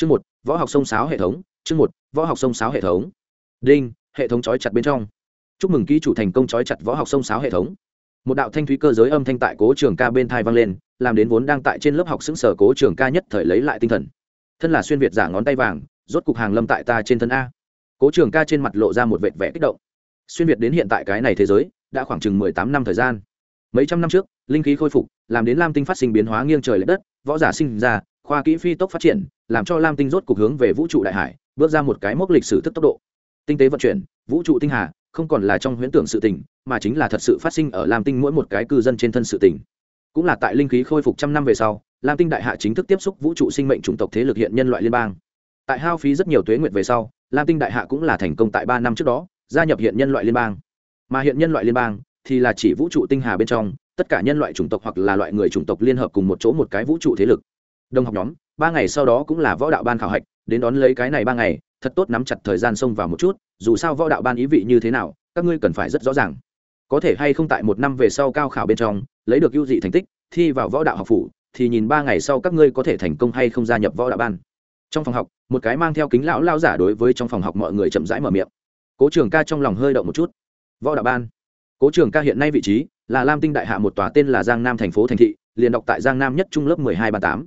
chương một, võ học sông sáo hệ thống, chương một, võ học sông sáo hệ thống. Đinh, hệ thống trói chặt bên trong. Chúc mừng ký chủ thành công trói chặt võ học sông sáo hệ thống. Một đạo thanh thúy cơ giới âm thanh tại cố trường ca bên thai vang lên, làm đến vốn đang tại trên lớp học xứng sở cố trường ca nhất thời lấy lại tinh thần. Thân là xuyên việt giả ngón tay vàng, rốt cục hàng lâm tại ta trên thân a. Cố trường ca trên mặt lộ ra một vệt vẻ kích động. Xuyên việt đến hiện tại cái này thế giới, đã khoảng chừng mười tám năm thời gian. Mấy trăm năm trước, linh khí khôi phục, làm đến lam tinh phát sinh biến hóa nghiêng trời l ệ đất, võ giả sinh ra khoa kỹ phi tốc phát triển, làm cho lam tinh rốt cục hướng về vũ trụ đại hải, bước ra một cái mốc lịch sử thức tốc độ. Tinh tế vận chuyển, vũ trụ tinh hà, không còn là trong huyễn tưởng sự tình, mà chính là thật sự phát sinh ở lam tinh mỗi một cái cư dân trên thân sự tình. Cũng là tại linh khí khôi phục trăm năm về sau, lam tinh đại hạ chính thức tiếp xúc vũ trụ sinh mệnh chủng tộc thế lực hiện nhân loại liên bang. Tại hao phí rất nhiều tuế nguyệt về sau, lam tinh đại hạ cũng là thành công tại ba năm trước đó, gia nhập hiện nhân loại liên bang. Mà hiện nhân loại liên bang thì là chỉ vũ trụ tinh hà bên trong, tất cả nhân loại chủng tộc hoặc là loại người chủng tộc liên hợp cùng một chỗ một cái vũ trụ thế lực đồng học nhóm, ba ngày sau đó cũng là võ đạo ban khảo hạch, đến đón lấy cái này ba ngày, thật tốt nắm chặt thời gian xông vào một chút, dù sao võ đạo ban ý vị như thế nào, các ngươi cần phải rất rõ ràng. Có thể hay không tại một năm về sau cao khảo bên trong, lấy được ưu dị thành tích, thi vào võ đạo học phủ, thì nhìn ba ngày sau các ngươi có thể thành công hay không gia nhập võ đạo ban. Trong phòng học, một cái mang theo kính lão lao giả đối với trong phòng học mọi người chậm rãi mở miệng. Cố trường ca trong lòng hơi động một chút. Võ đạo ban. Cố trường ca hiện nay vị trí là lam tinh đại hạ một tòa tên là giang nam thành phố thành thị, liền đọc tại giang nam nhất trung lớp mười hai ba tám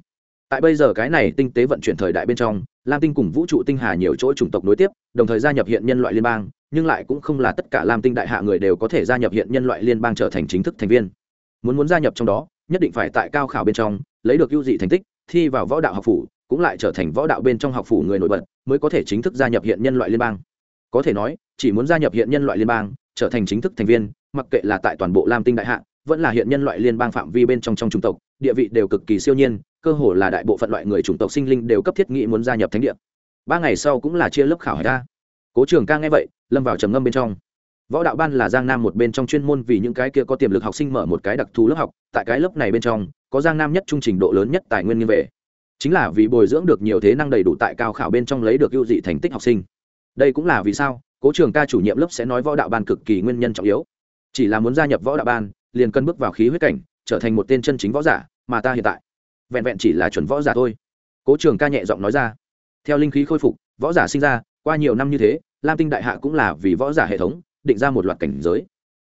tại bây giờ cái này tinh tế vận chuyển thời đại bên trong, lam tinh cùng vũ trụ tinh hà nhiều chỗ chủng tộc nối tiếp, đồng thời gia nhập hiện nhân loại liên bang, nhưng lại cũng không là tất cả lam tinh đại hạ người đều có thể gia nhập hiện nhân loại liên bang trở thành chính thức thành viên. Muốn muốn gia nhập trong đó, nhất định phải tại cao khảo bên trong, lấy được ưu dị thành tích, thi vào võ đạo học phủ, cũng lại trở thành võ đạo bên trong học phủ người nổi bật, mới có thể chính thức gia nhập hiện nhân loại liên bang. Có thể nói, chỉ muốn gia nhập hiện nhân loại liên bang, trở thành chính thức thành viên, mặc kệ là tại toàn bộ lam tinh đại hạ, vẫn là hiện nhân loại liên bang phạm vi bên trong trong chủng tộc, địa vị đều cực kỳ siêu nhiên cơ hồ là đại bộ phận loại người chủng tộc sinh linh đều cấp thiết nghĩ muốn gia nhập thánh địa. Ba ngày sau cũng là chia lớp khảo hải ta cố trường ca nghe vậy, lâm vào trầm ngâm bên trong. Võ đạo ban là giang nam một bên trong chuyên môn vì những cái kia có tiềm lực học sinh mở một cái đặc thù lớp học, tại cái lớp này bên trong, có giang nam nhất trung trình độ lớn nhất tài nguyên như về. Chính là vì bồi dưỡng được nhiều thế năng đầy đủ tại cao khảo bên trong lấy được ưu dị thành tích học sinh. Đây cũng là vì sao, cố trường ca chủ nhiệm lớp sẽ nói võ đạo ban cực kỳ nguyên nhân trọng yếu. Chỉ là muốn gia nhập võ đạo ban, liền cân bước vào khí huyết cảnh, trở thành một tên chân chính võ giả, mà ta hiện tại vẹn vẹn chỉ là chuẩn võ giả thôi. Cố trường ca nhẹ giọng nói ra. Theo linh khí khôi phục, võ giả sinh ra, qua nhiều năm như thế, lam tinh đại hạ cũng là vì võ giả hệ thống, định ra một loạt cảnh giới.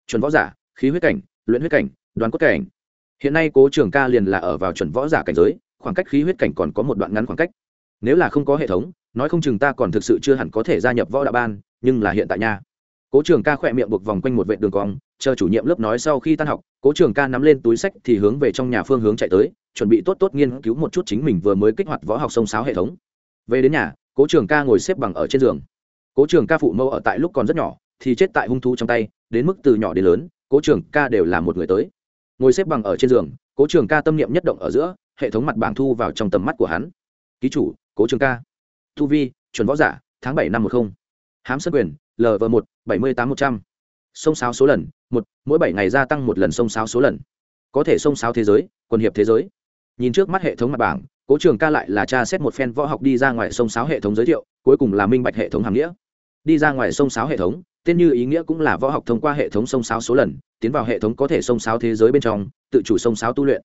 Chuẩn võ giả, khí huyết cảnh, luyện huyết cảnh, đoàn cốt cảnh. Hiện nay cố trường ca liền là ở vào chuẩn võ giả cảnh giới, khoảng cách khí huyết cảnh còn có một đoạn ngắn khoảng cách. Nếu là không có hệ thống, nói không chừng ta còn thực sự chưa hẳn có thể gia nhập võ đạo ban, nhưng là hiện tại nha. Cố trường ca khỏe miệng buộc vòng quanh một vệ đường cong, chờ chủ nhiệm lớp nói sau khi tan học, cố trường ca nắm lên túi sách thì hướng về trong nhà phương hướng chạy tới chuẩn bị tốt tốt nghiên cứu một chút chính mình vừa mới kích hoạt võ học sông sáo hệ thống. Về đến nhà, cố trường ca ngồi xếp bằng ở trên giường. Cố trường ca phụ mẫu ở tại lúc còn rất nhỏ, thì chết tại hung thú trong tay, đến mức từ nhỏ đến lớn, cố trường ca đều là một người tới. Ngồi xếp bằng ở trên giường, cố trường ca tâm niệm nhất động ở giữa, hệ thống mặt bảng thu vào trong tầm mắt của hắn. Ký chủ, cố trường ca. Thu vi, chuẩn võ giả, tháng bảy năm một không. Hám sân quyền lv một, bảy mươi tám một trăm. Sông sáo số lần, một, mỗi bảy ngày gia tăng một lần sông sáo số lần. Có thể sông sáo thế giới, quân hiệp thế giới nhìn trước mắt hệ thống mặt bảng, cố trường ca lại là cha xét một phen võ học đi ra ngoài sông sáo hệ thống giới thiệu, cuối cùng là minh bạch hệ thống hàm nghĩa. Đi ra ngoài sông sáo hệ thống, tên như ý nghĩa cũng là võ học thông qua hệ thống sông sáo số lần, tiến vào hệ thống có thể sông sáo thế giới bên trong, tự chủ sông sáo tu luyện.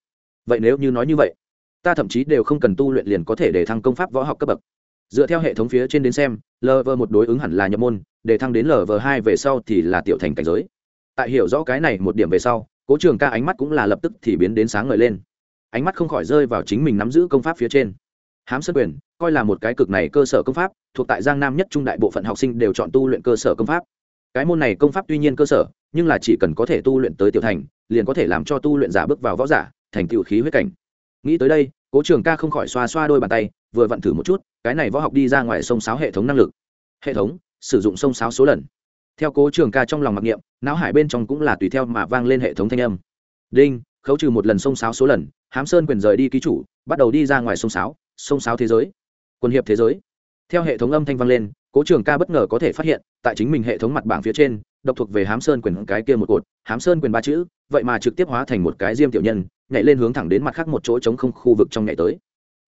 Vậy nếu như nói như vậy, ta thậm chí đều không cần tu luyện liền có thể để thăng công pháp võ học cấp bậc. Dựa theo hệ thống phía trên đến xem lv một đối ứng hẳn là nhập môn, để thăng đến lv hai về sau thì là tiểu thành cảnh giới. Tại hiểu rõ cái này một điểm về sau, cố trường ca ánh mắt cũng là lập tức thì biến đến sáng ngời lên ánh mắt không khỏi rơi vào chính mình nắm giữ công pháp phía trên. Hám sơn quyền, coi là một cái cực này cơ sở công pháp, thuộc tại giang nam nhất trung đại bộ phận học sinh đều chọn tu luyện cơ sở công pháp. Cái môn này công pháp tuy nhiên cơ sở, nhưng là chỉ cần có thể tu luyện tới tiểu thành, liền có thể làm cho tu luyện giả bước vào võ giả, thành tựu khí huyết cảnh. Nghĩ tới đây, cố trường ca không khỏi xoa xoa đôi bàn tay, vừa vặn thử một chút, cái này võ học đi ra ngoài sông sáo hệ thống năng lực. Hệ thống, sử dụng sông sáo số lần. Theo cố trường ca trong lòng mặc niệm, não hải bên trong cũng là tùy theo mà vang lên hệ thống thanh âm. Đinh khấu trừ một lần sông sáo số lần, hám sơn quyền rời đi ký chủ, bắt đầu đi ra ngoài sông sáo sông sáo thế giới, quân hiệp thế giới. Theo hệ thống âm thanh vang lên, cố trường ca bất ngờ có thể phát hiện, tại chính mình hệ thống mặt bảng phía trên, độc thuộc về hám sơn quyền cái kia một cột, hám sơn quyền ba chữ, vậy mà trực tiếp hóa thành một cái diêm tiểu nhân, nhảy lên hướng thẳng đến mặt khác một chỗ trống không khu vực trong nhảy tới.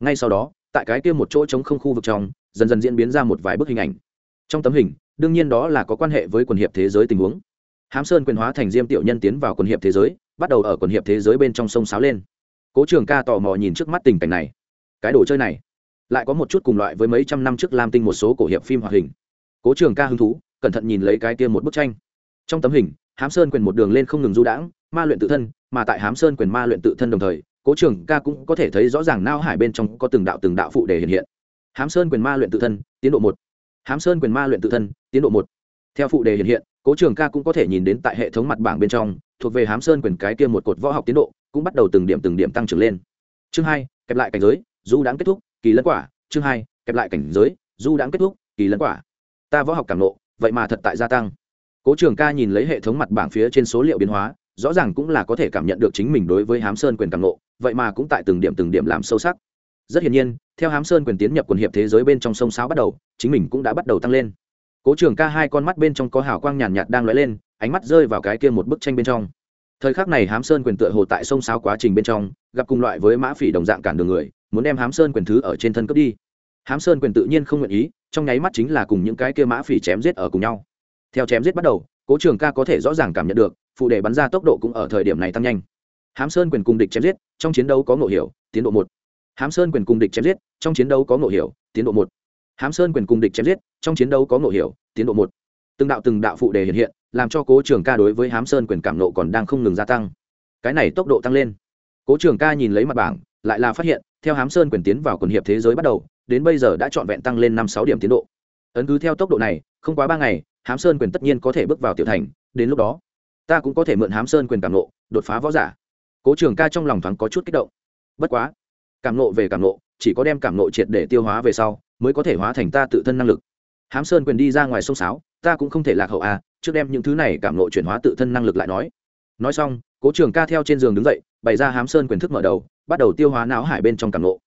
Ngay sau đó, tại cái kia một chỗ trống không khu vực trong, dần dần diễn biến ra một vài bức hình ảnh. Trong tấm hình, đương nhiên đó là có quan hệ với quần hiệp thế giới tình huống. Hám sơn quyền hóa thành diêm tiểu nhân tiến vào quần hiệp thế giới bắt đầu ở quần hiệp thế giới bên trong sông sáo lên. Cố trường ca tò mò nhìn trước mắt tình cảnh này. Cái đồ chơi này, lại có một chút cùng loại với mấy trăm năm trước lam tinh một số cổ hiệp phim hoạt hình. Cố trường ca hứng thú, cẩn thận nhìn lấy cái kia một bức tranh. Trong tấm hình, hám sơn quyền một đường lên không ngừng du đãng, ma luyện tự thân, mà tại hám sơn quyền ma luyện tự thân đồng thời, cố trường ca cũng có thể thấy rõ ràng nao hải bên trong có từng đạo từng đạo phụ để hiện hiện. Hám sơn quyền ma luyện tự thân, tiến độ một. Hám sơn quyền ma luyện tự thân, tiến độ một. Theo phụ đề hiện hiện, cố trường ca cũng có thể nhìn đến tại hệ thống mặt bảng bên trong thuộc về hám sơn quyền cái kia một cột võ học tiến độ, cũng bắt đầu từng điểm từng điểm tăng trưởng lên. Chương hai, kẹp lại cảnh giới, du đãng kết thúc, kỳ lẫn quả. Chương hai, kẹp lại cảnh giới, du đãng kết thúc, kỳ lẫn quả. Ta võ học cảm nộ vậy mà thật tại gia tăng. Cố trường ca nhìn lấy hệ thống mặt bảng phía trên số liệu biến hóa, rõ ràng cũng là có thể cảm nhận được chính mình đối với hám sơn quyền cảm nộ vậy mà cũng tại từng điểm từng điểm làm sâu sắc. Rất hiển nhiên, theo hám sơn quyền tiến nhập quần hiệp thế giới bên trong sông sáo bắt đầu, chính mình cũng đã bắt đầu tăng lên cố trường ca hai con mắt bên trong có hào quang nhàn nhạt, nhạt đang lóe lên ánh mắt rơi vào cái kia một bức tranh bên trong. Thời khắc này hám sơn quyền tựa hồ tại sông sáo quá trình bên trong gặp cùng loại với mã phỉ đồng dạng cản đường người muốn đem hám sơn quyền thứ ở trên thân cướp đi. Hám sơn quyền tự nhiên không nguyện ý trong nháy mắt chính là cùng những cái kia mã phỉ chém giết ở cùng nhau. Theo chém giết bắt đầu cố trường ca có thể rõ ràng cảm nhận được phụ đề bắn ra tốc độ cũng ở thời điểm này tăng nhanh. Hám sơn quyền cùng địch chém giết trong chiến đấu có ngộ hiểu tiến độ một. Hám sơn quyền cùng địch chém giết trong chiến đấu có ngộ hiểu tiến độ một hám sơn quyền cùng địch chém giết, trong chiến đấu có ngộ hiểu, tiến độ một. Từng đạo từng đạo phụ đề hiện hiện, làm cho cố trường ca đối với hám sơn quyền cảm nộ còn đang không ngừng gia tăng. Cái này tốc độ tăng lên. Cố trường ca nhìn lấy mặt bảng, lại là phát hiện, theo hám sơn quyền tiến vào quần hiệp thế giới bắt đầu, đến bây giờ đã trọn vẹn tăng lên năm sáu điểm tiến độ. Ấn cứ theo tốc độ này, không quá ba ngày, hám sơn quyền tất nhiên có thể bước vào tiểu thành, đến lúc đó, ta cũng có thể mượn hám sơn quyền cảm nộ, đột phá võ giả. Cố trường ca trong lòng thoáng có chút kích động. Bất quá, cảm nộ về cảm nộ chỉ có đem cảm nộ triệt để tiêu hóa về sau, mới có thể hóa thành ta tự thân năng lực. Hám sơn quyền đi ra ngoài sông sáo, ta cũng không thể lạc hậu à trước đem những thứ này cảm nộ chuyển hóa tự thân năng lực lại nói. Nói xong, cố trường ca theo trên giường đứng dậy, bày ra hám sơn quyền thức mở đầu, bắt đầu tiêu hóa não hải bên trong cảm nộ.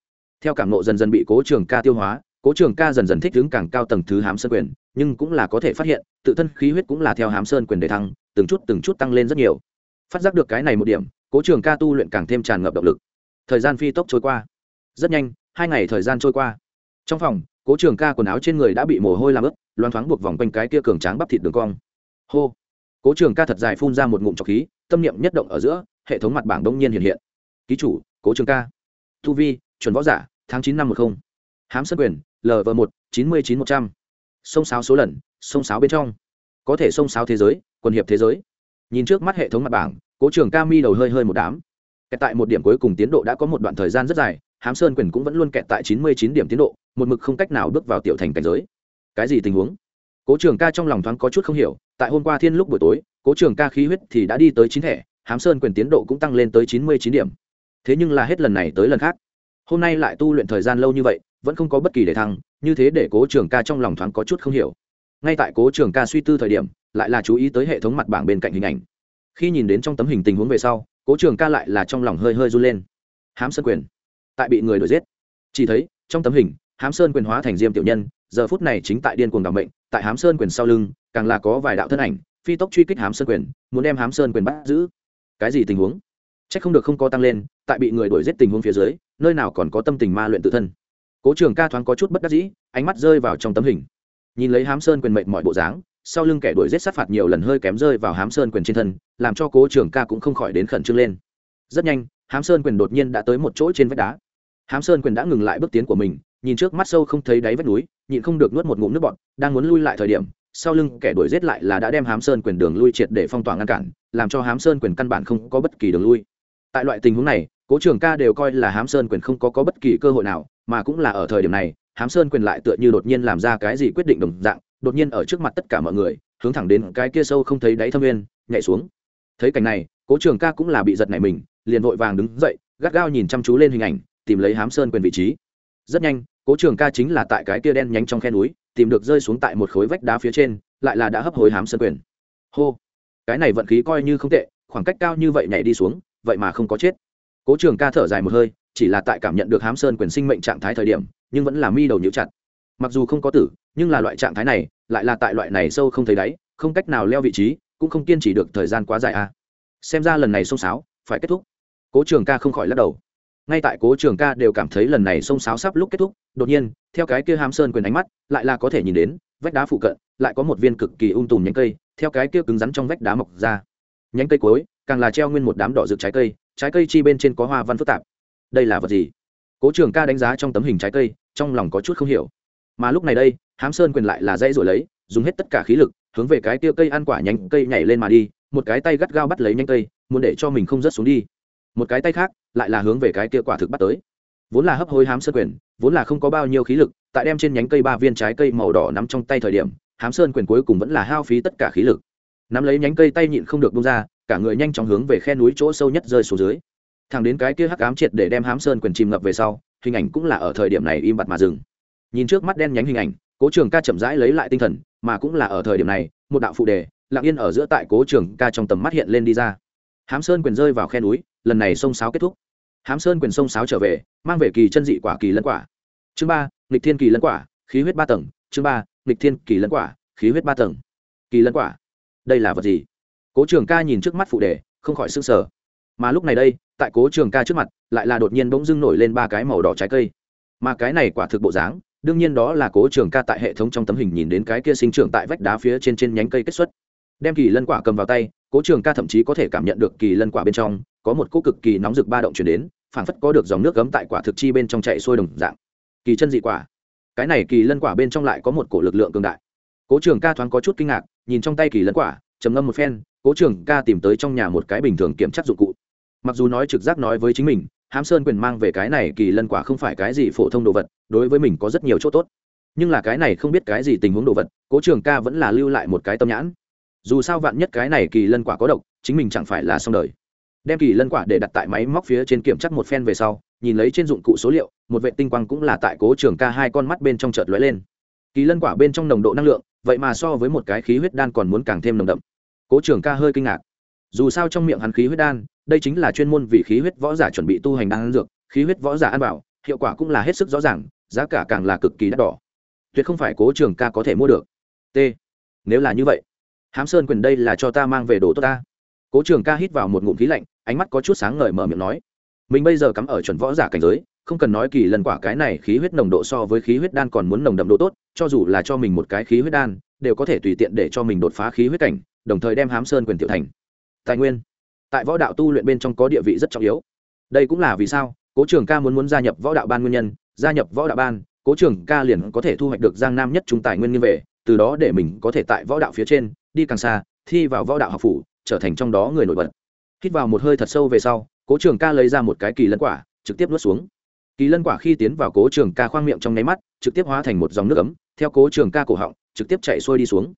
Theo cảm nộ dần dần bị cố trường ca tiêu hóa, cố trường ca dần dần thích ứng càng cao tầng thứ hám sơn quyền, nhưng cũng là có thể phát hiện, tự thân khí huyết cũng là theo hám sơn quyền để thăng, từng chút từng chút tăng lên rất nhiều. Phát giác được cái này một điểm, cố trường ca tu luyện càng thêm tràn ngập động lực. Thời gian phi tốc trôi qua. Rất nhanh hai ngày thời gian trôi qua. Trong phòng, cố trường ca quần áo trên người đã bị mồ hôi làm ướt loan thoáng buộc vòng quanh cái kia cường tráng bắp thịt đường cong. Hô! Cố trường ca thật dài phun ra một ngụm trọc khí, tâm niệm nhất động ở giữa, hệ thống mặt bảng đông nhiên hiện hiện. Ký chủ, cố trường ca. Thu vi, chuẩn võ giả, tháng chín năm một không. Hám sân quyền lv một, chín mươi chín một trăm. Sông sáo số lần, sông sáo bên trong. Có thể sông sáo thế giới quân hiệp thế giới. Nhìn trước mắt hệ thống mặt bảng, cố trường ca mi đầu hơi hơi một đám. Tại một điểm cuối cùng tiến độ đã có một đoạn thời gian rất dài hám sơn quyền cũng vẫn luôn kẹt tại chín mươi chín điểm tiến độ, một mực không cách nào bước vào tiểu thành cảnh giới. Cái gì tình huống? Cố trường ca trong lòng thoáng có chút không hiểu, tại hôm qua thiên lúc buổi tối, cố trường ca khí huyết thì đã đi tới chín thẻ, hám sơn quyền tiến độ cũng tăng lên tới chín mươi chín điểm. Thế nhưng là hết lần này tới lần khác. Hôm nay lại tu luyện thời gian lâu như vậy, vẫn không có bất kỳ để thăng, như thế để cố trường ca trong lòng thoáng có chút không hiểu. Ngay tại cố trường ca suy tư thời điểm, lại là chú ý tới hệ thống mặt bảng bên cạnh hình ảnh. Khi nhìn đến trong tấm hình tình huống về sau, cố trường ca lại là trong lòng hơi hơi run lên. Hám sơn quyền tại bị người đuổi giết. Chỉ thấy, trong tấm hình, hám sơn quyền hóa thành diêm tiểu nhân, giờ phút này chính tại điên cuồng đảm mệnh, tại hám sơn quyền sau lưng, càng là có vài đạo thân ảnh, phi tốc truy kích hám sơn quyền, muốn đem hám sơn quyền bắt giữ. Cái gì tình huống? C h ắ c không được không có tăng lên, tại bị người đuổi giết tình huống phía dưới, nơi nào còn có tâm tình ma luyện tự thân. Cố trường ca thoáng có chút bất đắc dĩ, ánh mắt rơi vào trong tấm hình. Nhìn lấy hám sơn quyền mệnh mọi bộ dáng, sau lưng kẻ đuổi giết sát phạt nhiều lần hơi kém rơi vào hám sơn quyền trên thân, làm cho cố trường ca cũng không khỏi đến khẩn trương lên. Rất nhanh, hám sơn quyền đột nhiên đã tới một chỗ trên vách đá hám sơn quyền đã ngừng lại bước tiến của mình nhìn trước mắt sâu không thấy đáy vách núi nhịn không được nuốt một ngụm nước bọt đang muốn lui lại thời điểm sau lưng kẻ đuổi giết lại là đã đem hám sơn quyền đường lui triệt để phong tỏa ngăn cản làm cho hám sơn quyền căn bản không có bất kỳ đường lui. Tại loại tình huống này cố trường ca đều coi là hám sơn quyền không có, có bất kỳ cơ hội nào mà cũng là ở thời điểm này hám sơn quyền lại tựa như đột nhiên làm ra cái gì quyết định đồng dạng đột nhiên ở trước mặt tất cả mọi người hướng thẳng đến cái kia sâu không thấy đáy thâm nguyên nhảy xuống. Thấy cảnh này cố trường ca cũng là bị giật này mình liền vội vàng đứng dậy gắt gao nhìn chăm chú lên hình ảnh tìm lấy hám sơn quyền vị trí. Rất nhanh, cố trường ca chính là tại cái kia đen nhánh trong khe núi, tìm được rơi xuống tại một khối vách đá phía trên, lại là đã hấp hối hám sơn quyền. Hô! Cái này vận khí coi như không tệ, khoảng cách cao như vậy nhảy đi xuống, vậy mà không có chết. Cố trường ca thở dài một hơi, chỉ là tại cảm nhận được hám sơn quyền sinh mệnh trạng thái thời điểm, nhưng vẫn là mi đầu nhũ chặt. Mặc dù không có tử, nhưng là loại trạng thái này, lại là tại loại này sâu không thấy đáy, không cách nào leo vị trí, cũng không kiên trì được thời gian quá dài à. xem ra lần này xông sáo, phải kết thúc. Cố trường ca không khỏi lắc đầu ngay tại cố trường ca đều cảm thấy lần này xông sáo sắp lúc kết thúc, đột nhiên, theo cái kia hám sơn quyền ánh mắt, lại là có thể nhìn đến, vách đá phụ cận, lại có một viên cực kỳ ung tùm nhánh cây, theo cái kia cứng rắn trong vách đá mọc ra. Nhánh cây cối càng là treo nguyên một đám đỏ rực trái cây trái cây chi bên trên có hoa văn phức tạp. Đây là vật gì? Cố trường ca đánh giá trong tấm hình trái cây, trong lòng có chút không hiểu. Mà lúc này đây hám sơn quyền lại là dây rồi lấy, dùng hết tất cả khí lực, hướng về cái kia cây ăn quả nhánh cây nhảy lên mà đi, một cái tay gắt gao bắt lấy nhánh cây, muốn để cho mình không rớt xuống đi. Một cái tay khác lại là hướng về cái kia quả thực bắt tới. Vốn là hấp hối hám sơn quyền, vốn là không có bao nhiêu khí lực, tại đem trên nhánh cây ba viên trái cây màu đỏ nắm trong tay thời điểm, hám sơn quyền cuối cùng vẫn là hao phí tất cả khí lực. Nắm lấy nhánh cây tay nhịn không được bung ra, cả người nhanh chóng hướng về khe núi chỗ sâu nhất rơi xuống dưới. Thẳng đến cái kia hắc ám triệt để đem hám sơn quyền chìm ngập về sau, hình ảnh cũng là ở thời điểm này im bặt mà dừng. Nhìn trước mắt đen nhánh hình ảnh, cố trường ca chậm rãi lấy lại tinh thần, mà cũng là ở thời điểm này, một đạo phụ đề, lặng yên ở giữa tại cố trường ca trong tầm mắt hiện lên đi ra. Hám sơn quyền rơi vào khe núi lần này sông sáo kết thúc. Hám sơn quyền sông sáo trở về, mang về kỳ chân dị quả, kỳ lân quả. Chương ba, nghịch thiên kỳ lân quả, khí huyết ba tầng. Chương ba, nghịch thiên kỳ lân quả, khí huyết ba tầng. Kỳ lân quả. Đây là vật gì? Cố trường ca nhìn trước mắt phụ đề, không khỏi s ư n g sở mà lúc này đây, tại cố trường ca trước mặt, lại là đột nhiên bỗng dưng nổi lên ba cái màu đỏ trái cây. Mà cái này quả thực bộ dáng, đương nhiên đó là cố trường ca tại hệ thống trong tấm hình nhìn đến cái kia sinh trưởng tại vách đá phía trên trên nhánh cây kết xuất. Đem kỳ lân quả cầm vào tay, cố trường ca thậm chí có thể cảm nhận được kỳ lân quả bên trong có một cỗ cực kỳ nóng rực ba động chuyển đến, phảng phất có được dòng nước cấm tại quả thực chi bên trong chạy sôi đồng dạng. Kỳ chân dị quả. Cái này kỳ lân quả bên trong lại có một cổ lực lượng cường đại. Cố trường ca thoáng có chút kinh ngạc, nhìn trong tay kỳ lân quả, trầm ngâm một phen, cố trường ca tìm tới trong nhà một cái bình thường kiểm tra dụng cụ. Mặc dù nói trực giác nói với chính mình, hám sơn quyền mang về cái này kỳ lân quả không phải cái gì phổ thông đồ vật, đối với mình có rất nhiều chỗ tốt. Nhưng là cái này không biết cái gì tình huống đồ vật, cố trường ca vẫn là lưu lại một cái tâm nhãn. Dù sao vạn nhất cái này kỳ lân quả có độc, chính mình chẳng phải là xong đời đem kỳ lân quả để đặt tại máy móc phía trên kiểm chắc một phen về sau, nhìn lấy trên dụng cụ số liệu, một vệ tinh quang cũng là tại cố trường ca hai con mắt bên trong chợt lóe lên. Kỳ lân quả bên trong nồng độ năng lượng, vậy mà so với một cái khí huyết đan còn muốn càng thêm nồng đậm. Cố trường ca hơi kinh ngạc. Dù sao trong miệng hắn khí huyết đan, đây chính là chuyên môn vì khí huyết võ giả chuẩn bị tu hành đan dược, khí huyết võ giả ăn bảo hiệu quả cũng là hết sức rõ ràng, giá cả càng là cực kỳ đắt đỏ. Tuyệt không phải cố trường ca có thể mua được. T. Nếu là như vậy, hám sơn quyền đây là cho ta mang về đồ tốt ta. Cố trường ca hít vào một ngụm khí lạnh ánh mắt có chút sáng ngời mở miệng nói, mình bây giờ cắm ở chuẩn võ giả cảnh giới, không cần nói kỳ lần quả cái này khí huyết nồng độ so với khí huyết đan còn muốn nồng đậm độ tốt, cho dù là cho mình một cái khí huyết đan, đều có thể tùy tiện để cho mình đột phá khí huyết cảnh, đồng thời đem hám sơn quyền tiểu thành, tài nguyên, tại võ đạo tu luyện bên trong có địa vị rất trọng yếu. Đây cũng là vì sao, cố trường ca muốn muốn gia nhập võ đạo ban nguyên nhân, gia nhập võ đạo ban, cố trường ca liền có thể thu hoạch được giang nam nhất trung tài nguyên nghiêng về, từ đó để mình có thể tại võ đạo phía trên, đi càng xa, thi vào võ đạo học phủ, trở thành trong đó người nổi bật hít vào một hơi thật sâu về sau, cố trường ca lấy ra một cái kỳ lân quả, trực tiếp nuốt xuống. Kỳ lân quả khi tiến vào cố trường ca khoang miệng trong nháy mắt, trực tiếp hóa thành một dòng nước ấm, theo cố trường ca cổ họng, trực tiếp chạy xuôi đi xuống.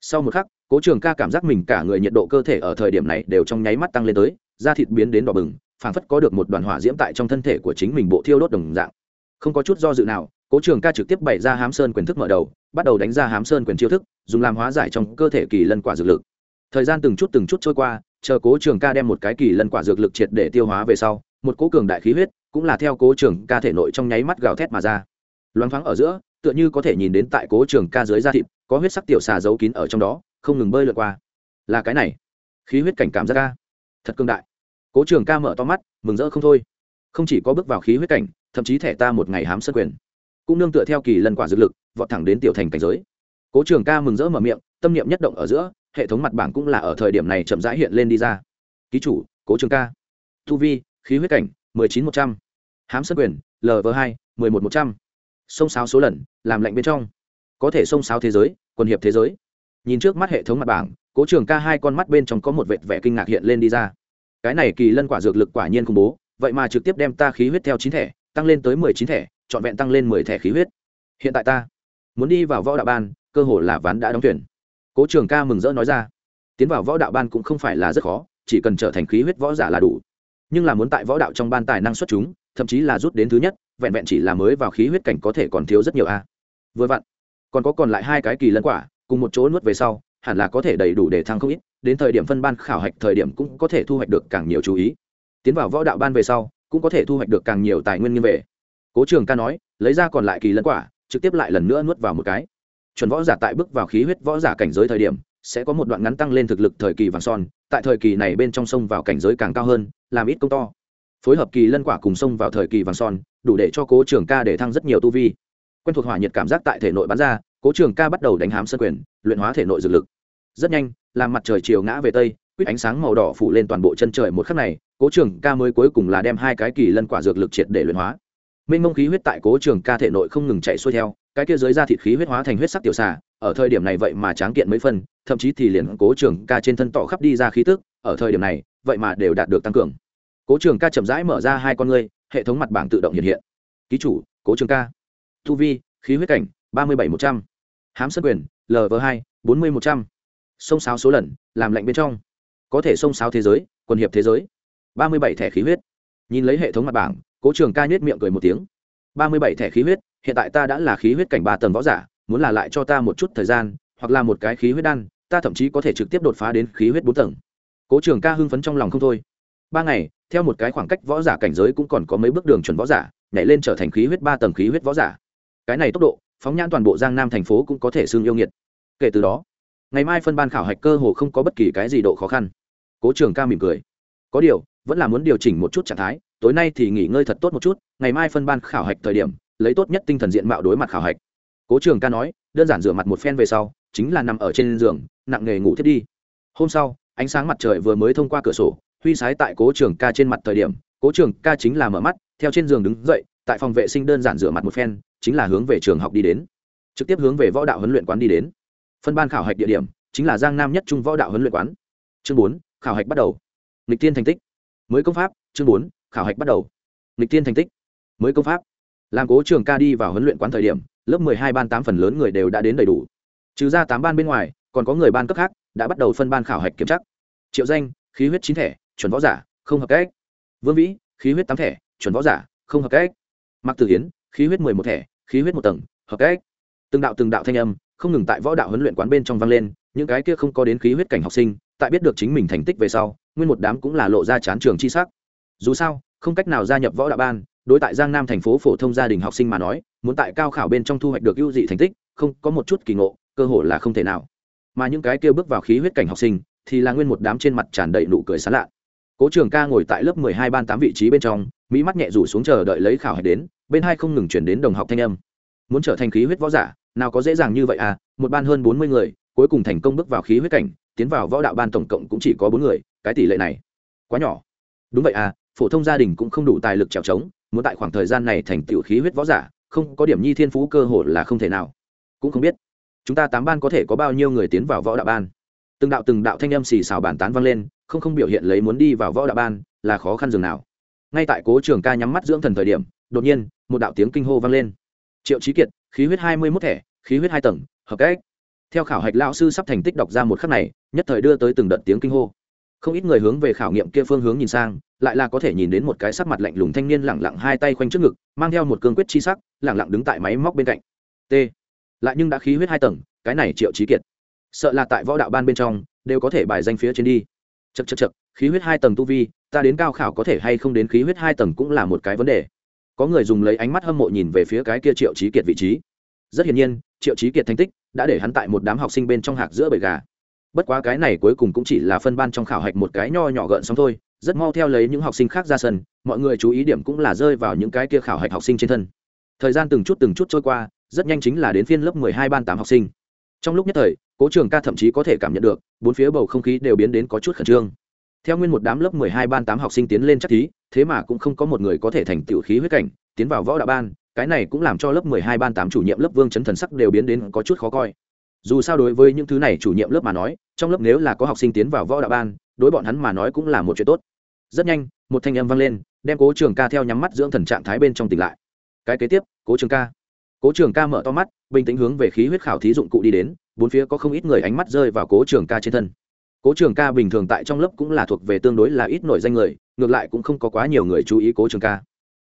Sau một khắc, cố trường ca cảm giác mình cả người nhiệt độ cơ thể ở thời điểm này đều trong nháy mắt tăng lên tới, da thịt biến đến đỏ bừng, phảng phất có được một đoàn hỏa diễm tại trong thân thể của chính mình bộ thiêu đốt đồng dạng. Không có chút do dự nào, cố trường ca trực tiếp bày ra hám sơn quyền thức mở đầu, bắt đầu đánh ra hám sơn quyền chiêu thức, dùng làm hóa giải trong cơ thể kỳ lân quả dược lực. Thời gian từng chút từng chút trôi qua chờ cố trường ca đem một cái kỳ lân quả dược lực triệt để tiêu hóa về sau, một cố cường đại khí huyết cũng là theo cố trường ca thể nội trong nháy mắt gào thét mà ra. Loáng thoáng ở giữa, tựa như có thể nhìn đến tại cố trường ca dưới da thịt, có huyết sắc tiểu xà giấu kín ở trong đó, không ngừng bơi lượt qua. Là cái này, khí huyết cảnh cảm giác ca thật cương đại. Cố trường ca mở to mắt, mừng rỡ không thôi. Không chỉ có bước vào khí huyết cảnh, thậm chí thẻ ta một ngày hám sân quyền. Cũng nương tựa theo kỳ lân quả dược lực, vọt thẳng đến tiểu thành cảnh giới. Cố trường ca mừng rỡ mở miệng, tâm niệm nhất động ở giữa hệ thống mặt bảng cũng là ở thời điểm này chậm rãi hiện lên đi ra. Ký chủ, cố trường ca. Thu vi, khí huyết cảnh, mười chín một trăm. Hám sân quyền lv hai, mười một một trăm. Sông sáo số lần, làm lạnh bên trong. Có thể sông sáo thế giới quân hiệp thế giới. Nhìn trước mắt hệ thống mặt bảng, cố trường ca hai con mắt bên trong có một vệt vẻ kinh ngạc hiện lên đi ra. Cái này kỳ lân quả dược lực quả nhiên khủng bố, vậy mà trực tiếp đem ta khí huyết theo chín thẻ, tăng lên tới mười chín thẻ, trọn vẹn tăng lên mười thẻ khí huyết. Hiện tại ta muốn đi vào võ đạo ban, cơ hồ là ván đã đóng tuyển cố trường ca mừng rỡ nói ra, tiến vào võ đạo ban cũng không phải là rất khó, chỉ cần trở thành khí huyết võ giả là đủ. Nhưng là muốn tại võ đạo trong ban tài năng xuất chúng, thậm chí là rút đến thứ nhất, vẹn vẹn chỉ là mới vào khí huyết cảnh có thể còn thiếu rất nhiều a. Vừa vặn, còn có còn lại hai cái kỳ lân quả, cùng một chỗ nuốt về sau, hẳn là có thể đầy đủ để thăng không ít, đến thời điểm phân ban khảo hạch thời điểm cũng có thể thu hoạch được càng nhiều chú ý. Tiến vào võ đạo ban về sau, cũng có thể thu hoạch được càng nhiều tài nguyên như về. Cố trường ca nói, lấy ra còn lại kỳ lân quả, trực tiếp lại lần nữa nuốt vào một cái chuẩn võ giả tại bước vào khí huyết võ giả cảnh giới thời điểm, sẽ có một đoạn ngắn tăng lên thực lực thời kỳ vàng son, tại thời kỳ này bên trong sông vào cảnh giới càng cao hơn, làm ít công to. Phối hợp kỳ lân quả cùng sông vào thời kỳ vàng son, đủ để cho cố trường ca để thăng rất nhiều tu vi. Quen thuộc hỏa nhiệt cảm giác tại thể nội bắn ra, cố trường ca bắt đầu đánh hám sân quyền, luyện hóa thể nội dược lực. Rất nhanh, làm mặt trời chiều ngã về tây, quýt ánh sáng màu đỏ phủ lên toàn bộ chân trời một khắc này, cố trường ca mới cuối cùng là đem hai cái kỳ lân quả dược lực triệt để luyện hóa. Minh mông khí huyết tại cố trường ca thể nội không ngừng chạy xuôi theo cái kia dưới da thịt khí huyết hóa thành huyết sắc tiểu xà, ở thời điểm này vậy mà tráng kiện mấy phân thậm chí thì liền cố trường ca trên thân tỏ khắp đi ra khí tức, ở thời điểm này, vậy mà đều đạt được tăng cường. Cố trường ca chậm rãi mở ra hai con ngươi, hệ thống mặt bảng tự động hiện hiện. Ký chủ, cố trường ca. Thu vi, khí huyết cảnh, ba mươi bảy một trăm. H á m sân quyền lv hai, bốn mươi một trăm. Sông sáo số lần, làm lạnh bên trong. Có thể sông sáo thế giới, quần hiệp thế giới. ba mươi bảy thẻ khí huyết. Nhìn lấy hệ thống mặt bảng, cố trường ca nhét miệng cười một tiếng. ba mươi bảy thẻ khí huyết hiện tại ta đã là khí huyết cảnh ba tầng võ giả, muốn là lại cho ta một chút thời gian, hoặc là một cái khí huyết đan, ta thậm chí có thể trực tiếp đột phá đến khí huyết bốn tầng. Cố trường ca hưng phấn trong lòng không thôi. Ba ngày, theo một cái khoảng cách võ giả cảnh giới cũng còn có mấy bước đường chuẩn võ giả, nhảy lên trở thành khí huyết ba tầng khí huyết võ giả. Cái này tốc độ, phóng nhãn toàn bộ giang nam thành phố cũng có thể xương yêu nghiệt. Kể từ đó, ngày mai phân ban khảo hạch cơ hồ không có bất kỳ cái gì độ khó khăn. Cố trường ca mỉm cười. Có điều, vẫn là muốn điều chỉnh một chút trạng thái, tối nay thì nghỉ ngơi thật tốt một chút, ngày mai phân ban khảo hạch thời điểm lấy tốt nhất tinh thần diện mạo đối mặt khảo hạch. Cố trường ca nói, đơn giản rửa mặt một phen về sau, chính là nằm ở trên giường, nặng nghề ngủ thiết đi. Hôm sau, ánh sáng mặt trời vừa mới thông qua cửa sổ, huy sái tại cố trường ca trên mặt thời điểm, cố trường ca chính là mở mắt, theo trên giường đứng dậy, tại phòng vệ sinh đơn giản rửa mặt một phen, chính là hướng về trường học đi đến. Trực tiếp hướng về võ đạo huấn luyện quán đi đến. Phân ban khảo hạch địa điểm, chính là giang nam nhất trung võ đạo huấn luyện quán. Chương bốn, khảo hạch bắt đầu. Lịch tiên thành tích. Mới công pháp, chương bốn, khảo hạch bắt đầu. Lịch tiên thành tích. Mới công pháp làm cố trường ca đi vào huấn luyện quán thời điểm, lớp mười hai ban tám phần lớn người đều đã đến đầy đủ. Trừ ra tám ban bên ngoài, còn có người ban cấp khác, đã bắt đầu phân ban khảo hạch kiểm tra. Triệu danh, khí huyết chín thẻ, chuẩn võ giả, không hợp cách. Vương vĩ, khí huyết tám thẻ, chuẩn võ giả, không hợp cách. Mặc tử hiến, khí huyết mười một thẻ, khí huyết một tầng, hợp cách. Từng đạo từng đạo thanh âm, không ngừng tại võ đạo huấn luyện quán bên trong vang lên, những cái kia không có đến khí huyết cảnh học sinh, tại biết được chính mình thành tích về sau, nguyên một đám cũng là lộ ra chán trường chi sắc. Dù sao, không cách nào gia nhập võ đạo ban đối tại giang nam thành phố phổ thông gia đình học sinh mà nói, muốn tại cao khảo bên trong thu hoạch được ưu dị thành tích, không, có một chút kỳ ngộ, cơ hội là không thể nào. Mà những cái kia bước vào khí huyết cảnh học sinh, thì là nguyên một đám trên mặt tràn đầy nụ cười sán lạ. Cố trường ca ngồi tại lớp mười hai ban tám vị trí bên trong, mỹ mắt nhẹ rủ xuống chờ đợi lấy khảo hạch đến, bên hai không ngừng chuyển đến đồng học thanh âm. Muốn trở thành khí huyết võ giả, nào có dễ dàng như vậy à một ban hơn bốn mươi người, cuối cùng thành công bước vào khí huyết cảnh, tiến vào võ đạo ban tổng cộng cũng chỉ có bốn người, cái tỷ lệ này quá nhỏ. Đúng vậy à phổ thông gia đình cũng không đủ tài lực trèo trống muốn tại khoảng thời gian này thành tiểu khí huyết võ giả, không có điểm nhi thiên phú cơ hội là không thể nào. Cũng không biết, chúng ta tám ban có thể có bao nhiêu người tiến vào võ đạo ban. Từng đạo từng đạo thanh âm xì xào bàn tán vang lên, không không biểu hiện lấy muốn đi vào võ đạo ban là khó khăn dường nào. Ngay tại cố trường ca nhắm mắt dưỡng thần thời điểm, đột nhiên, một đạo tiếng kinh hô vang lên. Triệu trí kiệt, khí huyết hai mươi mốt thẻ, khí huyết hai tầng, hợp cách. Theo khảo hạch lão sư sắp thành tích đọc ra một khắc này, nhất thời đưa tới từng đợt tiếng kinh hô. Không ít người hướng về khảo nghiệm kia phương hướng nhìn sang lại là có thể nhìn đến một cái sắc mặt lạnh lùng thanh niên lẳng lặng hai tay khoanh trước ngực, mang theo một cương quyết chi sắc, lẳng lặng đứng tại máy móc bên cạnh. T. Lại nhưng đã khí huyết hai tầng, cái này triệu trí kiệt. Sợ là tại võ đạo ban bên trong, đều có thể bài danh phía trên đi. Chật chật chật khí huyết hai tầng tu vi, ta đến cao khảo có thể hay không đến khí huyết hai tầng cũng là một cái vấn đề. Có người dùng lấy ánh mắt hâm mộ nhìn về phía cái kia triệu trí kiệt vị trí. Rất hiển nhiên, triệu trí kiệt thành tích đã để hắn tại một đám học sinh bên trong hạc giữa bầy gà bất quá cái này cuối cùng cũng chỉ là phân ban trong khảo hạch một cái nho nhỏ gợn xong thôi, rất mau theo lấy những học sinh khác ra sân, mọi người chú ý điểm cũng là rơi vào những cái kia khảo hạch học sinh trên thân. Thời gian từng chút từng chút trôi qua, rất nhanh chính là đến phiên lớp mười hai ban tám học sinh. Trong lúc nhất thời, cố trường ca thậm chí có thể cảm nhận được, bốn phía bầu không khí đều biến đến có chút khẩn trương. Theo nguyên một đám lớp mười hai ban tám học sinh tiến lên chắc thí, thế mà cũng không có một người có thể thành tiểu khí huyết cảnh, tiến vào võ đạo ban, cái này cũng làm cho lớp mười hai ban tám chủ nhiệm lớp vương chấn thần sắc đều biến đến có chút khó coi dù sao đối với những thứ này chủ nhiệm lớp mà nói, trong lớp nếu là có học sinh tiến vào võ đạo ban, đối bọn hắn mà nói cũng là một chuyện tốt. Rất nhanh, một thanh âm vang lên, đem cố trường ca theo nhắm mắt dưỡng thần trạng thái bên trong tỉnh lại. Cái kế tiếp, cố trường ca. Cố trường ca mở to mắt, bình tĩnh hướng về khí huyết khảo thí dụng cụ đi đến, bốn phía có không ít người ánh mắt rơi vào cố trường ca trên thân. Cố trường ca bình thường tại trong lớp cũng là thuộc về tương đối là ít nổi danh người, ngược lại cũng không có quá nhiều người chú ý cố trường ca.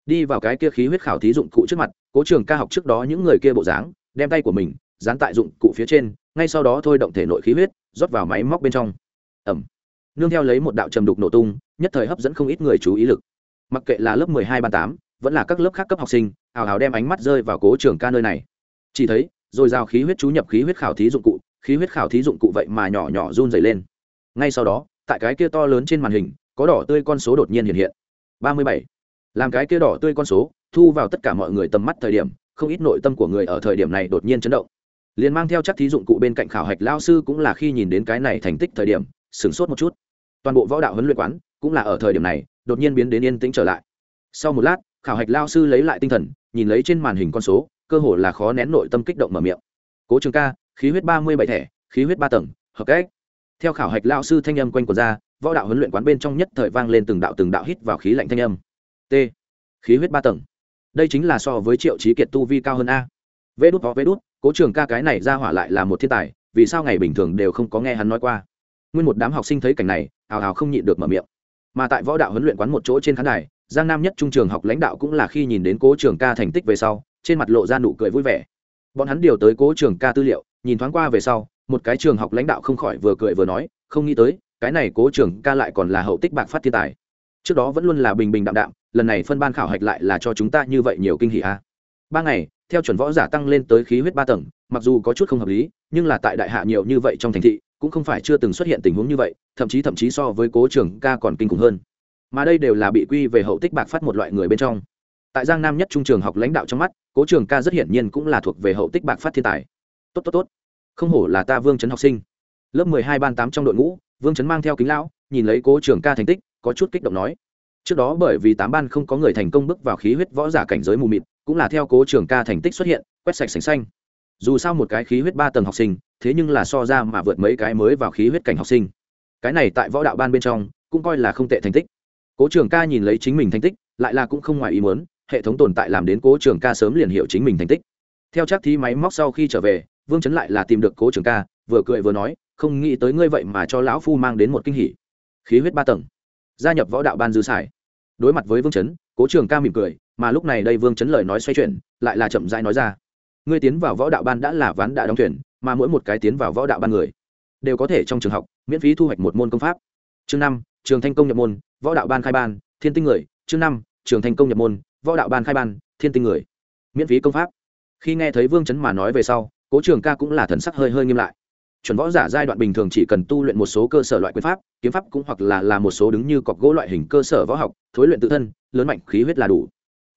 Đi vào cái kia khí huyết khảo thí dụng cụ trước mặt, cố trường ca học trước đó những người kia bộ dáng, đem tay của mình dán tại dụng cụ phía trên, ngay sau đó thôi động thể nội khí huyết, rót vào máy móc bên trong. Ẩm. Nương theo lấy một đạo trầm đục nổ tung, nhất thời hấp dẫn không ít người chú ý lực. Mặc kệ là lớp mười hai ban tám, vẫn là các lớp khác cấp học sinh, hào hào đem ánh mắt rơi vào cố trường ca nơi này. Chỉ thấy, rồi rào khí huyết chú nhập khí huyết khảo thí dụng cụ, khí huyết khảo thí dụng cụ vậy mà nhỏ nhỏ run dày lên. Ngay sau đó, tại cái kia to lớn trên màn hình, có đỏ tươi con số đột nhiên hiện hiện. Ba mươi bảy. Làm cái kia đỏ tươi con số, thu vào tất cả mọi người tầm mắt thời điểm, không ít nội tâm của người ở thời điểm này đột nhiên chấn động liền mang theo chắc thí dụng cụ bên cạnh khảo hạch lao sư cũng là khi nhìn đến cái này thành tích thời điểm, sửng sốt một chút. Toàn bộ võ đạo huấn luyện quán cũng là ở thời điểm này, đột nhiên biến đến yên tĩnh trở lại. Sau một lát, khảo hạch lao sư lấy lại tinh thần, nhìn lấy trên màn hình con số, cơ hồ là khó nén nội tâm kích động mở miệng. Cố trường ca, khí huyết ba mươi bảy thẻ, khí huyết ba tầng, hợp cách. Theo khảo hạch lao sư thanh âm quanh quần ra, võ đạo huấn luyện quán bên trong nhất thời vang lên từng đạo từng đạo hít vào khí lạnh thanh âm. T. Khí huyết ba tầng. Đây chính là so với triệu trí kiệt tu vi cao hơn a. Vê đút có vê đút cố trường ca cái này ra hỏa lại là một thiên tài, vì sao ngày bình thường đều không có nghe hắn nói qua? Nguyên một đám học sinh thấy cảnh này hào hào không nhịn được mở miệng. Mà tại võ đạo huấn luyện quán một chỗ trên khán đài, giang nam nhất trung trường học lãnh đạo cũng là khi nhìn đến cố trường ca thành tích về sau, trên mặt lộ ra nụ cười vui vẻ. Bọn hắn điều tới cố trường ca tư liệu, nhìn thoáng qua về sau, một cái trường học lãnh đạo không khỏi vừa cười vừa nói, không nghĩ tới, cái này cố trường ca lại còn là hậu tích bạc phát thiên tài. Trước đó vẫn luôn là bình bình đạm đạm, lần này phân ban khảo hạch lại là cho chúng ta như vậy nhiều kinh hỷ a. Ba ngày theo chuẩn võ giả tăng lên tới khí huyết ba tầng, mặc dù có chút không hợp lý, nhưng là tại đại hạ nhiều như vậy trong thành thị, cũng không phải chưa từng xuất hiện tình huống như vậy, thậm chí thậm chí so với cố trường ca còn kinh khủng hơn. Mà đây đều là bị quy về hậu tích bạc phát một loại người bên trong. Tại giang nam nhất trung trường học lãnh đạo trong mắt, cố trường ca rất hiển nhiên cũng là thuộc về hậu tích bạc phát thiên tài. Tốt tốt tốt. Không hổ là ta vương trấn học sinh. Lớp mười hai ban tám trong đội ngũ, vương trấn mang theo kính lão, nhìn lấy cố trường ca thành tích, có chút kích động nói. Trước đó bởi vì tám ban không có người thành công bước vào khí huyết võ giả cảnh giới mù mịt cũng là theo cố trường ca thành tích xuất hiện, quét sạch sành xanh. Dù sao một cái khí huyết ba tầng học sinh, thế nhưng là so ra mà vượt mấy cái mới vào khí huyết cảnh học sinh. Cái này tại võ đạo ban bên trong, cũng coi là không tệ thành tích. Cố trường ca nhìn lấy chính mình thành tích, lại là cũng không ngoài ý muốn, hệ thống tồn tại làm đến cố trường ca sớm liền hiểu chính mình thành tích. Theo chắc thí máy móc sau khi trở về, vương chấn lại là tìm được cố trường ca, vừa cười vừa nói, không nghĩ tới ngươi vậy mà cho lão phu mang đến một kinh hỉ. Khí huyết ba tầng. Gia nhập võ đạo ban dư sải đối mặt với vương chấn, cố trường ca mỉm cười mà lúc này đây vương chấn lời nói xoay chuyển, lại là chậm rãi nói ra. Ngươi tiến vào võ đạo ban đã là ván đã đóng thuyền, mà mỗi một cái tiến vào võ đạo ban người, đều có thể trong trường học, miễn phí thu hoạch một môn công pháp. Chương năm, trường thanh công nhập môn, võ đạo ban khai ban, thiên tinh người. Chương năm, trường thanh công nhập môn, võ đạo ban khai ban, thiên tinh người. Miễn phí công pháp. Khi nghe thấy vương chấn mà nói về sau, cố trường ca cũng là thần sắc hơi hơi nghiêm lại. Chuẩn võ giả giai đoạn bình thường chỉ cần tu luyện một số cơ sở loại quyền pháp, kiếm pháp cũng hoặc là là một số đứng như cọc gỗ loại hình cơ sở võ học, thối luyện tự thân, lớn mạnh khí huyết là đủ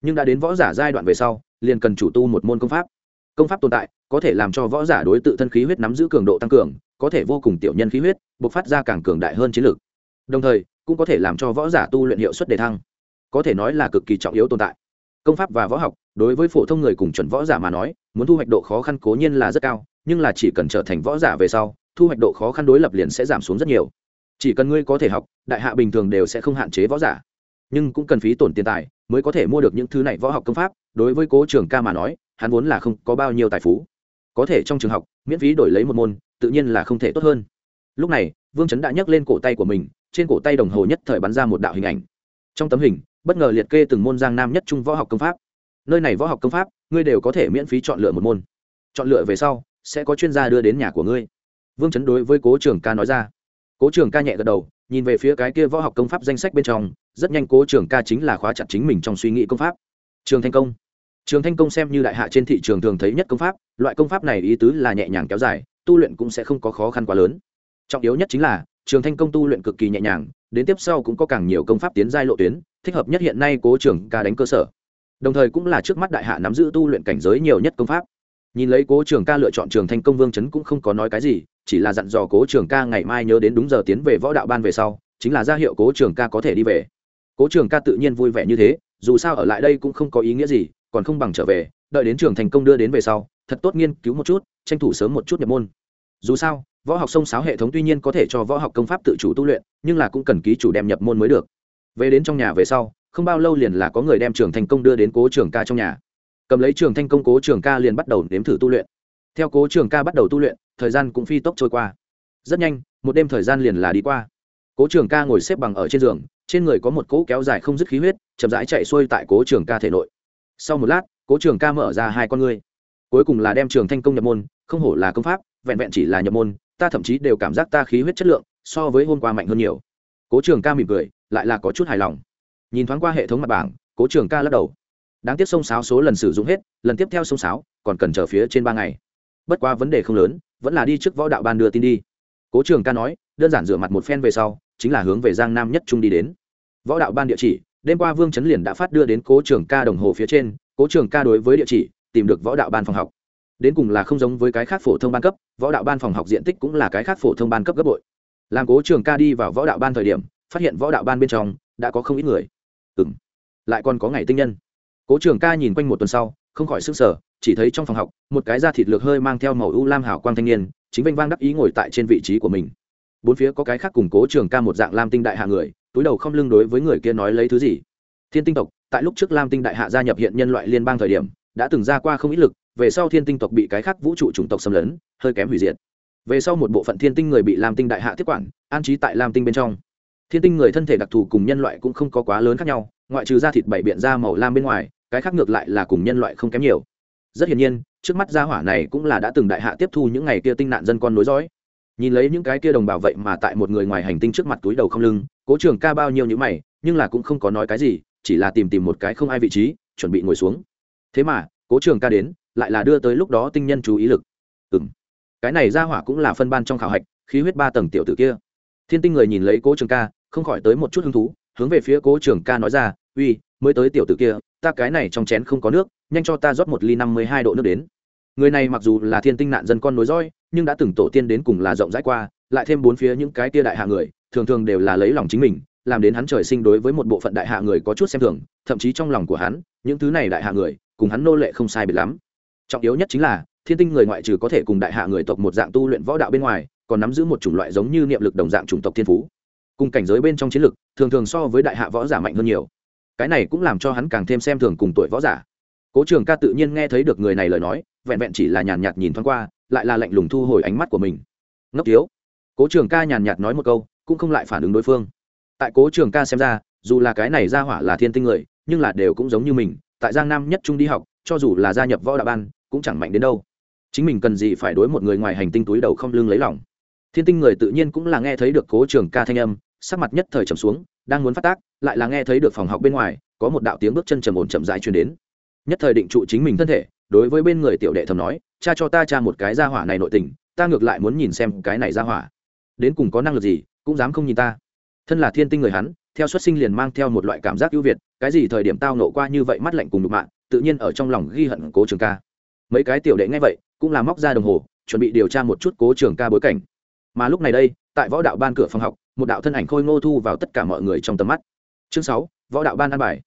nhưng đã đến võ giả giai đoạn về sau, liền cần chủ tu một môn công pháp. Công pháp tồn tại, có thể làm cho võ giả đối tự thân khí huyết nắm giữ cường độ tăng cường, có thể vô cùng tiểu nhân khí huyết, bộc phát ra càng cường đại hơn chiến lược đồng thời, cũng có thể làm cho võ giả tu luyện hiệu suất đề thăng. Có thể nói là cực kỳ trọng yếu tồn tại. Công pháp và võ học, đối với phổ thông người cùng chuẩn võ giả mà nói, muốn thu hoạch độ khó khăn cố nhiên là rất cao, nhưng là chỉ cần trở thành võ giả về sau, thu hoạch độ khó khăn đối lập liền sẽ giảm xuống rất nhiều. Chỉ cần ngươi có thể học, đại hạ bình thường đều sẽ không hạn chế võ giả. Nhưng cũng cần phí tổn tiền tài mới có thể mua được những thứ này võ học công pháp, đối với cố trường ca mà nói, hắn vốn là không có bao nhiêu tài phú. Có thể trong trường học, miễn phí đổi lấy một môn, tự nhiên là không thể tốt hơn. Lúc này, vương chấn đã nhấc lên cổ tay của mình, trên cổ tay đồng hồ nhất thời bắn ra một đạo hình ảnh. Trong tấm hình, bất ngờ liệt kê từng môn giang nam nhất trung võ học công pháp. Nơi này võ học công pháp, ngươi đều có thể miễn phí chọn lựa một môn. Chọn lựa về sau, sẽ có chuyên gia đưa đến nhà của ngươi. Vương chấn đối với cố trường ca nói ra cố trường ca nhẹ gật đầu, nhìn về phía cái kia võ học công pháp danh sách bên trong, rất nhanh cố trường ca chính là khóa chặt chính mình trong suy nghĩ công pháp. Trường thanh công. Trường thanh công xem như đại hạ trên thị trường thường thấy nhất công pháp, loại công pháp này ý tứ là nhẹ nhàng kéo dài, tu luyện cũng sẽ không có khó khăn quá lớn. Trọng yếu nhất chính là, trường thanh công tu luyện cực kỳ nhẹ nhàng, đến tiếp sau cũng có càng nhiều công pháp tiến giai lộ tuyến, thích hợp nhất hiện nay cố trường ca đánh cơ sở. Đồng thời cũng là trước mắt đại hạ nắm giữ tu luyện cảnh giới nhiều nhất công pháp. Nhìn lấy cố trường ca lựa chọn trường thanh công vương chấn cũng không có nói cái gì chỉ là dặn dò cố trường ca ngày mai nhớ đến đúng giờ tiến về võ đạo ban về sau, chính là ra hiệu cố trường ca có thể đi về. Cố trường ca tự nhiên vui vẻ như thế, dù sao ở lại đây cũng không có ý nghĩa gì, còn không bằng trở về, đợi đến trường thành công đưa đến về sau, thật tốt nghiên cứu một chút, tranh thủ sớm một chút nhập môn. Dù sao, võ học sông sáo hệ thống tuy nhiên có thể cho võ học công pháp tự chủ tu luyện, nhưng là cũng cần ký chủ đem nhập môn mới được. Về đến trong nhà về sau, không bao lâu liền là có người đem trường thành công đưa đến cố trường ca trong nhà. Cầm lấy trường thanh công cố trường ca liền bắt đầu nếm thử tu luyện. Theo cố trường ca bắt đầu tu luyện thời gian cũng phi tốc trôi qua. Rất nhanh, một đêm thời gian liền là đi qua. Cố trường ca ngồi xếp bằng ở trên giường, trên người có một cỗ kéo dài không dứt khí huyết, chậm rãi chạy xuôi tại cố trường ca thể nội. Sau một lát, cố trường ca mở ra hai con ngươi. Cuối cùng là đem trường thanh công nhập môn, không hổ là công pháp, vẹn vẹn chỉ là nhập môn, ta thậm chí đều cảm giác ta khí huyết chất lượng so với hôm qua mạnh hơn nhiều. Cố trường ca mỉm cười, lại là có chút hài lòng. Nhìn thoáng qua hệ thống mặt bảng, cố trường ca lắc đầu. Đáng tiếc sông sáo số lần sử dụng hết, lần tiếp theo sông sáo còn cần chờ phía trên ba ngày. Bất quá vấn đề không lớn vẫn là đi trước võ đạo ban đưa tin đi. Cố trường ca nói, đơn giản rửa mặt một phen về sau, chính là hướng về giang nam nhất trung đi đến. Võ đạo ban địa chỉ, đêm qua vương chấn liền đã phát đưa đến cố trường ca đồng hồ phía trên, cố trường ca đối với địa chỉ, tìm được võ đạo ban phòng học. Đến cùng là không giống với cái khác phổ thông ban cấp, võ đạo ban phòng học diện tích cũng là cái khác phổ thông ban cấp gấp bội. Làm cố trường ca đi vào võ đạo ban thời điểm, phát hiện võ đạo ban bên trong đã có không ít người. Ừ m lại còn có ngày tinh nhân. Cố trường ca nhìn quanh một tuần sau, không khỏi s ư n g sở chỉ thấy trong phòng học, một cái da thịt lược hơi mang theo màu u lam hảo quang thanh niên, chính vênh vang đắc ý ngồi tại trên vị trí của mình. Bốn phía có cái khác củng cố trường ca một dạng lam tinh đại hạ người, túi đầu không lưng đối với người kia nói lấy thứ gì. Thiên tinh tộc, tại lúc trước lam tinh đại hạ gia nhập hiện nhân loại liên bang thời điểm, đã từng ra qua không ít lực, về sau thiên tinh tộc bị cái khác vũ trụ chủng tộc xâm lấn, hơi kém hủy diệt. Về sau một bộ phận thiên tinh người bị lam tinh đại hạ tiếp quản, an trí tại lam tinh bên trong. Thiên tinh người thân thể đặc thù cùng nhân loại cũng không có quá lớn khác nhau, ngoại trừ da thịt bảy biện da màu lam bên ngoài, cái khác ngược lại là cùng nhân loại không kém nhiều rất hiển nhiên, trước mắt gia hỏa này cũng là đã từng đại hạ tiếp thu những ngày kia tinh nạn dân con nối dõi. Nhìn lấy những cái kia đồng bào vậy mà tại một người ngoài hành tinh trước mặt túi đầu không lưng, cố trường ca bao nhiêu những mày, nhưng là cũng không có nói cái gì, chỉ là tìm tìm một cái không ai vị trí, chuẩn bị ngồi xuống. Thế mà, cố trường ca đến, lại là đưa tới lúc đó tinh nhân chú ý lực. Ừ m cái này ra hỏa cũng là phân ban trong khảo hạch, khí huyết ba tầng tiểu tử kia. Thiên tinh người nhìn lấy cố trường ca, không khỏi tới một chút hứng thú, hướng về phía cố trường ca nói ra, uy mới tới tiểu tử kia, ta cái này trong chén không có nước, nhanh cho ta rót một ly năm mươi hai độ nước đến. Người này mặc dù là thiên tinh nạn dân con nối roi nhưng đã từng tổ tiên đến cùng là rộng rãi qua, lại thêm bốn phía những cái tia đại hạ người, thường thường đều là lấy lòng chính mình, làm đến hắn trời sinh đối với một bộ phận đại hạ người có chút xem thường, thậm chí trong lòng của hắn, những thứ này đại hạ người, cùng hắn nô lệ không sai biệt lắm. Trọng yếu nhất chính là, thiên tinh người ngoại trừ có thể cùng đại hạ người tộc một dạng tu luyện võ đạo bên ngoài, còn nắm giữ một chủng loại giống như niệm lực đồng dạng chủng tộc thiên phú. Cùng cảnh giới bên trong chiến lực, thường thường so với đại hạ võ giả mạnh hơn nhiều cái này cũng làm cho hắn càng thêm xem thường cùng tuổi võ giả. Cố trường ca tự nhiên nghe thấy được người này lời nói, vẹn vẹn chỉ là nhàn nhạt nhìn thoáng qua, lại là lạnh lùng thu hồi ánh mắt của mình. Ngốc tiếu cố trường ca nhàn nhạt nói một câu, cũng không lại phản ứng đối phương. Tại cố trường ca xem ra, dù là cái này ra hỏa là thiên tinh người, nhưng là đều cũng giống như mình, tại giang nam nhất trung đi học, cho dù là gia nhập võ đạo ban, cũng chẳng mạnh đến đâu. Chính mình cần gì phải đối một người ngoài hành tinh túi đầu không lương lấy lòng. Thiên tinh người tự nhiên cũng là nghe thấy được cố trường ca thanh âm, sắc mặt nhất thời trầm xuống đang muốn phát tác, lại là nghe thấy được phòng học bên ngoài, có một đạo tiếng bước chân trầm ổn chậm rãi truyền đến. Nhất thời định trụ chính mình thân thể, đối với bên người tiểu đệ thầm nói, cha cho ta cha một cái gia hỏa này nội tình, ta ngược lại muốn nhìn xem cái này gia hỏa. Đến cùng có năng lực gì, cũng dám không nhìn ta. Thân là thiên tinh người hắn, theo xuất sinh liền mang theo một loại cảm giác ưu việt, cái gì thời điểm tao nộ qua như vậy mắt lạnh cùng đục mạng, tự nhiên ở trong lòng ghi hận cố trường ca. Mấy cái tiểu đệ ngay vậy, cũng là móc ra đồng hồ, chuẩn bị điều tra một chút cố trường ca bối cảnh. Mà lúc này đây tại võ đạo ban cửa phòng học, một đạo thân ảnh khôi ngô thu vào tất cả mọi người trong tầm mắt. Chương sáu, võ đạo ban an bài.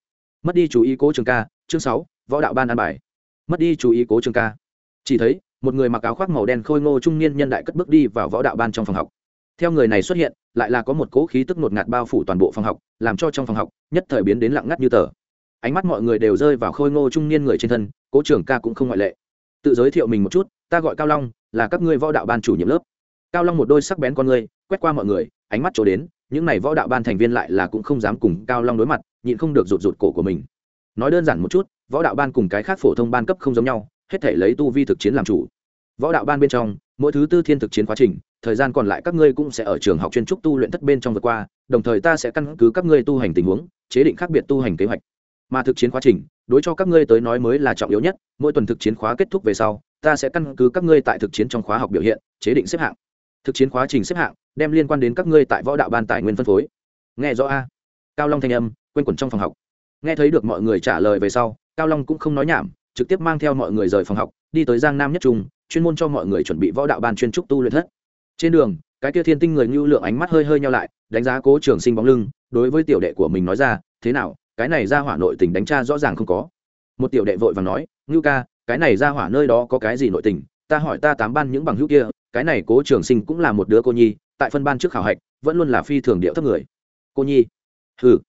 Mất đi chú ý cố trường ca, chương sáu, võ đạo ban an bài. Mất đi chú ý cố trường ca. Chỉ thấy, một người mặc áo khoác màu đen khôi ngô trung niên nhân đại cất bước đi vào võ đạo ban trong phòng học. Theo người này xuất hiện, lại là có một cỗ khí tức ngột ngạt bao phủ toàn bộ phòng học, làm cho trong phòng học, nhất thời biến đến lặng ngắt như tờ. Ánh mắt mọi người đều rơi vào khôi ngô trung niên người trên thân, cố trường ca cũng không ngoại lệ. Tự giới thiệu mình một chút, ta gọi cao long, là các ngươi võ đạo ban chủ nhiệm lớp cao long một đôi sắc bén con ngươi, quét qua mọi người, ánh mắt chỗ đến, những n à y võ đạo ban thành viên lại là cũng không dám cùng cao long đối mặt, nhịn không được rụt rụt cổ của mình. Nói đơn giản một chút, võ đạo ban cùng cái khác phổ thông ban cấp không giống nhau, hết thể lấy tu vi thực chiến làm chủ. Võ đạo ban bên trong, mỗi thứ tư thiên thực chiến quá trình, thời gian còn lại các ngươi cũng sẽ ở trường học chuyên trúc tu luyện thất bên trong vượt qua, đồng thời ta sẽ căn cứ các ngươi tu hành tình huống, chế định khác biệt tu hành kế hoạch. Mà thực chiến quá trình, đối cho các ngươi tới nói mới là trọng yếu nhất, mỗi tuần thực chiến khóa kết thúc về sau, ta sẽ căn cứ các ngươi tại thực chiến trong khóa học biểu hiện, chế định xếp hạng thực chiến quá trình xếp hạng, đem liên quan đến các ngươi tại võ đạo ban tài nguyên phân phối. Nghe rõ a. Cao long thanh âm q u a n quẩn trong phòng học. Nghe thấy được mọi người trả lời về sau, cao long cũng không nói nhảm, trực tiếp mang theo mọi người rời phòng học, đi tới giang nam nhất trung, chuyên môn cho mọi người chuẩn bị võ đạo ban chuyên trúc tu luyện thất. Trên đường, cái kia thiên tinh người ngưu lượng ánh mắt hơi hơi nhau lại, đánh giá cố trường sinh bóng lưng, đối với tiểu đệ của mình nói ra, thế nào, cái này ra hỏa nội tình đánh tra rõ ràng không có? Một tiểu đệ vội và nói, ngưu ca, cái này ra hỏa nơi đó có cái gì nội tình? Ta hỏi ta tám ban những bằng hữu kia cái này cố trường sinh cũng là một đứa cô nhi, tại phân ban trước khảo hạch, vẫn luôn là phi thường điệu thấp người. Cô nhi? Ừ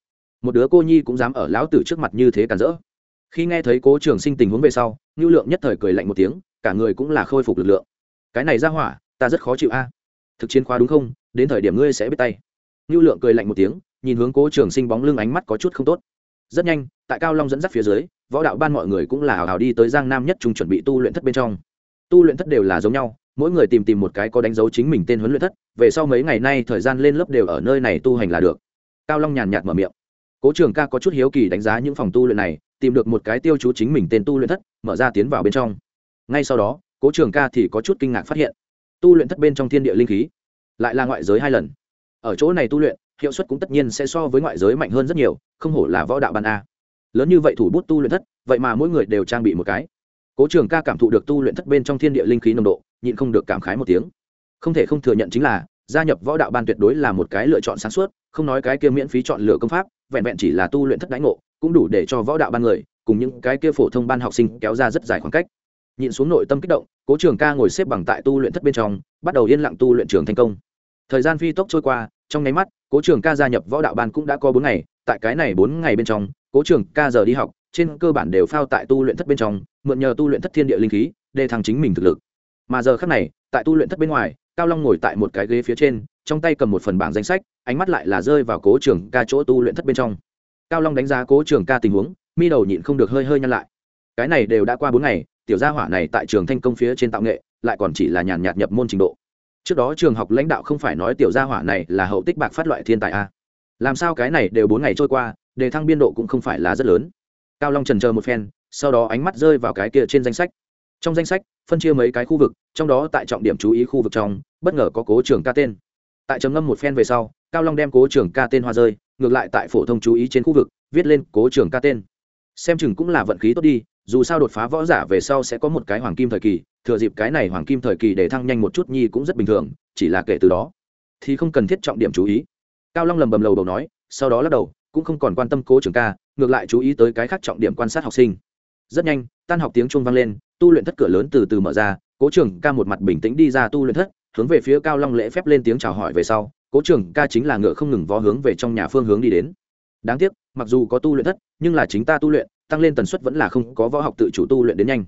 một đứa cô nhi cũng dám ở lão tử trước mặt như thế cản rỡ. Khi nghe thấy cố trường sinh tình huống về sau ngưu lượng nhất thời cười lạnh một tiếng, cả người cũng là khôi phục lực lượng. Cái này ra hỏa, ta rất khó chịu a. Thực chiến khóa đúng không? Đến thời điểm ngươi sẽ biết tay. Ngưu lượng cười lạnh một tiếng, nhìn hướng cố trường sinh bóng lưng ánh mắt có chút không tốt. Rất nhanh, tại cao long dẫn dắt phía dưới, võ đạo ban mọi người cũng là hào hào đi tới giang nam nhất trung chuẩn bị tu luyện thất bên trong. Tu luyện thất đều là giống nhau mỗi người tìm tìm một cái có đánh dấu chính mình tên huấn luyện thất, về sau mấy ngày nay thời gian lên lớp đều ở nơi này tu hành là được. Cao long nhàn nhạt mở miệng. Cố trường ca có chút hiếu kỳ đánh giá những phòng tu luyện này, tìm được một cái tiêu chú chính mình tên tu luyện thất, mở ra tiến vào bên trong. Ngay sau đó, cố trường ca thì có chút kinh ngạc phát hiện, tu luyện thất bên trong thiên địa linh khí lại là ngoại giới hai lần. Ở chỗ này tu luyện, hiệu suất cũng tất nhiên sẽ so với ngoại giới mạnh hơn rất nhiều, không hổ là võ đạo ban a. Lớn như vậy thủ bút tu luyện thất, vậy mà mỗi người đều trang bị một cái cố trường ca cảm thụ được tu luyện thất bên trong thiên địa linh khí nồng độ, nhịn không được cảm khái một tiếng. Không thể không thừa nhận chính là, gia nhập võ đạo ban tuyệt đối là một cái lựa chọn sáng suốt, không nói cái kia miễn phí chọn lựa công pháp, vẹn vẹn chỉ là tu luyện thất đánh ngộ, cũng đủ để cho võ đạo ban người, cùng những cái kia phổ thông ban học sinh kéo ra rất dài khoảng cách. Nhìn xuống nội tâm kích động, cố trường ca ngồi xếp bằng tại tu luyện thất bên trong, bắt đầu yên lặng tu luyện trường thành công. Thời gian phi tốc trôi qua, trong nháy mắt, cố trường ca gia nhập võ đạo ban cũng đã có bốn ngày, tại cái này bốn ngày bên trong, cố trường ca giờ đi học trên cơ bản đều phao tại tu luyện thất bên trong, mượn nhờ tu luyện thất thiên địa linh khí, để thăng chính mình thực lực. Mà giờ khác này, tại tu luyện thất bên ngoài, cao long ngồi tại một cái ghế phía trên, trong tay cầm một phần bảng danh sách, ánh mắt lại là rơi vào cố trường ca chỗ tu luyện thất bên trong. Cao long đánh giá cố trường ca tình huống, mi đầu nhịn không được hơi hơi nhăn lại. Cái này đều đã qua bốn ngày, tiểu gia hỏa này tại trường thanh công phía trên tạo nghệ, lại còn chỉ là nhàn nhạt nhập môn trình độ. Trước đó trường học lãnh đạo không phải nói tiểu gia hỏa này là hậu tích bạc phát loại thiên tài a. À? làm sao cái này đều bốn ngày trôi qua đề thăng biên độ cũng không phải là rất lớn cao long trần chờ một phen, sau đó ánh mắt rơi vào cái kia trên danh sách. Trong danh sách, phân chia mấy cái khu vực, trong đó tại trọng điểm chú ý khu vực trong, bất ngờ có cố trường ca tên. Tại trầm ngâm một phen về sau, cao long đem cố trường ca tên hoa rơi, ngược lại tại phổ thông chú ý trên khu vực, viết lên cố trường ca tên. Xem chừng cũng là vận khí tốt đi, dù sao đột phá võ giả về sau sẽ có một cái hoàng kim thời kỳ, thừa dịp cái này hoàng kim thời kỳ để thăng nhanh một chút nhi cũng rất bình thường, chỉ là kể từ đó. Thì không cần thiết trọng điểm chú ý. Cao long lầm bầm lầu đầu nói, sau đó lắc đầu cũng không còn quan tâm cố trường ca, ngược lại chú ý tới cái khác trọng điểm quan sát học sinh. Rất nhanh, tan học tiếng chuông vang lên, tu luyện thất cửa lớn từ từ mở ra, cố trường ca một mặt bình tĩnh đi ra tu luyện thất, hướng về phía cao long lễ phép lên tiếng chào hỏi về sau, cố trường ca chính là ngựa không ngừng vó hướng về trong nhà phương hướng đi đến. Đáng tiếc, mặc dù có tu luyện thất, nhưng là chính ta tu luyện, tăng lên tần suất vẫn là không có võ học tự chủ tu luyện đến nhanh.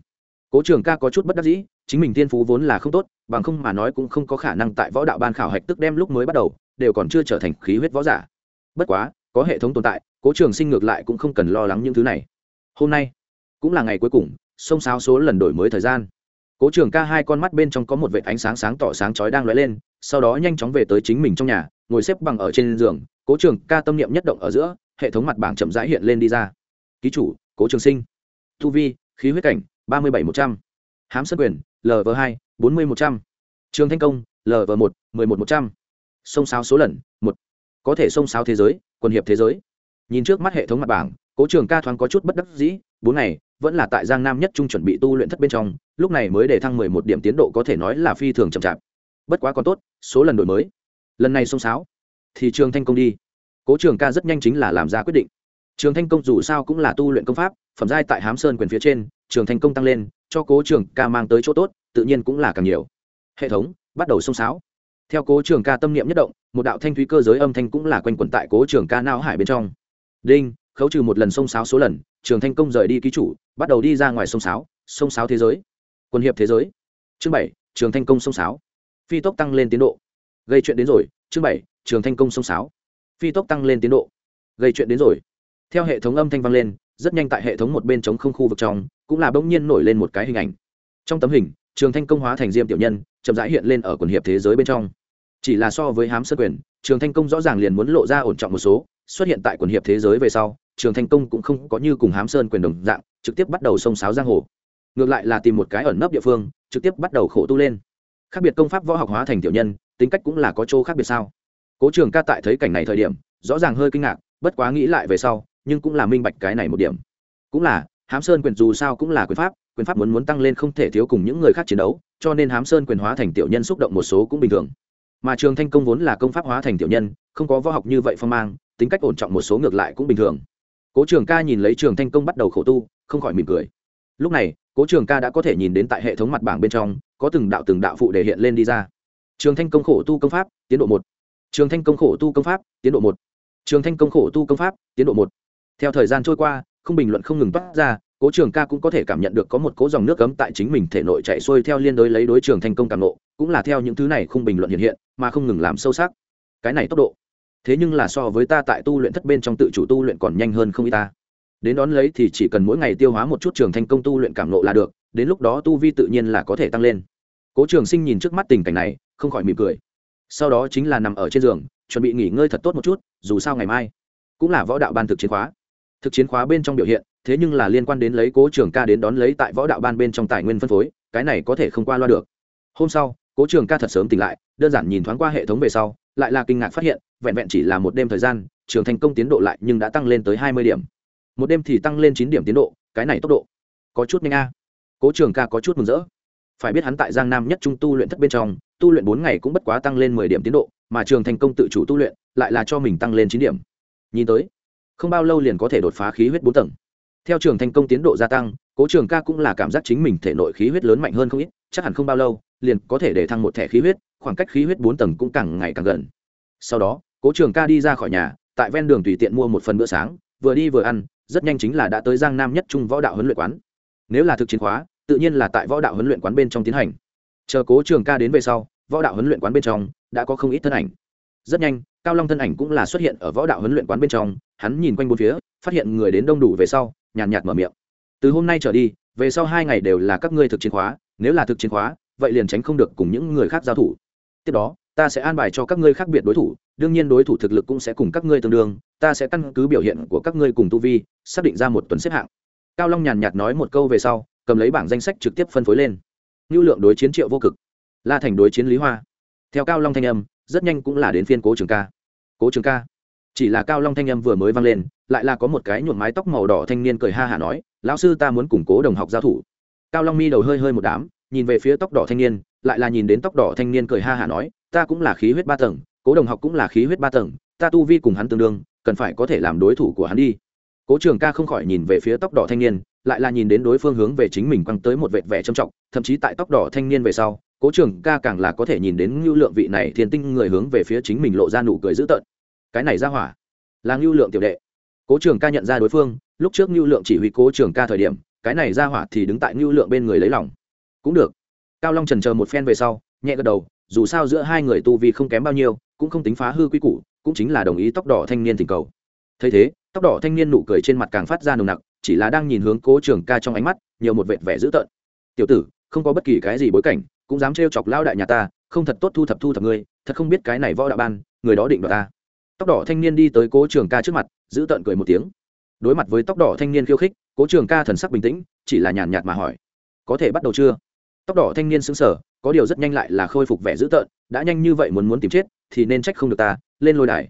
Cố trường ca có chút bất đắc dĩ, chính mình thiên phú vốn là không tốt, bằng không mà nói cũng không có khả năng tại võ đạo ban khảo hạch tức đem lúc mới bắt đầu, đều còn chưa trở thành khí huyết võ giả. Bất quá có hệ thống tồn tại, cố trường sinh ngược lại cũng không cần lo lắng những thứ này. Hôm nay, cũng là ngày cuối cùng xông sáo số lần đổi mới thời gian. Cố trường ca hai con mắt bên trong có một vệt ánh sáng sáng tỏ sáng chói đang lóe lên, sau đó nhanh chóng về tới chính mình trong nhà, ngồi xếp bằng ở trên giường, cố trường ca tâm niệm nhất động ở giữa, hệ thống mặt bảng chậm rãi hiện lên đi ra. Ký chủ, cố trường sinh. Thu vi, khí huyết cảnh, ba mươi bảy một trăm. H á m sân quyền lv hai, bốn mươi một trăm. Trường thanh công lv một, mười một một trăm. Sông sáo số lần, một. Có thể sông sáo thế giới quân hiệp thế giới. Nhìn trước mắt hệ thống mặt bảng, cố trường ca thoáng có chút bất đắc dĩ, bốn này vẫn là tại giang nam nhất trung chuẩn bị tu luyện thất bên trong, lúc này mới để thăng mười một điểm tiến độ có thể nói là phi thường chậm chạp. Bất quá còn tốt, số lần đổi mới. Lần này sông sáo thì trường thanh công đi. Cố trường ca rất nhanh chính là làm ra quyết định. Trường thanh công dù sao cũng là tu luyện công pháp, phẩm giai tại hám sơn quyền phía trên, trường thanh công tăng lên, cho cố trường ca mang tới chỗ tốt, tự nhiên cũng là càng nhiều. Hệ thống, bắt đầu sông sáo theo cố trường ca tâm niệm nhất động, một đạo thanh thúy cơ giới âm thanh cũng là quanh quẩn tại cố trường ca não hải bên trong. Đinh, khấu trừ một lần sông sáo số lần, trường thanh công rời đi ký chủ, bắt đầu đi ra ngoài sông sáo sông sáo thế giới. Quân hiệp thế giới. Chương bảy, trường thanh công sông sáo. Phi tốc tăng lên tiến độ. Gây chuyện đến rồi, chương bảy, trường thanh công sông sáo. Phi tốc tăng lên tiến độ. Gây chuyện đến rồi. Theo hệ thống âm thanh vang lên, rất nhanh tại hệ thống một bên chống không khu vực trong, cũng là bỗng nhiên nổi lên một cái hình ảnh. Trong tấm hình, trường thanh công hóa thành diêm tiểu nhân, chậm rãi hiện lên ở quần hiệp thế giới bên trong chỉ là so với hám sơ quyền, trường thanh công rõ ràng liền muốn lộ ra ổn trọng một số, xuất hiện tại quần hiệp thế giới về sau, trường thanh công cũng không có như cùng hám sơn quyền đồng dạng, trực tiếp bắt đầu xông sáo giang hồ. Ngược lại là tìm một cái ẩn nấp địa phương, trực tiếp bắt đầu khổ tu lên. Khác biệt công pháp võ học hóa thành tiểu nhân, tính cách cũng là có chỗ khác biệt sao? Cố trường ca tại thấy cảnh này thời điểm, rõ ràng hơi kinh ngạc, bất quá nghĩ lại về sau, nhưng cũng là minh bạch cái này một điểm. Cũng là, hám sơn quyền dù sao cũng là quyền pháp quyền pháp muốn muốn tăng lên không thể thiếu cùng những người khác chiến đấu, cho nên hám sơn quyền hóa thành tiểu nhân xúc động một số cũng bình thường mà trường thanh công vốn là công pháp hóa thành tiểu nhân, không có võ học như vậy phong mang, tính cách ổn trọng một số ngược lại cũng bình thường. Cố trường ca nhìn lấy trường thanh công bắt đầu khổ tu, không khỏi mỉm cười. Lúc này, cố trường ca đã có thể nhìn đến tại hệ thống mặt bảng bên trong, có từng đạo từng đạo phụ để hiện lên đi ra. Trường thanh công khổ tu công pháp, tiến độ một. Trường thanh công khổ tu công pháp, tiến độ một. Trường thanh công khổ tu công pháp, tiến độ một. Theo thời gian trôi qua, không bình luận không ngừng toát ra cố trường ca cũng có thể cảm nhận được có một cố dòng nước cấm tại chính mình thể nội chạy xuôi theo liên đối lấy đối trường thành công cảm nộ, cũng là theo những thứ này không bình luận hiện hiện, mà không ngừng làm sâu sắc. Cái này tốc độ, thế nhưng là so với ta tại tu luyện thất bên trong tự chủ tu luyện còn nhanh hơn không y ta. Đến đón lấy thì chỉ cần mỗi ngày tiêu hóa một chút trường thành công tu luyện cảm nộ là được, đến lúc đó tu vi tự nhiên là có thể tăng lên. Cố trường sinh nhìn trước mắt tình cảnh này, không khỏi mỉm cười. Sau đó chính là nằm ở trên giường, chuẩn bị nghỉ ngơi thật tốt một chút, dù sao ngày mai cũng là võ đạo ban thực chiến khóa. Thực chiến khóa bên trong biểu hiện thế nhưng là liên quan đến lấy cố trường ca đến đón lấy tại võ đạo ban bên trong tài nguyên phân phối, cái này có thể không qua loa được. Hôm sau, cố trường ca thật sớm tỉnh lại, đơn giản nhìn thoáng qua hệ thống về sau, lại là kinh ngạc phát hiện, vẹn vẹn chỉ là một đêm thời gian, trường thành công tiến độ lại nhưng đã tăng lên tới hai mươi điểm. Một đêm thì tăng lên chín điểm tiến độ, cái này tốc độ có chút nhanh a. Cố trường ca có chút mừng rỡ. Phải biết hắn tại giang nam nhất trung tu luyện thất bên trong, tu luyện bốn ngày cũng bất quá tăng lên mười điểm tiến độ, mà trường thành công tự chủ tu luyện, lại là cho mình tăng lên chín điểm. Nhìn tới, không bao lâu liền có thể đột phá khí huyết bốn tầng theo trường thành công tiến độ gia tăng, cố trường ca cũng là cảm giác chính mình thể nội khí huyết lớn mạnh hơn không ít, chắc hẳn không bao lâu, liền có thể để thăng một thẻ khí huyết, khoảng cách khí huyết bốn tầng cũng càng ngày càng gần. Sau đó, cố trường ca đi ra khỏi nhà, tại ven đường tùy tiện mua một phần bữa sáng, vừa đi vừa ăn, rất nhanh chính là đã tới giang nam nhất trung võ đạo huấn luyện quán. Nếu là thực chiến khóa, tự nhiên là tại võ đạo huấn luyện quán bên trong tiến hành. Chờ cố trường ca đến về sau, võ đạo huấn luyện quán bên trong đã có không ít thân ảnh. Rất nhanh, cao long thân ảnh cũng là xuất hiện ở võ đạo huấn luyện quán bên trong, hắn nhìn quanh bốn phía, phát hiện người đến đông đủ về sau nhàn nhạt mở miệng. Từ hôm nay trở đi, về sau hai ngày đều là các ngươi thực chiến khóa, nếu là thực chiến khóa, vậy liền tránh không được cùng những người khác giao thủ. Tiếp đó, ta sẽ an bài cho các ngươi khác biệt đối thủ, đương nhiên đối thủ thực lực cũng sẽ cùng các ngươi tương đương, ta sẽ căn cứ biểu hiện của các ngươi cùng tu vi, xác định ra một tuần xếp hạng. Cao long nhàn nhạt nói một câu về sau, cầm lấy bảng danh sách trực tiếp phân phối lên. Ngưu lượng đối chiến triệu vô cực, la thành đối chiến lý hoa. Theo cao long thanh âm, rất nhanh cũng là đến phiên cố trường ca. Cố trường ca chỉ là cao long thanh âm vừa mới vang lên, lại là có một cái nhuộm mái tóc màu đỏ thanh niên cười ha hả nói, lão sư ta muốn củng cố đồng học giao thủ. Cao long mi đầu hơi hơi một đám, nhìn về phía tóc đỏ thanh niên, lại là nhìn đến tóc đỏ thanh niên cười ha hả nói, ta cũng là khí huyết ba tầng, cố đồng học cũng là khí huyết ba tầng, ta tu vi cùng hắn tương đương, cần phải có thể làm đối thủ của hắn đi. Cố trường ca không khỏi nhìn về phía tóc đỏ thanh niên, lại là nhìn đến đối phương hướng về chính mình quăng tới một vệt vẻ trầm trọng, thậm chí tại tóc đỏ thanh niên về sau, cố trường ca càng là có thể nhìn đến ngưu lượng vị này thiên tinh người hướng về phía chính mình lộ ra nụ cười dữ tợn cái này ra hỏa là ngưu lượng tiểu đệ. Cố trường ca nhận ra đối phương, lúc trước ngưu lượng chỉ huy cố trường ca thời điểm, cái này ra hỏa thì đứng tại ngưu lượng bên người lấy lòng. Cũng được. Cao long trần chờ một phen về sau, nhẹ gật đầu, dù sao giữa hai người tu vi không kém bao nhiêu, cũng không tính phá hư quy củ, cũng chính là đồng ý tóc đỏ thanh niên thỉnh cầu. Thấy thế, tóc đỏ thanh niên nụ cười trên mặt càng phát ra nồng nặc, chỉ là đang nhìn hướng cố trường ca trong ánh mắt, nhiều một vệt vẻ dữ tợn. Tiểu tử, không có bất kỳ cái gì bối cảnh, cũng dám trêu chọc lao đại nhà ta, không thật tốt thu thập thu thập ngươi, thật không biết cái này võ đạo ban, người đó định đoạt ta tóc đỏ thanh niên đi tới cố trường ca trước mặt, giữ tợn cười một tiếng. Đối mặt với tóc đỏ thanh niên khiêu khích, cố trường ca thần sắc bình tĩnh, chỉ là nhàn nhạt mà hỏi, có thể bắt đầu chưa? Tóc đỏ thanh niên xứng sở có điều rất nhanh lại là khôi phục vẻ dữ tợn, đã nhanh như vậy muốn muốn tìm chết, thì nên trách không được ta, lên lôi đài.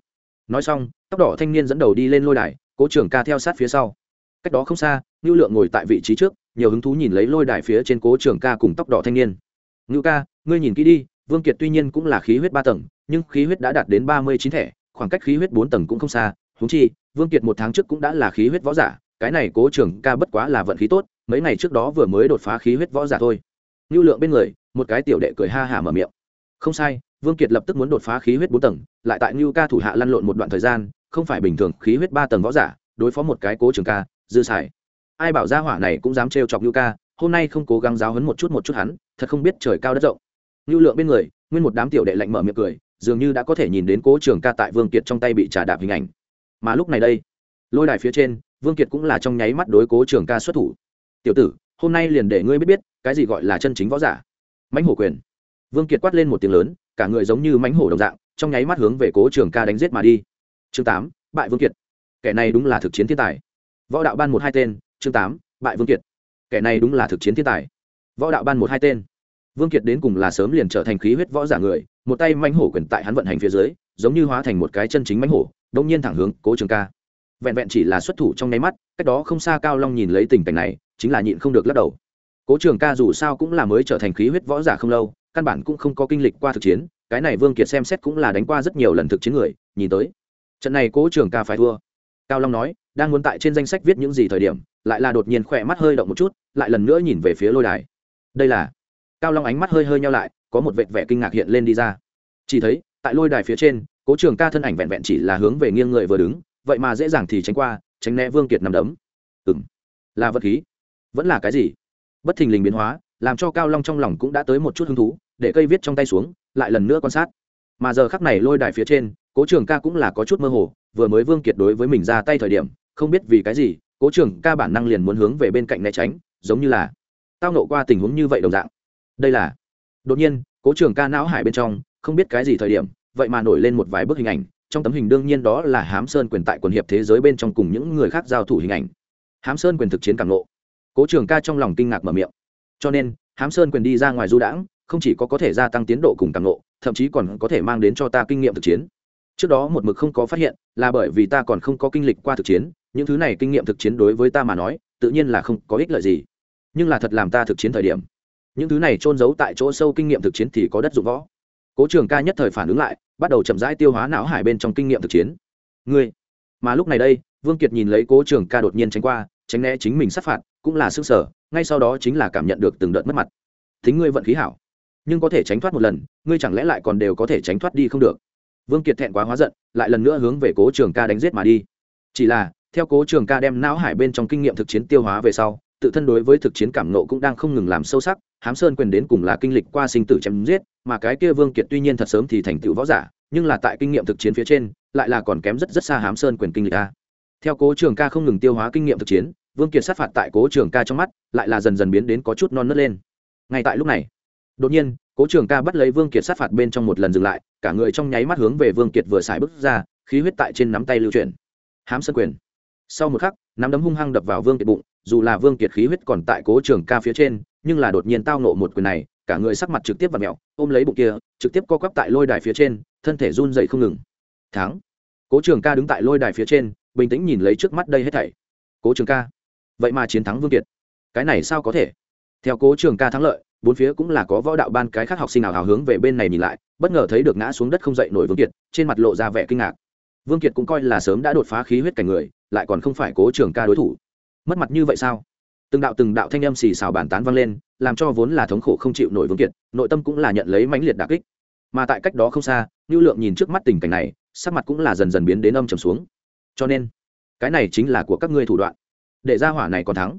Nói xong, tóc đỏ thanh niên dẫn đầu đi lên lôi đài, cố trường ca theo sát phía sau. Cách đó không xa, ngưu lượng ngồi tại vị trí trước, nhiều hứng thú nhìn lấy lôi đài phía trên cố trường ca cùng tóc đỏ thanh niên. Ngưu ca, ngươi nhìn kỹ đi, vương kiệt tuy nhiên cũng là khí huyết ba tầng, nhưng khí huyết đã đạt đến ba mươi chín thẻ khoảng cách khí huyết bốn tầng cũng không xa húng chi, vương kiệt một tháng trước cũng đã là khí huyết võ giả, cái này cố trường ca bất quá là vận khí tốt, mấy ngày trước đó vừa mới đột phá khí huyết võ giả thôi. Ngưu lượng bên người, một cái tiểu đệ cười ha hả mở miệng. Không sai, vương kiệt lập tức muốn đột phá khí huyết bốn tầng, lại tại ngưu ca thủ hạ lăn lộn một đoạn thời gian, không phải bình thường khí huyết ba tầng võ giả, đối phó một cái cố trường ca, dư xài. Ai bảo ra hỏa này cũng dám trêu chọc ngưu ca, hôm nay không cố gắng giáo hấn một chút một chút hắn, thật không biết trời cao đất rộng. Ngưu lượng bên người, nguyên một đám tiểu đệ lạnh mở miệng cười dường như đã có thể nhìn đến cố trường ca tại vương kiệt trong tay bị trả đạp hình ảnh. Mà lúc này đây, lôi đài phía trên, vương kiệt cũng là trong nháy mắt đối cố trường ca xuất thủ. Tiểu tử, hôm nay liền để ngươi biết biết, cái gì gọi là chân chính võ giả. Mãnh hổ quyền. Vương kiệt quát lên một tiếng lớn, cả người giống như mãnh hổ đồng dạng, trong nháy mắt hướng về cố trường ca đánh giết mà đi. Chương tám, bại vương kiệt. Kẻ này đúng là thực chiến thiên tài. Võ đạo ban một hai tên. Chương tám, bại vương kiệt. Kẻ này đúng là thực chiến thiên tài. Võ đạo ban một hai tên vương kiệt đến cùng là sớm liền trở thành khí huyết võ giả người, một tay mánh hổ quyền tại hắn vận hành phía dưới, giống như hóa thành một cái chân chính mánh hổ, đông nhiên thẳng hướng cố trường ca. Vẹn vẹn chỉ là xuất thủ trong nháy mắt, cách đó không xa cao long nhìn lấy tình cảnh này, chính là nhịn không được lắc đầu. Cố trường ca dù sao cũng là mới trở thành khí huyết võ giả không lâu, căn bản cũng không có kinh lịch qua thực chiến, cái này vương kiệt xem xét cũng là đánh qua rất nhiều lần thực chiến người, nhìn tới. Trận này cố trường ca phải thua. Cao long nói, đang muốn tại trên danh sách viết những gì thời điểm, lại là đột nhiên khỏe mắt hơi động một chút, lại lần nữa nhìn về phía lôi đài. Đây là cao long ánh mắt hơi hơi nhau lại, có một vệt vẻ kinh ngạc hiện lên đi ra. Chỉ thấy, tại lôi đài phía trên, cố trường ca thân ảnh vẹn vẹn chỉ là hướng về nghiêng người vừa đứng, vậy mà dễ dàng thì tránh qua, tránh né vương kiệt nằm đấm. Ừ m là vật khí. Vẫn là cái gì? Bất thình lình biến hóa, làm cho cao long trong lòng cũng đã tới một chút hứng thú, để cây viết trong tay xuống, lại lần nữa quan sát. Mà giờ khắc này lôi đài phía trên, cố trường ca cũng là có chút mơ hồ, vừa mới vương kiệt đối với mình ra tay thời điểm, không biết vì cái gì, cố trường ca bản năng liền muốn hướng về bên cạnh né tránh, giống như là tao nộ qua tình huống như vậy đồng dạng đây là. Đột nhiên, cố trường ca não hải bên trong, không biết cái gì thời điểm, vậy mà nổi lên một vài bức hình ảnh, trong tấm hình đương nhiên đó là hám sơn quyền tại quần hiệp thế giới bên trong cùng những người khác giao thủ hình ảnh. Hám sơn quyền thực chiến càng lộ. Cố trường ca trong lòng kinh ngạc mở miệng. Cho nên, hám sơn quyền đi ra ngoài du đãng, không chỉ có có thể gia tăng tiến độ cùng càng lộ, thậm chí còn có thể mang đến cho ta kinh nghiệm thực chiến. Trước đó một mực không có phát hiện, là bởi vì ta còn không có kinh lịch qua thực chiến, những thứ này kinh nghiệm thực chiến đối với ta mà nói, tự nhiên là không có ích lợi gì. Nhưng là thật làm ta thực chiến thời điểm những thứ này trôn giấu tại chỗ sâu kinh nghiệm thực chiến thì có đất dụng võ. Cố trường ca nhất thời phản ứng lại, bắt đầu chậm rãi tiêu hóa não hải bên trong kinh nghiệm thực chiến. Ngươi! Mà lúc này đây, vương kiệt nhìn lấy cố trường ca đột nhiên tránh qua, tránh né chính mình sát phạt, cũng là sức sở, ngay sau đó chính là cảm nhận được từng đợt mất mặt. Thính ngươi vận khí hảo, nhưng có thể tránh thoát một lần, ngươi chẳng lẽ lại còn đều có thể tránh thoát đi không được? Vương kiệt thẹn quá hóa giận, lại lần nữa hướng về cố trường ca đánh giết mà đi. Chỉ là, theo cố trường ca đem não hải bên trong kinh nghiệm thực chiến tiêu hóa về sau, tự thân đối với thực chiến cảm nộ cũng đang không ngừng làm sâu sắc hám sơn quyền đến cùng là kinh lịch qua sinh tử chém giết, mà cái kia vương kiệt tuy nhiên thật sớm thì thành tựu võ giả, nhưng là tại kinh nghiệm thực chiến phía trên, lại là còn kém rất rất xa hám sơn quyền kinh lịch a. Theo cố trường ca không ngừng tiêu hóa kinh nghiệm thực chiến, vương kiệt sát phạt tại cố trường ca trong mắt, lại là dần dần biến đến có chút non nớt lên. Ngay tại lúc này, đột nhiên, cố trường ca bắt lấy vương kiệt sát phạt bên trong một lần dừng lại, cả người trong nháy mắt hướng về vương kiệt vừa xài bước ra, khí huyết tại trên nắm tay lưu chuyển. Hám sơn quyền. Sau một khắc, nắm đấm hung hăng đập vào vương kiệt bụng, dù là vương kiệt khí huyết còn tại cố trường ca phía trên nhưng là đột nhiên tao nộ một quyền này, cả người sắc mặt trực tiếp và mẹo ôm lấy bụng kia, trực tiếp co quắp tại lôi đài phía trên, thân thể run dậy không ngừng. Thắng. Cố trường ca đứng tại lôi đài phía trên, bình tĩnh nhìn lấy trước mắt đây hết thảy. Cố trường ca, vậy mà chiến thắng vương kiệt. Cái này sao có thể? Theo cố trường ca thắng lợi, bốn phía cũng là có võ đạo ban cái khác học sinh nào hào hướng về bên này nhìn lại, bất ngờ thấy được ngã xuống đất không dậy nổi vương kiệt, trên mặt lộ ra vẻ kinh ngạc. Vương kiệt cũng coi là sớm đã đột phá khí huyết cảnh người, lại còn không phải cố trường ca đối thủ. Mất mặt như vậy sao? Từng đạo từng đạo thanh âm xì xào bàn tán vang lên, làm cho vốn là thống khổ không chịu nổi vương kiệt, nội tâm cũng là nhận lấy mãnh liệt đà kích. Mà tại cách đó không xa ngưu lượng nhìn trước mắt tình cảnh này, sắc mặt cũng là dần dần biến đến âm trầm xuống. Cho nên, cái này chính là của các ngươi thủ đoạn. Để ra hỏa này còn thắng.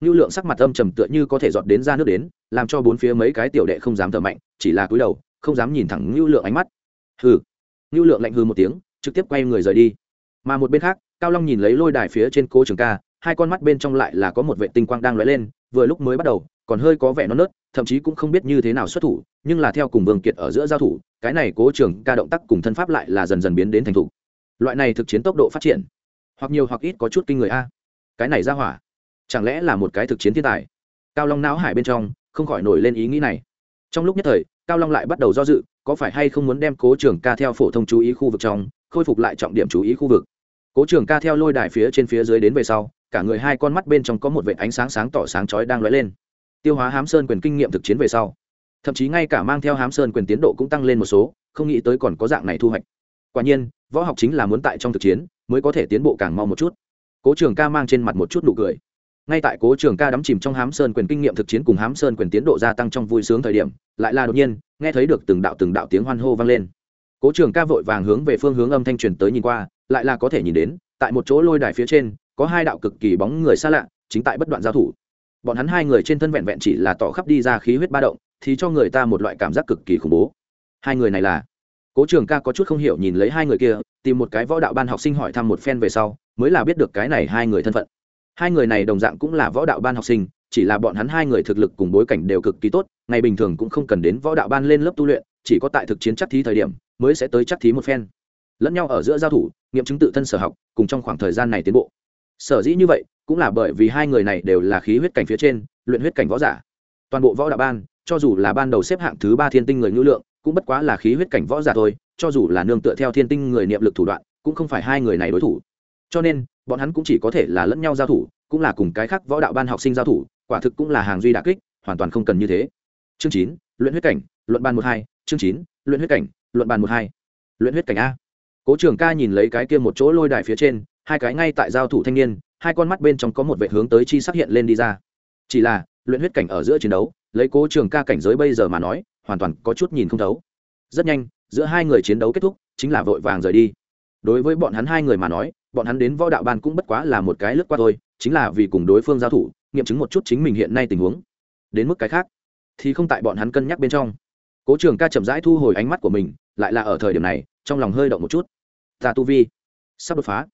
Ngưu lượng sắc mặt âm trầm tựa như có thể dọn đến ra nước đến, làm cho bốn phía mấy cái tiểu đệ không dám thở mạnh, chỉ là cúi đầu, không dám nhìn thẳng ngưu lượng ánh mắt. Hừ. Ngưu lượng lạnh hư một tiếng, trực tiếp quay người rời đi. Mà một bên khác, cao long nhìn lấy lôi đài phía trên cố trường ca hai con mắt bên trong lại là có một vệ tinh quang đang lóe lên, vừa lúc mới bắt đầu, còn hơi có vẻ non nớt, thậm chí cũng không biết như thế nào xuất thủ, nhưng là theo cùng vương kiệt ở giữa giao thủ, cái này cố trường ca động tác cùng thân pháp lại là dần dần biến đến thành thủ loại này thực chiến tốc độ phát triển, hoặc nhiều hoặc ít có chút kinh người a. Cái này ra hỏa, chẳng lẽ là một cái thực chiến thiên tài? Cao long não hải bên trong, không khỏi nổi lên ý nghĩ này. Trong lúc nhất thời, cao long lại bắt đầu do dự, có phải hay không muốn đem cố trường ca theo phổ thông chú ý khu vực trong, khôi phục lại trọng điểm chú ý khu vực. Cố trường ca theo lôi đài phía trên phía dưới đến về sau cả người hai con mắt bên trong có một vệt ánh sáng sáng tỏ sáng chói đang lóe lên. Tiêu hóa hám sơn quyền kinh nghiệm thực chiến về sau, thậm chí ngay cả mang theo hám sơn quyền tiến độ cũng tăng lên một số, không nghĩ tới còn có dạng này thu hoạch. Quả nhiên, võ học chính là muốn tại trong thực chiến mới có thể tiến bộ càng mau một chút. Cố trường ca mang trên mặt một chút nụ cười. Ngay tại cố trường ca đắm chìm trong hám sơn quyền kinh nghiệm thực chiến cùng hám sơn quyền tiến độ gia tăng trong vui sướng thời điểm, lại là đột nhiên, nghe thấy được từng đạo từng đạo tiếng hoan hô vang lên. Cố trường ca vội vàng hướng về phương hướng âm thanh truyền tới nhìn qua, lại là có thể nhìn đến, tại một chỗ lôi đài phía trên có hai đạo cực kỳ bóng người xa lạ, chính tại bất đoạn giao thủ. Bọn hắn hai người trên thân vẹn vẹn chỉ là tỏ khắp đi ra khí huyết ba động, thì cho người ta một loại cảm giác cực kỳ khủng bố. Hai người này là? Cố trường ca có chút không hiểu nhìn lấy hai người kia, tìm một cái võ đạo ban học sinh hỏi thăm một phen về sau, mới là biết được cái này hai người thân phận. Hai người này đồng dạng cũng là võ đạo ban học sinh, chỉ là bọn hắn hai người thực lực cùng bối cảnh đều cực kỳ tốt, ngày bình thường cũng không cần đến võ đạo ban lên lớp tu luyện, chỉ có tại thực chiến chắc thí thời điểm, mới sẽ tới chắc thí một phen. Lẫn nhau ở giữa giao thủ, nghiệm chứng tự thân sở học, cùng trong khoảng thời gian này tiến bộ sở dĩ như vậy, cũng là bởi vì hai người này đều là khí huyết cảnh phía trên, luyện huyết cảnh võ giả. Toàn bộ võ đạo ban, cho dù là ban đầu xếp hạng thứ ba thiên tinh người ngữ lượng, cũng bất quá là khí huyết cảnh võ giả thôi, cho dù là nương tựa theo thiên tinh người niệm lực thủ đoạn, cũng không phải hai người này đối thủ. Cho nên, bọn hắn cũng chỉ có thể là lẫn nhau giao thủ, cũng là cùng cái khác võ đạo ban học sinh giao thủ, quả thực cũng là hàng duy đà kích, hoàn toàn không cần như thế. Chương chín, luyện huyết cảnh, luận ban một hai, chương chín, luyện huyết cảnh, luận ban một hai. Luyện huyết cảnh a. Cố trường ca nhìn lấy cái kia một chỗ lôi đài phía trên hai cái ngay tại giao thủ thanh niên, hai con mắt bên trong có một vệ hướng tới chi sắc hiện lên đi ra. Chỉ là, luyện huyết cảnh ở giữa chiến đấu, lấy cố trường ca cảnh giới bây giờ mà nói, hoàn toàn có chút nhìn không thấu. Rất nhanh, giữa hai người chiến đấu kết thúc, chính là vội vàng rời đi. Đối với bọn hắn hai người mà nói, bọn hắn đến võ đạo ban cũng bất quá là một cái lướt qua thôi, chính là vì cùng đối phương giao thủ, nghiệm chứng một chút chính mình hiện nay tình huống. Đến mức cái khác, thì không tại bọn hắn cân nhắc bên trong. Cố trường ca chậm rãi thu hồi ánh mắt của mình, lại là ở thời điểm này, trong lòng hơi động một chút. Ta tu vi, sắp đột phá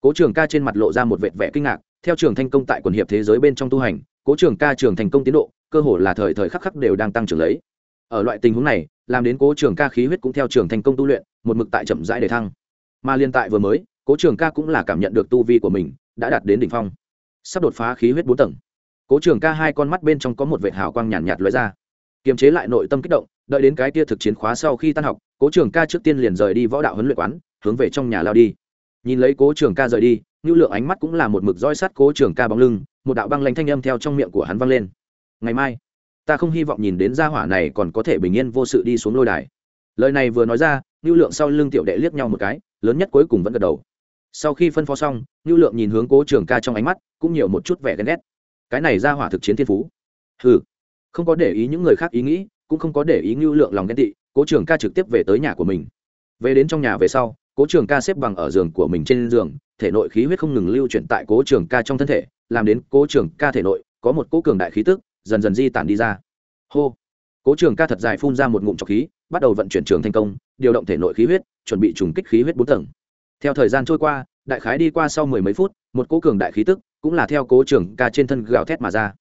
cố trường ca trên mặt lộ ra một vệt vẻ kinh ngạc theo trường thành công tại quần hiệp thế giới bên trong tu hành cố trường ca trường thành công tiến độ cơ hồ là thời thời khắc khắc đều đang tăng trưởng lấy. Ở loại tình huống này làm đến cố trường ca khí huyết cũng theo trường thành công tu luyện một mực tại chậm rãi để thăng. Mà liên tại vừa mới cố trường ca cũng là cảm nhận được tu vi của mình đã đạt đến đỉnh phong. Sắp đột phá khí huyết bốn tầng. Cố trường ca hai con mắt bên trong có một vệt hào quang nhàn nhạt, nhạt lóe ra. Kiềm chế lại nội tâm kích động đợi đến cái tia thực chiến khóa sau khi tan học cố trường ca trước tiên liền rời đi võ đạo huấn luyện quán hướng về trong nhà lao đi nhìn lấy cố trường ca rời đi ngưu lượng ánh mắt cũng là một mực roi sắt cố trường ca bóng lưng, một đạo băng lanh thanh âm theo trong miệng của hắn vang lên. Ngày mai, ta không hy vọng nhìn đến gia hỏa này còn có thể bình yên vô sự đi xuống lôi đài. Lời này vừa nói ra ngưu lượng sau lưng tiểu đệ liếc nhau một cái, lớn nhất cuối cùng vẫn gật đầu. Sau khi phân phó xong ngưu lượng nhìn hướng cố trường ca trong ánh mắt, cũng nhiều một chút vẻ ghen ghét. Cái này ra hỏa thực chiến thiên phú. Ừ không có để ý những người khác ý nghĩ, cũng không có để ý ngưu lượng lòng ghen tị, cố trường ca trực tiếp về tới nhà của mình. Về đến trong nhà về sau cố trường ca xếp bằng ở giường của mình trên giường, thể nội khí huyết không ngừng lưu chuyển tại cố trường ca trong thân thể, làm đến cố trường ca thể nội có một cố cường đại khí tức dần dần di tản đi ra. Hô! Cố trường ca thật dài phun ra một ngụm trọc khí, bắt đầu vận chuyển trường thành công, điều động thể nội khí huyết, chuẩn bị trùng kích khí huyết bốn tầng. Theo thời gian trôi qua, đại khái đi qua sau mười mấy phút, một cố cường đại khí tức cũng là theo cố trường ca trên thân gào thét mà ra.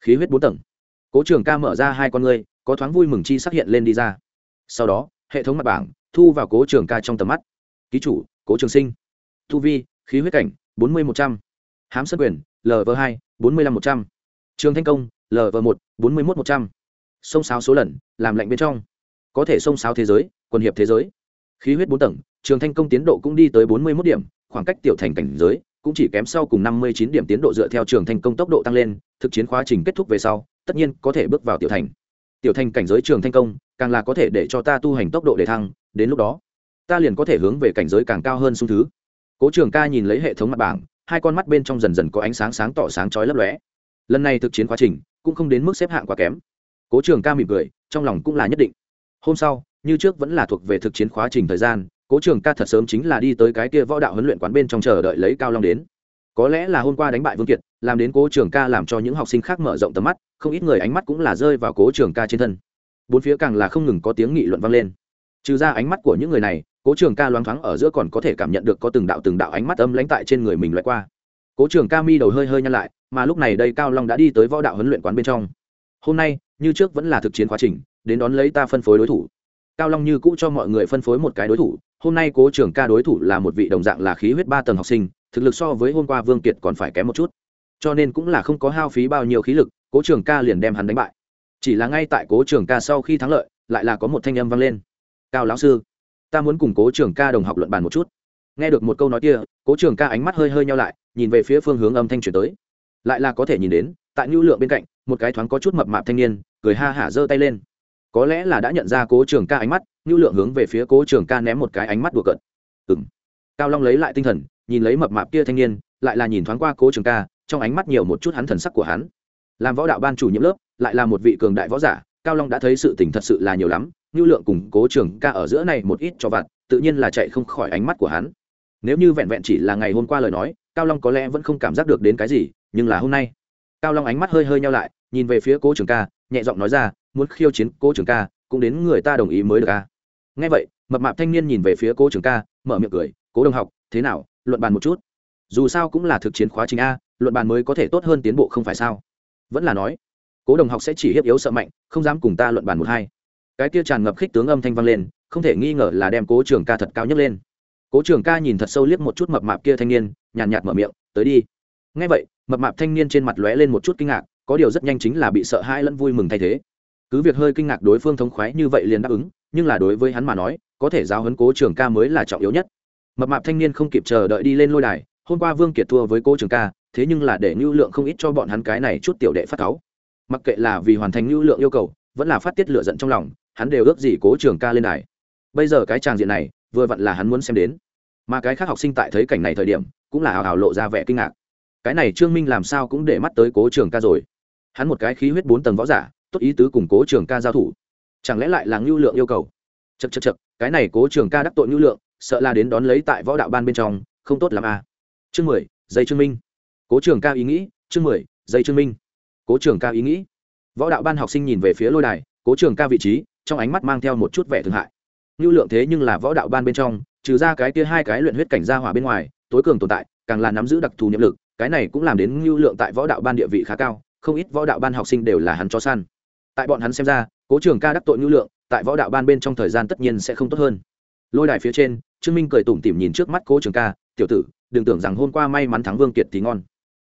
Khí huyết bốn tầng. Cố trường ca mở ra hai con ngươi, có thoáng vui mừng chi xác hiện lên đi ra. Sau đó, hệ thống mặt bảng thu vào cố trường ca trong tầm mắt ký chủ, cố trường sinh. Thu vi, khí huyết cảnh, bốn mươi một trăm. H á m sân quyền lv hai, bốn mươi năm một trăm. Trường thanh công lv một, bốn mươi một một trăm. Sông sáo số lần, làm lạnh bên trong. Có thể sông sáo thế giới, quần hiệp thế giới. Khí huyết bốn tầng, trường thanh công tiến độ cũng đi tới bốn mươi một điểm, khoảng cách tiểu thành cảnh giới, cũng chỉ kém sau cùng năm mươi chín điểm tiến độ dựa theo trường thanh công tốc độ tăng lên, thực chiến quá trình kết thúc về sau, tất nhiên có thể bước vào tiểu thành. Tiểu thành cảnh giới trường thanh công, càng là có thể để cho ta tu hành tốc độ để thăng, đến lúc đó ta liền có thể hướng về cảnh giới càng cao hơn xung thứ. Cố trường ca nhìn lấy hệ thống mặt bảng, hai con mắt bên trong dần dần có ánh sáng sáng tỏ sáng chói lấp lóe. Lần này thực chiến quá trình, cũng không đến mức xếp hạng quá kém. Cố trường ca mỉm cười, trong lòng cũng là nhất định. Hôm sau, như trước vẫn là thuộc về thực chiến khóa trình thời gian, cố trường ca thật sớm chính là đi tới cái kia võ đạo huấn luyện quán bên trong chờ đợi lấy cao long đến. Có lẽ là hôm qua đánh bại vương kiệt, làm đến cố trường ca làm cho những học sinh khác mở rộng tầm mắt, không ít người ánh mắt cũng là rơi vào cố trường ca trên thân. Bốn phía càng là không ngừng có tiếng nghị luận vang lên. Trừ ra ánh mắt của những người này cố trường ca loáng thoáng ở giữa còn có thể cảm nhận được có từng đạo từng đạo ánh mắt âm lãnh tại trên người mình loại qua. Cố trường ca mi đầu hơi hơi nhăn lại, mà lúc này đây cao long đã đi tới võ đạo huấn luyện quán bên trong. Hôm nay, như trước vẫn là thực chiến quá trình, đến đón lấy ta phân phối đối thủ. Cao long như cũ cho mọi người phân phối một cái đối thủ, hôm nay cố trường ca đối thủ là một vị đồng dạng là khí huyết ba tầng học sinh, thực lực so với hôm qua vương kiệt còn phải kém một chút. Cho nên cũng là không có hao phí bao nhiêu khí lực, cố trường ca liền đem hắn đánh bại. Chỉ là ngay tại cố trường ca sau khi thắng lợi, lại là có một thanh âm vang lên. Cao lão sư ta muốn cùng cố trường ca đồng học luận bàn một chút. Nghe được một câu nói kia, cố trường ca ánh mắt hơi hơi nhau lại, nhìn về phía phương hướng âm thanh chuyển tới. Lại là có thể nhìn đến, tại nhu lượng bên cạnh, một cái thoáng có chút mập mạp thanh niên, cười ha hả giơ tay lên. Có lẽ là đã nhận ra cố trường ca ánh mắt nhu lượng hướng về phía cố trường ca ném một cái ánh mắt đùa cợt. Ừ m cao long lấy lại tinh thần, nhìn lấy mập mạp kia thanh niên, lại là nhìn thoáng qua cố trường ca, trong ánh mắt nhiều một chút hắn thần sắc của hắn. Làm võ đạo ban chủ nhiệm lớp, lại là một vị cường đại võ giả, cao long đã thấy sự tình thật sự là nhiều lắm Nưu lượng cùng cố trường ca ở giữa này một ít cho vặt, tự nhiên là chạy không khỏi ánh mắt của hắn. Nếu như vẹn vẹn chỉ là ngày hôm qua lời nói, cao long có lẽ vẫn không cảm giác được đến cái gì, nhưng là hôm nay. Cao long ánh mắt hơi hơi nheo lại, nhìn về phía cố trường ca, nhẹ giọng nói ra, muốn khiêu chiến cố trường ca, cũng đến người ta đồng ý mới được a. Nghe vậy, mập mạp thanh niên nhìn về phía cố trường ca, mở miệng cười, cố đồng học, thế nào? Luận bàn một chút. Dù sao cũng là thực chiến khóa trình a, luận bàn mới có thể tốt hơn tiến bộ không phải sao? Vẫn là nói, cố đồng học sẽ chỉ hiếp yếu sợ mạnh, không dám cùng ta luận bàn một hai cái kia tràn ngập khích tướng âm thanh vang lên không thể nghi ngờ là đem cố trường ca thật cao nhất lên. Cố trường ca nhìn thật sâu liếc một chút mập mạp kia thanh niên nhàn nhạt, nhạt mở miệng tới đi. Ngay vậy mập mạp thanh niên trên mặt lóe lên một chút kinh ngạc có điều rất nhanh chính là bị sợ hãi lẫn vui mừng thay thế. Cứ việc hơi kinh ngạc đối phương thống khoái như vậy liền đáp ứng nhưng là đối với hắn mà nói có thể giáo hấn cố trường ca mới là trọng yếu nhất. Mập mạp thanh niên không kịp chờ đợi đi lên lôi đài hôm qua vương kiệt thua với cố trường ca thế nhưng là để ngưu lượng không ít cho bọn hắn cái này chút tiểu đệ phát cáu. Mặc kệ là vì hoàn thành ngưu lượng yêu cầu vẫn là phát tiết lựa giận trong lòng hắn đều ước gì cố trường ca lên đài. Bây giờ cái tràng diện này, vừa vặn là hắn muốn xem đến. Mà cái khác học sinh tại thấy cảnh này thời điểm, cũng là hào hào lộ ra vẻ kinh ngạc. Cái này trương minh làm sao cũng để mắt tới cố trường ca rồi. Hắn một cái khí huyết bốn tầng võ giả, tốt ý tứ cùng cố trường ca giao thủ. Chẳng lẽ lại là ngưu lượng yêu cầu? Chật chật chật cái này cố trường ca đắc tội ngưu lượng, sợ là đến đón lấy tại võ đạo ban bên trong, không tốt l ắ m à. chương mười dây trương minh. Cố trường ca ý nghĩ, chương mười dây trương minh. Cố trường ca ý nghĩ. Võ đạo ban học sinh nhìn về phía lôi đài, cố trường ca vị trí trong ánh mắt mang theo một chút vẻ thương hại. Ngưu lượng thế nhưng là võ đạo ban bên trong, trừ ra cái kia hai cái luyện huyết cảnh gia hỏa bên ngoài, tối cường tồn tại, càng là nắm giữ đặc thù nhiệm lực, cái này cũng làm đến ngưu lượng tại võ đạo ban địa vị khá cao, không ít võ đạo ban học sinh đều là hắn cho săn. Tại bọn hắn xem ra, cố trường ca đắc tội ngưu lượng, tại võ đạo ban bên trong thời gian tất nhiên sẽ không tốt hơn. Lôi đài phía trên, trương minh cười tủm tỉm nhìn trước mắt cố trường ca, tiểu tử, đừng tưởng rằng hôm qua may mắn thắng vương kiệt thì ngon.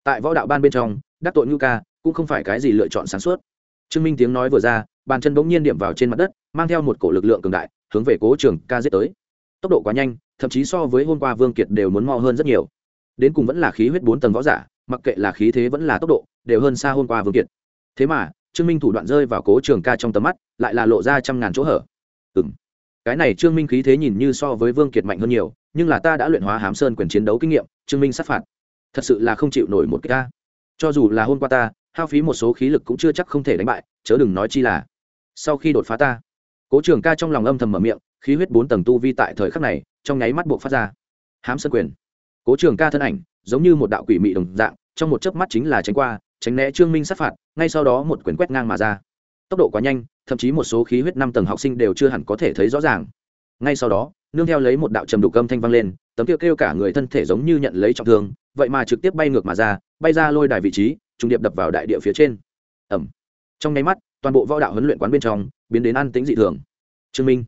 Tại võ đạo ban bên trong, đắc tội ngưu ca, cũng không phải cái gì lựa chọn sáng suốt. Trương minh tiếng nói vừa ra bàn chân bỗng nhiên điểm vào trên mặt đất, mang theo một cổ lực lượng cường đại, hướng về cố trường ca giết tới. Tốc độ quá nhanh, thậm chí so với hôm qua vương kiệt đều muốn mo hơn rất nhiều. Đến cùng vẫn là khí huyết bốn tầng võ giả, mặc kệ là khí thế vẫn là tốc độ, đều hơn xa hôm qua vương kiệt. Thế mà, trương minh thủ đoạn rơi vào cố trường ca trong tầm mắt, lại là lộ ra trăm ngàn chỗ hở. Ừng cái này trương minh khí thế nhìn như so với vương kiệt mạnh hơn nhiều, nhưng là ta đã luyện hóa hám sơn quyền chiến đấu kinh nghiệm, trương minh sát phạt. Thật sự là không chịu nổi một cái ca. cho dù là hôm qua ta, hao phí một số khí lực cũng chưa chắc không thể đánh bại, chớ đừng nói chi là sau khi đột phá ta. Cố trường ca trong lòng âm thầm mở miệng, khí huyết bốn tầng tu vi tại thời khắc này, trong nháy mắt buộc phát ra. Hám sân quyền. Cố trường ca thân ảnh, giống như một đạo quỷ mị đồng dạng, trong một chớp mắt chính là tránh qua, tránh né trương minh sát phạt, ngay sau đó một quyền quét ngang mà ra. Tốc độ quá nhanh, thậm chí một số khí huyết năm tầng học sinh đều chưa hẳn có thể thấy rõ ràng. Ngay sau đó, nương theo lấy một đạo trầm đục âm thanh vang lên, tấm kêu kêu cả người thân thể giống như nhận lấy trọng thương, vậy mà trực tiếp bay ngược mà ra, bay ra lôi đài vị trí, trùng điệp đập vào đại địa phía trên. Ẩm trong nháy mắt toàn bộ võ đạo huấn luyện quán bên trong, biến đến an tĩnh dị thường. Trương minh,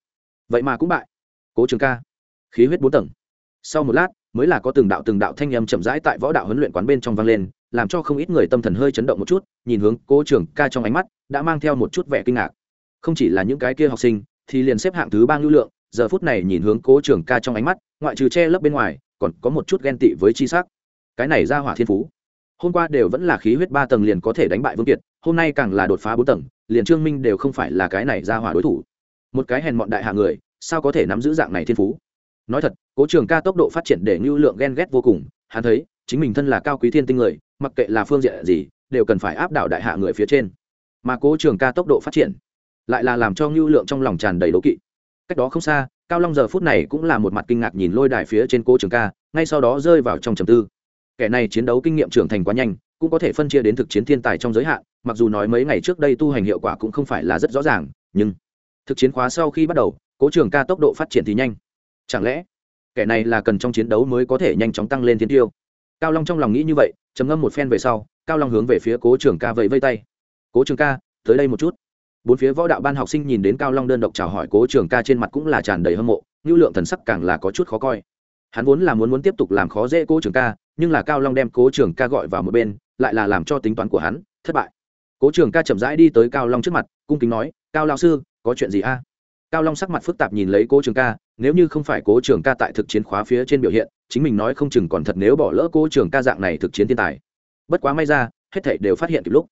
vậy mà cũng bại. Cố trường ca, khí huyết bốn tầng. Sau một lát, mới là có từng đạo từng đạo thanh âm chậm rãi tại võ đạo huấn luyện quán bên trong vang lên, làm cho không ít người tâm thần hơi chấn động một chút, nhìn hướng cố trường ca trong ánh mắt, đã mang theo một chút vẻ kinh ngạc. Không chỉ là những cái kia học sinh, thì liền xếp hạng thứ ba ngưu lượng, giờ phút này nhìn hướng cố trường ca trong ánh mắt, ngoại trừ che lấp bên ngoài, còn có một chút ghen tị với chi sắc. Cái này ra hỏa thiên phú. Hôm qua đều vẫn là khí huyết ba tầng liền có thể đánh bại vương kiệt, hôm nay càng là đột phá bốn tầng liền trương minh đều không phải là cái này ra hỏa đối thủ. Một cái hèn mọn đại hạ người, sao có thể nắm giữ dạng này thiên phú? Nói thật, cố trường ca tốc độ phát triển để ngưu lượng ghen ghét vô cùng, hắn thấy, chính mình thân là cao quý thiên tinh người, mặc kệ là phương diện gì, đều cần phải áp đảo đại hạ người phía trên. Mà cố trường ca tốc độ phát triển, lại là làm cho ngưu lượng trong lòng tràn đầy đố kỵ. Cách đó không xa, cao long giờ phút này cũng là một mặt kinh ngạc nhìn lôi đài phía trên cố trường ca, ngay sau đó rơi vào trong trầm tư. Kẻ này chiến đấu kinh nghiệm trưởng thành quá nhanh, cũng có thể phân chia đến thực chiến thiên tài trong giới hạn mặc dù nói mấy ngày trước đây tu hành hiệu quả cũng không phải là rất rõ ràng, nhưng thực chiến khóa sau khi bắt đầu, cố trường ca tốc độ phát triển thì nhanh. Chẳng lẽ kẻ này là cần trong chiến đấu mới có thể nhanh chóng tăng lên tiến tiêu? Cao long trong lòng nghĩ như vậy, trầm ngâm một phen về sau, cao long hướng về phía cố trường ca vẫy vây tay. Cố trường ca, tới đây một chút. Bốn phía võ đạo ban học sinh nhìn đến cao long đơn độc chào hỏi cố trường ca trên mặt cũng là tràn đầy hâm mộ ngưu lượng thần sắc càng là có chút khó coi. Hắn vốn là muốn muốn tiếp tục làm khó dễ cố trường ca, nhưng là cao long đem cố trường ca gọi vào một bên, lại là làm cho tính toán của hắn thất bại cố trường ca chậm rãi đi tới cao long trước mặt, cung kính nói, cao lao sư, có chuyện gì a? Cao long sắc mặt phức tạp nhìn lấy cố trường ca, nếu như không phải cố trường ca tại thực chiến khóa phía trên biểu hiện, chính mình nói không chừng còn thật nếu bỏ lỡ cố trường ca dạng này thực chiến thiên tài. Bất quá may ra, hết thảy đều phát hiện kịp lúc.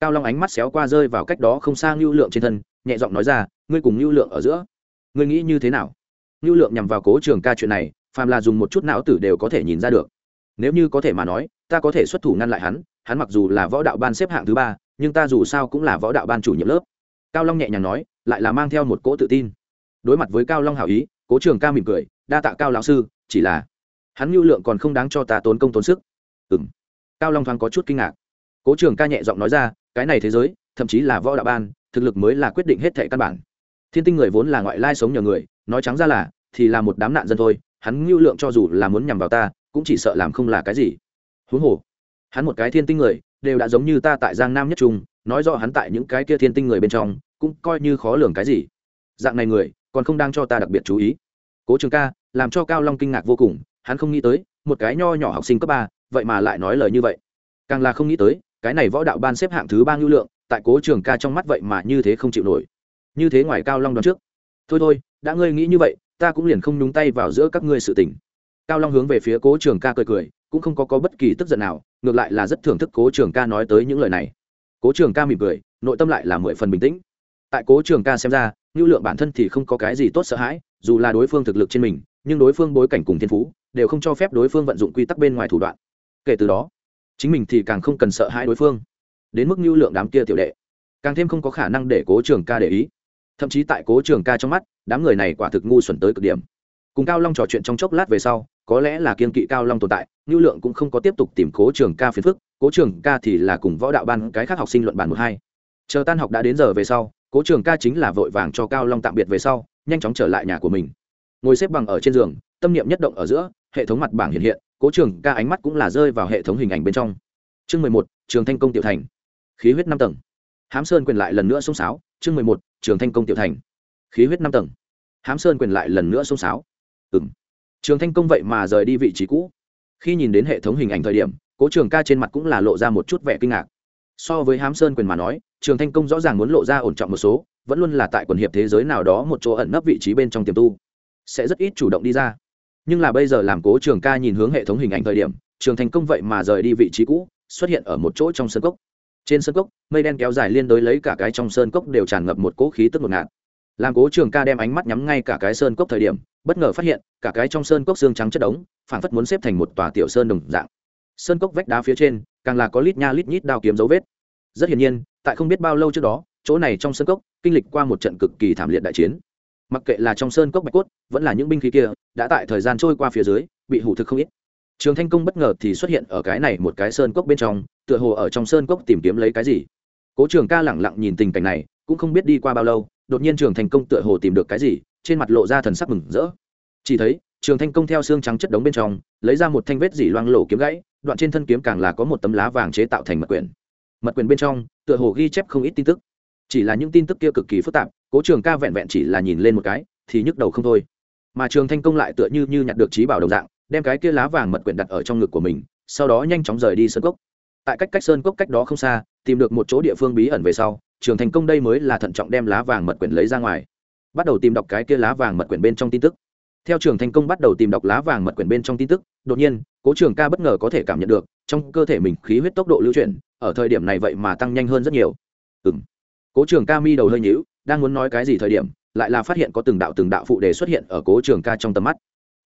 Cao long ánh mắt xéo qua rơi vào cách đó không xa ngưu lượng trên thân, nhẹ giọng nói ra, ngươi cùng ngưu lượng ở giữa, ngươi nghĩ như thế nào? Ngưu lượng nhằm vào cố trường ca chuyện này, phàm là dùng một chút não tử đều có thể nhìn ra được. Nếu như có thể mà nói, ta có thể xuất thủ ngăn lại hắn hắn mặc dù là võ đạo ban xếp hạng thứ ba nhưng ta dù sao cũng là võ đạo ban chủ nhiệm lớp. Cao long nhẹ nhàng nói, lại là mang theo một cỗ tự tin. Đối mặt với cao long hảo ý, cố trường ca mỉm cười, đa tạ cao lão sư, chỉ là hắn lưu lượng còn không đáng cho ta tốn công tốn sức. Ừ m cao long thoáng có chút kinh ngạc. Cố trường ca nhẹ giọng nói ra, cái này thế giới, thậm chí là võ đạo ban, thực lực mới là quyết định hết thệ căn bản. Thiên tinh người vốn là ngoại lai sống nhờ người, nói trắng ra là, thì là một đám nạn dân thôi, hắn lưu lượng cho dù là muốn nhằm vào ta, cũng chỉ sợ làm không là cái gì. Huống hồ hắn một cái thiên tinh người, đều đã giống như ta tại giang nam nhất trung, nói rõ hắn tại những cái kia thiên tinh người bên trong, cũng coi như khó lường cái gì. Dạng này người, còn không đang cho ta đặc biệt chú ý. Cố trường ca, làm cho cao long kinh ngạc vô cùng, hắn không nghĩ tới, một cái nho nhỏ học sinh cấp ba, vậy mà lại nói lời như vậy. Càng là không nghĩ tới, cái này võ đạo ban xếp hạng thứ ba ngưu lượng, tại cố trường ca trong mắt vậy mà như thế không chịu nổi. Như thế ngoài cao long đón trước. Thôi thôi, đã ngươi nghĩ như vậy, ta cũng liền không nhúng tay vào giữa các ngươi sự tình. Cao long hướng về phía cố trường ca cười cười cũng không có, có bất kỳ tức giận nào ngược lại là rất thưởng thức cố trường ca nói tới những lời này. Cố trường ca mỉm cười nội tâm lại là mười phần bình tĩnh. Tại cố trường ca xem ra nhu lượng bản thân thì không có cái gì tốt sợ hãi dù là đối phương thực lực trên mình nhưng đối phương bối cảnh cùng thiên phú đều không cho phép đối phương vận dụng quy tắc bên ngoài thủ đoạn. Kể từ đó chính mình thì càng không cần sợ hãi đối phương. Đến mức nhu lượng đám kia tiểu đệ càng thêm không có khả năng để cố trường ca để ý. Thậm chí tại cố trường ca trong mắt đám người này quả thực ngu xuẩn tới cực điểm. Cùng cao long trò chuyện trong chốc lát về sau có lẽ là kiên kỵ cao long tồn tại ngưu lượng cũng không có tiếp tục tìm cố trường ca phiền phức, cố trường ca thì là cùng võ đạo ban cái khác học sinh luận bàn một hai. Chờ tan học đã đến giờ về sau, cố trường ca chính là vội vàng cho cao long tạm biệt về sau, nhanh chóng trở lại nhà của mình. Ngồi xếp bằng ở trên giường, tâm niệm nhất động ở giữa, hệ thống mặt bảng hiện hiện, cố trường ca ánh mắt cũng là rơi vào hệ thống hình ảnh bên trong. Chương mười một, trường thanh công tiểu thành. Khí huyết năm tầng. Hám sơn quyền lại lần nữa xông sáo chương mười một, trường thanh công tiểu thành. Khí huyết năm tầng. Hám sơn quyền lại lần nữa xông sáo ừng trường thanh công vậy mà rời đi vị trí cũ. Khi nhìn đến hệ thống hình ảnh thời điểm, cố trường ca trên mặt cũng là lộ ra một chút vẻ kinh ngạc. So với hám sơn quyền mà nói, trường thanh công rõ ràng muốn lộ ra ổn trọng một số, vẫn luôn là tại quần hiệp thế giới nào đó một chỗ ẩn nấp vị trí bên trong tiềm tu. Sẽ rất ít chủ động đi ra. Nhưng là bây giờ làm cố trường ca nhìn hướng hệ thống hình ảnh thời điểm, trường thành công vậy mà rời đi vị trí cũ, xuất hiện ở một chỗ trong sân cốc. Trên sân cốc, mây đen kéo dài liên đối lấy cả cái trong sơn cốc đều tràn ngập một cỗ khí tức ngột ngạt làm cố trường ca đem ánh mắt nhắm ngay cả cái sơn cốc thời điểm, bất ngờ phát hiện, cả cái trong sơn cốc xương trắng chất đống phản phất muốn xếp thành một tòa tiểu sơn đồng dạng. Sơn cốc vách đá phía trên, càng là có lít nha lít nhít đao kiếm dấu vết. Rất hiển nhiên, tại không biết bao lâu trước đó, chỗ này trong sơn cốc, kinh lịch qua một trận cực kỳ thảm liệt đại chiến. Mặc kệ là trong sơn cốc bạch cốt, vẫn là những binh khí kia, đã tại thời gian trôi qua phía dưới, bị hủ thực không ít. Trường thanh công bất ngờ thì xuất hiện ở cái này một cái sơn cốc bên trong, tựa hồ ở trong sơn cốc tìm kiếm lấy cái gì. Cố trường ca lẳng lặng nhìn tình cảnh này, cũng không biết đi qua bao lâu đột nhiên trường thành công tựa hồ tìm được cái gì, trên mặt lộ ra thần sắc mừng rỡ. Chỉ thấy, trường thanh công theo xương trắng chất đống bên trong, lấy ra một thanh vết dỉ loang lổ kiếm gãy, đoạn trên thân kiếm càng là có một tấm lá vàng chế tạo thành mật quyển. Mật quyển bên trong, tựa hồ ghi chép không ít tin tức. Chỉ là những tin tức kia cực kỳ phức tạp, cố trường ca vẹn vẹn chỉ là nhìn lên một cái, thì nhức đầu không thôi. Mà trường thanh công lại tựa như như nhặt được trí bảo đồng dạng, đem cái kia lá vàng mật quyển đặt ở trong ngực của mình, sau đó nhanh chóng rời đi sân cốc tại cách cách sơn cốc cách đó không xa, tìm được một chỗ địa phương bí ẩn về sau, trường thành công đây mới là thận trọng đem lá vàng mật quyển lấy ra ngoài. Bắt đầu tìm đọc cái kia lá vàng mật quyển bên trong tin tức. Theo trường thành công bắt đầu tìm đọc lá vàng mật quyển bên trong tin tức, đột nhiên, cố trường ca bất ngờ có thể cảm nhận được, trong cơ thể mình khí huyết tốc độ lưu chuyển, ở thời điểm này vậy mà tăng nhanh hơn rất nhiều. Ừ m cố trường ca mi đầu hơi nhữu đang muốn nói cái gì thời điểm, lại là phát hiện có từng đạo từng đạo phụ đề xuất hiện ở cố trường ca trong tầm mắt.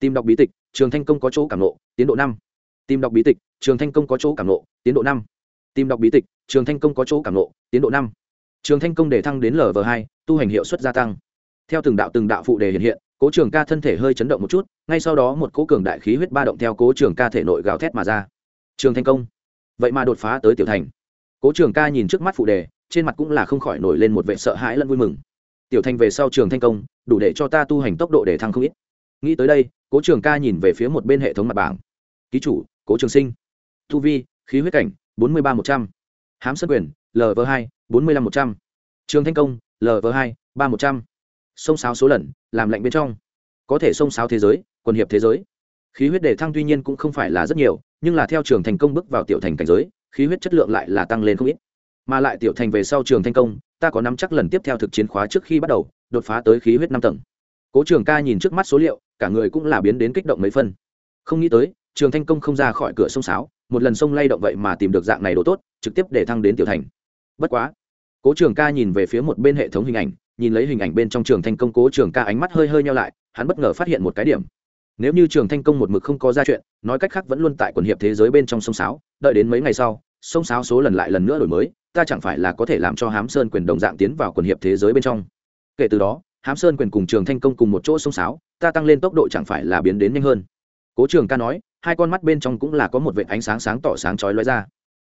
Tìm đọc bí tịch, trường thanh công có chỗ cảm nộ tiến độ năm tìm đọc bí tịch, trường thanh công có chỗ cảm nộ, tiến độ năm. Tìm đọc bí tịch, trường thanh công có chỗ cảm nộ, tiến độ năm. Trường thanh công để thăng đến lv hai, tu hành hiệu suất gia tăng. Theo từng đạo từng đạo phụ đề hiện hiện, cố trường ca thân thể hơi chấn động một chút, ngay sau đó một cố cường đại khí huyết ba động theo cố trường ca thể nội gào thét mà ra. Trường thanh công. Vậy mà đột phá tới tiểu thành. Cố trường ca nhìn trước mắt phụ đề, trên mặt cũng là không khỏi nổi lên một vệ sợ hãi lẫn vui mừng. Tiểu thành về sau trường thanh công, đủ để cho ta tu hành tốc độ để thăng không ít. Nghĩ tới đây, cố trường ca nhìn về phía một bên hệ thống mặt bảng. Ký chủ cố trường sinh. Tu vi, khí huyết cảnh, bốn mươi ba một trăm. H á m sân quyền lv hai, bốn mươi năm một trăm. Trường thanh công lv hai, ba một trăm. Sông sáo số lần, làm lạnh bên trong. Có thể sông sáo thế giới, quần hiệp thế giới. Khí huyết đề thăng tuy nhiên cũng không phải là rất nhiều, nhưng là theo trường thành công bước vào tiểu thành cảnh giới, khí huyết chất lượng lại là tăng lên không ít. Mà lại tiểu thành về sau trường thành công, ta có nắm chắc lần tiếp theo thực chiến khóa trước khi bắt đầu, đột phá tới khí huyết năm tầng. Cố trường ca nhìn trước mắt số liệu, cả người cũng là biến đến kích động mấy phân. Không nghĩ tới trường thanh công không ra khỏi cửa sông sáo, một lần sông lay động vậy mà tìm được dạng này đồ tốt, trực tiếp để thăng đến tiểu thành. Bất quá, cố trường ca nhìn về phía một bên hệ thống hình ảnh, nhìn lấy hình ảnh bên trong trường thanh công, cố trường ca ánh mắt hơi hơi nhau lại, hắn bất ngờ phát hiện một cái điểm. Nếu như trường thanh công một mực không có ra chuyện, nói cách khác vẫn luôn tại quần hiệp thế giới bên trong sông sáo, đợi đến mấy ngày sau, sông sáo số lần lại lần nữa đổi mới, ta chẳng phải là có thể làm cho hám sơn quyền đồng dạng tiến vào quần hiệp thế giới bên trong. Kể từ đó, hám sơn quyền cùng trường thanh công cùng một chỗ sông sáo, ta tăng lên tốc độ chẳng phải là biến đến nhanh hơn cố trường ca nói, hai con mắt bên trong cũng là có một vệt ánh sáng sáng tỏ sáng chói lóe ra.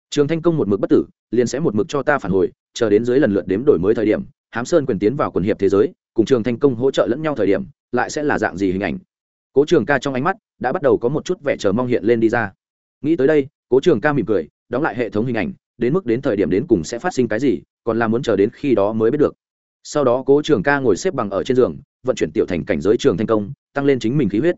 Trường thanh công một mực bất tử, liền sẽ một mực cho ta phản hồi, chờ đến dưới lần lượt đếm đổi mới thời điểm, hám sơn quyền tiến vào quần hiệp thế giới, cùng trường thanh công hỗ trợ lẫn nhau thời điểm, lại sẽ là dạng gì hình ảnh? Cố trường ca trong ánh mắt đã bắt đầu có một chút vẻ chờ mong hiện lên đi ra. Nghĩ tới đây, cố trường ca mỉm cười, đóng lại hệ thống hình ảnh, đến mức đến thời điểm đến cùng sẽ phát sinh cái gì, còn là muốn chờ đến khi đó mới biết được. Sau đó cố trường ca ngồi xếp bằng ở trên giường, vận chuyển tiểu thành cảnh giới trường thanh công, tăng lên chính mình khí huyết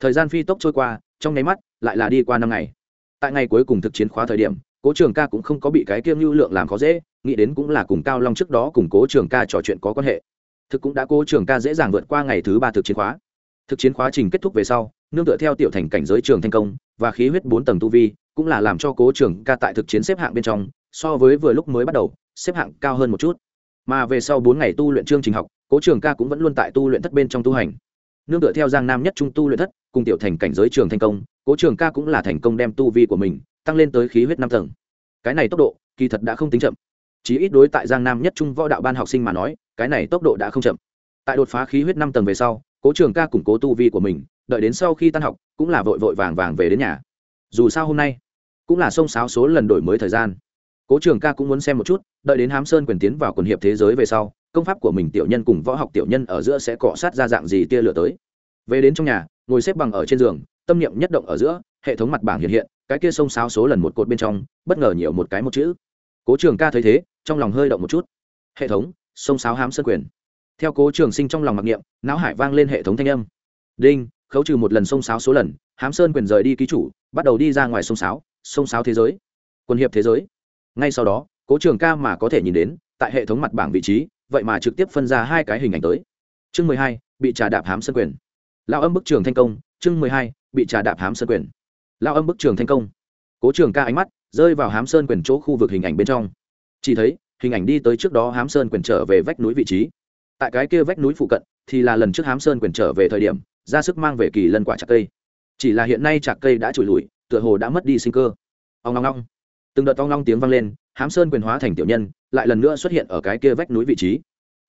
thời gian phi tốc trôi qua, trong nháy mắt, lại là đi qua năm ngày. Tại ngày cuối cùng thực chiến khóa thời điểm, cố trường ca cũng không có bị cái kiêm lưu lượng làm khó dễ, nghĩ đến cũng là cùng cao long trước đó cùng cố trường ca trò chuyện có quan hệ. Thực cũng đã cố trường ca dễ dàng vượt qua ngày thứ ba thực chiến khóa. Thực chiến khóa trình kết thúc về sau, nương tựa theo tiểu thành cảnh giới trường thành công và khí huyết bốn tầng tu vi, cũng là làm cho cố trường ca tại thực chiến xếp hạng bên trong, so với vừa lúc mới bắt đầu, xếp hạng cao hơn một chút. Mà về sau bốn ngày tu luyện chương trình học, cố trường ca cũng vẫn luôn tại tu luyện thất bên trong tu hành. Nương tựa theo giang nam nhất trung tu luyện thất cùng tiểu thành cảnh giới trường thành công, cố trường ca cũng là thành công đem tu vi của mình tăng lên tới khí huyết năm tầng. Cái này tốc độ, kỳ thật đã không tính chậm. Chí ít đối tại giang nam nhất trung võ đạo ban học sinh mà nói, cái này tốc độ đã không chậm. Tại đột phá khí huyết năm tầng về sau, cố trường ca củng cố tu vi của mình, đợi đến sau khi tan học, cũng là vội vội vàng vàng về đến nhà. Dù sao hôm nay, cũng là xông xáo số lần đổi mới thời gian. Cố trường ca cũng muốn xem một chút, đợi đến hám sơn quyền tiến vào quần hiệp thế giới về sau, công pháp của mình tiểu nhân cùng võ học tiểu nhân ở giữa sẽ cọ sát ra dạng gì tia lửa tới. Về đến trong nhà ngồi xếp bằng ở trên giường, tâm niệm nhất động ở giữa, hệ thống mặt bảng hiện hiện, cái kia xông xáo số lần một cột bên trong, bất ngờ nhiều một cái một chữ. Cố trường ca thấy thế, trong lòng hơi động một chút. Hệ thống xông xáo hám sơn quyền. Theo cố trường sinh trong lòng mặc niệm, não hải vang lên hệ thống thanh âm. Đinh, khấu trừ một lần xông xáo số lần, hám sơn quyền rời đi ký chủ, bắt đầu đi ra ngoài sông sáo sông sáo thế giới. Quân hiệp thế giới. Ngay sau đó, cố trường ca mà có thể nhìn đến, tại hệ thống mặt bảng vị trí, vậy mà trực tiếp phân ra hai cái hình ảnh tới. Chương mười hai, bị trà đạp hám sơn quyền lao âm bức trường thành công, chương mười hai, bị trà đạp hám sơn quyền. Lao âm bức trường thành công. Cố trường ca ánh mắt rơi vào hám sơn quyền chỗ khu vực hình ảnh bên trong. Chỉ thấy, hình ảnh đi tới trước đó hám sơn quyền trở về vách núi vị trí. Tại cái kia vách núi phụ cận thì là lần trước hám sơn quyền trở về thời điểm, ra sức mang về kỳ lân quả chặt cây. Chỉ là hiện nay chạc cây đã trụi lùi, tựa hồ đã mất đi sinh cơ. Ông long long từng đợt ong long tiếng vang lên, hám sơn quyền hóa thành tiểu nhân, lại lần nữa xuất hiện ở cái kia vách núi vị trí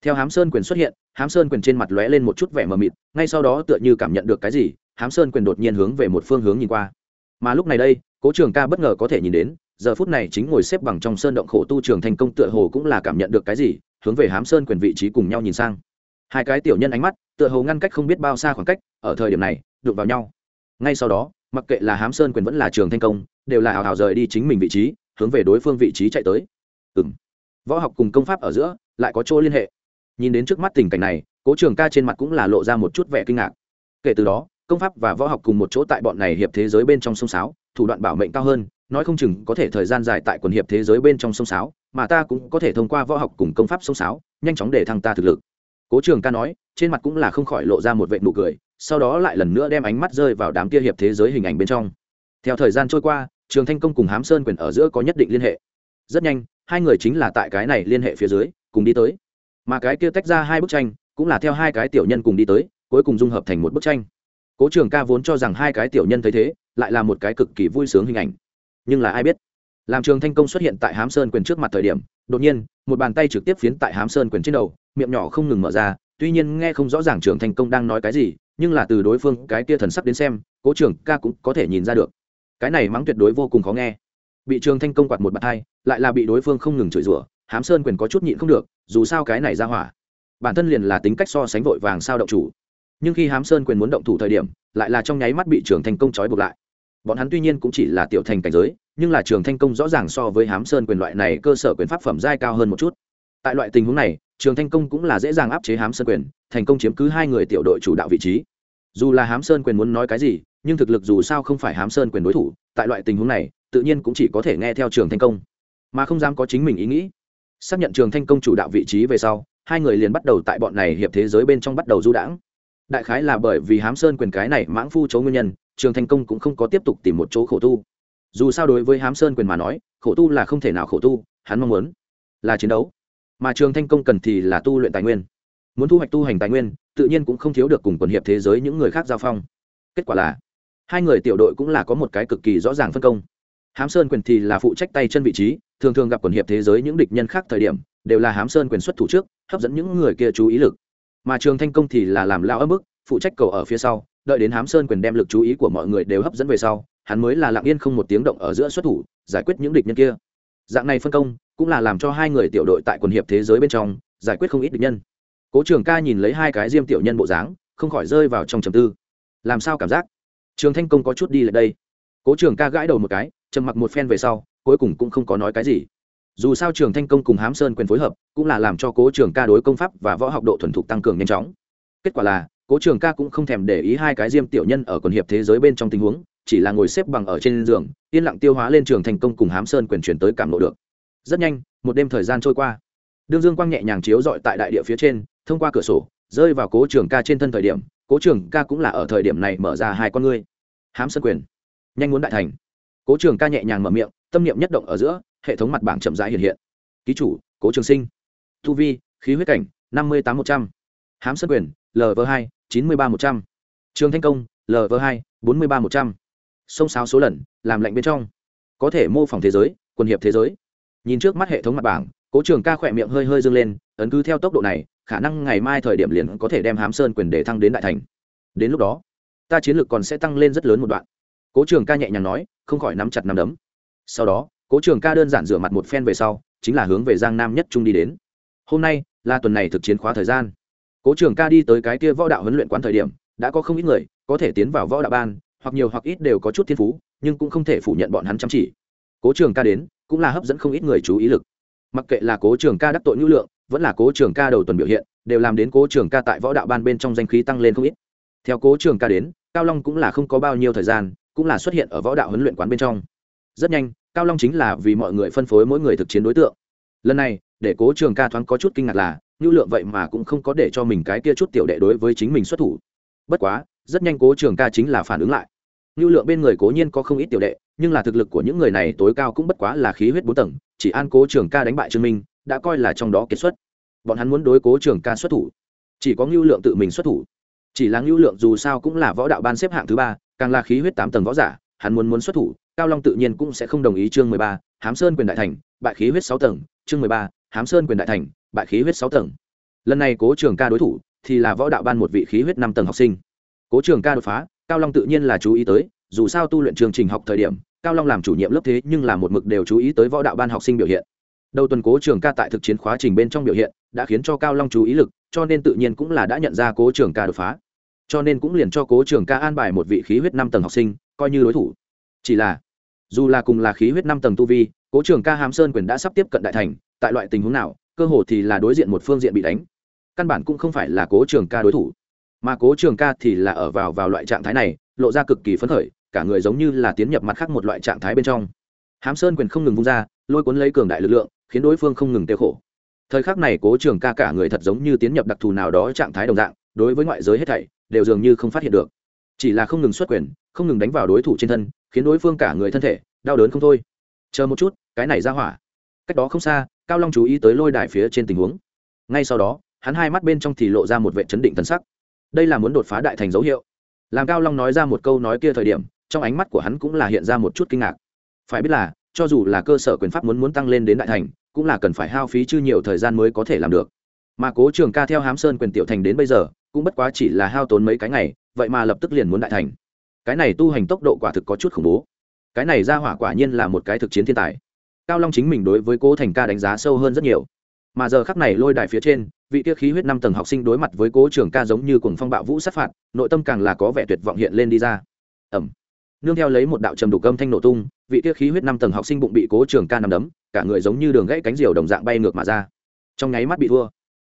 theo hám sơn quyền xuất hiện, hám sơn quyền trên mặt lóe lên một chút vẻ mờ mịt, ngay sau đó tựa như cảm nhận được cái gì, hám sơn quyền đột nhiên hướng về một phương hướng nhìn qua. Mà lúc này đây, cố trường ca bất ngờ có thể nhìn đến, giờ phút này chính ngồi xếp bằng trong sơn động khổ tu trường thành công tựa hồ cũng là cảm nhận được cái gì, hướng về hám sơn quyền vị trí cùng nhau nhìn sang. Hai cái tiểu nhân ánh mắt, tựa hồ ngăn cách không biết bao xa khoảng cách, ở thời điểm này, đụng vào nhau. Ngay sau đó, mặc kệ là hám sơn quyền vẫn là trường Thành công, đều là hào hào rời đi chính mình vị trí, hướng về đối phương vị trí chạy tới. Ừ m võ học cùng công pháp ở giữa, lại có chỗ liên hệ nhìn đến trước mắt tình cảnh này, cố trường ca trên mặt cũng là lộ ra một chút vẻ kinh ngạc. Kể từ đó, công pháp và võ học cùng một chỗ tại bọn này hiệp thế giới bên trong sông sáo, thủ đoạn bảo mệnh cao hơn, nói không chừng có thể thời gian dài tại quần hiệp thế giới bên trong sông sáo, mà ta cũng có thể thông qua võ học cùng công pháp sông sáo, nhanh chóng để thăng ta thực lực. Cố trường ca nói, trên mặt cũng là không khỏi lộ ra một vệ nụ cười, sau đó lại lần nữa đem ánh mắt rơi vào đám kia hiệp thế giới hình ảnh bên trong. Theo thời gian trôi qua, trường thanh công cùng hám sơn quyền ở giữa có nhất định liên hệ. Rất nhanh, hai người chính là tại cái này liên hệ phía dưới, cùng đi tới mà cái kia tách ra hai bức tranh cũng là theo hai cái tiểu nhân cùng đi tới, cuối cùng dung hợp thành một bức tranh. Cố trường ca vốn cho rằng hai cái tiểu nhân thấy thế, lại là một cái cực kỳ vui sướng hình ảnh. Nhưng là ai biết, làm trường thanh công xuất hiện tại hám sơn quyền trước mặt thời điểm, đột nhiên, một bàn tay trực tiếp phiến tại hám sơn quyền trên đầu, miệng nhỏ không ngừng mở ra, tuy nhiên nghe không rõ ràng trường thanh công đang nói cái gì, nhưng là từ đối phương cái kia thần sắp đến xem, cố trường ca cũng có thể nhìn ra được. Cái này mắng tuyệt đối vô cùng khó nghe. Bị trường thanh công quạt một bàn tay, lại là bị đối phương không ngừng chửi rủa hám sơn quyền có chút nhịn không được, dù sao cái này ra hỏa. Bản thân liền là tính cách so sánh vội vàng sao động chủ. Nhưng khi hám sơn quyền muốn động thủ thời điểm, lại là trong nháy mắt bị trường thanh công trói buộc lại. Bọn hắn tuy nhiên cũng chỉ là tiểu thành cảnh giới, nhưng là trường thanh công rõ ràng so với hám sơn quyền loại này cơ sở quyền pháp phẩm giai cao hơn một chút. Tại loại tình huống này, trường thanh công cũng là dễ dàng áp chế hám sơn quyền, thành công chiếm cứ hai người tiểu đội chủ đạo vị trí. Dù là hám sơn quyền muốn nói cái gì, nhưng thực lực dù sao không phải hám sơn quyền đối thủ, tại loại tình huống này, tự nhiên cũng chỉ có thể nghe theo trường thanh công. Mà không dám có chính mình ý nghĩ xác nhận trường thanh công chủ đạo vị trí về sau, hai người liền bắt đầu tại bọn này hiệp thế giới bên trong bắt đầu du đãng. Đại khái là bởi vì hám sơn quyền cái này mãng phu chấu nguyên nhân, trường thanh công cũng không có tiếp tục tìm một chỗ khổ tu. Dù sao đối với hám sơn quyền mà nói, khổ tu là không thể nào khổ tu, hắn mong muốn là chiến đấu. Mà trường thanh công cần thì là tu luyện tài nguyên. Muốn thu hoạch tu hành tài nguyên, tự nhiên cũng không thiếu được cùng quần hiệp thế giới những người khác giao phong. Kết quả là, hai người tiểu đội cũng là có một cái cực kỳ rõ ràng phân công hám sơn quyền thì là phụ trách tay chân vị trí, thường thường gặp quần hiệp thế giới những địch nhân khác thời điểm, đều là hám sơn quyền xuất thủ trước, hấp dẫn những người kia chú ý lực. Mà trường thanh công thì là làm lao ấm bức, phụ trách cầu ở phía sau, đợi đến hám sơn quyền đem lực chú ý của mọi người đều hấp dẫn về sau, hắn mới là lặng yên không một tiếng động ở giữa xuất thủ, giải quyết những địch nhân kia. Dạng này phân công, cũng là làm cho hai người tiểu đội tại quần hiệp thế giới bên trong, giải quyết không ít địch nhân. Cố trường ca nhìn lấy hai cái diêm tiểu nhân bộ dáng, không khỏi rơi vào trong trầm tư. Làm sao cảm giác? Trường thanh công có chút đi lại đây. Cố trường ca gãi đầu một cái trầm mặc một phen về sau, cuối cùng cũng không có nói cái gì. Dù sao trường thanh công cùng hám sơn quyền phối hợp, cũng là làm cho cố trường ca đối công pháp và võ học độ thuần thục tăng cường nhanh chóng. Kết quả là, cố trường ca cũng không thèm để ý hai cái diêm tiểu nhân ở quần hiệp thế giới bên trong tình huống, chỉ là ngồi xếp bằng ở trên giường, yên lặng tiêu hóa lên trường thành công cùng hám sơn quyền chuyển tới cảm lộ được. Rất nhanh, một đêm thời gian trôi qua. Đương dương quang nhẹ nhàng chiếu dọi tại đại địa phía trên, thông qua cửa sổ, rơi vào cố trường ca trên thân thời điểm, cố trường ca cũng là ở thời điểm này mở ra hai con ngươi. Hám sơn quyền. Nhanh muốn đại thành cố trường ca nhẹ nhàng mở miệng, tâm niệm nhất động ở giữa, hệ thống mặt bảng chậm rãi hiện hiện. Ký chủ, cố trường sinh. Thu vi, khí huyết cảnh, năm mươi tám một trăm. H á m sơn quyền lv hai, chín mươi ba một trăm. Trường thanh công lv hai, bốn mươi ba một trăm. Sông sáo số lần, làm lạnh bên trong. Có thể mô phỏng thế giới, quần hiệp thế giới. Nhìn trước mắt hệ thống mặt bảng, cố trường ca khỏe miệng hơi hơi dâng lên, ấn cứ theo tốc độ này, khả năng ngày mai thời điểm liền có thể đem hám sơn quyền để thăng đến đại thành. Đến lúc đó, ta chiến lược còn sẽ tăng lên rất lớn một đoạn cố trường ca nhẹ nhàng nói, không khỏi nắm chặt nắm đấm. Sau đó, cố trường ca đơn giản rửa mặt một phen về sau, chính là hướng về giang nam nhất trung đi đến. Hôm nay, là tuần này thực chiến khóa thời gian. Cố trường ca đi tới cái kia võ đạo huấn luyện quán thời điểm, đã có không ít người, có thể tiến vào võ đạo ban, hoặc nhiều hoặc ít đều có chút thiên phú, nhưng cũng không thể phủ nhận bọn hắn chăm chỉ. Cố trường ca đến, cũng là hấp dẫn không ít người chú ý lực. Mặc kệ là cố trường ca đắc tội ngữ lượng, vẫn là cố trường ca đầu tuần biểu hiện, đều làm đến cố trường ca tại võ đạo ban bên trong danh khí tăng lên không ít. Theo cố trường ca đến, cao long cũng là không có bao nhiêu thời gian cũng là xuất hiện ở võ đạo huấn luyện quán bên trong. Rất nhanh, cao long chính là vì mọi người phân phối mỗi người thực chiến đối tượng. Lần này, để cố trường ca thoáng có chút kinh ngạc là ngữ lượng vậy mà cũng không có để cho mình cái kia chút tiểu đệ đối với chính mình xuất thủ. Bất quá, rất nhanh cố trường ca chính là phản ứng lại. Ngữ lượng bên người cố nhiên có không ít tiểu đệ, nhưng là thực lực của những người này tối cao cũng bất quá là khí huyết bốn tầng, chỉ an cố trường ca đánh bại trương minh, đã coi là trong đó kiệt xuất. Bọn hắn muốn đối cố trường ca xuất thủ. Chỉ có ngưu lượng tự mình xuất thủ. Chỉ là ngưu lượng dù sao cũng là võ đạo ban xếp hạng thứ ba càng là khí huyết tám tầng võ giả, hắn muốn muốn xuất thủ, cao long tự nhiên cũng sẽ không đồng ý chương mười ba, hám sơn quyền đại thành, bại khí huyết sáu tầng, chương mười ba, hám sơn quyền đại thành, bại khí huyết sáu tầng. Lần này cố trường ca đối thủ thì là võ đạo ban một vị khí huyết năm tầng học sinh. Cố trường ca đột phá, cao long tự nhiên là chú ý tới, dù sao tu luyện chương trình học thời điểm, cao long làm chủ nhiệm lớp thế nhưng là một mực đều chú ý tới võ đạo ban học sinh biểu hiện. Đầu tuần cố trường ca tại thực chiến khóa trình bên trong biểu hiện, đã khiến cho cao long chú ý lực, cho nên tự nhiên cũng là đã nhận ra cố trường ca đột phá cho nên cũng liền cho cố trường ca an bài một vị khí huyết năm tầng học sinh, coi như đối thủ. Chỉ là, dù là cùng là khí huyết năm tầng tu vi, cố trường ca hàm sơn quyền đã sắp tiếp cận đại thành, tại loại tình huống nào, cơ hồ thì là đối diện một phương diện bị đánh. Căn bản cũng không phải là cố trường ca đối thủ. Mà cố trường ca thì là ở vào vào loại trạng thái này, lộ ra cực kỳ phấn khởi, cả người giống như là tiến nhập mặt khác một loại trạng thái bên trong. Hám sơn quyền không ngừng vung ra, lôi cuốn lấy cường đại lực lượng, khiến đối phương không ngừng tiêu khổ. Thời khắc này cố trường ca cả người thật giống như tiến nhập đặc thù nào đó trạng thái đồng dạng, đối với ngoại giới hết thảy đều dường như không phát hiện được. Chỉ là không ngừng xuất quyền, không ngừng đánh vào đối thủ trên thân, khiến đối phương cả người thân thể đau đớn không thôi. Chờ một chút, cái này ra hỏa. Cách đó không xa, cao long chú ý tới lôi đài phía trên tình huống. Ngay sau đó, hắn hai mắt bên trong thì lộ ra một vệ chấn định thân sắc. Đây là muốn đột phá đại thành dấu hiệu. Làm cao long nói ra một câu nói kia thời điểm, trong ánh mắt của hắn cũng là hiện ra một chút kinh ngạc. Phải biết là, cho dù là cơ sở quyền pháp muốn muốn tăng lên đến đại thành, cũng là cần phải hao phí chư nhiều thời gian mới có thể làm được. Mà cố trường ca theo hám sơn quyền tiểu thành đến bây giờ cũng bất quá chỉ là hao tốn mấy cái ngày, vậy mà lập tức liền muốn đại thành. Cái này tu hành tốc độ quả thực có chút khủng bố. Cái này ra hỏa quả nhiên là một cái thực chiến thiên tài. Cao long chính mình đối với cố thành ca đánh giá sâu hơn rất nhiều. Mà giờ khắc này lôi đài phía trên, vị kia khí huyết năm tầng học sinh đối mặt với cố trường ca giống như cùng phong bạo vũ sát phạt, nội tâm càng là có vẻ tuyệt vọng hiện lên đi ra. Ẩm nương theo lấy một đạo trầm đục âm thanh nổ tung, vị kia khí huyết năm tầng học sinh bụng bị cố trường ca nằm đấm, cả người giống như đường gãy cánh diều đồng dạng bay ngược mà ra. Trong nháy mắt bị thua.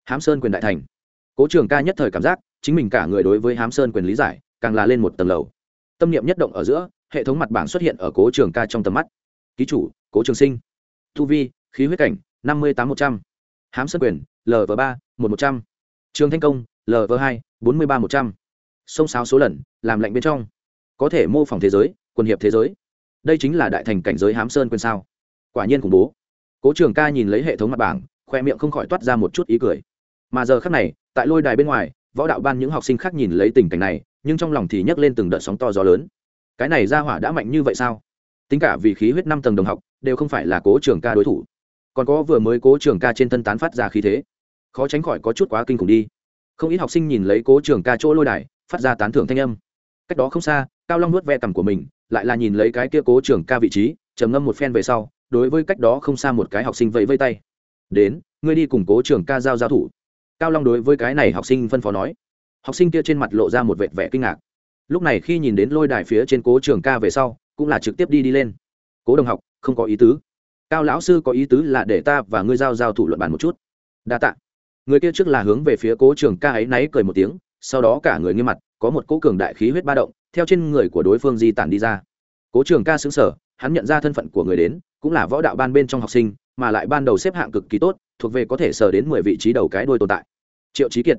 Hám sơn quyền đại thành cố trường ca nhất thời cảm giác, chính mình cả người đối với hám sơn quyền lý giải, càng là lên một tầng lầu. Tâm niệm nhất động ở giữa, hệ thống mặt bảng xuất hiện ở cố trường ca trong tầm mắt. Ký chủ, cố trường sinh. Thu vi, khí huyết cảnh, năm mươi tám một trăm. H á m sơn quyền lv ba một một trăm. Trường thanh công lv hai, bốn mươi ba một trăm. Sông sáo số lần, làm lạnh bên trong. Có thể mô phỏng thế giới quân hiệp thế giới. Đây chính là đại thành cảnh giới hám sơn quyền sao? Quả nhiên khủng bố. Cố trường ca nhìn lấy hệ thống mặt bảng, khoe miệng không khỏi toát ra một chút ý cười mà giờ khác này, tại lôi đài bên ngoài, võ đạo ban những học sinh khác nhìn lấy tình cảnh này, nhưng trong lòng thì nhấc lên từng đợt sóng to gió lớn. Cái này ra hỏa đã mạnh như vậy sao? Tính cả vì khí huyết năm tầng đồng học, đều không phải là cố trường ca đối thủ. Còn có vừa mới cố trường ca trên thân tán phát ra khí thế. Khó tránh khỏi có chút quá kinh khủng đi. Không ít học sinh nhìn lấy cố trường ca chỗ lôi đài, phát ra tán thưởng thanh âm. Cách đó không xa, cao long nuốt ve tầm của mình, lại là nhìn lấy cái kia cố trường ca vị trí, trầm ngâm một phen về sau, đối với cách đó không xa một cái học sinh vẫy vây tay. Đến, ngươi đi cùng cố trường ca giao giao thủ cao long đối với cái này học sinh phân phó nói. Học sinh kia trên mặt lộ ra một vệt vẻ kinh ngạc. Lúc này khi nhìn đến lôi đài phía trên cố trường ca về sau, cũng là trực tiếp đi đi lên. Cố đồng học, không có ý tứ. Cao lão sư có ý tứ là để ta và ngươi giao giao thủ luận bàn một chút. Đa tạ. Người kia trước là hướng về phía cố trường ca ấy náy cười một tiếng, sau đó cả người nghiêm mặt, có một cố cường đại khí huyết ba động, theo trên người của đối phương di tản đi ra. Cố trường ca xứng sở hắn nhận ra thân phận của người đến, cũng là võ đạo ban bên trong học sinh, mà lại ban đầu xếp hạng cực kỳ tốt thuộc về có thể sờ đến mười vị trí đầu cái đuôi tồn tại. Triệu trí kiệt,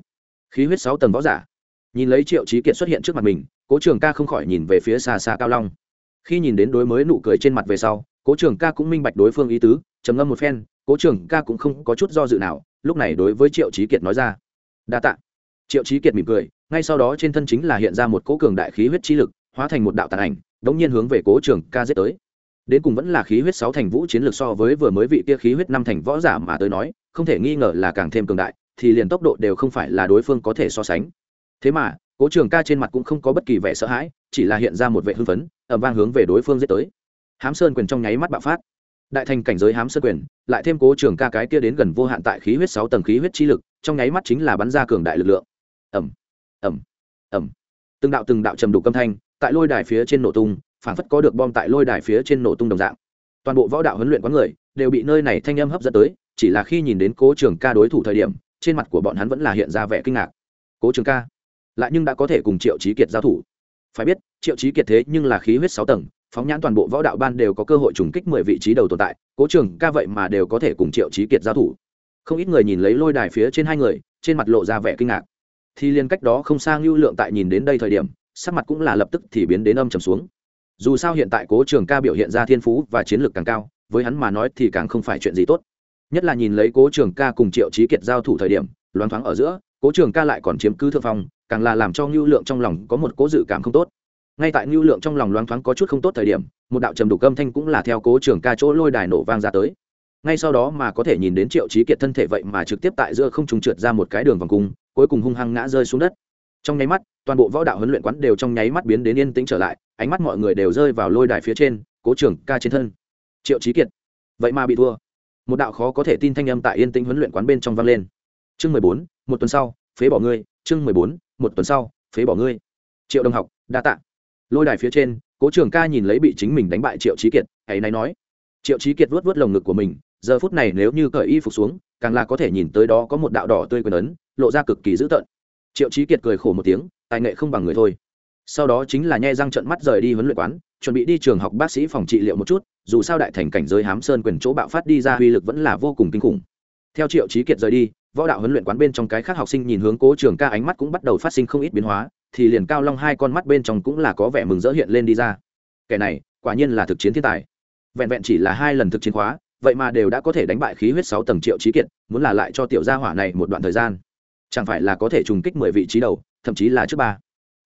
khí huyết sáu tầng võ giả. Nhìn lấy triệu trí kiệt xuất hiện trước mặt mình, cố trường ca không khỏi nhìn về phía xa xa cao long. Khi nhìn đến đối mới nụ cười trên mặt về sau, cố trường ca cũng minh bạch đối phương ý tứ, trầm ngâm một phen, cố trường ca cũng không có chút do dự nào, lúc này đối với triệu trí kiệt nói ra, đa t ạ triệu trí kiệt mỉm cười, ngay sau đó trên thân chính là hiện ra một cố cường đại khí huyết chi lực, hóa thành một đạo tàn ảnh đ ỗ n g nhiên hướng về cố trường ca giết tới đến cùng vẫn là khí huyết sáu thành vũ chiến lược so với vừa mới vị kia khí huyết năm thành võ giả mà tới nói, không thể nghi ngờ là càng thêm cường đại, thì liền tốc độ đều không phải là đối phương có thể so sánh. Thế mà, cố trường ca trên mặt cũng không có bất kỳ vẻ sợ hãi, chỉ là hiện ra một vệ hưng phấn ẩm vang hướng về đối phương giết tới. Hám sơn quyền trong nháy mắt bạo phát. Đại thành cảnh giới hám sơn quyền, lại thêm cố trường ca cái kia đến gần vô hạn tại khí huyết sáu tầng khí huyết chi lực, trong nháy mắt chính là bắn ra cường đại lực lượng. Ẩm ẩm ẩm từng đạo từng đạo trầm đục âm thanh, tại lôi đài phía trên nổ tung phản phất có được bom tại lôi đài phía trên nổ tung đồng dạng. Toàn bộ võ đạo huấn luyện quán người đều bị nơi này thanh âm hấp dẫn tới, chỉ là khi nhìn đến cố trường ca đối thủ thời điểm, trên mặt của bọn hắn vẫn là hiện ra vẻ kinh ngạc. Cố trường ca, lại nhưng đã có thể cùng triệu trí kiệt giao thủ. Phải biết, triệu trí kiệt thế nhưng là khí huyết sáu tầng, phóng nhãn toàn bộ võ đạo ban đều có cơ hội trùng kích mười vị trí đầu tồn tại, cố trường ca vậy mà đều có thể cùng triệu trí kiệt giao thủ. Không ít người nhìn lấy lôi đài phía trên hai người, trên mặt lộ ra vẻ kinh ngạc. Thì liên cách đó không sang lưu lượng tại nhìn đến đây thời điểm, sắc mặt cũng là lập tức thì biến đến âm trầm xuống dù sao hiện tại cố trường ca biểu hiện ra thiên phú và chiến lược càng cao, với hắn mà nói thì càng không phải chuyện gì tốt. Nhất là nhìn lấy cố trường ca cùng triệu trí kiệt giao thủ thời điểm, loáng thoáng ở giữa, cố trường ca lại còn chiếm cứ thượng phong, càng là làm cho ngưu lượng trong lòng có một cố dự cảm không tốt. Ngay tại ngưu lượng trong lòng loáng thoáng có chút không tốt thời điểm, một đạo trầm đục âm thanh cũng là theo cố trường ca chỗ lôi đài nổ vang ra tới. Ngay sau đó mà có thể nhìn đến triệu trí kiệt thân thể vậy mà trực tiếp tại giữa không trùng trượt ra một cái đường vòng cung, cuối cùng hung hăng ngã rơi xuống đất. Trong nháy mắt toàn bộ võ đạo huấn luyện quán đều trong nháy mắt biến đến yên tĩnh trở lại, ánh mắt mọi người đều rơi vào lôi đài phía trên, cố trưởng ca trên thân. Triệu trí kiệt, vậy mà bị thua. Một đạo khó có thể tin thanh âm tại yên tĩnh huấn luyện quán bên trong vang lên. Chương mười bốn, một tuần sau, phế bỏ ngươi. Chương mười bốn, một tuần sau, phế bỏ ngươi. Triệu đồng học, đa tạ. Lôi đài phía trên, cố trường ca nhìn lấy bị chính mình đánh bại triệu trí kiệt, hãy nay nói. Triệu trí kiệt vuốt vuốt lồng ngực của mình, giờ phút này nếu như cởi y phục xuống, càng là có thể nhìn tới đó có một đạo đỏ tươi quyền ấn, lộ ra cực kỳ dữ tợn. Triệu trí kiệt cười khổ một tiếng tài nghệ không bằng người thôi. Sau đó chính là nhe răng trận mắt rời đi huấn luyện quán, chuẩn bị đi trường học bác sĩ phòng trị liệu một chút, dù sao đại thành cảnh giới hám sơn quyền chỗ bạo phát đi ra uy lực vẫn là vô cùng kinh khủng. Theo triệu trí kiệt rời đi, võ đạo huấn luyện quán bên trong cái khác học sinh nhìn hướng cố trường ca ánh mắt cũng bắt đầu phát sinh không ít biến hóa, thì liền cao long hai con mắt bên trong cũng là có vẻ mừng rỡ hiện lên đi ra. Kẻ này, quả nhiên là thực chiến thiên tài. Vẹn vẹn chỉ là hai lần thực chiến khóa, vậy mà đều đã có thể đánh bại khí huyết sáu tầng triệu trí kiệt, muốn là lại cho tiểu gia hỏa này một đoạn thời gian chẳng phải là có thể trùng kích mười vị trí đầu, thậm chí là trước ba.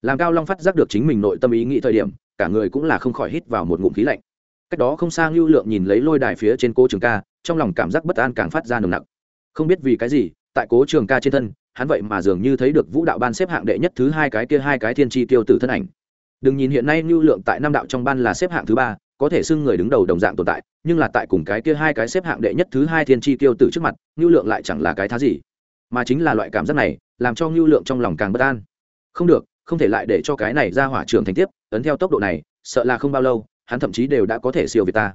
Làm cao long phát giác được chính mình nội tâm ý nghĩ thời điểm, cả người cũng là không khỏi hít vào một ngụm khí lạnh. Cách đó không xa ngưu lượng nhìn lấy lôi đài phía trên cố trường ca, trong lòng cảm giác bất an càng phát ra nồng nặc. Không biết vì cái gì, tại cố trường ca trên thân, hắn vậy mà dường như thấy được vũ đạo ban xếp hạng đệ nhất thứ hai cái kia hai cái thiên tri tiêu tử thân ảnh. Đừng nhìn hiện nay ngưu lượng tại năm đạo trong ban là xếp hạng thứ ba, có thể xưng người đứng đầu đồng dạng tồn tại, nhưng là tại cùng cái kia hai cái xếp hạng đệ nhất thứ hai thiên tri tiêu tử trước mặt, ngưu lượng lại chẳng là cái thá gì mà chính là loại cảm giác này làm cho ngưu lượng trong lòng càng bất an. Không được, không thể lại để cho cái này ra hỏa trường thành tiếp, ấn theo tốc độ này, sợ là không bao lâu, hắn thậm chí đều đã có thể siêu việt ta.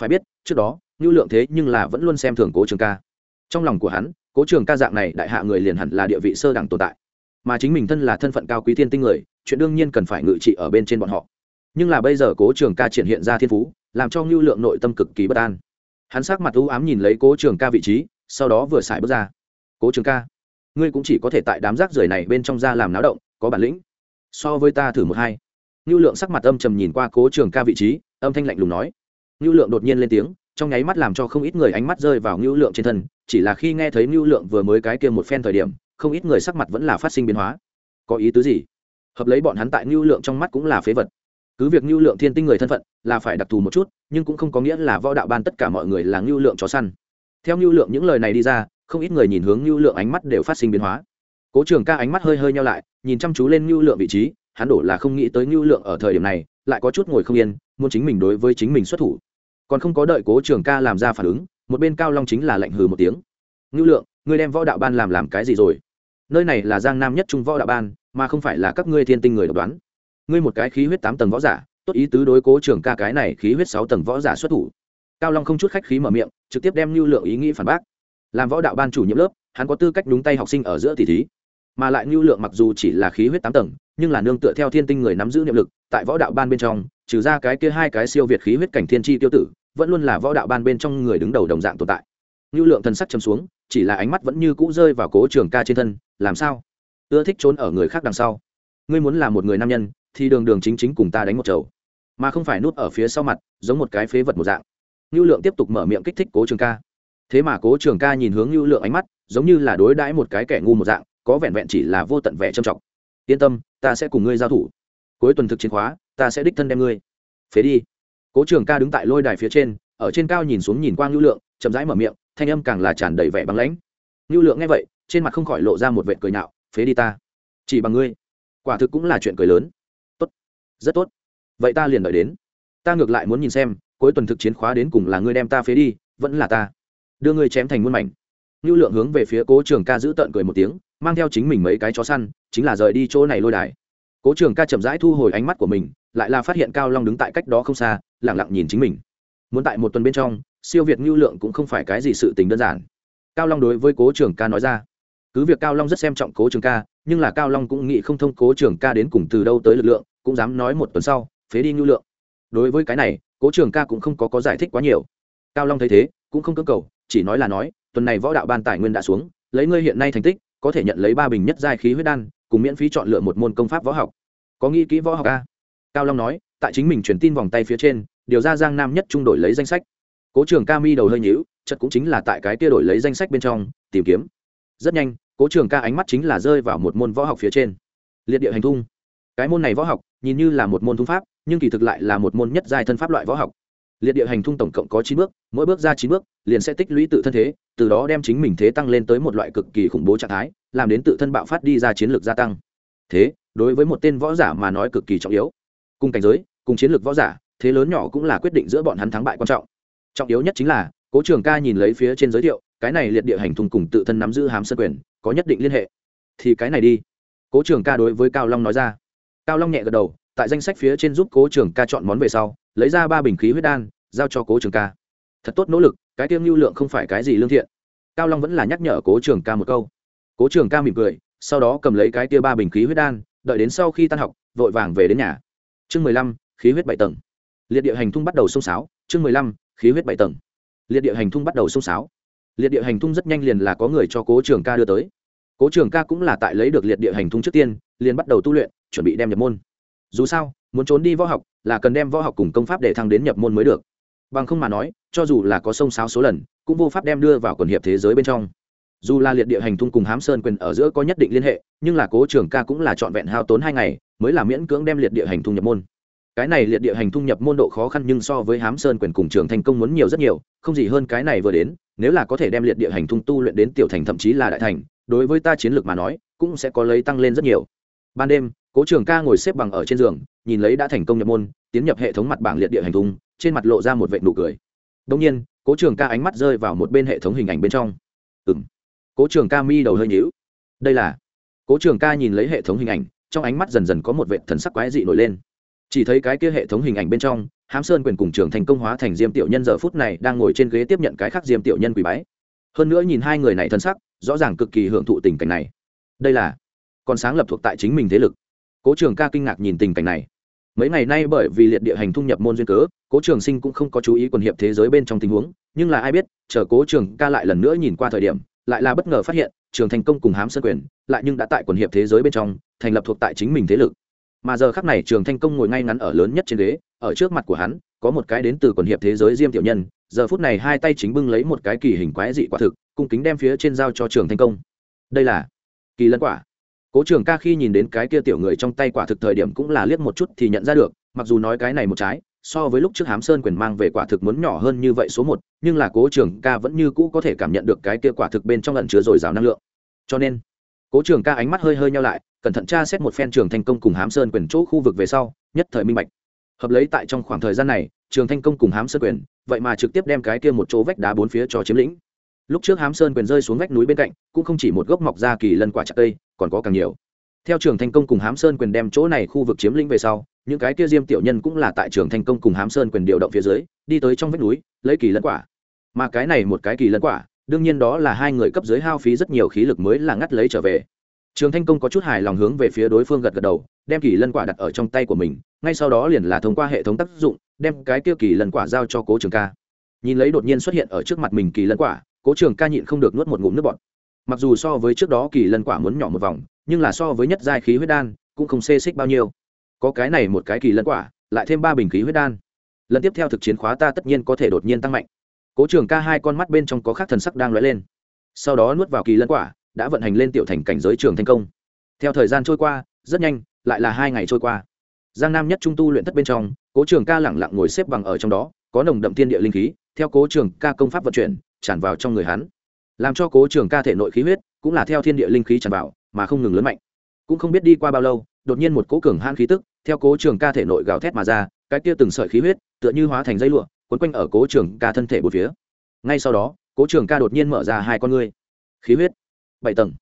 Phải biết, trước đó, ngưu lượng thế nhưng là vẫn luôn xem thường cố trường ca. Trong lòng của hắn, cố trường ca dạng này đại hạ người liền hẳn là địa vị sơ đẳng tồn tại. Mà chính mình thân là thân phận cao quý thiên tinh người, chuyện đương nhiên cần phải ngự trị ở bên trên bọn họ. Nhưng là bây giờ cố trường ca triển hiện ra thiên phú, làm cho ngưu lượng nội tâm cực kỳ bất an. Hắn sắc mặt u ám nhìn lấy cố trường ca vị trí, sau đó vừa xài bước ra cố trường ca. Ngươi cũng chỉ có thể tại đám rác rưởi này bên trong ra làm náo động, có bản lĩnh. So với ta thử một hai. Ngưu lượng sắc mặt âm trầm nhìn qua cố trường ca vị trí, âm thanh lạnh lùng nói. Ngưu lượng đột nhiên lên tiếng, trong nháy mắt làm cho không ít người ánh mắt rơi vào ngưu lượng trên thân, chỉ là khi nghe thấy ngưu lượng vừa mới cái kia một phen thời điểm, không ít người sắc mặt vẫn là phát sinh biến hóa. Có ý tứ gì? Hợp lấy bọn hắn tại ngưu lượng trong mắt cũng là phế vật. Cứ việc ngưu lượng thiên tinh người thân phận là phải đặc thù một chút, nhưng cũng không có nghĩa là võ đạo ban tất cả mọi người là ngưu lượng chó săn. Theo ngưu lượng những lời này đi ra không ít người nhìn hướng Nưu lượng ánh mắt đều phát sinh biến hóa. Cố trường ca ánh mắt hơi hơi nheo lại, nhìn chăm chú lên Nưu lượng vị trí, hắn đổ là không nghĩ tới Nưu lượng ở thời điểm này lại có chút ngồi không yên, muốn chính mình đối với chính mình xuất thủ. Còn không có đợi cố trường ca làm ra phản ứng, một bên cao long chính là lạnh hừ một tiếng. "Nưu lượng, ngươi đem võ đạo ban làm làm cái gì rồi? Nơi này là giang nam nhất trung võ đạo ban, mà không phải là các ngươi thiên tinh người độc đoán. Ngươi một cái khí huyết tám tầng võ giả, tốt ý tứ đối cố trường ca cái này khí huyết sáu tầng võ giả xuất thủ. Cao long không chút khách khí mở miệng, trực tiếp đem Nưu lượng ý nghĩ phản bác làm võ đạo ban chủ nhiệm lớp, hắn có tư cách đúng tay học sinh ở giữa tỷ thí. Mà lại lưu lượng mặc dù chỉ là khí huyết tám tầng, nhưng là nương tựa theo thiên tinh người nắm giữ niệm lực, tại võ đạo ban bên trong, trừ ra cái kia hai cái siêu việt khí huyết cảnh thiên tri tiêu tử, vẫn luôn là võ đạo ban bên trong người đứng đầu đồng dạng tồn tại. Lưu lượng thần sắc chấm xuống, chỉ là ánh mắt vẫn như cũ rơi vào cố trường ca trên thân, làm sao? Ưa thích trốn ở người khác đằng sau. Ngươi muốn là một người nam nhân, thì đường đường chính chính cùng ta đánh một chầu. Mà không phải nút ở phía sau mặt, giống một cái phế vật một dạng. Lưu lượng tiếp tục mở miệng kích thích cố trường ca thế mà cố trường ca nhìn hướng lưu lượng ánh mắt, giống như là đối đãi một cái kẻ ngu một dạng, có vẹn vẹn chỉ là vô tận vẻ trầm trọng. Yên tâm, ta sẽ cùng ngươi giao thủ. Cuối tuần thực chiến khóa, ta sẽ đích thân đem ngươi. Phế đi. Cố trường ca đứng tại lôi đài phía trên, ở trên cao nhìn xuống nhìn quang lưu lượng, chậm rãi mở miệng, thanh âm càng là tràn đầy vẻ băng lãnh. Lưu lượng nghe vậy, trên mặt không khỏi lộ ra một vệ cười nhạo, phế đi ta. Chỉ bằng ngươi. Quả thực cũng là chuyện cười lớn. Tốt. Rất tốt. Vậy ta liền đợi đến. Ta ngược lại muốn nhìn xem, cuối tuần thực chiến khóa đến cùng là ngươi đem ta phế đi, vẫn là ta đưa ngươi chém thành muôn mảnh Lưu Lượng hướng về phía Cố Trường Ca giữ tận cười một tiếng, mang theo chính mình mấy cái chó săn, chính là rời đi chỗ này lôi đài. Cố Trường Ca chậm rãi thu hồi ánh mắt của mình, lại là phát hiện Cao Long đứng tại cách đó không xa, lặng lặng nhìn chính mình. Muốn tại một tuần bên trong, siêu việt ngưu Lượng cũng không phải cái gì sự tình đơn giản. Cao Long đối với Cố Trường Ca nói ra, cứ việc Cao Long rất xem trọng Cố Trường Ca, nhưng là Cao Long cũng nghĩ không thông Cố Trường Ca đến cùng từ đâu tới lực lượng, cũng dám nói một tuần sau, phế đi ngưu Lượng. Đối với cái này, Cố Trường Ca cũng không có có giải thích quá nhiều. Cao Long thấy thế, cũng không cưỡng cầu, chỉ nói là nói, tuần này võ đạo ban tài nguyên đã xuống lấy ngươi hiện nay thành tích có thể nhận lấy ba bình nhất giai khí huyết đan cùng miễn phí chọn lựa một môn công pháp võ học. Có nghĩ kỹ võ học a cao long nói tại chính mình truyền tin vòng tay phía trên điều ra giang nam nhất trung đổi lấy danh sách. Cố trường ca mi đầu hơi nhíu chất cũng chính là tại cái kia đổi lấy danh sách bên trong tìm kiếm. Rất nhanh cố trường ca ánh mắt chính là rơi vào một môn võ học phía trên. Liệt địa hành thung cái môn này võ học nhìn như là một môn thung pháp nhưng kỳ thực lại là một môn nhất giai thân pháp loại võ học liệt địa hành thung tổng cộng có chín bước, mỗi bước ra chín bước, liền sẽ tích lũy tự thân thế, từ đó đem chính mình thế tăng lên tới một loại cực kỳ khủng bố trạng thái, làm đến tự thân bạo phát đi ra chiến lược gia tăng. Thế, đối với một tên võ giả mà nói cực kỳ trọng yếu. Cùng cảnh giới, cùng chiến lược võ giả, thế lớn nhỏ cũng là quyết định giữa bọn hắn thắng bại quan trọng. Trọng yếu nhất chính là, cố trường ca nhìn lấy phía trên giới thiệu, cái này liệt địa hành thung cùng tự thân nắm giữ hám sân quyền, có nhất định liên hệ. Thì cái này đi. Cố trường ca đối với cao long nói ra. Cao long nhẹ gật đầu, tại danh sách phía trên giúp cố trường ca chọn món về sau, lấy ra ba bình khí huyết đan giao cho cố trường ca. Thật tốt nỗ lực, cái tiêm lưu lượng không phải cái gì lương thiện. Cao long vẫn là nhắc nhở cố trường ca một câu. Cố trường ca mỉm cười, sau đó cầm lấy cái tia ba bình khí huyết đan, đợi đến sau khi tan học, vội vàng về đến nhà. Chương mười lăm, khí huyết bảy tầng. Liệt địa hành thung bắt đầu xông sáo, chương mười lăm, khí huyết bảy tầng. Liệt địa hành thung bắt đầu xông sáo. Liệt địa hành thung rất nhanh liền là có người cho cố trường ca đưa tới. Cố trường ca cũng là tại lấy được liệt địa hành thung trước tiên, liền bắt đầu tu luyện, chuẩn bị đem nhập môn. Dù sao, muốn trốn đi võ học, là cần đem võ học cùng công pháp để thăng đến nhập môn mới được bằng không mà nói, cho dù là có sông sáo số lần, cũng vô pháp đem đưa vào quần hiệp thế giới bên trong. Dù là liệt địa hành thung cùng hám sơn quyền ở giữa có nhất định liên hệ, nhưng là cố trường ca cũng là trọn vẹn hao tốn hai ngày, mới là miễn cưỡng đem liệt địa hành thung nhập môn. Cái này liệt địa hành thung nhập môn độ khó khăn nhưng so với hám sơn quyền cùng trường thành công muốn nhiều rất nhiều, không gì hơn cái này vừa đến, nếu là có thể đem liệt địa hành thung tu luyện đến tiểu thành thậm chí là đại thành, đối với ta chiến lược mà nói, cũng sẽ có lấy tăng lên rất nhiều. Ban đêm, cố trường ca ngồi xếp bằng ở trên giường, nhìn lấy đã thành công nhập môn, tiến nhập hệ thống mặt bảng liệt địa hành thung trên mặt lộ ra một vệ nụ cười. Đông nhiên, cố trường ca ánh mắt rơi vào một bên hệ thống hình ảnh bên trong. Ừ m cố trường ca mi đầu hơi nhữu đây là. Cố trường ca nhìn lấy hệ thống hình ảnh, trong ánh mắt dần dần có một vệ thần sắc quái dị nổi lên. Chỉ thấy cái kia hệ thống hình ảnh bên trong, hám sơn quyền cùng trường thành công hóa thành diêm tiểu nhân giờ phút này đang ngồi trên ghế tiếp nhận cái khác diêm tiểu nhân quỳ bái. Hơn nữa nhìn hai người này thân sắc, rõ ràng cực kỳ hưởng thụ tình cảnh này. Đây là. Còn sáng lập thuộc tại chính mình thế lực. Cố trường ca kinh ngạc nhìn tình cảnh này mấy ngày nay bởi vì liệt địa hành thung nhập môn duyên cớ, cố trường sinh cũng không có chú ý quần hiệp thế giới bên trong tình huống, nhưng là ai biết, chờ cố trường ca lại lần nữa nhìn qua thời điểm, lại là bất ngờ phát hiện, trường thành công cùng hám sơn quyền lại nhưng đã tại quần hiệp thế giới bên trong, thành lập thuộc tại chính mình thế lực. Mà giờ khắc này trường thanh công ngồi ngay ngắn ở lớn nhất trên ghế, ở trước mặt của hắn, có một cái đến từ quần hiệp thế giới diêm tiểu nhân, giờ phút này hai tay chính bưng lấy một cái kỳ hình quái dị quả thực, cung kính đem phía trên giao cho trường thanh công. Đây là kỳ lân quả cố trường ca khi nhìn đến cái kia tiểu người trong tay quả thực thời điểm cũng là liếc một chút thì nhận ra được, mặc dù nói cái này một trái, so với lúc trước hám sơn quyền mang về quả thực muốn nhỏ hơn như vậy số một, nhưng là cố trường ca vẫn như cũ có thể cảm nhận được cái kia quả thực bên trong lần chứa dồi dào năng lượng. Cho nên, cố trường ca ánh mắt hơi hơi nhau lại, cẩn thận tra xét một phen trường thành công cùng hám sơn quyền chỗ khu vực về sau, nhất thời minh bạch. Hợp lấy tại trong khoảng thời gian này, trường thanh công cùng hám sơn quyền, vậy mà trực tiếp đem cái kia một chỗ vách đá bốn phía cho chiếm lĩnh. Lúc trước hám sơn quyền rơi xuống vách núi bên cạnh, cũng không chỉ một gốc mọc ra kỳ lân quả chặt cây còn có càng nhiều. Theo trường thanh công cùng hám sơn quyền đem chỗ này khu vực chiếm lĩnh về sau, những cái kia diêm tiểu nhân cũng là tại trường thanh công cùng hám sơn quyền điều động phía dưới, đi tới trong vách núi, lấy kỳ lân quả. Mà cái này một cái kỳ lân quả, đương nhiên đó là hai người cấp dưới hao phí rất nhiều khí lực mới là ngắt lấy trở về. Trường thanh công có chút hài lòng hướng về phía đối phương gật gật đầu, đem kỳ lân quả đặt ở trong tay của mình, ngay sau đó liền là thông qua hệ thống tác dụng, đem cái kia kỳ lân quả giao cho cố trường ca. Nhìn lấy đột nhiên xuất hiện ở trước mặt mình kỳ lân quả, cố trường ca nhịn không được nuốt một ngụm nước bọt mặc dù so với trước đó kỳ lân quả muốn nhỏ một vòng, nhưng là so với nhất giai khí huyết đan, cũng không xê xích bao nhiêu. Có cái này một cái kỳ lân quả, lại thêm ba bình khí huyết đan. Lần tiếp theo thực chiến khóa ta tất nhiên có thể đột nhiên tăng mạnh. Cố trường ca hai con mắt bên trong có khác thần sắc đang lóe lên. Sau đó nuốt vào kỳ lân quả, đã vận hành lên tiểu thành cảnh giới trường thành công. Theo thời gian trôi qua, rất nhanh, lại là hai ngày trôi qua. Giang nam nhất trung tu luyện thất bên trong, cố trường ca lẳng lặng ngồi xếp bằng ở trong đó, có nồng đậm thiên địa linh khí, theo cố trường ca công pháp vận chuyển, tràn vào trong người hắn làm cho cố trường ca thể nội khí huyết cũng là theo thiên địa linh khí tràn vào, mà không ngừng lớn mạnh. Cũng không biết đi qua bao lâu, đột nhiên một cố cường hãn khí tức theo cố trường ca thể nội gào thét mà ra, cái kia từng sợi khí huyết tựa như hóa thành dây lụa, quấn quanh ở cố trường ca thân thể một phía. Ngay sau đó, cố trường ca đột nhiên mở ra hai con ngươi. Khí huyết, bảy tầng.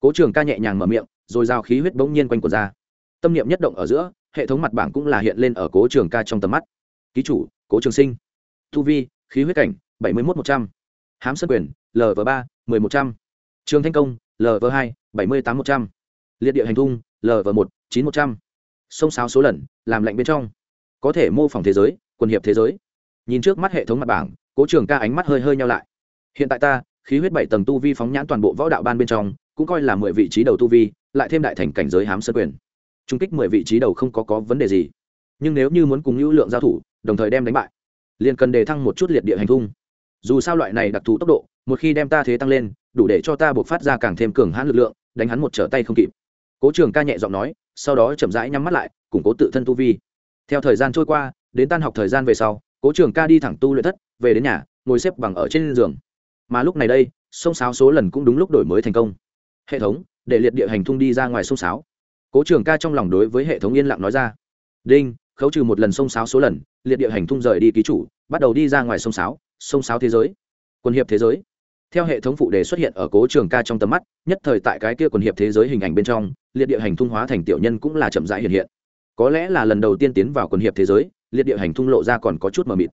Cố trường ca nhẹ nhàng mở miệng, rồi giao khí huyết bỗng nhiên quanh quần ra. Tâm niệm nhất động ở giữa, hệ thống mặt bảng cũng là hiện lên ở cố trường ca trong tầm mắt. Ký chủ, cố trường sinh. Thu vi, khí huyết cảnh, bảy mươi một một trăm. Hám sân quyền lv ba, mười một trăm. Trường thanh công lv hai, bảy mươi tám một trăm. Liệt địa hành thung lv một, chín một trăm. Sông sáo số lần, làm lạnh bên trong. Có thể mô phỏng thế giới, quần hiệp thế giới. Nhìn trước mắt hệ thống mặt bảng, cố trường ca ánh mắt hơi hơi nhau lại. Hiện tại ta, khí huyết bảy tầng tu vi phóng nhãn toàn bộ võ đạo ban bên trong, cũng coi là mười vị trí đầu tu vi, lại thêm đại thành cảnh giới hám sân quyền. Trung kích mười vị trí đầu không có có vấn đề gì. Nhưng nếu như muốn cùng hữu lượng giao thủ, đồng thời đem đánh bại, liền cần đề thăng một chút liệt địa hành thung dù sao loại này đặc thù tốc độ, một khi đem ta thế tăng lên, đủ để cho ta buộc phát ra càng thêm cường hãn lực lượng, đánh hắn một trở tay không kịp. Cố trường ca nhẹ giọng nói, sau đó chậm rãi nhắm mắt lại, củng cố tự thân tu vi. Theo thời gian trôi qua, đến tan học thời gian về sau, cố trường ca đi thẳng tu luyện thất, về đến nhà, ngồi xếp bằng ở trên giường. Mà lúc này đây, sông sáo số lần cũng đúng lúc đổi mới thành công. Hệ thống, để liệt địa hành thung đi ra ngoài sông sáo. Cố trường ca trong lòng đối với hệ thống yên lặng nói ra. Đinh, khấu trừ một lần sông sáo số lần, liệt địa hành thung rời đi ký chủ, bắt đầu đi ra ngoài sông sáo sông sáo thế giới, quân hiệp thế giới. Theo hệ thống phụ đề xuất hiện ở cố trường ca trong tầm mắt, nhất thời tại cái kia quần hiệp thế giới hình ảnh bên trong, liệt địa hành thung hóa thành tiểu nhân cũng là chậm rãi hiện hiện. Có lẽ là lần đầu tiên tiến vào quần hiệp thế giới, liệt địa hành thung lộ ra còn có chút mờ mịt.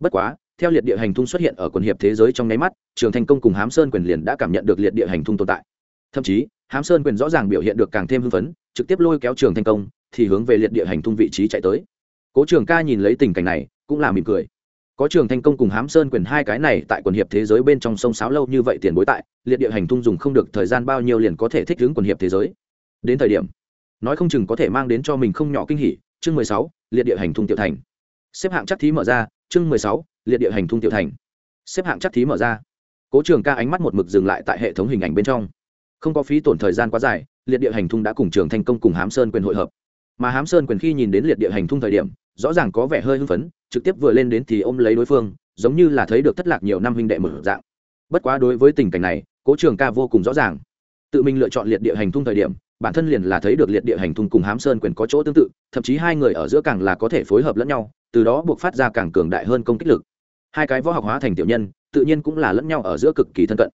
Bất quá, theo liệt địa hành thung xuất hiện ở quần hiệp thế giới trong nháy mắt, trường thành công cùng hám sơn quyền liền đã cảm nhận được liệt địa hành thung tồn tại. Thậm chí, hám sơn quyền rõ ràng biểu hiện được càng thêm hưng phấn, trực tiếp lôi kéo trường thành công, thì hướng về liệt địa hành thung vị trí chạy tới. Cố trường ca nhìn lấy tình cảnh này, cũng là mỉm cười có trường thành công cùng hám sơn quyền hai cái này tại quần hiệp thế giới bên trong sông sáo lâu như vậy tiền bối tại, liệt địa hành thung dùng không được thời gian bao nhiêu liền có thể thích ứng quần hiệp thế giới. Đến thời điểm, nói không chừng có thể mang đến cho mình không nhỏ kinh hỉ, chương mười sáu, liệt địa hành thung tiểu thành. Xếp hạng chắc thí mở ra, chương mười sáu, liệt địa hành thung tiểu thành. Xếp hạng chắc thí mở ra. Cố trường ca ánh mắt một mực dừng lại tại hệ thống hình ảnh bên trong. Không có phí tổn thời gian quá dài, liệt địa hành thung đã cùng trường thành công cùng hám sơn quyền hội hợp. Mà hám sơn quyền khi nhìn đến liệt địa hành thung thời điểm, rõ ràng có vẻ hơi hưng phấn trực tiếp vừa lên đến thì ôm lấy đối phương, giống như là thấy được thất lạc nhiều năm huynh đệ mở dạng. Bất quá đối với tình cảnh này, cố trường ca vô cùng rõ ràng. Tự mình lựa chọn liệt địa hành thung thời điểm, bản thân liền là thấy được liệt địa hành thung cùng hám sơn quyền có chỗ tương tự, thậm chí hai người ở giữa càng là có thể phối hợp lẫn nhau, từ đó buộc phát ra càng cường đại hơn công kích lực. Hai cái võ học hóa thành tiểu nhân, tự nhiên cũng là lẫn nhau ở giữa cực kỳ thân cận.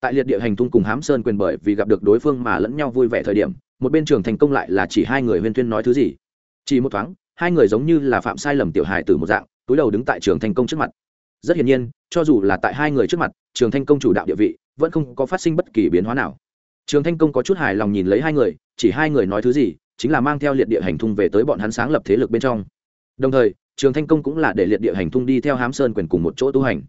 Tại liệt địa hành thung cùng hám sơn quyền bởi vì gặp được đối phương mà lẫn nhau vui vẻ thời điểm, một bên trường thành công lại là chỉ hai người huyên tuyên nói thứ gì. Chỉ một thoáng hai người giống như là phạm sai lầm tiểu hài từ một dạng, túi đầu đứng tại trường thành công trước mặt. Rất hiển nhiên, cho dù là tại hai người trước mặt, trường thanh công chủ đạo địa vị, vẫn không có phát sinh bất kỳ biến hóa nào. Trường thanh công có chút hài lòng nhìn lấy hai người, chỉ hai người nói thứ gì, chính là mang theo liệt địa hành thung về tới bọn hắn sáng lập thế lực bên trong. Đồng thời, trường thanh công cũng là để liệt địa hành thung đi theo hám sơn quyền cùng một chỗ tu hành.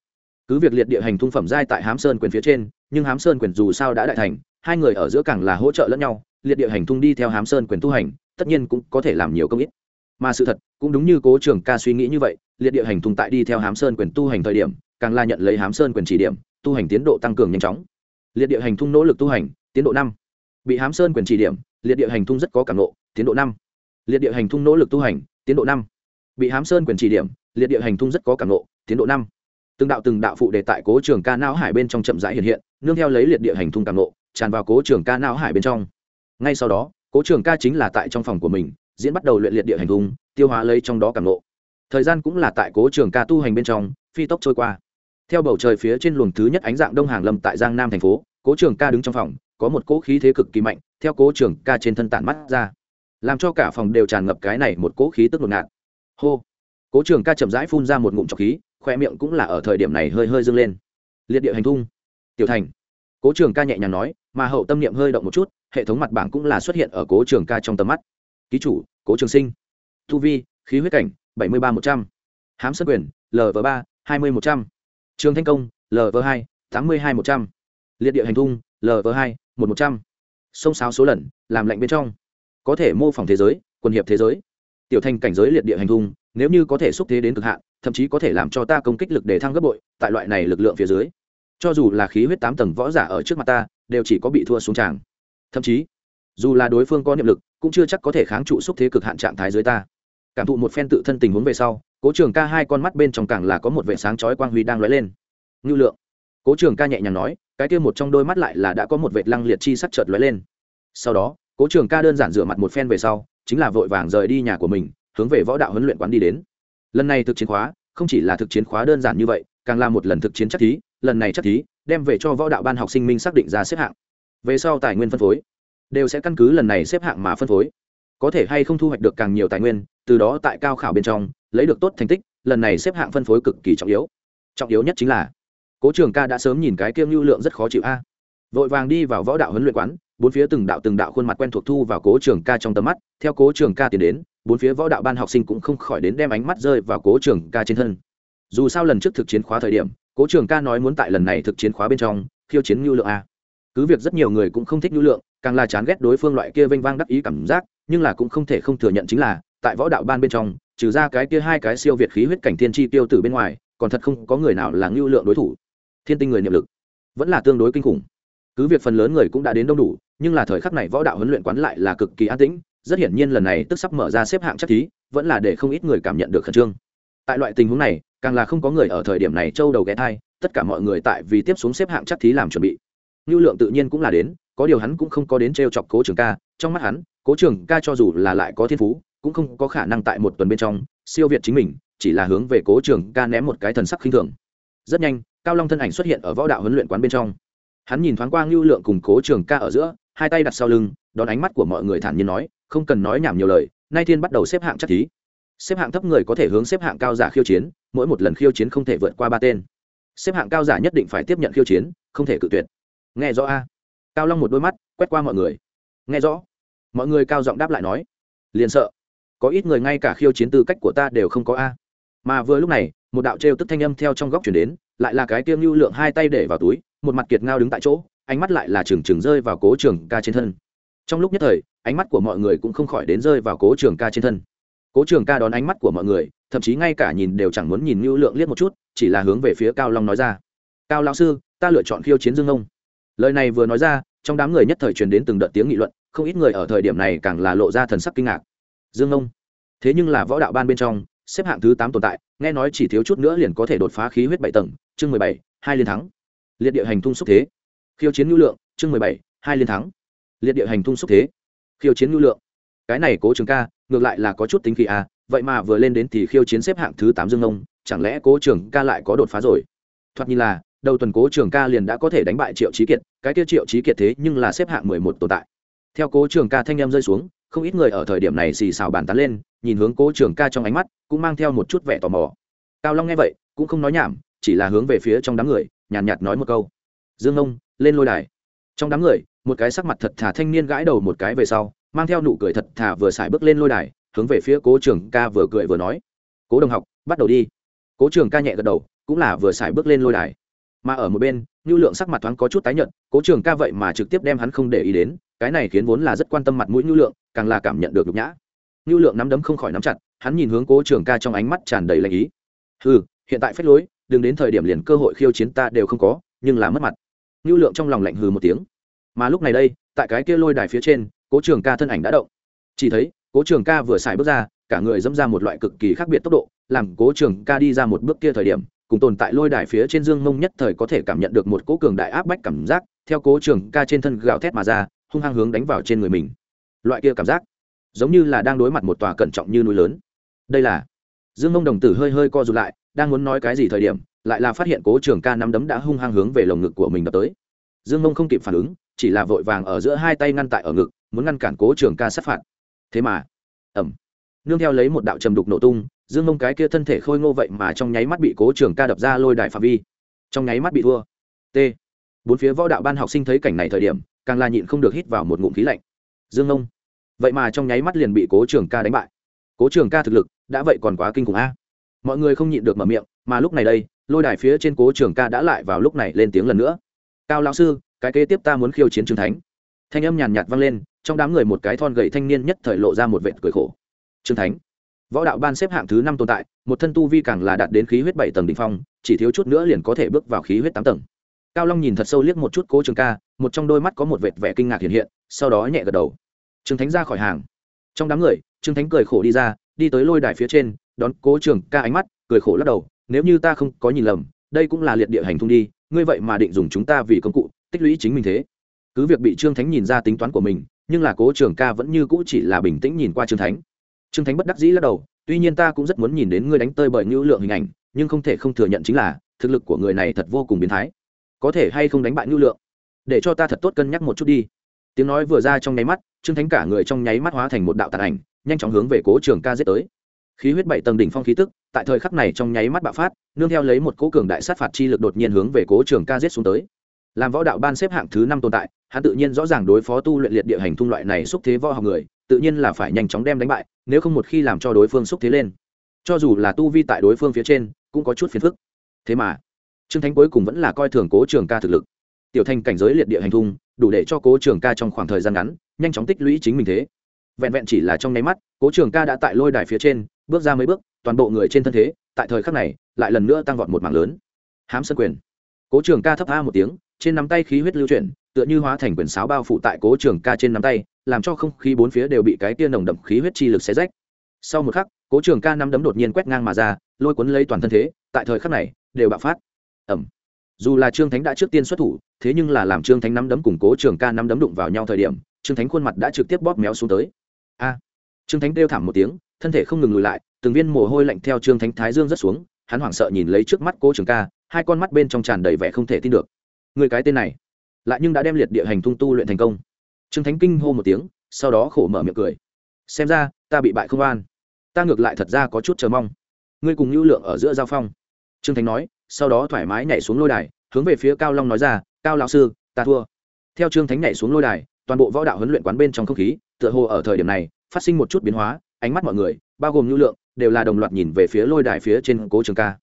Cứ việc liệt địa hành thung phẩm giai tại hám sơn quyền phía trên, nhưng hám sơn quyền dù sao đã đại thành, hai người ở giữa càng là hỗ trợ lẫn nhau, liệt địa hành thung đi theo hám sơn quyền tu hành, tất nhiên cũng có thể làm nhiều công ít mà sự thật, cũng đúng như cố trưởng ca suy nghĩ như vậy, liệt địa hành thung tại đi theo hám sơn quyền tu hành thời điểm, càng la nhận lấy hám sơn quyền chỉ điểm, tu hành tiến độ tăng cường nhanh chóng. Liệt địa hành thung nỗ lực tu hành, tiến độ năm. Bị hám sơn quyền chỉ điểm, liệt địa hành thung rất có cảm nộ tiến độ năm. Liệt địa hành thung nỗ lực tu hành, tiến độ năm. Bị hám sơn quyền chỉ điểm, liệt địa hành thung rất có cảm nộ tiến độ năm. Từng đạo từng đạo phụ đề tại cố trường ca não hải bên trong chậm rãi hiện hiện, nương theo lấy liệt địa hành thung cảm nộ tràn vào cố trường ca não hải bên trong. Ngay sau đó cố trường ca chính là tại trong phòng của mình, diễn bắt đầu luyện liệt địa hành thung tiêu hóa lấy trong đó cảm nộ thời gian cũng là tại cố trường ca tu hành bên trong, phi tốc trôi qua. Theo bầu trời phía trên luồng thứ nhất ánh dạng đông hàng lâm tại giang nam thành phố, cố trường ca đứng trong phòng, có một cỗ khí thế cực kỳ mạnh, theo cố trường ca trên thân tản mắt ra. Làm cho cả phòng đều tràn ngập cái này một cỗ khí tức ngột ngạt hô! Cố trường ca chậm rãi phun ra một ngụm trọc khí, khoe miệng cũng là ở thời điểm này hơi hơi dâng lên. Liệt địa hành thung tiểu thành cố trường ca nhẹ nhàng nói, mà hậu tâm niệm hơi động một chút, hệ thống mặt bảng cũng là xuất hiện ở cố trường ca trong tầm mắt. Ký chủ, cố trường sinh. Tu vi, khí huyết cảnh, bảy mươi ba một trăm. H á m sân quyền lv ba, hai mươi một trăm. Trường thanh công lv hai, tám mươi hai một trăm. L i ệ t địa hành thung lv hai, một một trăm. Sông sáo số lần, làm lạnh bên trong. Có thể mô phỏng thế giới, quần hiệp thế giới. Tiểu thành cảnh giới liệt địa hành thung, nếu như có thể xúc thế đến cực hạn, thậm chí có thể làm cho ta công kích lực để thăng gấp bội, tại loại này lực lượng phía dưới cho dù là khí huyết tám tầng võ giả ở trước mặt ta, đều chỉ có bị thua xuống tràng. Thậm chí, dù là đối phương có niệm lực, cũng chưa chắc có thể kháng trụ xúc thế cực hạn trạng thái dưới ta. Cảm thụ một phen tự thân tình huống về sau, cố trường ca hai con mắt bên trong càng là có một vệ sáng chói quang huy đang lóe lên. Ngưu lượng. Cố trường ca nhẹ nhàng nói, cái kia một trong đôi mắt lại là đã có một vệt lăng liệt chi sắc chợt lóe lên. Sau đó, cố trường ca đơn giản rửa mặt một phen về sau, chính là vội vàng rời đi nhà của mình, hướng về võ đạo huấn luyện quán đi đến. Lần này thực chiến khóa, không chỉ là thực chiến khóa đơn giản như vậy, càng là một lần thực chiến chắc thí lần này chắc thí, đem về cho võ đạo ban học sinh minh xác định ra xếp hạng. Về sau tài nguyên phân phối, đều sẽ căn cứ lần này xếp hạng mà phân phối. Có thể hay không thu hoạch được càng nhiều tài nguyên, từ đó tại cao khảo bên trong, lấy được tốt thành tích, lần này xếp hạng phân phối cực kỳ trọng yếu. Trọng yếu nhất chính là, cố trường ca đã sớm nhìn cái kiêm lưu lượng rất khó chịu a. Vội vàng đi vào võ đạo huấn luyện quán, bốn phía từng đạo từng đạo khuôn mặt quen thuộc thu vào cố trường ca trong tầm mắt. Theo cố trường ca tiến đến, bốn phía võ đạo ban học sinh cũng không khỏi đến đem ánh mắt rơi vào cố trường ca trên thân. Dù sao lần trước thực chiến khóa thời điểm cố trường ca nói muốn tại lần này thực chiến khóa bên trong, khiêu chiến ngưu lượng a. Cứ việc rất nhiều người cũng không thích ngưu lượng, càng là chán ghét đối phương loại kia vênh vang đắc ý cảm giác, nhưng là cũng không thể không thừa nhận chính là, tại võ đạo ban bên trong, trừ ra cái kia hai cái siêu việt khí huyết cảnh thiên chi tiêu tử bên ngoài, còn thật không có người nào là ngưu lượng đối thủ. Thiên tinh người niệm lực, vẫn là tương đối kinh khủng. Cứ việc phần lớn người cũng đã đến đông đủ, nhưng là thời khắc này võ đạo huấn luyện quán lại là cực kỳ an tĩnh, rất hiển nhiên lần này tức sắp mở ra xếp hạng chắc thí, vẫn là để không ít người cảm nhận được khẩn trương. Tại loại tình huống này càng là không có người ở thời điểm này châu đầu ghé thai, tất cả mọi người tại vì tiếp xuống xếp hạng chắc thí làm chuẩn bị. Lưu lượng tự nhiên cũng là đến, có điều hắn cũng không có đến t r e o chọc cố trường ca, trong mắt hắn, cố trường ca cho dù là lại có thiên phú, cũng không có khả năng tại một tuần bên trong siêu việt chính mình, chỉ là hướng về cố trường ca ném một cái thần sắc khinh thường. Rất nhanh, cao long thân ảnh xuất hiện ở võ đạo huấn luyện quán bên trong. Hắn nhìn thoáng qua lưu lượng cùng cố trường ca ở giữa, hai tay đặt sau lưng, đón ánh mắt của mọi người thản nhiên nói, không cần nói nhảm nhiều lời, nay thiên bắt đầu xếp hạng chắc thí xếp hạng thấp người có thể hướng xếp hạng cao giả khiêu chiến, mỗi một lần khiêu chiến không thể vượt qua ba tên. Xếp hạng cao giả nhất định phải tiếp nhận khiêu chiến, không thể cự tuyệt. Nghe rõ a? Cao long một đôi mắt quét qua mọi người. Nghe rõ. Mọi người cao giọng đáp lại nói. Liền sợ. Có ít người ngay cả khiêu chiến tư cách của ta đều không có a. Mà vừa lúc này, một đạo trêu tức thanh âm theo trong góc chuyển đến, lại là cái tiêm lưu lượng hai tay để vào túi, một mặt kiệt ngao đứng tại chỗ, ánh mắt lại là trừng trừng rơi vào cố trường ca trên thân. Trong lúc nhất thời, ánh mắt của mọi người cũng không khỏi đến rơi vào cố trường ca trên thân cố trường ca đón ánh mắt của mọi người, thậm chí ngay cả nhìn đều chẳng muốn nhìn ngưu lượng liếc một chút, chỉ là hướng về phía cao long nói ra. Cao lão sư, ta lựa chọn khiêu chiến dương ông lời này vừa nói ra, trong đám người nhất thời truyền đến từng đợt tiếng nghị luận, không ít người ở thời điểm này càng là lộ ra thần sắc kinh ngạc. Dương ông thế nhưng là võ đạo ban bên trong, xếp hạng thứ tám tồn tại, nghe nói chỉ thiếu chút nữa liền có thể đột phá khí huyết bảy tầng, chương mười bảy, hai liên thắng. Liệt địa hành thung xúc thế. Khiêu chiến ngưu lượng, chương mười bảy, hai liên thắng. Liệt địa hành thung xúc thế. Khiêu chiến ngưu lượng cái này cố trường ca ngược lại là có chút tính khí à vậy mà vừa lên đến thì khiêu chiến xếp hạng thứ tám dương ông chẳng lẽ cố trường ca lại có đột phá rồi? Thoạt nhìn là đầu tuần cố trường ca liền đã có thể đánh bại triệu trí kiệt cái kia triệu trí kiệt thế nhưng là xếp hạng mười một tồn tại. Theo cố trường ca thanh em rơi xuống không ít người ở thời điểm này xì xào bàn tán lên nhìn hướng cố trường ca trong ánh mắt cũng mang theo một chút vẻ tò mò. Cao long nghe vậy cũng không nói nhảm chỉ là hướng về phía trong đám người nhàn nhạt, nhạt nói một câu. Dương ông lên lôi đài. Trong đám người một cái sắc mặt thật thà thanh niên gãi đầu một cái về sau mang theo nụ cười thật thà vừa xài bước lên lôi đài, hướng về phía cố trường ca vừa cười vừa nói, cố đồng học, bắt đầu đi. Cố trường ca nhẹ gật đầu, cũng là vừa xài bước lên lôi đài. Mà ở một bên nhu lượng sắc mặt thoáng có chút tái nhợt, cố trường ca vậy mà trực tiếp đem hắn không để ý đến, cái này khiến vốn là rất quan tâm mặt mũi nhu lượng, càng là cảm nhận được nhục nhã. Nhu lượng nắm đấm không khỏi nắm chặt, hắn nhìn hướng cố trường ca trong ánh mắt tràn đầy lạnh ý. Ừ hiện tại phép lối, đừng đến thời điểm liền cơ hội khiêu chiến ta đều không có, nhưng là mất mặt. Nhu lượng trong lòng lạnh hừ một tiếng. Mà lúc này đây, tại cái kia lôi đài phía trên cố trường ca thân ảnh đã động. Chỉ thấy, cố trường ca vừa xài bước ra, cả người dẫm ra một loại cực kỳ khác biệt tốc độ, làm cố trường ca đi ra một bước kia thời điểm, cùng tồn tại lôi đài phía trên dương mông nhất thời có thể cảm nhận được một cố cường đại áp bách cảm giác, theo cố trường ca trên thân gào thét mà ra, hung hăng hướng đánh vào trên người mình. Loại kia cảm giác, giống như là đang đối mặt một tòa cẩn trọng như núi lớn. Đây là, dương mông đồng tử hơi hơi co rụt lại, đang muốn nói cái gì thời điểm, lại là phát hiện cố trường ca nắm đấm đã hung hăng hướng về lồng ngực của mình đập tới. Dương mông không kịp phản ứng, chỉ là vội vàng ở giữa hai tay ngăn tại ở ngực muốn ngăn cản cố trường ca sát phạt. Thế mà ẩm nương theo lấy một đạo trầm đục nổ tung, dương mông cái kia thân thể khôi ngô vậy mà trong nháy mắt bị cố trường ca đập ra lôi đài phạm vi. Trong nháy mắt bị thua. T, bốn phía võ đạo ban học sinh thấy cảnh này thời điểm, càng là nhịn không được hít vào một ngụm khí lạnh. Dương mông, vậy mà trong nháy mắt liền bị cố trường ca đánh bại. Cố trường ca thực lực đã vậy còn quá kinh khủng a. Mọi người không nhịn được mở miệng, mà lúc này đây, lôi đài phía trên cố trường ca đã lại vào lúc này lên tiếng lần nữa. Cao lão sư, cái kế tiếp ta muốn khiêu chiến trương thánh thanh âm nhàn nhạt vang lên, trong đám người một cái thon gầy thanh niên nhất thời lộ ra một vệt cười khổ. Trương thánh, võ đạo ban xếp hạng thứ năm tồn tại, một thân tu vi càng là đạt đến khí huyết bảy tầng đ ỉ n h phong, chỉ thiếu chút nữa liền có thể bước vào khí huyết tám tầng. Cao long nhìn thật sâu liếc một chút cố trường ca, một trong đôi mắt có một vệt vẻ kinh ngạc hiện hiện, sau đó nhẹ gật đầu. Trương thánh ra khỏi hàng. Trong đám người, trương thánh cười khổ đi ra, đi tới lôi đài phía trên, đón cố trường ca ánh mắt, cười khổ lắc đầu, nếu như ta không có nhìn lầm, đây cũng là liệt địa hành thung đi, ngươi vậy mà định dùng chúng ta vì công cụ, tích lũy chính mình thế cứ việc bị trương thánh nhìn ra tính toán của mình, nhưng là cố trường ca vẫn như cũ chỉ là bình tĩnh nhìn qua trương thánh. Trương thánh bất đắc dĩ lắc đầu, tuy nhiên ta cũng rất muốn nhìn đến ngươi đánh tơi bởi ngưu lượng hình ảnh, nhưng không thể không thừa nhận chính là, thực lực của người này thật vô cùng biến thái. Có thể hay không đánh bại ngưu lượng? Để cho ta thật tốt cân nhắc một chút đi. Tiếng nói vừa ra trong nháy mắt, trương thánh cả người trong nháy mắt hóa thành một đạo tàn ảnh, nhanh chóng hướng về cố trường ca giết tới. Khí huyết bảy tầng đỉnh phong khí tức, tại thời khắc này trong nháy mắt bạo phát, nương theo lấy một cố cường đại sát phạt chi lực đột nhiên hướng về cố trường ca giết xuống tới làm võ đạo ban xếp hạng thứ năm tồn tại, hắn tự nhiên rõ ràng đối phó tu luyện liệt địa hành thung loại này xúc thế võ học người, tự nhiên là phải nhanh chóng đem đánh bại, nếu không một khi làm cho đối phương xúc thế lên. Cho dù là tu vi tại đối phương phía trên, cũng có chút phiền phức. Thế mà, trương thánh cuối cùng vẫn là coi thường cố trường ca thực lực. Tiểu thành cảnh giới liệt địa hành thung, đủ để cho cố trường ca trong khoảng thời gian ngắn, nhanh chóng tích lũy chính mình thế. Vẹn vẹn chỉ là trong nháy mắt, cố trường ca đã tại lôi đài phía trên, bước ra mấy bước, toàn bộ người trên thân thế, tại thời khắc này, lại lần nữa tăng vọt một mảng lớn. Hám sân quyền. Cố trường ca thấp a một tiếng trên nắm tay khí huyết lưu chuyển, tựa như hóa thành quyển sáo bao phủ tại cố trường ca trên nắm tay, làm cho không khí bốn phía đều bị cái tia nồng đậm khí huyết chi lực xé rách. Sau một khắc, cố trường ca nắm đấm đột nhiên quét ngang mà ra, lôi cuốn lấy toàn thân thế, tại thời khắc này, đều bạo phát. Ẩm. Dù là trương thánh đã trước tiên xuất thủ, thế nhưng là làm trương thánh nắm đấm cùng cố trường ca nắm đấm đụng vào nhau thời điểm, trương thánh khuôn mặt đã trực tiếp bóp méo xuống tới. A. Trương thánh kêu thảm một tiếng, thân thể không ngừng lùi lại, từng viên mồ hôi lạnh theo trương thánh thái dương rất xuống, hắn hoảng sợ nhìn lấy trước mắt cố trường ca, hai con mắt bên trong tràn đầy vẻ không thể tin được người cái tên này, lại nhưng đã đem liệt địa hành thung tu luyện thành công. Trương thánh kinh hô một tiếng, sau đó khổ mở miệng cười. Xem ra, ta bị bại không an. Ta ngược lại thật ra có chút chờ mong. Ngươi cùng lưu lượng ở giữa giao phong. Trương thánh nói, sau đó thoải mái nhảy xuống lôi đài, hướng về phía cao long nói ra, cao lão sư, ta thua. Theo trương thánh nhảy xuống lôi đài, toàn bộ võ đạo huấn luyện quán bên trong không khí, tựa hồ ở thời điểm này, phát sinh một chút biến hóa, ánh mắt mọi người, bao gồm lưu lượng, đều là đồng loạt nhìn về phía lôi đài phía trên cố trường ca.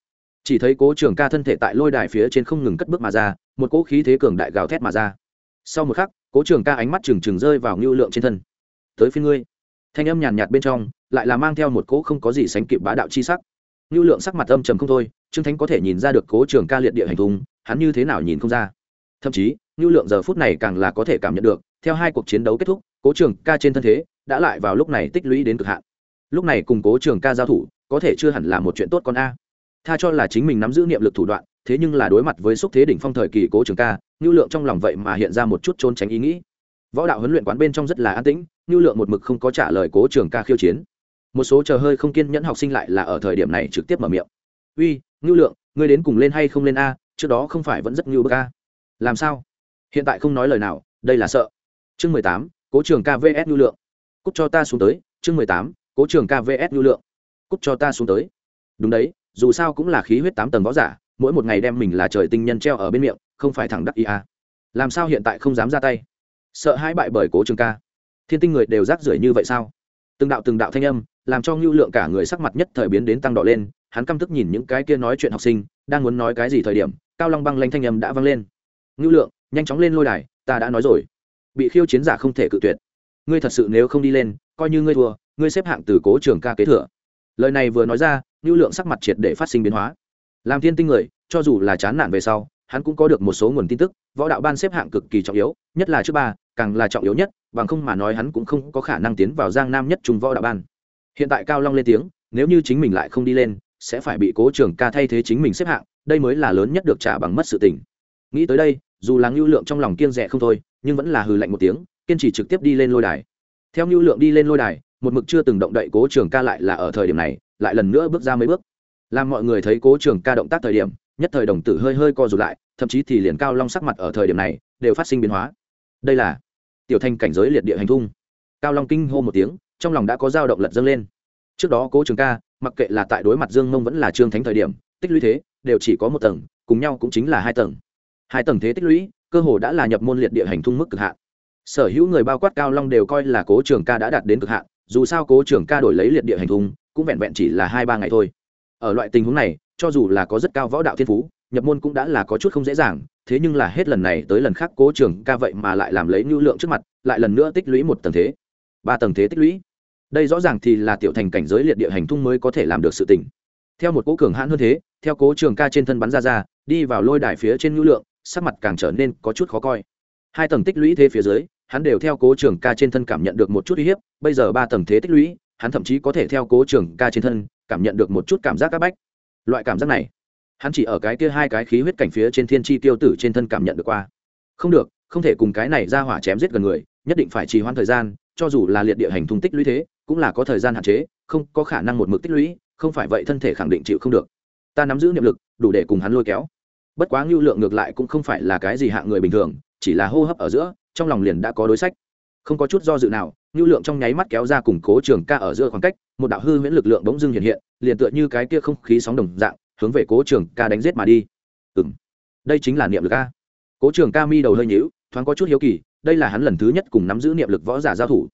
Chỉ thấy cố trường ca thân thể tại lôi đài phía trên không ngừng cất bước mà ra một cỗ khí thế cường đại gào thét mà ra. Sau một khắc, cố trường ca ánh mắt trừng trừng rơi vào ngưu lượng trên thân. Tới phía ngươi. Thanh âm nhàn nhạt bên trong, lại là mang theo một cỗ không có gì sánh kịp bá đạo chi sắc. Ngưu lượng sắc mặt âm trầm không thôi, trương thánh có thể nhìn ra được cố trường ca liệt địa hành thùng hắn như thế nào nhìn không ra. Thậm chí, ngưu lượng giờ phút này càng là có thể cảm nhận được, theo hai cuộc chiến đấu kết thúc, cố trường ca trên thân thế đã lại vào lúc này tích lũy đến cực hạn. Lúc này cùng cố trường ca giao thủ, có thể chưa hẳn là một chuyện tốt con a. Tha cho là chính mình nắm giữ niệm lực thủ đoạn thế nhưng là đối mặt với xúc thế đỉnh phong thời kỳ cố trường ca ngưu lượng trong lòng vậy mà hiện ra một chút trốn tránh ý nghĩ. Võ đạo huấn luyện quán bên trong rất là an tĩnh ngưu lượng một mực không có trả lời cố trường ca khiêu chiến. Một số chờ hơi không kiên nhẫn học sinh lại là ở thời điểm này trực tiếp mở miệng. Uy ngưu lượng, ngươi đến cùng lên hay không lên a, trước đó không phải vẫn rất ngưu bơ a. Làm sao? Hiện tại không nói lời nào, đây là sợ. Chương mười tám, cố trường vs ngưu lượng. Cúc cho ta xuống tới. Chương mười tám, cố trường vs ngưu lượng. Cúc cho ta xuống tới. Đúng đấy, dù sao cũng là khí huyết tám tầng võ giả mỗi một ngày đem mình là trời tinh nhân treo ở bên miệng, không phải thẳng đắc ý à. làm sao hiện tại không dám ra tay? Sợ hai bại bởi cố trường ca. Thiên tinh người đều rác rưởi như vậy sao? Từng đạo từng đạo thanh âm, làm cho ngưu lượng cả người sắc mặt nhất thời biến đến tăng đỏ lên, hắn căm tức nhìn những cái kia nói chuyện học sinh, đang muốn nói cái gì thời điểm, cao long băng lanh thanh âm đã vang lên. Ngưu lượng, nhanh chóng lên lôi đài, ta đã nói rồi. Bị khiêu chiến giả không thể cự tuyệt. Ngươi thật sự nếu không đi lên, coi như ngươi thua, ngươi xếp hạng từ cố trường ca kế thừa. Lời này vừa nói ra, ngưu lượng sắc mặt triệt để phát sinh biến hóa làm thiên tinh người, cho dù là chán nản về sau, hắn cũng có được một số nguồn tin tức, võ đạo ban xếp hạng cực kỳ trọng yếu, nhất là trước ba, càng là trọng yếu nhất, bằng không mà nói hắn cũng không có khả năng tiến vào giang nam nhất trung võ đạo ban. Hiện tại cao long lên tiếng, nếu như chính mình lại không đi lên, sẽ phải bị cố trường ca thay thế chính mình xếp hạng, đây mới là lớn nhất được trả bằng mất sự tình. Nghĩ tới đây, dù là ngưu lượng trong lòng kiên rẻ không thôi, nhưng vẫn là hừ lạnh một tiếng, kiên trì trực tiếp đi lên lôi đài. Theo ngưu lượng đi lên lôi đài, một mực chưa từng động đậy cố trường ca lại là ở thời điểm này, lại lần nữa bước ra mấy bước làm mọi người thấy cố trường ca động tác thời điểm, nhất thời đồng tử hơi hơi co rụt lại, thậm chí thì liền cao long sắc mặt ở thời điểm này, đều phát sinh biến hóa. Đây là tiểu thành cảnh giới liệt địa hành thung. Cao long kinh hô một tiếng, trong lòng đã có dao động lật dâng lên. Trước đó cố trường ca, mặc kệ là tại đối mặt dương mông vẫn là trương thánh thời điểm, tích lũy thế, đều chỉ có một tầng, cùng nhau cũng chính là hai tầng. Hai tầng thế tích lũy, cơ hồ đã là nhập môn liệt địa hành thung mức cực hạn. Sở hữu người bao quát cao long đều coi là cố trường ca đã đạt đến cực hạn, dù sao cố trường ca đổi lấy liệt địa hành thung, cũng vẹn vẹn chỉ là hai ba ngày thôi ở loại tình huống này, cho dù là có rất cao võ đạo thiên phú, nhập môn cũng đã là có chút không dễ dàng, thế nhưng là hết lần này tới lần khác cố trường ca vậy mà lại làm lấy nhu lượng trước mặt, lại lần nữa tích lũy một tầng thế. Ba tầng thế tích lũy. Đây rõ ràng thì là tiểu thành cảnh giới liệt địa hành thung mới có thể làm được sự tỉnh theo một cố cường hãn hơn thế, theo cố trường ca trên thân bắn ra ra, đi vào lôi đài phía trên nhu lượng, sắc mặt càng trở nên có chút khó coi. Hai tầng tích lũy thế phía dưới, hắn đều theo cố trường ca trên thân cảm nhận được một chút uy hiếp, bây giờ ba tầng thế tích lũy, hắn thậm chí có thể theo cố trường ca trên thân cảm nhận được một chút cảm giác áp bách. Loại cảm giác này, hắn chỉ ở cái kia hai cái khí huyết cảnh phía trên thiên tri tiêu tử trên thân cảm nhận được qua. Không được, không thể cùng cái này ra hỏa chém giết gần người, nhất định phải trì hoãn thời gian, cho dù là liệt địa hành thung tích lũy thế, cũng là có thời gian hạn chế, không có khả năng một mực tích lũy, không phải vậy thân thể khẳng định chịu không được. Ta nắm giữ niệm lực, đủ để cùng hắn lôi kéo. Bất quá ngưu lượng ngược lại cũng không phải là cái gì hạng người bình thường, chỉ là hô hấp ở giữa, trong lòng liền đã có đối sách. Không có chút do dự nào Nưu lượng trong nháy mắt kéo ra củng cố trường ca ở giữa khoảng cách, một đạo hư huyễn lực lượng bỗng dưng hiện hiện, liền tựa như cái kia không khí sóng đồng dạng, hướng về cố trường ca đánh giết mà đi. Ừm. đây chính là niệm lực a. Cố trường ca mi đầu hơi nhíu, thoáng có chút hiếu kỳ, đây là hắn lần thứ nhất cùng nắm giữ niệm lực võ giả giao thủ.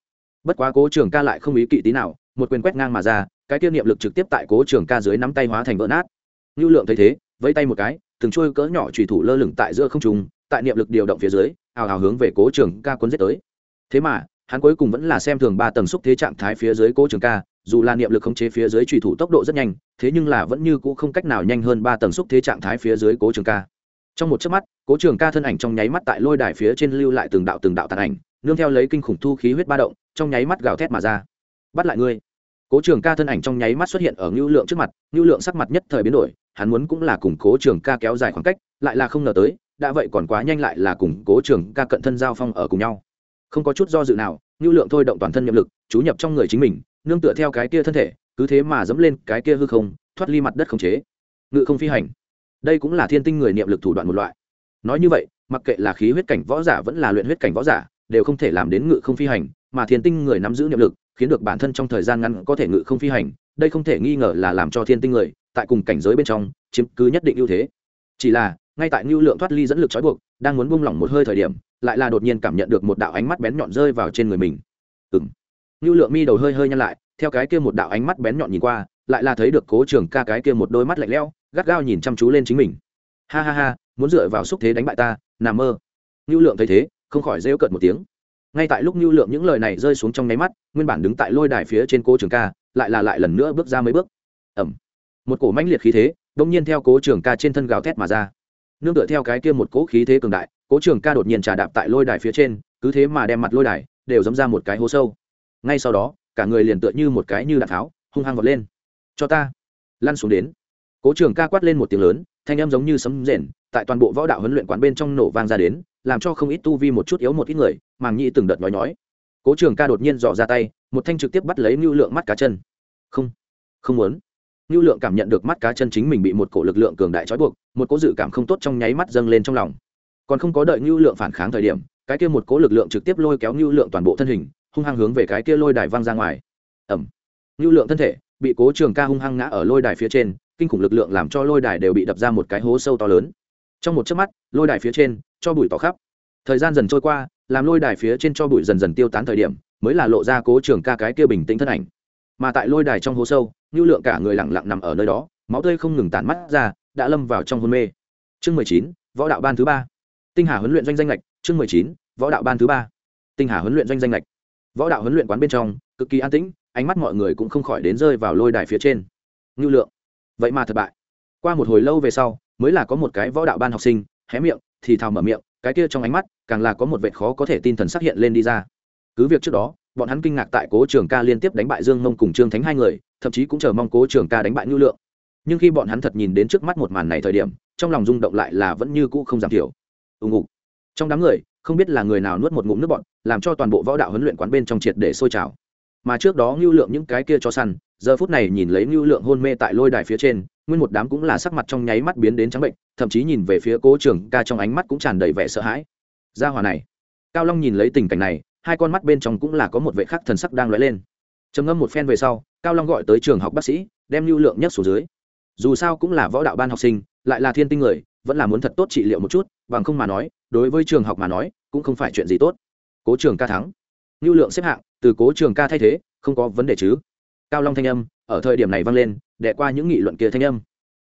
Bất quá cố trường ca lại không ý kỵ tí nào, một quyền quét ngang mà ra, cái kia niệm lực trực tiếp tại cố trường ca dưới nắm tay hóa thành vỡ nát. Nưu lượng thấy thế, vẫy tay một cái, từng trôi cỡ nhỏ chủy thủ lơ lửng tại giữa không trung, tại niệm lực điều động phía dưới ào ào hướng về cố trường ca cuốn giết tới. Thế mà hắn cuối cùng vẫn là xem thường ba tầng xúc thế trạng thái phía dưới cố trường ca, dù là niệm lực khống chế phía dưới trùy thủ tốc độ rất nhanh, thế nhưng là vẫn như cũ không cách nào nhanh hơn ba tầng xúc thế trạng thái phía dưới cố trường ca. Trong một chớp mắt, cố trường ca thân ảnh trong nháy mắt tại lôi đài phía trên lưu lại từng đạo từng đạo tàn ảnh, nương theo lấy kinh khủng thu khí huyết ba động, trong nháy mắt gào thét mà ra. Bắt lại ngươi. Cố trường ca thân ảnh trong nháy mắt xuất hiện ở ngưu lượng trước mặt, ngưu lượng sắc mặt nhất thời biến đổi, hắn muốn cũng là cùng cố trường ca kéo dài khoảng cách, lại là không ngờ tới, đã vậy còn quá nhanh lại là cùng cố trường ca cận thân giao phong ở cùng nhau không có chút do dự nào ngưu lượng thôi động toàn thân nhiệm lực, chú nhập trong người chính mình, nương tựa theo cái kia thân thể, cứ thế mà dẫm lên cái kia hư không, thoát ly mặt đất không chế. Ngự không phi hành. Đây cũng là thiên tinh người niệm lực thủ đoạn một loại. Nói như vậy, mặc kệ là khí huyết cảnh võ giả vẫn là luyện huyết cảnh võ giả, đều không thể làm đến ngự không phi hành, mà thiên tinh người nắm giữ niệm lực, khiến được bản thân trong thời gian ngắn có thể ngự không phi hành, đây không thể nghi ngờ là làm cho thiên tinh người, tại cùng cảnh giới bên trong, chiếm cứ nhất định ưu thế. Chỉ là ngay tại ngưu lượng thoát ly dẫn lực trói buộc, đang muốn buông lỏng một hơi thời điểm, lại là đột nhiên cảm nhận được một đạo ánh mắt bén nhọn rơi vào trên người mình. Ừng ngưu lượng mi đầu hơi hơi nhăn lại, theo cái kia một đạo ánh mắt bén nhọn nhìn qua, lại là thấy được cố trường ca cái kia một đôi mắt lạnh lẽo, gắt gao nhìn chăm chú lên chính mình. Ha ha ha, muốn dựa vào xúc thế đánh bại ta nằm mơ. Ngưu lượng thấy thế, không khỏi rêu cợt một tiếng. Ngay tại lúc ngưu lượng những lời này rơi xuống trong nháy mắt, nguyên bản đứng tại lôi đài phía trên cố trường ca, lại là lại lần nữa bước ra mấy bước. Ẩm một cổ mãnh liệt khí thế đông nhiên theo cố trường ca trên thân gào thét mà ra nương tựa theo cái kia một cỗ khí thế cường đại, cố trường ca đột nhiên trà đạp tại lôi đài phía trên, cứ thế mà đem mặt lôi đài đều dấm ra một cái hố sâu. Ngay sau đó, cả người liền tựa như một cái như đạn tháo, hung hăng vọt lên. Cho ta! Lăn xuống đến. Cố trường ca quát lên một tiếng lớn, thanh âm giống như sấm rền, tại toàn bộ võ đạo huấn luyện quán bên trong nổ vang ra đến, làm cho không ít tu vi một chút yếu một ít người, màng nhĩ từng đợt nhói nhói. Cố trường ca đột nhiên dò ra tay, một thanh trực tiếp bắt lấy mưu lượng mắt cá chân. Không không muốn. Nưu lượng cảm nhận được mắt cá chân chính mình bị một cổ lực lượng cường đại trói buộc, một cố dự cảm không tốt trong nháy mắt dâng lên trong lòng. Còn không có đợi Nưu lượng phản kháng thời điểm, cái kia một cố lực lượng trực tiếp lôi kéo Nưu lượng toàn bộ thân hình, hung hăng hướng về cái kia lôi đài văng ra ngoài. Ầm. Nưu lượng thân thể bị cố trường ca hung hăng ngã ở lôi đài phía trên, kinh khủng lực lượng làm cho lôi đài đều bị đập ra một cái hố sâu to lớn. Trong một chớp mắt, lôi đài phía trên cho bụi tỏ khắp. Thời gian dần trôi qua, làm lôi đài phía trên cho bụi dần dần tiêu tán thời điểm, mới là lộ ra cố trường ca cái kia bình tĩnh thân ảnh. Mà tại lôi đài trong hố sâu Nưu lượng cả người lặng lặng nằm ở nơi đó, máu tươi không ngừng tản mắt ra, đã lâm vào trong hôn mê. Chương mười chín, võ đạo ban thứ ba. Tinh hà huấn luyện doanh danh lệch, chương mười chín, võ đạo ban thứ ba. Tinh hà huấn luyện doanh danh lệch. Võ đạo huấn luyện quán bên trong, cực kỳ an tĩnh, ánh mắt mọi người cũng không khỏi đến rơi vào lôi đài phía trên. Nưu lượng. Vậy mà thất bại. Qua một hồi lâu về sau, mới là có một cái võ đạo ban học sinh, hé miệng, thì thào mở miệng, cái kia trong ánh mắt, càng là có một vẻ khó có thể tin thần sắc hiện lên đi ra. Cứ việc trước đó bọn hắn kinh ngạc tại cố trường ca liên tiếp đánh bại dương mông cùng trương thánh hai người, thậm chí cũng chờ mong cố trường ca đánh bại ngưu lượng. Nhưng khi bọn hắn thật nhìn đến trước mắt một màn này thời điểm, trong lòng rung động lại là vẫn như cũ không giảm thiểu. Ưng ngục. Trong đám người, không biết là người nào nuốt một ngụm nước bọn làm cho toàn bộ võ đạo huấn luyện quán bên trong triệt để sôi trào. Mà trước đó ngưu lượng những cái kia cho săn, giờ phút này nhìn lấy ngưu lượng hôn mê tại lôi đài phía trên, nguyên một đám cũng là sắc mặt trong nháy mắt biến đến trắng bệnh, thậm chí nhìn về phía cố trường ca trong ánh mắt cũng tràn đầy vẻ sợ hãi. Gia hòa này. Cao long nhìn lấy tình cảnh này hai con mắt bên trong cũng là có một vệ khắc thần sắc đang lóe lên. Trầm ngâm một phen về sau, cao long gọi tới trường học bác sĩ, đem lưu lượng nhất xuống dưới. Dù sao cũng là võ đạo ban học sinh, lại là thiên tinh người, vẫn là muốn thật tốt trị liệu một chút, bằng không mà nói, đối với trường học mà nói, cũng không phải chuyện gì tốt. Cố trường ca thắng. Lưu lượng xếp hạng, từ cố trường ca thay thế, không có vấn đề chứ. Cao long thanh âm, ở thời điểm này vang lên đẻ qua những nghị luận kia thanh âm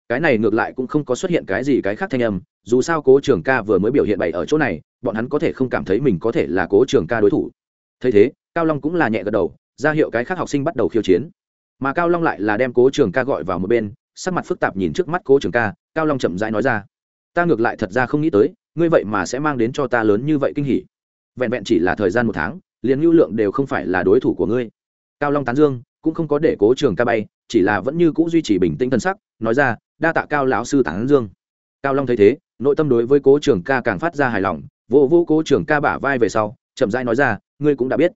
cái này ngược lại cũng không có xuất hiện cái gì cái khác thanh âm, dù sao cố trường ca vừa mới biểu hiện bày ở chỗ này, bọn hắn có thể không cảm thấy mình có thể là cố trường ca đối thủ. Thấy thế, cao long cũng là nhẹ gật đầu, ra hiệu cái khác học sinh bắt đầu khiêu chiến. Mà cao long lại là đem cố trường ca gọi vào một bên, sắc mặt phức tạp nhìn trước mắt cố trường ca, cao long chậm rãi nói ra, ta ngược lại thật ra không nghĩ tới, ngươi vậy mà sẽ mang đến cho ta lớn như vậy kinh hỉ. Vẹn vẹn chỉ là thời gian một tháng, liền lưu lượng đều không phải là đối thủ của ngươi. Cao long tán dương, cũng không có để cố trường ca bay, chỉ là vẫn như c ũ duy trì bình tĩnh thân sắc, nói ra đa tạ cao lão sư tán dương. Cao long thấy thế nội tâm đối với cố trường ca càng phát ra hài lòng vô vô cố trường ca bả vai về sau chậm rãi nói ra ngươi cũng đã biết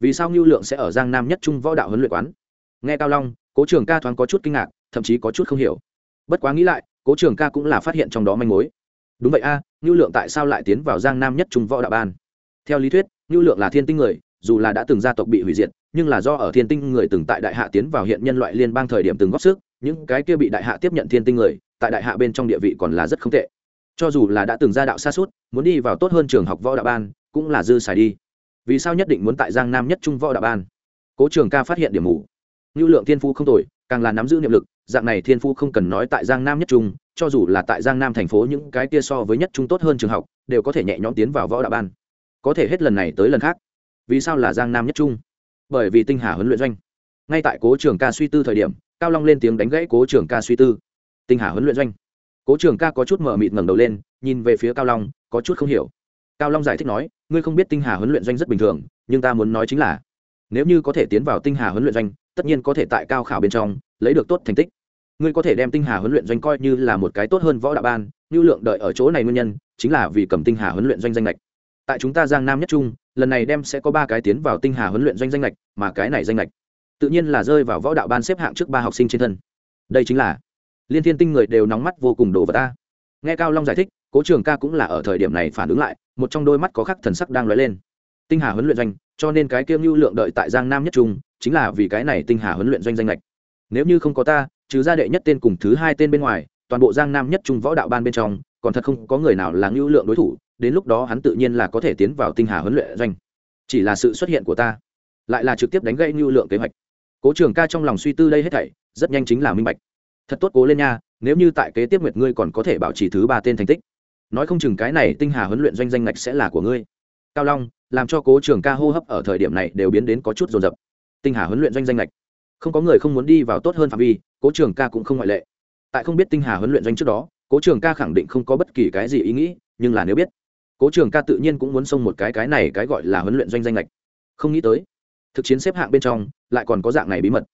vì sao ngưu lượng sẽ ở giang nam nhất trung võ đạo huấn luyện quán? Nghe cao long cố trường ca thoáng có chút kinh ngạc thậm chí có chút không hiểu. Bất quá nghĩ lại cố trường ca cũng là phát hiện trong đó manh mối. Đúng vậy a à, ngưu lượng tại sao lại tiến vào giang nam nhất trung võ đạo ban? Theo lý thuyết ngưu lượng là thiên tinh người dù là đã từng gia tộc bị hủy diệt nhưng là do ở thiên tinh người từng tại đại hạ tiến vào hiện nhân loại liên bang thời điểm từng góp sức những cái kia bị đại hạ tiếp nhận thiên tinh người, tại đại hạ bên trong địa vị còn là rất không tệ. Cho dù là đã từng ra đạo xa suốt, muốn đi vào tốt hơn trường học võ đạo ban, cũng là dư xài đi. Vì sao nhất định muốn tại giang nam nhất trung võ đạo ban? Cố trường ca phát hiện điểm mù. Lưu lượng thiên phú không tồi, càng là nắm giữ niệm lực, dạng này thiên phú không cần nói tại giang nam nhất trung, cho dù là tại giang nam thành phố những cái kia so với nhất trung tốt hơn trường học, đều có thể nhẹ nhõm tiến vào võ đạo ban. Có thể hết lần này tới lần khác. Vì sao là giang nam nhất trung? Bởi vì tinh hà huấn luyện doanh. Ngay tại cố trường ca suy tư thời điểm cao long lên tiếng đánh gãy cố trường ca suy tư. Tinh hà huấn luyện doanh. Cố trường ca có chút mở mịt ngẩng đầu lên, nhìn về phía cao long, có chút không hiểu. Cao long giải thích nói, ngươi không biết tinh hà huấn luyện doanh rất bình thường, nhưng ta muốn nói chính là, nếu như có thể tiến vào tinh hà huấn luyện doanh, tất nhiên có thể tại cao khảo bên trong, lấy được tốt thành tích. Ngươi có thể đem tinh hà huấn luyện doanh coi như là một cái tốt hơn võ đạo ban như lượng đợi ở chỗ này nguyên nhân, chính là vì cầm tinh hà huấn luyện doanh danh lệch tại chúng ta giang nam nhất trung, lần này đem sẽ có ba cái tiến vào tinh hà huấn luyện doanh danh lệch mà cái này danh lệch tự nhiên là rơi vào võ đạo ban xếp hạng trước ba học sinh trên thân. Đây chính là liên thiên tinh người đều nóng mắt vô cùng đổ vào ta. Nghe cao long giải thích, cố trường ca cũng là ở thời điểm này phản ứng lại, một trong đôi mắt có khắc thần sắc đang lóe lên. Tinh hà huấn luyện doanh, cho nên cái kiêm lưu lượng đợi tại giang nam nhất trung, chính là vì cái này tinh hà huấn luyện doanh danh lệch nếu như không có ta, trừ gia đệ nhất tên cùng thứ hai tên bên ngoài, toàn bộ giang nam nhất trung võ đạo ban bên trong, còn thật không có người nào là lưu lượng đối thủ, đến lúc đó hắn tự nhiên là có thể tiến vào tinh hà huấn luyện doanh. Chỉ là sự xuất hiện của ta, lại là trực tiếp đánh gãy lưu lượng kế hoạch cố trường ca trong lòng suy tư đây hết thảy, rất nhanh chính là minh bạch. Thật tốt cố lên nha, nếu như tại kế tiếp nguyệt ngươi còn có thể bảo trì thứ ba tên thành tích. Nói không chừng cái này tinh hà huấn luyện doanh danh ngạch sẽ là của ngươi. Cao long, làm cho cố trường ca hô hấp ở thời điểm này đều biến đến có chút rồn rập tinh hà huấn luyện doanh danh ngạch. Không có người không muốn đi vào tốt hơn phạm vi, cố trường ca cũng không ngoại lệ. Tại không biết tinh hà huấn luyện doanh trước đó, cố trường ca khẳng định không có bất kỳ cái gì ý nghĩ, nhưng là nếu biết, cố trường ca tự nhiên cũng muốn xông một cái cái này cái gọi là huấn luyện doanh danh lệch không nghĩ tới thực chiến xếp hạng bên trong, lại còn có dạng này bí mật.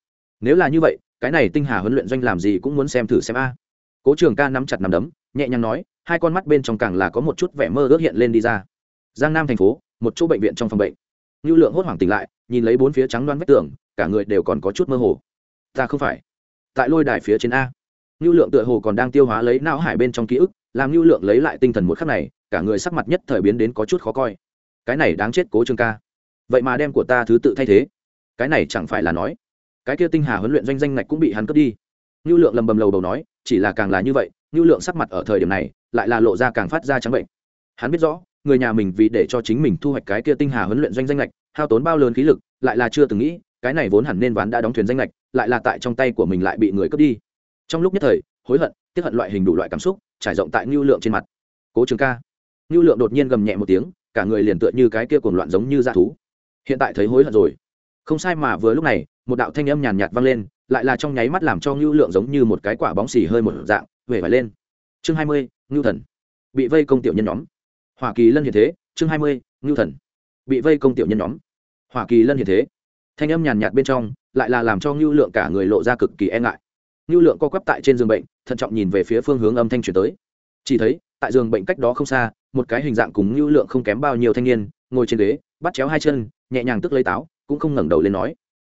Nếu là như vậy, cái này tinh hà huấn luyện doanh làm gì cũng muốn xem thử xem a. Cố trường ca nắm chặt nắm đấm, nhẹ nhàng nói, hai con mắt bên trong càng là có một chút vẻ mơ ước hiện lên đi ra. Giang nam thành phố, một chỗ bệnh viện trong phòng bệnh. Lưu lượng hốt hoảng tỉnh lại, nhìn lấy bốn phía trắng đoán vách tường, cả người đều còn có chút mơ hồ. Ta không phải. Tại lôi đài phía trên a. Lưu lượng tựa hồ còn đang tiêu hóa lấy não hải bên trong ký ức, làm Lưu lượng lấy lại tinh thần một khắc này, cả người sắc mặt nhất thời biến đến có chút khó coi. Cái này đáng chết cố trường ca vậy mà đem của ta thứ tự thay thế. Cái này chẳng phải là nói cái kia tinh hà huấn luyện doanh danh ngạch cũng bị hắn cướp đi. Ngưu lượng lầm bầm lầu đầu nói chỉ là càng là như vậy ngưu lượng sắc mặt ở thời điểm này lại là lộ ra càng phát ra trắng bệnh. Hắn biết rõ người nhà mình vì để cho chính mình thu hoạch cái kia tinh hà huấn luyện doanh danh ngạch, hao tốn bao lớn khí lực lại là chưa từng nghĩ cái này vốn hẳn nên ván đã đóng thuyền danh lệch lại là tại trong tay của mình lại bị người cướp đi. Trong lúc nhất thời hối hận tiếp hận loại hình đủ loại cảm xúc trải rộng tại ngưu lượng trên mặt. Cố trường ca. Ngưu lượng đột nhiên gầm nhẹ một tiếng cả người liền tựa như cái kia cuồng loạn giống như dã thú hiện tại thấy hối hận rồi. Không sai mà vừa lúc này, một đạo thanh âm nhàn nhạt vang lên, lại là trong nháy mắt làm cho ngưu lượng giống như một cái quả bóng xì hơi một dạng huệ vải lên. Chương hai mươi, ngưu thần. Bị vây công tiểu nhân nhóm. Hoa kỳ lân hiện thế, chương hai mươi, ngưu thần. Bị vây công tiểu nhân nhóm. Hoa kỳ lân hiện thế. Thanh âm nhàn nhạt bên trong, lại là làm cho ngưu lượng cả người lộ ra cực kỳ e ngại. Ngưu lượng co quắp tại trên giường bệnh, thận trọng nhìn về phía phương hướng âm thanh chuyển tới. Chỉ thấy, tại giường bệnh cách đó không xa, một cái hình dạng cùng ngưu lượng không kém bao nhiêu thanh niên, ngồi trên ghế, bắt chéo hai chân nhẹ nhàng tức lấy táo, cũng không ngẩng đầu lên nói,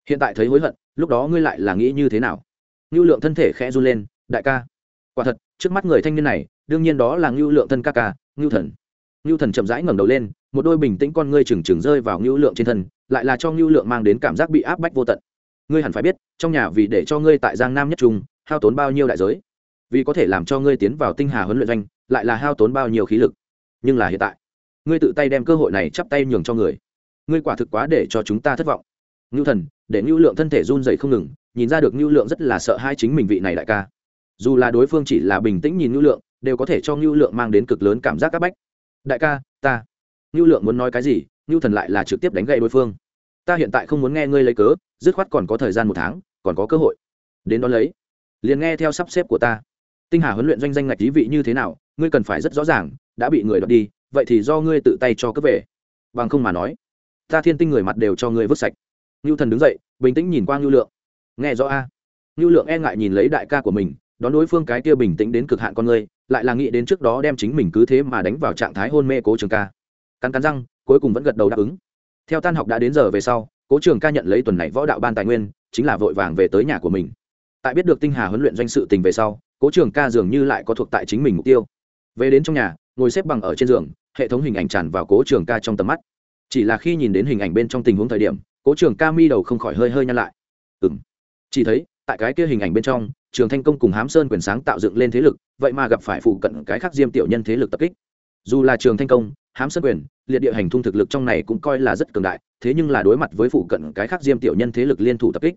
hiện tại thấy hối hận, lúc đó ngươi lại là nghĩ như thế nào? Ngưu lượng thân thể khẽ run lên, đại ca, quả thật, trước mắt người thanh niên này, đương nhiên đó là ngưu lượng thân ca ca, ngưu thần. Ngưu thần chậm rãi ngẩng đầu lên, một đôi bình tĩnh con ngươi trừng trừng rơi vào ngưu lượng trên thân, lại là cho ngưu lượng mang đến cảm giác bị áp bách vô tận. Ngươi hẳn phải biết, trong nhà vì để cho ngươi tại giang nam nhất trung, hao tốn bao nhiêu đại giới? Vì có thể làm cho ngươi tiến vào tinh hà huấn luyện doanh, lại là hao tốn bao nhiêu khí lực? Nhưng là hiện tại, ngươi tự tay đem cơ hội này chắp tay nhường cho người ngươi quả thực quá để cho chúng ta thất vọng. Ngưu thần, để ngưu lượng thân thể run dày không ngừng, nhìn ra được ngưu lượng rất là sợ hai chính mình vị này đại ca. Dù là đối phương chỉ là bình tĩnh nhìn ngưu lượng, đều có thể cho ngưu lượng mang đến cực lớn cảm giác c áp bách. Đại ca, ta. Ngưu lượng muốn nói cái gì, ngưu thần lại là trực tiếp đánh gậy đối phương. Ta hiện tại không muốn nghe ngươi lấy cớ, dứt khoát còn có thời gian một tháng, còn có cơ hội. Đến đó lấy. Liền nghe theo sắp xếp của ta. Tinh hà huấn luyện doanh danh ngạch lý vị như thế nào, ngươi cần phải rất rõ ràng, đã bị người đoạt đi, vậy thì do ngươi tự tay cho cướp về. Bằng không mà nói ta thiên tinh người mặt đều cho ngươi vứt sạch. Ngưu thần đứng dậy, bình tĩnh nhìn qua ngưu lượng. Nghe rõ a. À. ngưu lượng e ngại nhìn lấy đại ca của mình, đón đối phương cái kia bình tĩnh đến cực hạn con ngươi, lại là nghĩ đến trước đó đem chính mình cứ thế mà đánh vào trạng thái hôn mê cố trường ca. Cắn cắn răng, cuối cùng vẫn gật đầu đáp ứng. Theo tan học đã đến giờ về sau, cố trường ca nhận lấy tuần này võ đạo ban tài nguyên, chính là vội vàng về tới nhà của mình. Tại biết được tinh hà huấn luyện doanh sự tình về sau, cố trường ca dường như lại có thuộc tại chính mình mục tiêu. Về đến trong nhà, ngồi xếp bằng ở trên giường, hệ thống hình ảnh tràn vào cố trường ca trong tầm mắt chỉ là khi nhìn đến hình ảnh bên trong tình huống thời điểm, cố trường ca mi đầu không khỏi hơi hơi nhăn lại. Ừ m chỉ thấy, tại cái kia hình ảnh bên trong, trường thanh công cùng hám sơn quyền sáng tạo dựng lên thế lực, vậy mà gặp phải phụ cận cái khác diêm tiểu nhân thế lực tập kích. Dù là trường thanh công, hám sơn quyền, liệt địa hành thung thực lực trong này cũng coi là rất cường đại, thế nhưng là đối mặt với phụ cận cái khác diêm tiểu nhân thế lực liên thủ tập kích,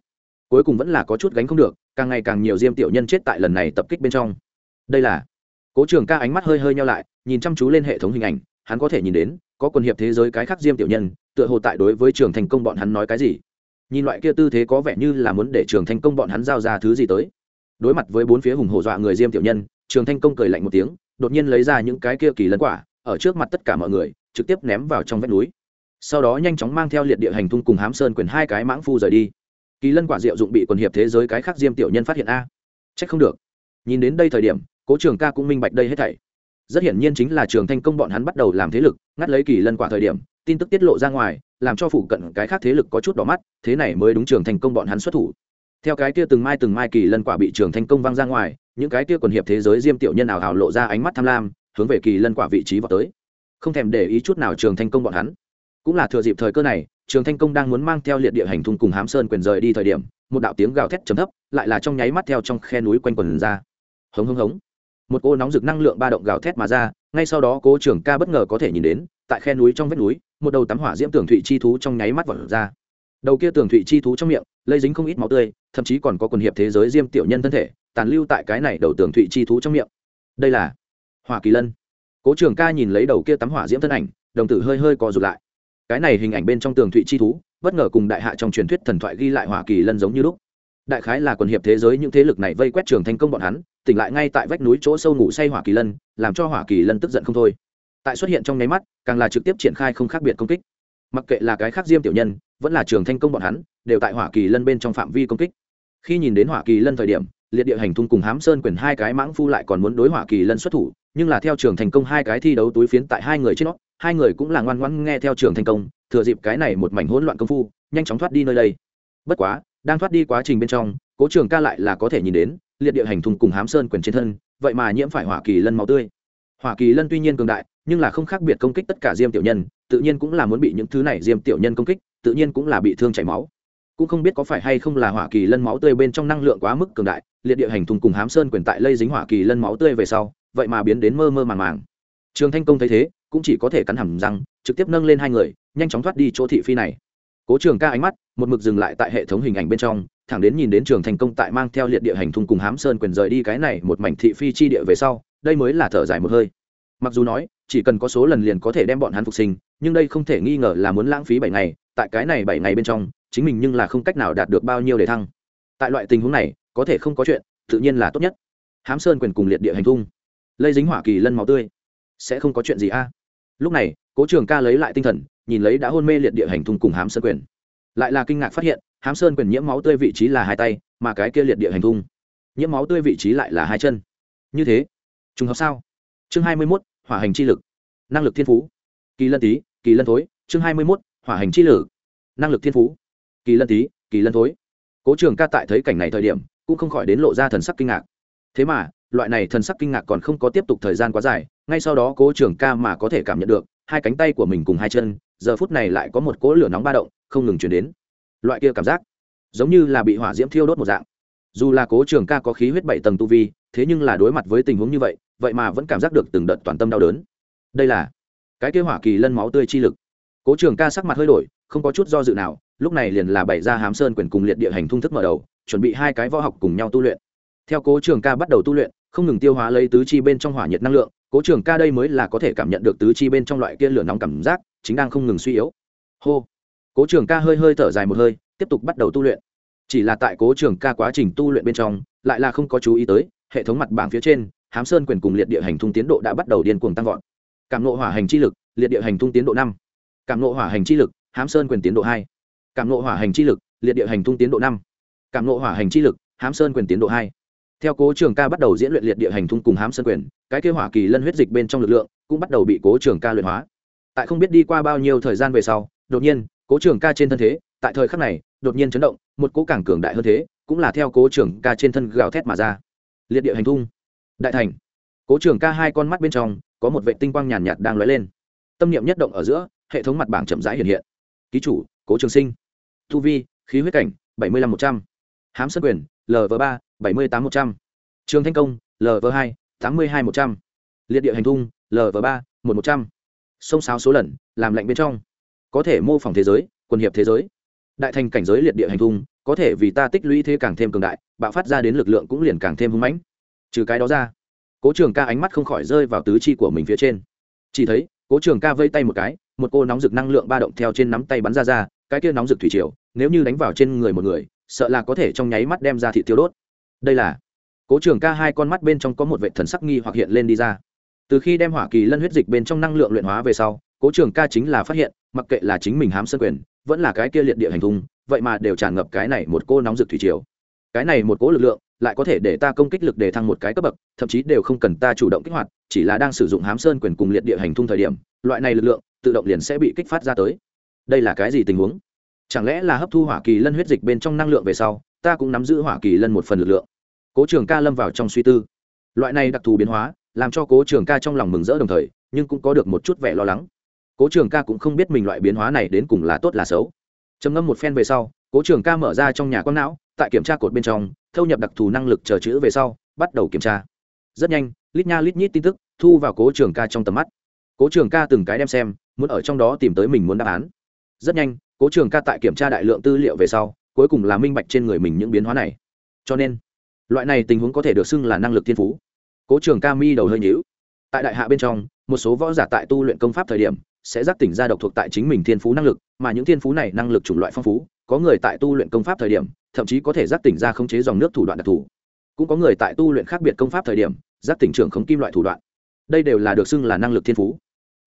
cuối cùng vẫn là có chút gánh không được, càng ngày càng nhiều diêm tiểu nhân chết tại lần này tập kích bên trong. Đây là cố trường ca ánh mắt hơi hơi nhau lại, nhìn chăm chú lên hệ thống hình ảnh, hắn có thể nhìn đến có quần hiệp thế giới cái khác diêm tiểu nhân, tựa hồ tại đối với trường thành công bọn hắn nói cái gì. Nhìn loại kia tư thế có vẻ như là muốn để trường thành công bọn hắn giao ra thứ gì tới. Đối mặt với bốn phía hùng hổ dọa người diêm tiểu nhân, trường thanh công cười lạnh một tiếng, đột nhiên lấy ra những cái kia kỳ lân quả, ở trước mặt tất cả mọi người, trực tiếp ném vào trong vách núi. Sau đó nhanh chóng mang theo liệt địa hành thung cùng hám sơn quyền hai cái mãng phu rời đi. Kỳ lân quả diệu dụng bị quần hiệp thế giới cái khác diêm tiểu nhân phát hiện a. Trách không được. Nhìn đến đây thời điểm, cố trường ca cũng minh bạch đây hết thảy rất hiển nhiên chính là trường thanh công bọn hắn bắt đầu làm thế lực, ngắt lấy kỳ lân quả thời điểm, tin tức tiết lộ ra ngoài, làm cho phụ cận cái khác thế lực có chút đỏ mắt, thế này mới đúng trường thành công bọn hắn xuất thủ. Theo cái kia từng mai từng mai kỳ lân quả bị trường thành công văng ra ngoài, những cái kia quần hiệp thế giới diêm tiểu nhân ảo hào lộ ra ánh mắt tham lam, hướng về kỳ lân quả vị trí vào tới. Không thèm để ý chút nào trường thành công bọn hắn. Cũng là thừa dịp thời cơ này, trường thanh công đang muốn mang theo liệt địa hành thung cùng hám sơn quyền rời đi thời điểm, một đạo tiếng gào thét trầm thấp, lại là trong nháy mắt theo trong khe núi quanh quần ra. Hống hống hống một cô nóng rực năng lượng ba động gào thét mà ra, ngay sau đó cố trưởng ca bất ngờ có thể nhìn đến, tại khe núi trong vách núi, một đầu tắm hỏa diễm tường thụy chi thú trong nháy mắt vọt ra. Đầu kia tường thụy chi thú trong miệng, lây dính không ít máu tươi, thậm chí còn có quần hiệp thế giới diêm tiểu nhân thân thể, tàn lưu tại cái này đầu tường thụy chi thú trong miệng. Đây là hỏa kỳ lân. Cố trường ca nhìn lấy đầu kia tắm hỏa diễm thân ảnh, đồng tử hơi hơi co rụt lại. Cái này hình ảnh bên trong tường thụy chi thú, bất ngờ cùng đại hạ trong truyền thuyết thần thoại ghi lại hỏa kỳ lân giống như lúc. Đại khái là quần hiệp thế giới những thế lực này vây quét trường thành công bọn hắn tỉnh lại ngay tại vách núi chỗ sâu ngủ say hỏa kỳ lân, làm cho hỏa kỳ lân tức giận không thôi. Tại xuất hiện trong nháy mắt, càng là trực tiếp triển khai không khác biệt công kích. Mặc kệ là cái khác diêm tiểu nhân, vẫn là trường thanh công bọn hắn, đều tại hỏa kỳ lân bên trong phạm vi công kích. Khi nhìn đến hỏa kỳ lân thời điểm, liệt địa hành thung cùng hám sơn quyền hai cái mãng phu lại còn muốn đối hỏa kỳ lân xuất thủ, nhưng là theo trường thành công hai cái thi đấu túi phiến tại hai người trên nó hai người cũng là ngoan ngoãn nghe theo trường thành công, thừa dịp cái này một mảnh hỗn loạn công phu, nhanh chóng thoát đi nơi đây. Bất quá, đang thoát đi quá trình bên trong, cố trường ca lại là có thể nhìn đến liệt địa hành thùng cùng hám sơn quyền trên thân, vậy mà nhiễm phải hỏa kỳ lân máu tươi. Hỏa kỳ lân tuy nhiên cường đại, nhưng là không khác biệt công kích tất cả diêm tiểu nhân, tự nhiên cũng là muốn bị những thứ này diêm tiểu nhân công kích, tự nhiên cũng là bị thương chảy máu. Cũng không biết có phải hay không là hỏa kỳ lân máu tươi bên trong năng lượng quá mức cường đại, liệt địa hành thùng cùng hám sơn quyền tại lây dính hỏa kỳ lân máu tươi về sau, vậy mà biến đến mơ mơ màng màng. Trường thanh công thấy thế, cũng chỉ có thể cắn hầm răng, trực tiếp nâng lên hai người, nhanh chóng thoát đi chỗ thị phi này cố trường ca ánh mắt, một mực dừng lại tại hệ thống hình ảnh bên trong, thẳng đến nhìn đến trường thành công tại mang theo liệt địa hành thung cùng hám sơn quyền rời đi cái này một mảnh thị phi chi địa về sau, đây mới là thở dài một hơi. Mặc dù nói, chỉ cần có số lần liền có thể đem bọn hắn phục sinh, nhưng đây không thể nghi ngờ là muốn lãng phí bảy ngày, tại cái này bảy ngày bên trong, chính mình nhưng là không cách nào đạt được bao nhiêu để thăng. Tại loại tình huống này, có thể không có chuyện, tự nhiên là tốt nhất. Hám sơn quyền cùng liệt địa hành thung lây dính hỏa kỳ lân máu tươi. Sẽ không có chuyện gì a. Lúc này, cố trường ca lấy lại tinh thần nhìn lấy đã hôn mê liệt địa hành thung cùng hám sơn quyền. Lại là kinh ngạc phát hiện, hám sơn quyền nhiễm máu tươi vị trí là hai tay, mà cái kia liệt địa hành thung, nhiễm máu tươi vị trí lại là hai chân. Như thế, trùng hợp sao? Chương hai mươi mốt, hỏa hành chi lực, năng lực thiên phú. Kỳ lân tý kỳ lân thối, chương hai mươi mốt, hỏa hành chi lực, năng lực thiên phú. Kỳ lân tý kỳ lân thối. Cố trường ca tại thấy cảnh này thời điểm, cũng không khỏi đến lộ ra thần sắc kinh ngạc. Thế mà, loại này thần sắc kinh ngạc còn không có tiếp tục thời gian quá dài, ngay sau đó cố trường ca mà có thể cảm nhận được, hai cánh tay của mình cùng hai chân giờ phút này lại có một cỗ lửa nóng ba động, không ngừng chuyển đến. Loại kia cảm giác, giống như là bị hỏa diễm thiêu đốt một dạng. Dù là cố trường ca có khí huyết bảy tầng tu vi, thế nhưng là đối mặt với tình huống như vậy vậy mà vẫn cảm giác được từng đợt toàn tâm đau đớn. Đây là cái kia hỏa kỳ lân máu tươi chi lực. Cố trường ca sắc mặt hơi đổi, không có chút do dự nào, lúc này liền là bày ra hám sơn quyền cùng liệt địa hành thung thức mở đầu, chuẩn bị hai cái võ học cùng nhau tu luyện. Theo cố trường ca bắt đầu tu luyện, không ngừng tiêu hóa lấy tứ chi bên trong hỏa nhiệt năng lượng, cố trường ca đây mới là có thể cảm nhận được tứ chi bên trong loại kia lửa nóng cảm giác chính đang không ngừng suy yếu. Hô. Cố trường ca hơi hơi thở dài một hơi, tiếp tục bắt đầu tu luyện. Chỉ là tại cố trường ca quá trình tu luyện bên trong, lại là không có chú ý tới, hệ thống mặt bảng phía trên, hám sơn quyền cùng liệt địa hành thung tiến độ đã bắt đầu điên cuồng tăng vọt. Cảm nộ hỏa hành chi lực, liệt địa hành thung tiến độ năm. Cảm nộ hỏa hành chi lực, hám sơn quyền tiến độ hai. Cảm nộ hỏa hành chi lực, liệt địa hành thung tiến độ năm. Cảm nộ hỏa hành chi lực, hám sơn quyền tiến độ hai. Theo cố trường ca bắt đầu diễn luyện liệt địa hành thung cùng hám sơn quyền, cái kia hỏa kỳ lân huyết dịch bên trong lực lượng cũng bắt đầu bị cố trường ca luyện hóa tại không biết đi qua bao nhiêu thời gian về sau, đột nhiên, cố trường ca trên thân thế, tại thời khắc này, đột nhiên chấn động, một cố cảng cường đại hơn thế, cũng là theo cố trường ca trên thân gào thét mà ra. Liệt địa hành thung đại thành. Cố trường ca hai con mắt bên trong, có một vệ tinh quang nhàn nhạt đang lóe lên. Tâm niệm nhất động ở giữa, hệ thống mặt bảng chậm rãi hiện hiện. Ký chủ, cố trường sinh. Thu vi, khí huyết cảnh, bảy mươi năm một trăm. H á m sân quyền lv ba, bảy mươi tám một trăm. Trường thanh công lv hai, tám mươi hai một trăm. Liệt địa hành thung lv ba, một một trăm xông xáo số lần, làm lạnh bên trong. Có thể mô phỏng thế giới quân hiệp thế giới. Đại thành cảnh giới liệt địa hành thung có thể vì ta tích lũy thế càng thêm cường đại, bạo phát ra đến lực lượng cũng liền càng thêm hưng mãnh. Trừ cái đó ra, cố trường ca ánh mắt không khỏi rơi vào tứ chi của mình phía trên. Chỉ thấy, cố trường ca vây tay một cái, một cô nóng rực năng lượng ba động theo trên nắm tay bắn ra ra, cái kia nóng rực thủy triều, nếu như đánh vào trên người một người, sợ là có thể trong nháy mắt đem ra thị tiêu đốt. Đây là cố trường ca hai con mắt bên trong có một vệ thần sắc nghi hoặc hiện lên đi ra từ khi đem hỏa kỳ lân huyết dịch bên trong năng lượng luyện hóa về sau, cố trường ca chính là phát hiện, mặc kệ là chính mình hám sơn quyền, vẫn là cái kia liệt địa hành thung vậy mà đều tràn ngập cái này một cô nóng rực thủy triều. Cái này một cố lực lượng, lại có thể để ta công kích lực để thăng một cái cấp bậc, thậm chí đều không cần ta chủ động kích hoạt, chỉ là đang sử dụng hám sơn quyền cùng liệt địa hành thung thời điểm, loại này lực lượng, tự động liền sẽ bị kích phát ra tới. Đây là cái gì tình huống? Chẳng lẽ là hấp thu hỏa kỳ lân huyết dịch bên trong năng lượng về sau, ta cũng nắm giữ hỏa kỳ lân một phần lực lượng? Cố trường ca lâm vào trong suy tư. Loại này đặc thù biến hóa làm cho cố trường ca trong lòng mừng rỡ đồng thời, nhưng cũng có được một chút vẻ lo lắng. Cố trường ca cũng không biết mình loại biến hóa này đến cùng là tốt là xấu. Trầm ngâm một phen về sau, cố trường ca mở ra trong nhà con não, tại kiểm tra cột bên trong, thâu nhập đặc thù năng lực chờ chữ về sau, bắt đầu kiểm tra. Rất nhanh, lít nha lít nhít tin tức thu vào cố trường ca trong tầm mắt. Cố trường ca từng cái đem xem, muốn ở trong đó tìm tới mình muốn đáp án. Rất nhanh, cố trường ca tại kiểm tra đại lượng tư liệu về sau, cuối cùng là minh bạch trên người mình những biến hóa này. Cho nên, loại này tình huống có thể được xưng là năng lực thiên phú cố trường ca mi đầu hơi nhữu tại đại hạ bên trong, một số võ giả tại tu luyện công pháp thời điểm, sẽ giác tỉnh ra độc thuộc tại chính mình thiên phú năng lực, mà những thiên phú này năng lực chủng loại phong phú, có người tại tu luyện công pháp thời điểm, thậm chí có thể giác tỉnh ra khống chế dòng nước thủ đoạn đặc thù. Cũng có người tại tu luyện khác biệt công pháp thời điểm, giác tỉnh trưởng khống kim loại thủ đoạn. Đây đều là được xưng là năng lực thiên phú.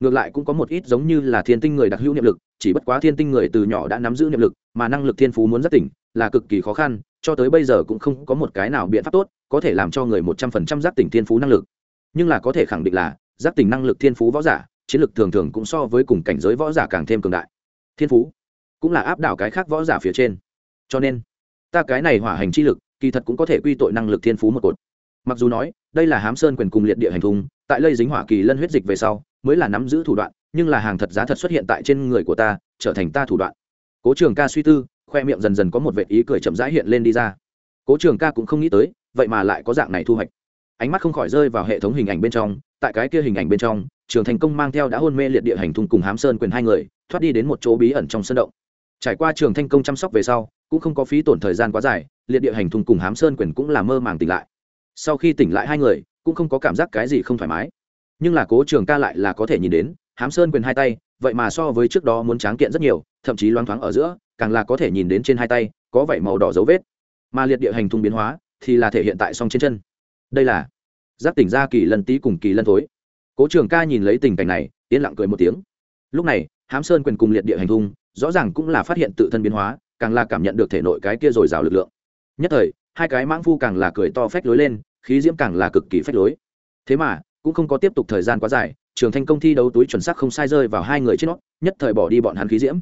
Ngược lại cũng có một ít giống như là thiên tinh người đặc hữu niệm lực, chỉ bất quá thiên tinh người từ nhỏ đã nắm giữ niệm lực, mà năng lực thiên phú muốn giác tỉnh là cực kỳ khó khăn, cho tới bây giờ cũng không có một cái nào biện pháp tốt có thể làm cho người một trăm phần trăm giác tỉnh thiên phú năng lực. Nhưng là có thể khẳng định là, giác tỉnh năng lực thiên phú võ giả, chiến lực thường thường cũng so với cùng cảnh giới võ giả càng thêm cường đại. Thiên phú cũng là áp đảo cái khác võ giả phía trên. Cho nên, ta cái này hỏa hành chi lực, kỳ thật cũng có thể quy tội năng lực thiên phú một cột. Mặc dù nói, đây là hám sơn quyền cùng liệt địa hành thùng tại lây dính hỏa kỳ lân huyết dịch về sau, mới là nắm giữ thủ đoạn, nhưng là hàng thật giá thật xuất hiện tại trên người của ta, trở thành ta thủ đoạn. Cố trường ca suy tư, khoe miệng dần dần có một vệ ý cười chậm rãi hiện lên đi ra. Cố trường ca cũng không nghĩ tới vậy mà lại có dạng này thu hoạch. Ánh mắt không khỏi rơi vào hệ thống hình ảnh bên trong, tại cái kia hình ảnh bên trong, trường thành công mang theo đã hôn mê liệt địa hành thung cùng hám sơn quyền hai người, thoát đi đến một chỗ bí ẩn trong sân động. Trải qua trường thanh công chăm sóc về sau, cũng không có phí tổn thời gian quá dài, liệt địa hành thung cùng hám sơn quyền cũng là mơ màng tỉnh lại. Sau khi tỉnh lại hai người, cũng không có cảm giác cái gì không thoải mái. Nhưng là cố trường ca lại là có thể nhìn đến, hám sơn quyền hai tay, vậy mà so với trước đó muốn tráng kiện rất nhiều, thậm chí loáng thoáng ở giữa, càng là có thể nhìn đến trên hai tay, có vảy màu đỏ dấu vết. Mà liệt địa hành thung biến hóa thì là thể hiện tại song trên chân. Đây là giác tỉnh ra kỳ lân tý cùng kỳ lân thối. Cố trường ca nhìn lấy tình cảnh này, yên lặng cười một tiếng. Lúc này, hám sơn quyền cùng liệt địa hành thung rõ ràng cũng là phát hiện tự thân biến hóa, càng là cảm nhận được thể nội cái kia dồi dào lực lượng. Nhất thời, hai cái mãng phu càng là cười to phách lối lên, khí diễm càng là cực kỳ phách lối. Thế mà, cũng không có tiếp tục thời gian quá dài, trường thanh công thi đấu túi chuẩn xác không sai rơi vào hai người trên nó, nhất thời bỏ đi bọn hắn khí diễm.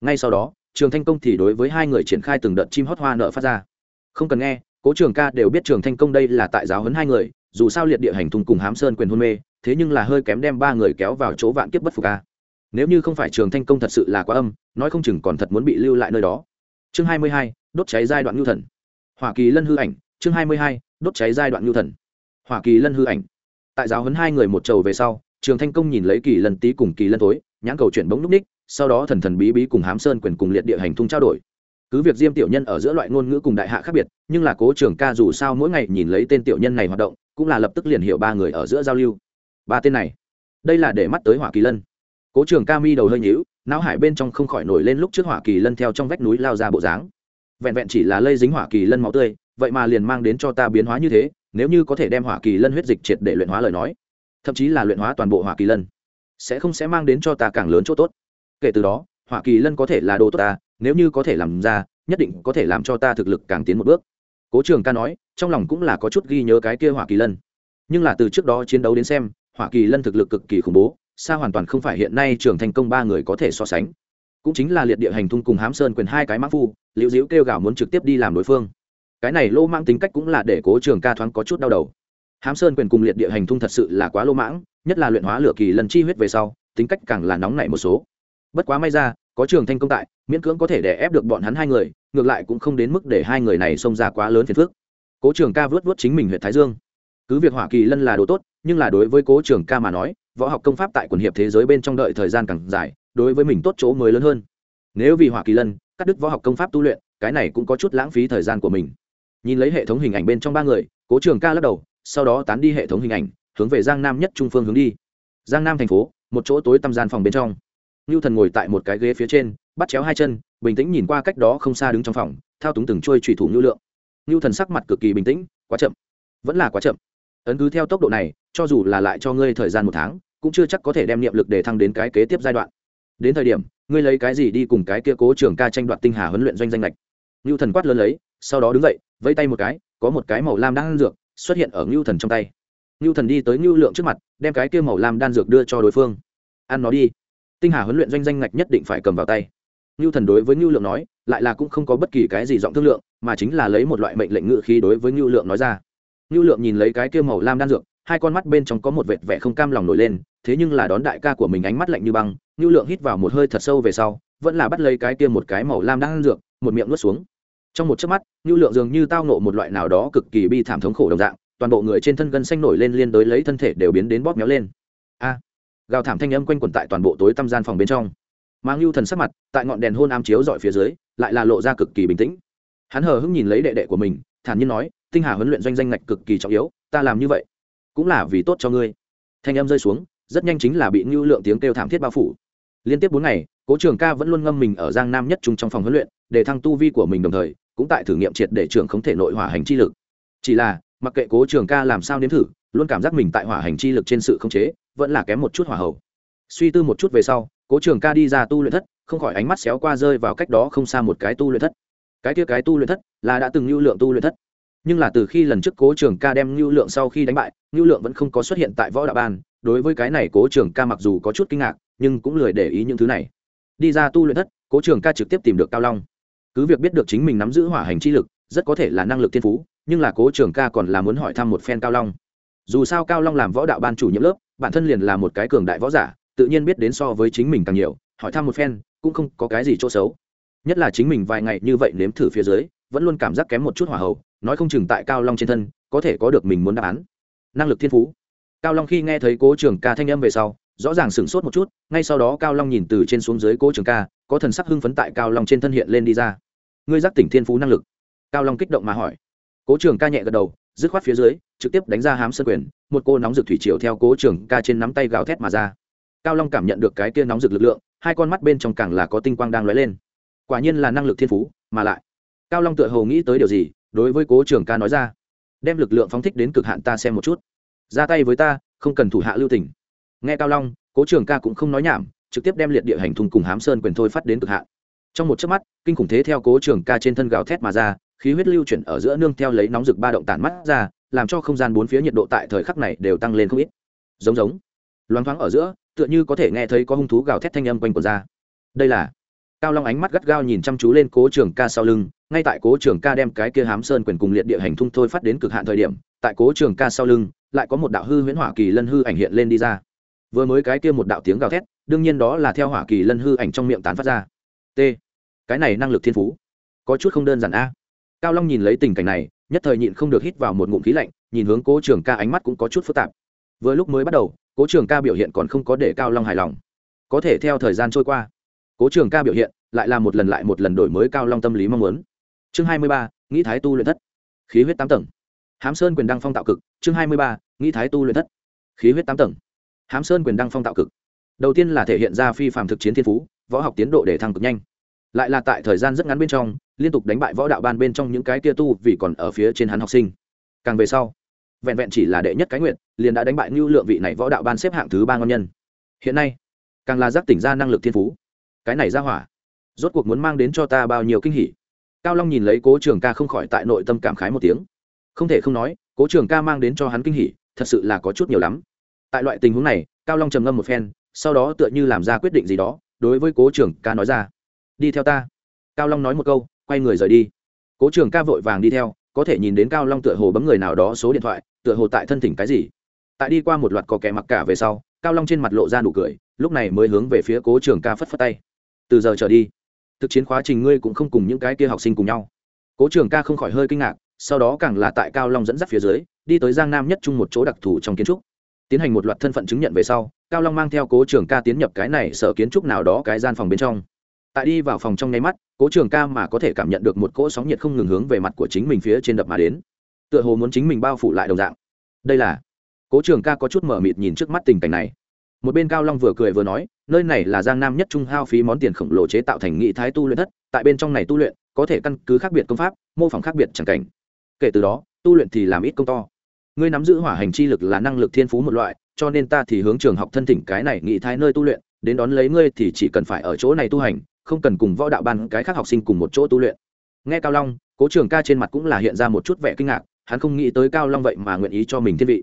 Ngay sau đó, trường thanh công thì đối với hai người triển khai từng đợt chim hót hoa nợ phát ra. Không cần nghe cố trường ca đều biết trường thanh công đây là tại giáo huấn hai người, dù sao liệt địa hành thùng cùng hám sơn quyền hôn mê, thế nhưng là hơi kém đem ba người kéo vào chỗ vạn kiếp bất phục ca nếu như không phải trường thanh công thật sự là quá âm, nói không chừng còn thật muốn bị lưu lại nơi đó. Chương hai mươi hai, đốt cháy giai đoạn nhu thần. Hoa kỳ lân hư ảnh, chương hai mươi hai, đốt cháy giai đoạn nhu thần. Hoa kỳ lân hư ảnh. Tại giáo huấn hai người một trầu về sau, trường thanh công nhìn lấy kỳ lân tý cùng kỳ lân tối nhãn cầu chuyển bóng núp ních, sau đó thần thần bí bí cùng hám sơn quyền cùng liệt địa hành thung trao đổi cứ việc diêm tiểu nhân ở giữa loại ngôn ngữ cùng đại hạ khác biệt, nhưng là cố trường ca dù sao mỗi ngày nhìn lấy tên tiểu nhân này hoạt động, cũng là lập tức liền hiểu ba người ở giữa giao lưu. Ba tên này, đây là để mắt tới hỏa kỳ lân. Cố trường ca mi đầu hơi nhíu, não hải bên trong không khỏi nổi lên lúc trước hỏa kỳ lân theo trong vách núi lao ra bộ dáng. Vẹn vẹn chỉ là lây dính hỏa kỳ lân máu tươi, vậy mà liền mang đến cho ta biến hóa như thế, nếu như có thể đem hỏa kỳ lân huyết dịch triệt để luyện hóa lời nói, thậm chí là luyện hóa toàn bộ hỏa kỳ lân, sẽ không sẽ mang đến cho ta càng lớn chỗ tốt. Kể từ đó, hỏa kỳ lân có thể là đồ tốt ta nếu như có thể làm ra, nhất định có thể làm cho ta thực lực càng tiến một bước. Cố trường ca nói, trong lòng cũng là có chút ghi nhớ cái kia hỏa kỳ lân. Nhưng là từ trước đó chiến đấu đến xem, hỏa kỳ lân thực lực cực kỳ khủng bố, xa hoàn toàn không phải hiện nay trường thành công ba người có thể so sánh. Cũng chính là liệt địa hành thung cùng hám sơn quyền hai cái mã phu, liễu diễu kêu gào muốn trực tiếp đi làm đối phương. Cái này lô mang tính cách cũng là để cố trường ca thoáng có chút đau đầu. Hám sơn quyền cùng liệt địa hành thung thật sự là quá lô mãng, nhất là luyện hóa lửa kỳ lần chi huyết về sau, tính cách càng là nóng nảy một số. Bất quá may ra có trường thanh công tại, miễn cưỡng có thể đè ép được bọn hắn hai người, ngược lại cũng không đến mức để hai người này xông ra quá lớn phiền phước cố trường ca vớt vớt chính mình huyện thái dương. Cứ việc hỏa kỳ lân là đồ tốt, nhưng là đối với cố trường ca mà nói, võ học công pháp tại quần hiệp thế giới bên trong đợi thời gian càng dài, đối với mình tốt chỗ mới lớn hơn. Nếu vì hỏa kỳ lân, cắt đứt võ học công pháp tu luyện, cái này cũng có chút lãng phí thời gian của mình. Nhìn lấy hệ thống hình ảnh bên trong ba người, cố trường ca lắc đầu, sau đó tán đi hệ thống hình ảnh, hướng về giang nam nhất trung phương hướng đi. Giang nam thành phố, một chỗ tối tăm gian phòng bên trong ngưu thần ngồi tại một cái ghế phía trên, bắt chéo hai chân, bình tĩnh nhìn qua cách đó không xa đứng trong phòng, thao túng từng trôi trùy thủ ngưu lượng. Ngưu thần sắc mặt cực kỳ bình tĩnh, quá chậm. Vẫn là quá chậm. Ấn cứ theo tốc độ này, cho dù là lại cho ngươi thời gian một tháng, cũng chưa chắc có thể đem niệm lực để thăng đến cái kế tiếp giai đoạn. Đến thời điểm, ngươi lấy cái gì đi cùng cái kia cố trưởng ca tranh đoạt tinh hà huấn luyện doanh danh lệch. Ngưu thần quát lớn lấy, sau đó đứng dậy, vẫy tay một cái, có một cái màu lam đan dược xuất hiện ở ngưu thần trong tay. Ngưu thần đi tới ngưu lượng trước mặt, đem cái kia màu lam đan dược đưa cho đối phương. Ăn nó đi tinh hà huấn luyện doanh danh ngạch nhất định phải cầm vào tay. Ngưu thần đối với ngưu lượng nói, lại là cũng không có bất kỳ cái gì giọng thương lượng, mà chính là lấy một loại mệnh lệnh ngự khí đối với ngưu lượng nói ra. Ngưu lượng nhìn lấy cái kia màu lam đan dược, hai con mắt bên trong có một vệt vẻ không cam lòng nổi lên, thế nhưng là đón đại ca của mình ánh mắt lạnh như băng ngưu lượng hít vào một hơi thật sâu về sau, vẫn là bắt lấy cái kia một cái màu lam đan dược, một miệng nuốt xuống. Trong một chớp mắt ngưu lượng dường như tao nộ một loại nào đó cực kỳ bi thảm thống khổ đồng dạng, toàn bộ người trên thân gân xanh nổi lên liên đối lấy thân thể đều biến đến bóp méo lên. A! Gào thảm thanh âm quanh quẩn tại toàn bộ tối tăm gian phòng bên trong. Mang lưu thần sắc mặt, tại ngọn đèn hôn ám chiếu dọi phía dưới, lại là lộ ra cực kỳ bình tĩnh. Hắn hờ hững nhìn lấy đệ đệ của mình, thản nhiên nói, tinh hà huấn luyện doanh danh ngạch cực kỳ trọng yếu, ta làm như vậy cũng là vì tốt cho ngươi. Thanh âm rơi xuống, rất nhanh chính là bị ngưu lượng tiếng kêu thảm thiết bao phủ. Liên tiếp bốn ngày, cố trường ca vẫn luôn ngâm mình ở giang nam nhất trung trong phòng huấn luyện, để thăng tu vi của mình đồng thời, cũng tại thử nghiệm triệt để trường không thể nội hỏa hành chi lực. Chỉ là, mặc kệ cố trường ca làm sao nếm thử, luôn cảm giác mình tại hỏa hành chi lực trên sự khống chế vẫn là kém một chút hỏa hậu suy tư một chút về sau, cố trường ca đi ra tu luyện thất, không khỏi ánh mắt xéo qua rơi vào cách đó không xa một cái tu luyện thất. Cái kia cái tu luyện thất là đã từng lưu lượng tu luyện thất. Nhưng là từ khi lần trước cố trường ca đem lưu lượng sau khi đánh bại, lưu lượng vẫn không có xuất hiện tại võ đạo ban, đối với cái này cố trường ca mặc dù có chút kinh ngạc, nhưng cũng lười để ý những thứ này. Đi ra tu luyện thất, cố trường ca trực tiếp tìm được cao long. Cứ việc biết được chính mình nắm giữ hỏa hành chi lực, rất có thể là năng lực thiên phú, nhưng là cố trường ca còn là muốn hỏi thăm một phen cao long dù sao cao long làm võ đạo ban chủ nhiệm lớp, bản thân liền là một cái cường đại võ giả, tự nhiên biết đến so với chính mình càng nhiều, hỏi thăm một phen, cũng không có cái gì chỗ xấu. Nhất là chính mình vài ngày như vậy nếm thử phía dưới, vẫn luôn cảm giác kém một chút hỏa hậu nói không chừng tại cao long trên thân, có thể có được mình muốn đáp án. Năng lực thiên phú. Cao long khi nghe thấy cố trường ca thanh âm về sau, rõ ràng sửng sốt một chút, ngay sau đó cao long nhìn từ trên xuống dưới cố trường ca, có thần sắc hưng phấn tại cao long trên thân hiện lên đi ra. Ngươi giác tỉnh thiên phú năng lực. Cao long kích động mà hỏi. Cố trường ca nhẹ gật đầu dứt khoát phía dưới, trực tiếp đánh ra hám sơn quyền, một cô nóng rực thủy triều theo cố trường ca trên nắm tay gào thét mà ra. Cao long cảm nhận được cái kia nóng rực lực lượng, hai con mắt bên trong càng là có tinh quang đang lóe lên. Quả nhiên là năng lực thiên phú, mà lại, cao long tựa hồ nghĩ tới điều gì, đối với cố trường ca nói ra. Đem lực lượng phóng thích đến cực hạn ta xem một chút. Ra tay với ta, không cần thủ hạ lưu tình. Nghe cao long, cố trường ca cũng không nói nhảm, trực tiếp đem liệt địa hành thùng cùng hám sơn quyền thôi phát đến cực hạn. Trong một chớp mắt, kinh khủng thế theo cố trường ca trên thân gào thét mà ra khí huyết lưu chuyển ở giữa nương theo lấy nóng rực ba động tản mắt ra, làm cho không gian bốn phía nhiệt độ tại thời khắc này đều tăng lên không ít. Giống giống. Loáng thoáng ở giữa, tựa như có thể nghe thấy có hung thú gào thét thanh âm quanh quần ra. Đây là cao long ánh mắt gắt gao nhìn chăm chú lên cố trường ca sau lưng, ngay tại cố trường ca đem cái kia hám sơn quyền cùng liệt địa hành thung thôi phát đến cực hạn thời điểm, tại cố trường ca sau lưng, lại có một đạo hư huyễn hỏa kỳ lân hư ảnh hiện lên đi ra. Vừa mới cái kia một đạo tiếng gào thét, đương nhiên đó là theo hỏa kỳ lân hư ảnh trong miệng tán phát ra. T. Cái này năng lực thiên phú, có chút không đơn giản a cao long nhìn lấy tình cảnh này, nhất thời nhịn không được hít vào một ngụm khí lạnh, nhìn hướng cố trường ca ánh mắt cũng có chút phức tạp. Vừa lúc mới bắt đầu, cố trường ca biểu hiện còn không có để cao long hài lòng. Có thể theo thời gian trôi qua, cố trường ca biểu hiện lại là một lần lại một lần đổi mới cao long tâm lý mong muốn. Chương hai mươi ba, nghĩ thái tu luyện thất. Khí huyết tám tầng. Hám sơn quyền đăng phong tạo cực. Chương hai mươi ba, nghĩ thái tu luyện thất. Khí huyết tám tầng. Hám sơn quyền đăng phong tạo cực. Đầu tiên là thể hiện ra phi phạm thực chiến thiên phú, võ học tiến độ để thăng cực nhanh lại là tại thời gian rất ngắn bên trong, liên tục đánh bại võ đạo ban bên trong những cái kia tu vì còn ở phía trên hắn học sinh. Càng về sau, vẹn vẹn chỉ là đệ nhất cái nguyện liền đã đánh bại ngưu lượng vị này võ đạo ban xếp hạng thứ ba ngon nhân. Hiện nay, càng là giác tỉnh ra năng lực thiên phú. Cái này ra hỏa, rốt cuộc muốn mang đến cho ta bao nhiêu kinh hỉ? Cao long nhìn lấy cố trường ca không khỏi tại nội tâm cảm khái một tiếng. Không thể không nói, cố trường ca mang đến cho hắn kinh hỉ, thật sự là có chút nhiều lắm. Tại loại tình huống này, cao long trầm ngâm một phen, sau đó tựa như làm ra quyết định gì đó, đối với cố trường ca nói ra đi theo ta. Cao long nói một câu, quay người rời đi. Cố trường ca vội vàng đi theo, có thể nhìn đến cao long tựa hồ bấm người nào đó số điện thoại, tựa hồ tại thân thỉnh cái gì. Tại đi qua một loạt có kẻ mặc cả về sau, cao long trên mặt lộ ra nụ cười, lúc này mới hướng về phía cố trường ca phất phất tay. Từ giờ trở đi, thực chiến khóa trình ngươi cũng không cùng những cái kia học sinh cùng nhau. Cố trường ca không khỏi hơi kinh ngạc, sau đó càng là tại cao long dẫn dắt phía dưới, đi tới giang nam nhất chung một chỗ đặc thù trong kiến trúc. Tiến hành một loạt thân phận chứng nhận về sau, cao long mang theo cố trường ca tiến nhập cái này sở kiến trúc nào đó cái gian phòng bên trong tại đi vào phòng trong nháy mắt, cố trường ca mà có thể cảm nhận được một cỗ sóng nhiệt không ngừng hướng về mặt của chính mình phía trên đập mà đến. Tựa hồ muốn chính mình bao phủ lại đồng dạng. Đây là, cố trường ca có chút mở mịt nhìn trước mắt tình cảnh này. Một bên cao long vừa cười vừa nói, nơi này là giang nam nhất trung hao phí món tiền khổng lồ chế tạo thành nghị thái tu luyện thất, tại bên trong này tu luyện, có thể căn cứ khác biệt công pháp, mô phỏng khác biệt chẳng cảnh. Kể từ đó, tu luyện thì làm ít công to. Ngươi nắm giữ hỏa hành chi lực là năng lực thiên phú một loại, cho nên ta thì hướng trường học thân thỉnh cái này nghị thái nơi tu luyện, đến đón lấy ngươi thì chỉ cần phải ở chỗ này tu hành không cần cùng võ đạo ban cái khác học sinh cùng một chỗ tu luyện. Nghe cao long, cố trường ca trên mặt cũng là hiện ra một chút vẻ kinh ngạc, hắn không nghĩ tới cao long vậy mà nguyện ý cho mình thiên vị.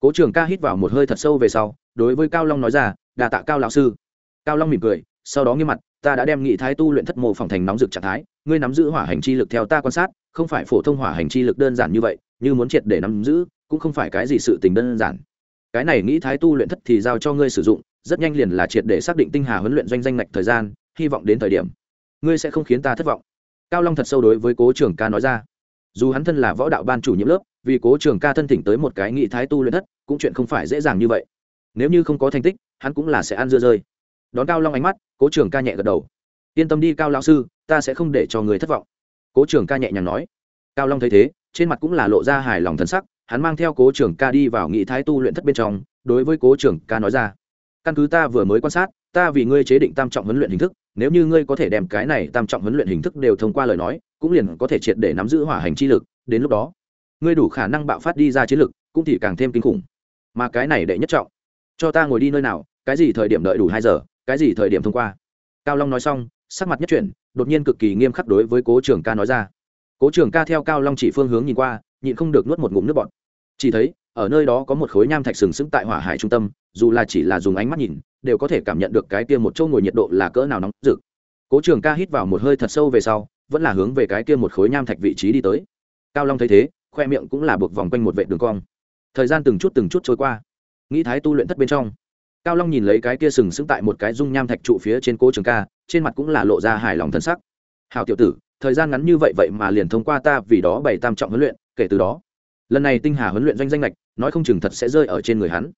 Cố trường ca hít vào một hơi thật sâu về sau, đối với cao long nói ra đà tạ cao lão sư. Cao long mỉm cười, sau đó nghiêm mặt, ta đã đem nghị thái tu luyện thất mộ phòng thành nóng rực trạng thái, ngươi nắm giữ hỏa hành chi lực theo ta quan sát, không phải phổ thông hỏa hành chi lực đơn giản như vậy, như muốn triệt để nắm giữ, cũng không phải cái gì sự tình đơn giản. Cái này nghĩ thái tu luyện thất thì giao cho ngươi sử dụng, rất nhanh liền là triệt để xác định tinh hà huấn luyện doanh danh ngạch thời gian hy vọng đến thời điểm, ngươi sẽ không khiến ta thất vọng. Cao long thật sâu đối với cố trường ca nói ra. Dù hắn thân là võ đạo ban chủ nhiệm lớp, vì cố trường ca thân thỉnh tới một cái nghị thái tu luyện thất, cũng chuyện không phải dễ dàng như vậy. Nếu như không có thành tích, hắn cũng là sẽ ăn dưa rơi. Đón cao long ánh mắt, cố trường ca nhẹ gật đầu. Yên tâm đi, cao lão sư, ta sẽ không để cho người thất vọng. Cố trường ca nhẹ nhàng nói. Cao long thấy thế, trên mặt cũng là lộ ra hài lòng thân sắc, hắn mang theo cố trường ca đi vào nghị thái tu luyện thất bên trong, đối với cố trường ca nói ra. Căn cứ ta vừa mới quan sát ta vì ngươi chế định tam trọng huấn luyện hình thức, nếu như ngươi có thể đem cái này tam trọng huấn luyện hình thức đều thông qua lời nói, cũng liền có thể triệt để nắm giữ hỏa hành chi lực, đến lúc đó, ngươi đủ khả năng bạo phát đi ra chiến lực, cũng thì càng thêm kinh khủng. Mà cái này đệ nhất trọng, cho ta ngồi đi nơi nào, cái gì thời điểm đợi đủ hai giờ, cái gì thời điểm thông qua. Cao long nói xong, sắc mặt nhất chuyển, đột nhiên cực kỳ nghiêm khắc đối với cố trường ca nói ra. Cố trường ca theo cao long chỉ phương hướng nhìn qua, nhịn không được nuốt một ngụm nước bọt. Chỉ thấy, ở nơi đó có một khối nham thạch sừng sững tại hỏa hải trung tâm, dù là chỉ là dùng ánh mắt nhìn đều có thể cảm nhận được cái kia một chỗ ngồi nhiệt độ là cỡ nào nóng rực. Cố trường ca hít vào một hơi thật sâu về sau, vẫn là hướng về cái kia một khối nham thạch vị trí đi tới. Cao long thấy thế, khoe miệng cũng là buộc vòng quanh một vệ đường cong. Thời gian từng chút từng chút trôi qua, nghĩ thái tu luyện thất bên trong, cao long nhìn lấy cái kia sừng sững tại một cái dung nham thạch trụ phía trên cố trường ca, trên mặt cũng là lộ ra hài lòng thân sắc. Hào tiểu tử, thời gian ngắn như vậy vậy mà liền thông qua ta vì đó bảy tam trọng huấn luyện, kể từ đó, lần này tinh hà huấn luyện doanh danh lệch nói không chừng thật sẽ rơi ở trên người hắn.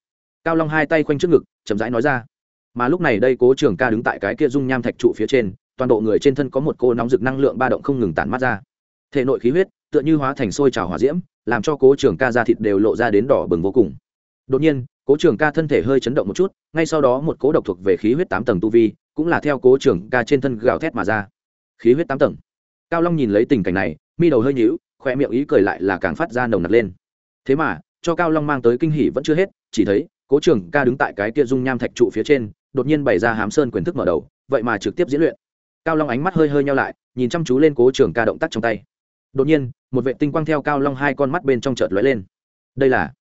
Cao long hai tay quanh trước ngực, chậm rãi nói ra mà lúc này đây cố trường ca đứng tại cái kia dung nham thạch trụ phía trên, toàn bộ người trên thân có một cô nóng rực năng lượng ba động không ngừng tản mắt ra. Thể nội khí huyết tựa như hóa thành sôi trào hỏa diễm, làm cho cố trường ca da thịt đều lộ ra đến đỏ bừng vô cùng. Đột nhiên, cố trường ca thân thể hơi chấn động một chút, ngay sau đó một cố độc thuộc về khí huyết tám tầng tu vi, cũng là theo cố trường ca trên thân gào thét mà ra. Khí huyết tám tầng. Cao long nhìn lấy tình cảnh này, mi đầu hơi nhíu, khoe miệng ý cười lại là càng phát ra nồng nặc lên. Thế mà, cho cao long mang tới kinh hỉ vẫn chưa hết, chỉ thấy cố trường ca đứng tại cái kia dung nham thạch trụ phía trên đột nhiên bày ra hám sơn quyền thức mở đầu, vậy mà trực tiếp diễn luyện. Cao long ánh mắt hơi hơi nhau lại, nhìn chăm chú lên cố trường ca động tác trong tay. Đột nhiên, một vệ tinh quang theo cao long hai con mắt bên trong chợt lóe lên. Đây là?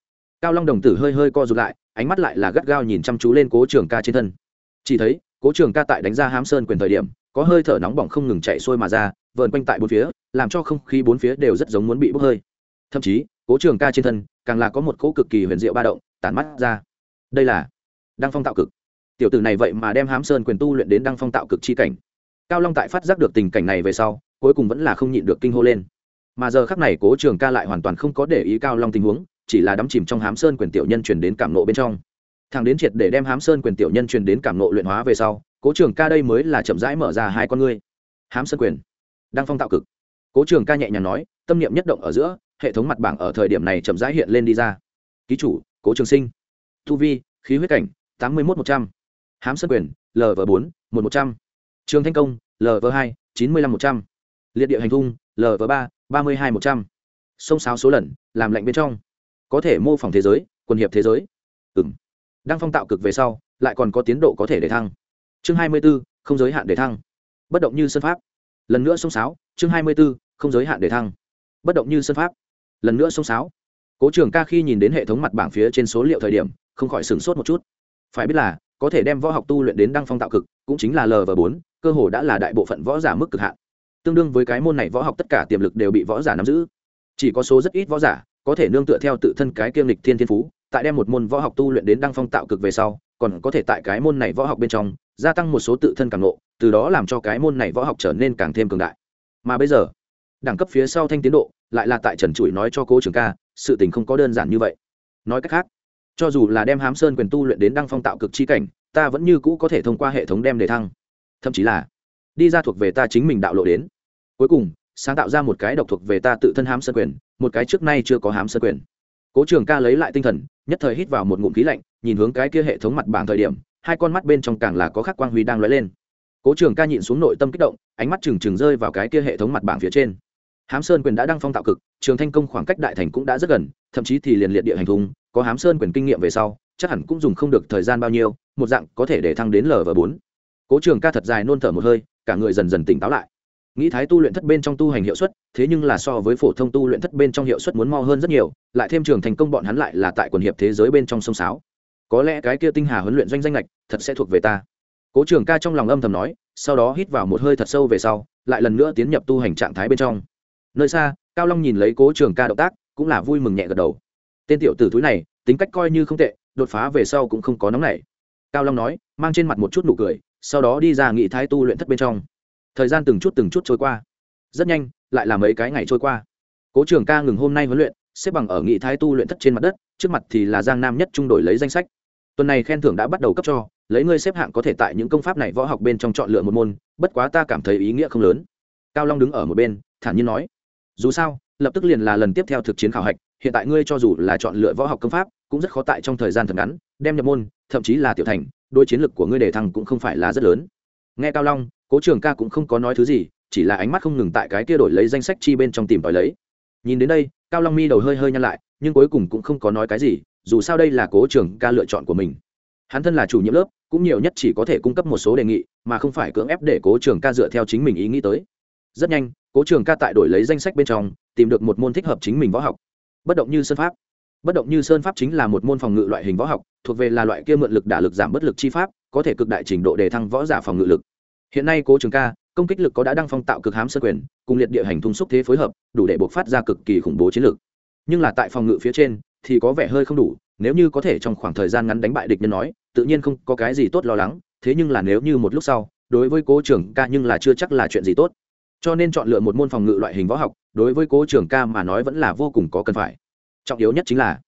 Cao long đồng tử hơi hơi co rụt lại, ánh mắt lại là gắt gao nhìn chăm chú lên cố trường ca trên thân. Chỉ thấy, cố trường ca tại đánh ra hám sơn quyền thời điểm, có hơi thở nóng bỏng không ngừng chạy xuôi mà ra, vờn quanh tại bốn phía, làm cho không khí bốn phía đều rất giống muốn bị bốc hơi. Thậm chí, cố trường ca trên thân, càng là có một cỗ cực kỳ huyền diệu ba động, tản mắt ra. Đây là? Đăng phong tạo cực tiểu tử này vậy mà đem hám sơn quyền tu luyện đến đăng phong tạo cực chi cảnh. Cao long tại phát giác được tình cảnh này về sau, cuối cùng vẫn là không nhịn được kinh hô lên. Mà giờ khắc này cố trường ca lại hoàn toàn không có để ý cao long tình huống, chỉ là đắm chìm trong hám sơn quyền tiểu nhân truyền đến cảm nộ bên trong. Thằng đến triệt để đem hám sơn quyền tiểu nhân truyền đến cảm nộ luyện hóa về sau, cố trường ca đây mới là chậm rãi mở ra hai con ngươi. Hám sơn quyền, đăng phong tạo cực. Cố trường ca nhẹ nhàng nói, tâm niệm nhất động ở giữa, hệ thống mặt bảng ở thời điểm này chậm rãi hiện lên đi ra. Ký chủ, cố trường sinh. Thu vi, khí huyết cảnh, tám mươi một một trăm hám sân quyền lv bốn, một một trăm. Trường thanh công lv hai, chín mươi năm một trăm. Liệt địa hành thung lv ba ba mươi hai một trăm. Sông sáo số lần, làm lạnh bên trong. Có thể mô phỏng thế giới, quần hiệp thế giới. Ừng đang phong tạo cực về sau, lại còn có tiến độ có thể để thăng. Chương hai mươi b ố không giới hạn để thăng. Bất động như sân pháp. Lần nữa sông sáo, chương hai mươi b ố không giới hạn để thăng. Bất động như sân pháp. Lần nữa sông sáo. Cố trường ca khi nhìn đến hệ thống mặt bảng phía trên số liệu thời điểm, không khỏi sửng sốt một chút. Phải biết là có thể đem võ học tu luyện đến đăng phong tạo cực, cũng chính là l và bốn, cơ hồ đã là đại bộ phận võ giả mức cực hạn. Tương đương với cái môn này võ học tất cả tiềm lực đều bị võ giả nắm giữ. Chỉ có số rất ít võ giả có thể nương tựa theo tự thân cái kiêm lịch thiên thiên phú, tại đem một môn võ học tu luyện đến đăng phong tạo cực về sau, còn có thể tại cái môn này võ học bên trong gia tăng một số tự thân càng lộ từ đó làm cho cái môn này võ học trở nên càng thêm cường đại. Mà bây giờ, đẳng cấp phía sau thanh tiến độ lại là tại trần trụi nói cho cô trường ca, sự tình không có đơn giản như vậy. Nói cách khác cho dù là đem hám sơn quyền tu luyện đến đăng phong tạo cực chi cảnh, ta vẫn như cũ có thể thông qua hệ thống đem đề thăng. Thậm chí là, đi ra thuộc về ta chính mình đạo lộ đến. Cuối cùng, sáng tạo ra một cái độc thuộc về ta tự thân hám sơn quyền, một cái trước nay chưa có hám sơn quyền. Cố trường ca lấy lại tinh thần, nhất thời hít vào một ngụm khí lạnh, nhìn hướng cái kia hệ thống mặt bảng thời điểm, hai con mắt bên trong càng là có khắc quang huy đang lóe lên. Cố trường ca nhịn xuống nội tâm kích động, ánh mắt trừng trừng rơi vào cái kia hệ thống mặt bảng phía trên hám sơn quyền đã đăng phong tạo cực, trường thanh công khoảng cách đại thành cũng đã rất gần, thậm chí thì liền liệt địa hành thùng có hám sơn quyền kinh nghiệm về sau, chắc hẳn cũng dùng không được thời gian bao nhiêu, một dạng có thể để thăng đến lv bốn. Cố trường ca thật dài nôn thở một hơi, cả người dần dần tỉnh táo lại. Nghĩ thái tu luyện thất bên trong tu hành hiệu suất, thế nhưng là so với phổ thông tu luyện thất bên trong hiệu suất muốn mo hơn rất nhiều, lại thêm trường thành công bọn hắn lại là tại quần hiệp thế giới bên trong sông sáo. Có lẽ cái kia tinh hà huấn luyện doanh danh lệch thật sẽ thuộc về ta. Cố trường ca trong lòng âm thầm nói, sau đó hít vào một hơi thật sâu về sau, lại lần nữa tiến nhập tu hành trạng thái bên trong nơi xa, cao long nhìn lấy cố trường ca động tác, cũng là vui mừng nhẹ gật đầu. Tên tiểu tử thúi này, tính cách coi như không tệ, đột phá về sau cũng không có nóng nảy. Cao long nói, mang trên mặt một chút nụ cười, sau đó đi ra nghị thái tu luyện thất bên trong. Thời gian từng chút từng chút trôi qua. Rất nhanh, lại là mấy cái ngày trôi qua. Cố trường ca ngừng hôm nay huấn luyện, xếp bằng ở nghị thái tu luyện thất trên mặt đất, trước mặt thì là giang nam nhất trung đổi lấy danh sách. Tuần này khen thưởng đã bắt đầu cấp cho, lấy ngươi xếp hạng có thể tại những công pháp này võ học bên trong chọn lựa một môn, bất quá ta cảm thấy ý nghĩa không lớn. Cao long đứng ở một bên, thản nhiên nói dù sao, lập tức liền là lần tiếp theo thực chiến khảo hạch, hiện tại ngươi cho dù là chọn lựa võ học công pháp, cũng rất khó tại trong thời gian thật ngắn, đem nhập môn, thậm chí là tiểu thành đôi chiến lực của ngươi đề thăng cũng không phải là rất lớn. Nghe cao long, cố trường ca cũng không có nói thứ gì, chỉ là ánh mắt không ngừng tại cái kia đổi lấy danh sách chi bên trong tìm tòi lấy. Nhìn đến đây, cao long mi đầu hơi hơi nhăn lại, nhưng cuối cùng cũng không có nói cái gì, dù sao đây là cố trường ca lựa chọn của mình. Hắn thân là chủ nhiệm lớp, cũng nhiều nhất chỉ có thể cung cấp một số đề nghị, mà không phải cưỡng ép để cố trường ca dựa theo chính mình ý nghĩ tới. Rất nhanh cố trường ca tại đổi lấy danh sách bên trong, tìm được một môn thích hợp chính mình võ học. Bất động như sơn pháp. Bất động như sơn pháp chính là một môn phòng ngự loại hình võ học, thuộc về là loại kia mượn lực đả lực giảm bất lực chi pháp, có thể cực đại trình độ đề thăng võ giả phòng ngự lực. Hiện nay cố trường ca, công kích lực có đã đăng phong tạo cực hám sơ quyền, cùng liệt địa hành thung xúc thế phối hợp, đủ để buộc phát ra cực kỳ khủng bố chiến lược nhưng là tại phòng ngự phía trên, thì có vẻ hơi không đủ, nếu như có thể trong khoảng thời gian ngắn đánh bại địch nhân nói, tự nhiên không có cái gì tốt lo lắng, thế nhưng là nếu như một lúc sau, đối với cố trường ca nhưng là chưa chắc là chuyện gì tốt cho nên chọn lựa một môn phòng ngự loại hình võ học, đối với cố trường ca mà nói vẫn là vô cùng có cần phải. Trọng yếu nhất chính là,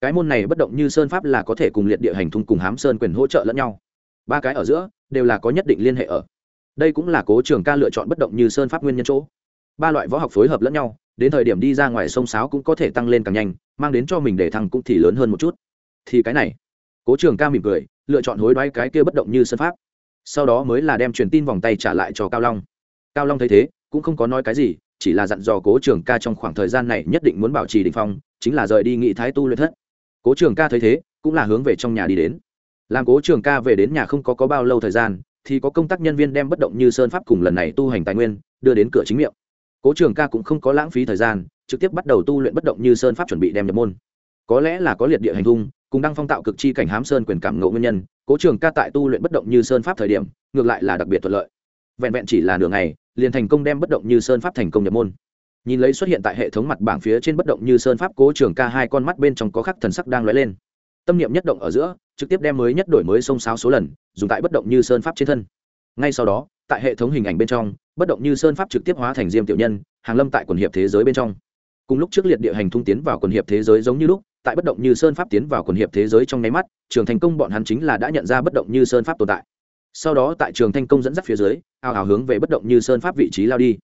cái môn này bất động như sơn pháp là có thể cùng liệt địa hành thung cùng hám sơn quyền hỗ trợ lẫn nhau. Ba cái ở giữa, đều là có nhất định liên hệ ở. Đây cũng là cố trường ca lựa chọn bất động như sơn pháp nguyên nhân chỗ. Ba loại võ học phối hợp lẫn nhau, đến thời điểm đi ra ngoài sông sáo cũng có thể tăng lên càng nhanh, mang đến cho mình để thăng cũng thì lớn hơn một chút. Thì cái này, cố trường ca mỉm cười, lựa chọn hối đoái cái kia bất động như sơn pháp. Sau đó mới là đem truyền tin vòng tay trả lại cho cao long. Cao long thấy thế cũng không có nói cái gì chỉ là dặn dò cố trường ca trong khoảng thời gian này nhất định muốn bảo trì đình phong chính là rời đi nghị thái tu luyện thất. Cố trường ca thấy thế cũng là hướng về trong nhà đi đến. Làm cố trường ca về đến nhà không có, có bao lâu thời gian thì có công tác nhân viên đem bất động như sơn pháp cùng lần này tu hành tài nguyên đưa đến cửa chính miệng. Cố trường ca cũng không có lãng phí thời gian trực tiếp bắt đầu tu luyện bất động như sơn pháp chuẩn bị đem nhập môn. Có lẽ là có liệt địa hành hung cùng đăng phong tạo cực chi cảnh hám sơn quyền cảm ngộ nguyên nhân cố trường ca tại tu luyện bất động như sơn pháp thời điểm ngược lại là đặc biệt thuận lợi. Vẹn vẹn chỉ là nửa ngày liền thành công đem bất động như sơn pháp thành công nhập môn. Nhìn lấy xuất hiện tại hệ thống mặt bảng phía trên bất động như sơn pháp, cố trường ca hai con mắt bên trong có khắc thần sắc đang lóe lên. Tâm niệm nhất động ở giữa, trực tiếp đem mới nhất đổi mới sông sáo số lần, dùng tại bất động như sơn pháp trên thân. Ngay sau đó, tại hệ thống hình ảnh bên trong, bất động như sơn pháp trực tiếp hóa thành diêm tiểu nhân, hàng lâm tại quần hiệp thế giới bên trong. Cùng lúc trước liệt địa hành thung tiến vào quần hiệp thế giới giống như lúc, tại bất động như sơn pháp tiến vào quần hiệp thế giới trong nháy mắt, trường thành công bọn hắn chính là đã nhận ra bất động như sơn pháp tồn tại sau đó tại trường thanh công dẫn dắt phía dưới ào ào hướng về bất động như sơn pháp vị trí lao đi.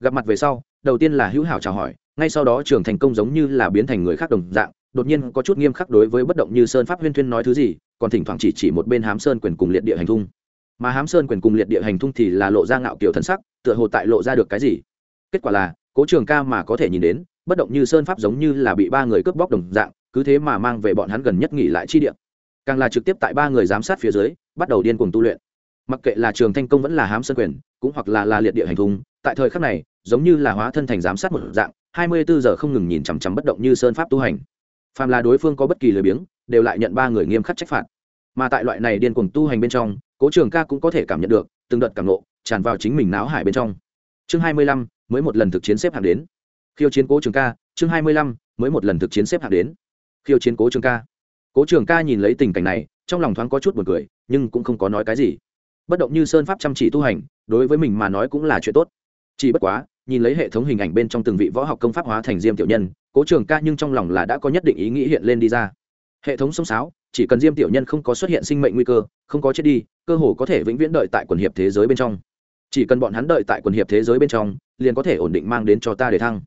Gặp mặt về sau, đầu tiên là hữu hảo chào hỏi, ngay sau đó trường thành công giống như là biến thành người khác đồng dạng, đột nhiên có chút nghiêm khắc đối với bất động như sơn pháp huyên thuyên nói thứ gì, còn thỉnh thoảng chỉ chỉ một bên hám sơn quyền cùng liệt địa hành thung. Mà hám sơn quyền cùng liệt địa hành thung thì là lộ ra ngạo kiểu thần sắc, tựa hồ tại lộ ra được cái gì. Kết quả là, cố trường ca mà có thể nhìn đến, bất động như sơn pháp giống như là bị ba người cướp bóc đồng dạng, cứ thế mà mang về bọn hắn gần nhất nghỉ lại chi địa. Càng là trực tiếp tại ba người giám sát phía dưới, bắt đầu điên cuồng tu luyện mặc kệ là trường thanh công vẫn là hám sân quyền, cũng hoặc là là liệt địa hành thung tại thời khắc này, giống như là hóa thân thành giám sát một dạng, hai mươi bốn giờ không ngừng nhìn chằm chằm bất động như sơn pháp tu hành. Phàm là đối phương có bất kỳ lời biếng, đều lại nhận ba người nghiêm khắc trách phạt. Mà tại loại này điên cuồng tu hành bên trong, cố trường ca cũng có thể cảm nhận được, từng đợt cảm nộ tràn vào chính mình náo hải bên trong. Chương hai mươi lăm, mới một lần thực chiến xếp hạng đến. Khiêu chiến cố trường ca, chương hai mươi lăm, mới một lần thực chiến xếp hạng đến. Khiêu chiến cố trường ca. Cố trường ca nhìn lấy tình cảnh này, trong lòng thoáng có chút b u ồ n cười, nhưng cũng không có nói cái gì bất động như sơn pháp chăm chỉ tu hành, đối với mình mà nói cũng là chuyện tốt. Chỉ bất quá, nhìn lấy hệ thống hình ảnh bên trong từng vị võ học công pháp hóa thành diêm tiểu nhân, cố trường ca nhưng trong lòng là đã có nhất định ý nghĩ hiện lên đi ra. Hệ thống sông sáo, chỉ cần diêm tiểu nhân không có xuất hiện sinh mệnh nguy cơ, không có chết đi, cơ hồ có thể vĩnh viễn đợi tại quần hiệp thế giới bên trong. Chỉ cần bọn hắn đợi tại quần hiệp thế giới bên trong, liền có thể ổn định mang đến cho ta để thăng.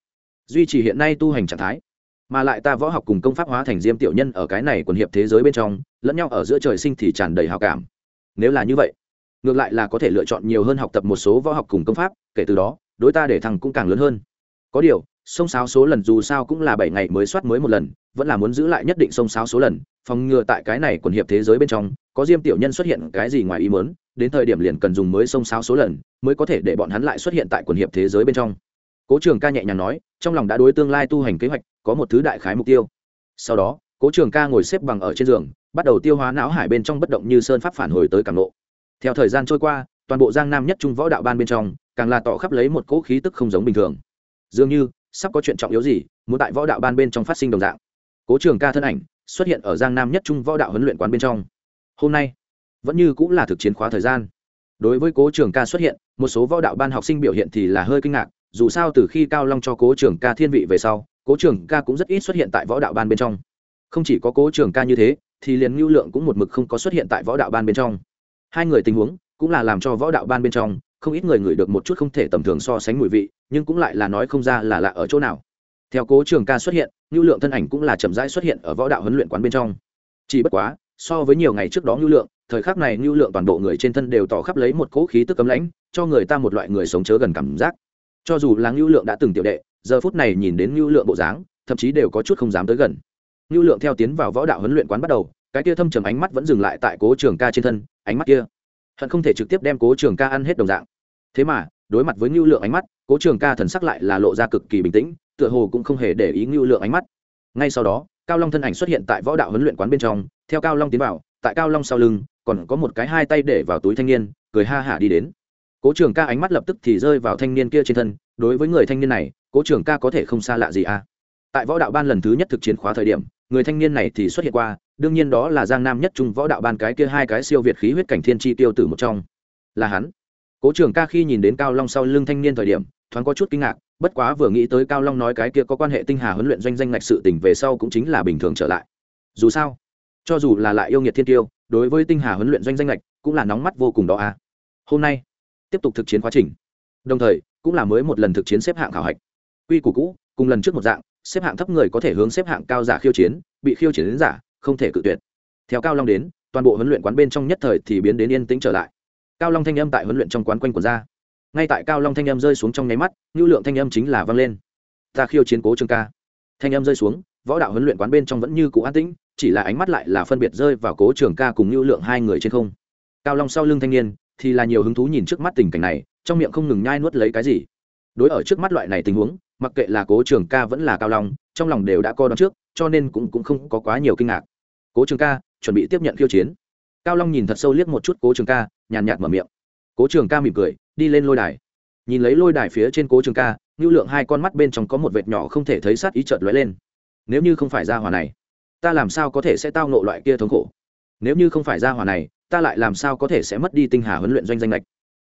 Duy trì hiện nay tu hành trạng thái, mà lại ta võ học cùng công pháp hóa thành diêm tiểu nhân ở cái này quần hiệp thế giới bên trong, lẫn nhau ở giữa trời sinh thì tràn đầy hào cảm. Nếu là như vậy ngược lại là có thể lựa chọn nhiều hơn học tập một số võ học cùng công pháp, kể từ đó, đối ta để thằng cũng càng lớn hơn. Có điều, sông sáo số lần dù sao cũng là bảy ngày mới soát mới một lần, vẫn là muốn giữ lại nhất định sông sáo số lần, phòng ngừa tại cái này quần hiệp thế giới bên trong, có diêm tiểu nhân xuất hiện cái gì ngoài ý mớn đến thời điểm liền cần dùng mới sông sáo số lần, mới có thể để bọn hắn lại xuất hiện tại quần hiệp thế giới bên trong. Cố trường ca nhẹ nhàng nói, trong lòng đã đối tương lai tu hành kế hoạch, có một thứ đại khái mục tiêu. Sau đó, cố trường ca ngồi xếp bằng ở trên giường, bắt đầu tiêu hóa não hải bên trong bất động như sơn pháp phản hồi tới càng lộ theo thời gian trôi qua, toàn bộ giang nam nhất trung võ đạo ban bên trong, càng là tỏ khắp lấy một cỗ khí tức không giống bình thường. Dường như, sắp có chuyện trọng yếu gì, muốn tại võ đạo ban bên trong phát sinh đồng dạng. Cố trường ca thân ảnh, xuất hiện ở giang nam nhất trung võ đạo huấn luyện quán bên trong. Hôm nay, vẫn như cũng là thực chiến khóa thời gian. Đối với cố trường ca xuất hiện, một số võ đạo ban học sinh biểu hiện thì là hơi kinh ngạc, dù sao từ khi cao long cho cố trường ca thiên vị về sau, cố trường ca cũng rất ít xuất hiện tại võ đạo ban bên trong. Không chỉ có cố trường ca như thế, thì liền ngưu lượng cũng một mực không có xuất hiện tại võ đạo ban bên trong hai người tình huống cũng là làm cho võ đạo ban bên trong, không ít người ngửi được một chút không thể tầm thường so sánh mùi vị, nhưng cũng lại là nói không ra là lạ ở chỗ nào. Theo cố trường ca xuất hiện ngưu lượng thân ảnh cũng là chậm rãi xuất hiện ở võ đạo huấn luyện quán bên trong. Chỉ bất quá, so với nhiều ngày trước đó ngưu lượng, thời khắc này ngưu lượng toàn bộ người trên thân đều tỏ khắp lấy một cỗ khí tức cấm lãnh, cho người ta một loại người sống chớ gần cảm giác. Cho dù là ngưu lượng đã từng tiểu đệ, giờ phút này nhìn đến ngưu lượng bộ dáng, thậm chí đều có chút không dám tới gần. Ngưu lượng theo tiến vào võ đạo huấn luyện quán bắt đầu cái kia thâm trầm ánh mắt vẫn dừng lại tại cố trường ca trên thân, ánh mắt kia, hận không thể trực tiếp đem cố trường ca ăn hết đồng dạng. Thế mà, đối mặt với ngưu lượng ánh mắt, cố trường ca thần sắc lại là lộ ra cực kỳ bình tĩnh, tựa hồ cũng không hề để ý ngưu lượng ánh mắt. Ngay sau đó, cao long thân ảnh xuất hiện tại võ đạo huấn luyện quán bên trong, theo cao long tiến vào, tại cao long sau lưng, còn có một cái hai tay để vào túi thanh niên, cười ha hả đi đến. Cố trường ca ánh mắt lập tức thì rơi vào thanh niên kia trên thân, đối với người thanh niên này, cố trường ca có thể không xa lạ gì à? Tại võ đạo ban lần thứ nhất thực chiến khóa thời điểm, người thanh niên này thì xuất hiện qua đương nhiên đó là giang nam nhất trung võ đạo ban cái kia hai cái siêu việt khí huyết cảnh thiên chi tiêu tử một trong. Là hắn. Cố trường ca khi nhìn đến cao long sau lưng thanh niên thời điểm, thoáng có chút kinh ngạc, bất quá vừa nghĩ tới cao long nói cái kia có quan hệ tinh hà huấn luyện doanh danh ngạch sự tỉnh về sau cũng chính là bình thường trở lại. Dù sao, cho dù là lại yêu nghiệt thiên tiêu, đối với tinh hà huấn luyện doanh danh ngạch cũng là nóng mắt vô cùng đó à. Hôm nay, tiếp tục thực chiến quá trình. Đồng thời, cũng là mới một lần thực chiến xếp hạng khảo hạch. Quy củ cũ, cùng lần trước một dạng, xếp hạng thấp người có thể hướng xếp hạng cao giả khiêu chiến, bị khiêu chiến đến giả không thể cự tuyệt. Theo cao long đến toàn bộ huấn luyện quán bên trong nhất thời thì biến đến yên tĩnh trở lại. Cao long thanh âm tại huấn luyện trong quán quanh của ra. Ngay tại cao long thanh âm rơi xuống trong nháy mắt ngưu lượng thanh âm chính là vang lên. Ta khiêu chiến cố trường ca. Thanh âm rơi xuống võ đạo huấn luyện quán bên trong vẫn như cũ an tĩnh chỉ là ánh mắt lại là phân biệt rơi vào cố trường ca cùng ngưu lượng hai người trên không. Cao long sau lưng thanh niên thì là nhiều hứng thú nhìn trước mắt tình cảnh này trong miệng không ngừng nhai nuốt lấy cái gì. Đối ở trước mắt loại này tình huống mặc kệ là cố trường ca vẫn là cao long trong lòng đều đã co đón trước cho nên cũng, cũng không có quá nhiều kinh ngạc cố trường ca, chuẩn bị tiếp nhận khiêu chiến. Cao long nhìn thật sâu liếc một chút cố trường ca, nhàn nhạt mở miệng. Cố trường ca mỉm cười, đi lên lôi đài. Nhìn lấy lôi đài phía trên cố trường ca ngưu lượng hai con mắt bên trong có một vệt nhỏ không thể thấy sát ý trợt lóe lên. Nếu như không phải ra hòa này, ta làm sao có thể sẽ tao nộ loại kia thống khổ? Nếu như không phải ra hòa này, ta lại làm sao có thể sẽ mất đi tinh hà huấn luyện doanh danh lệch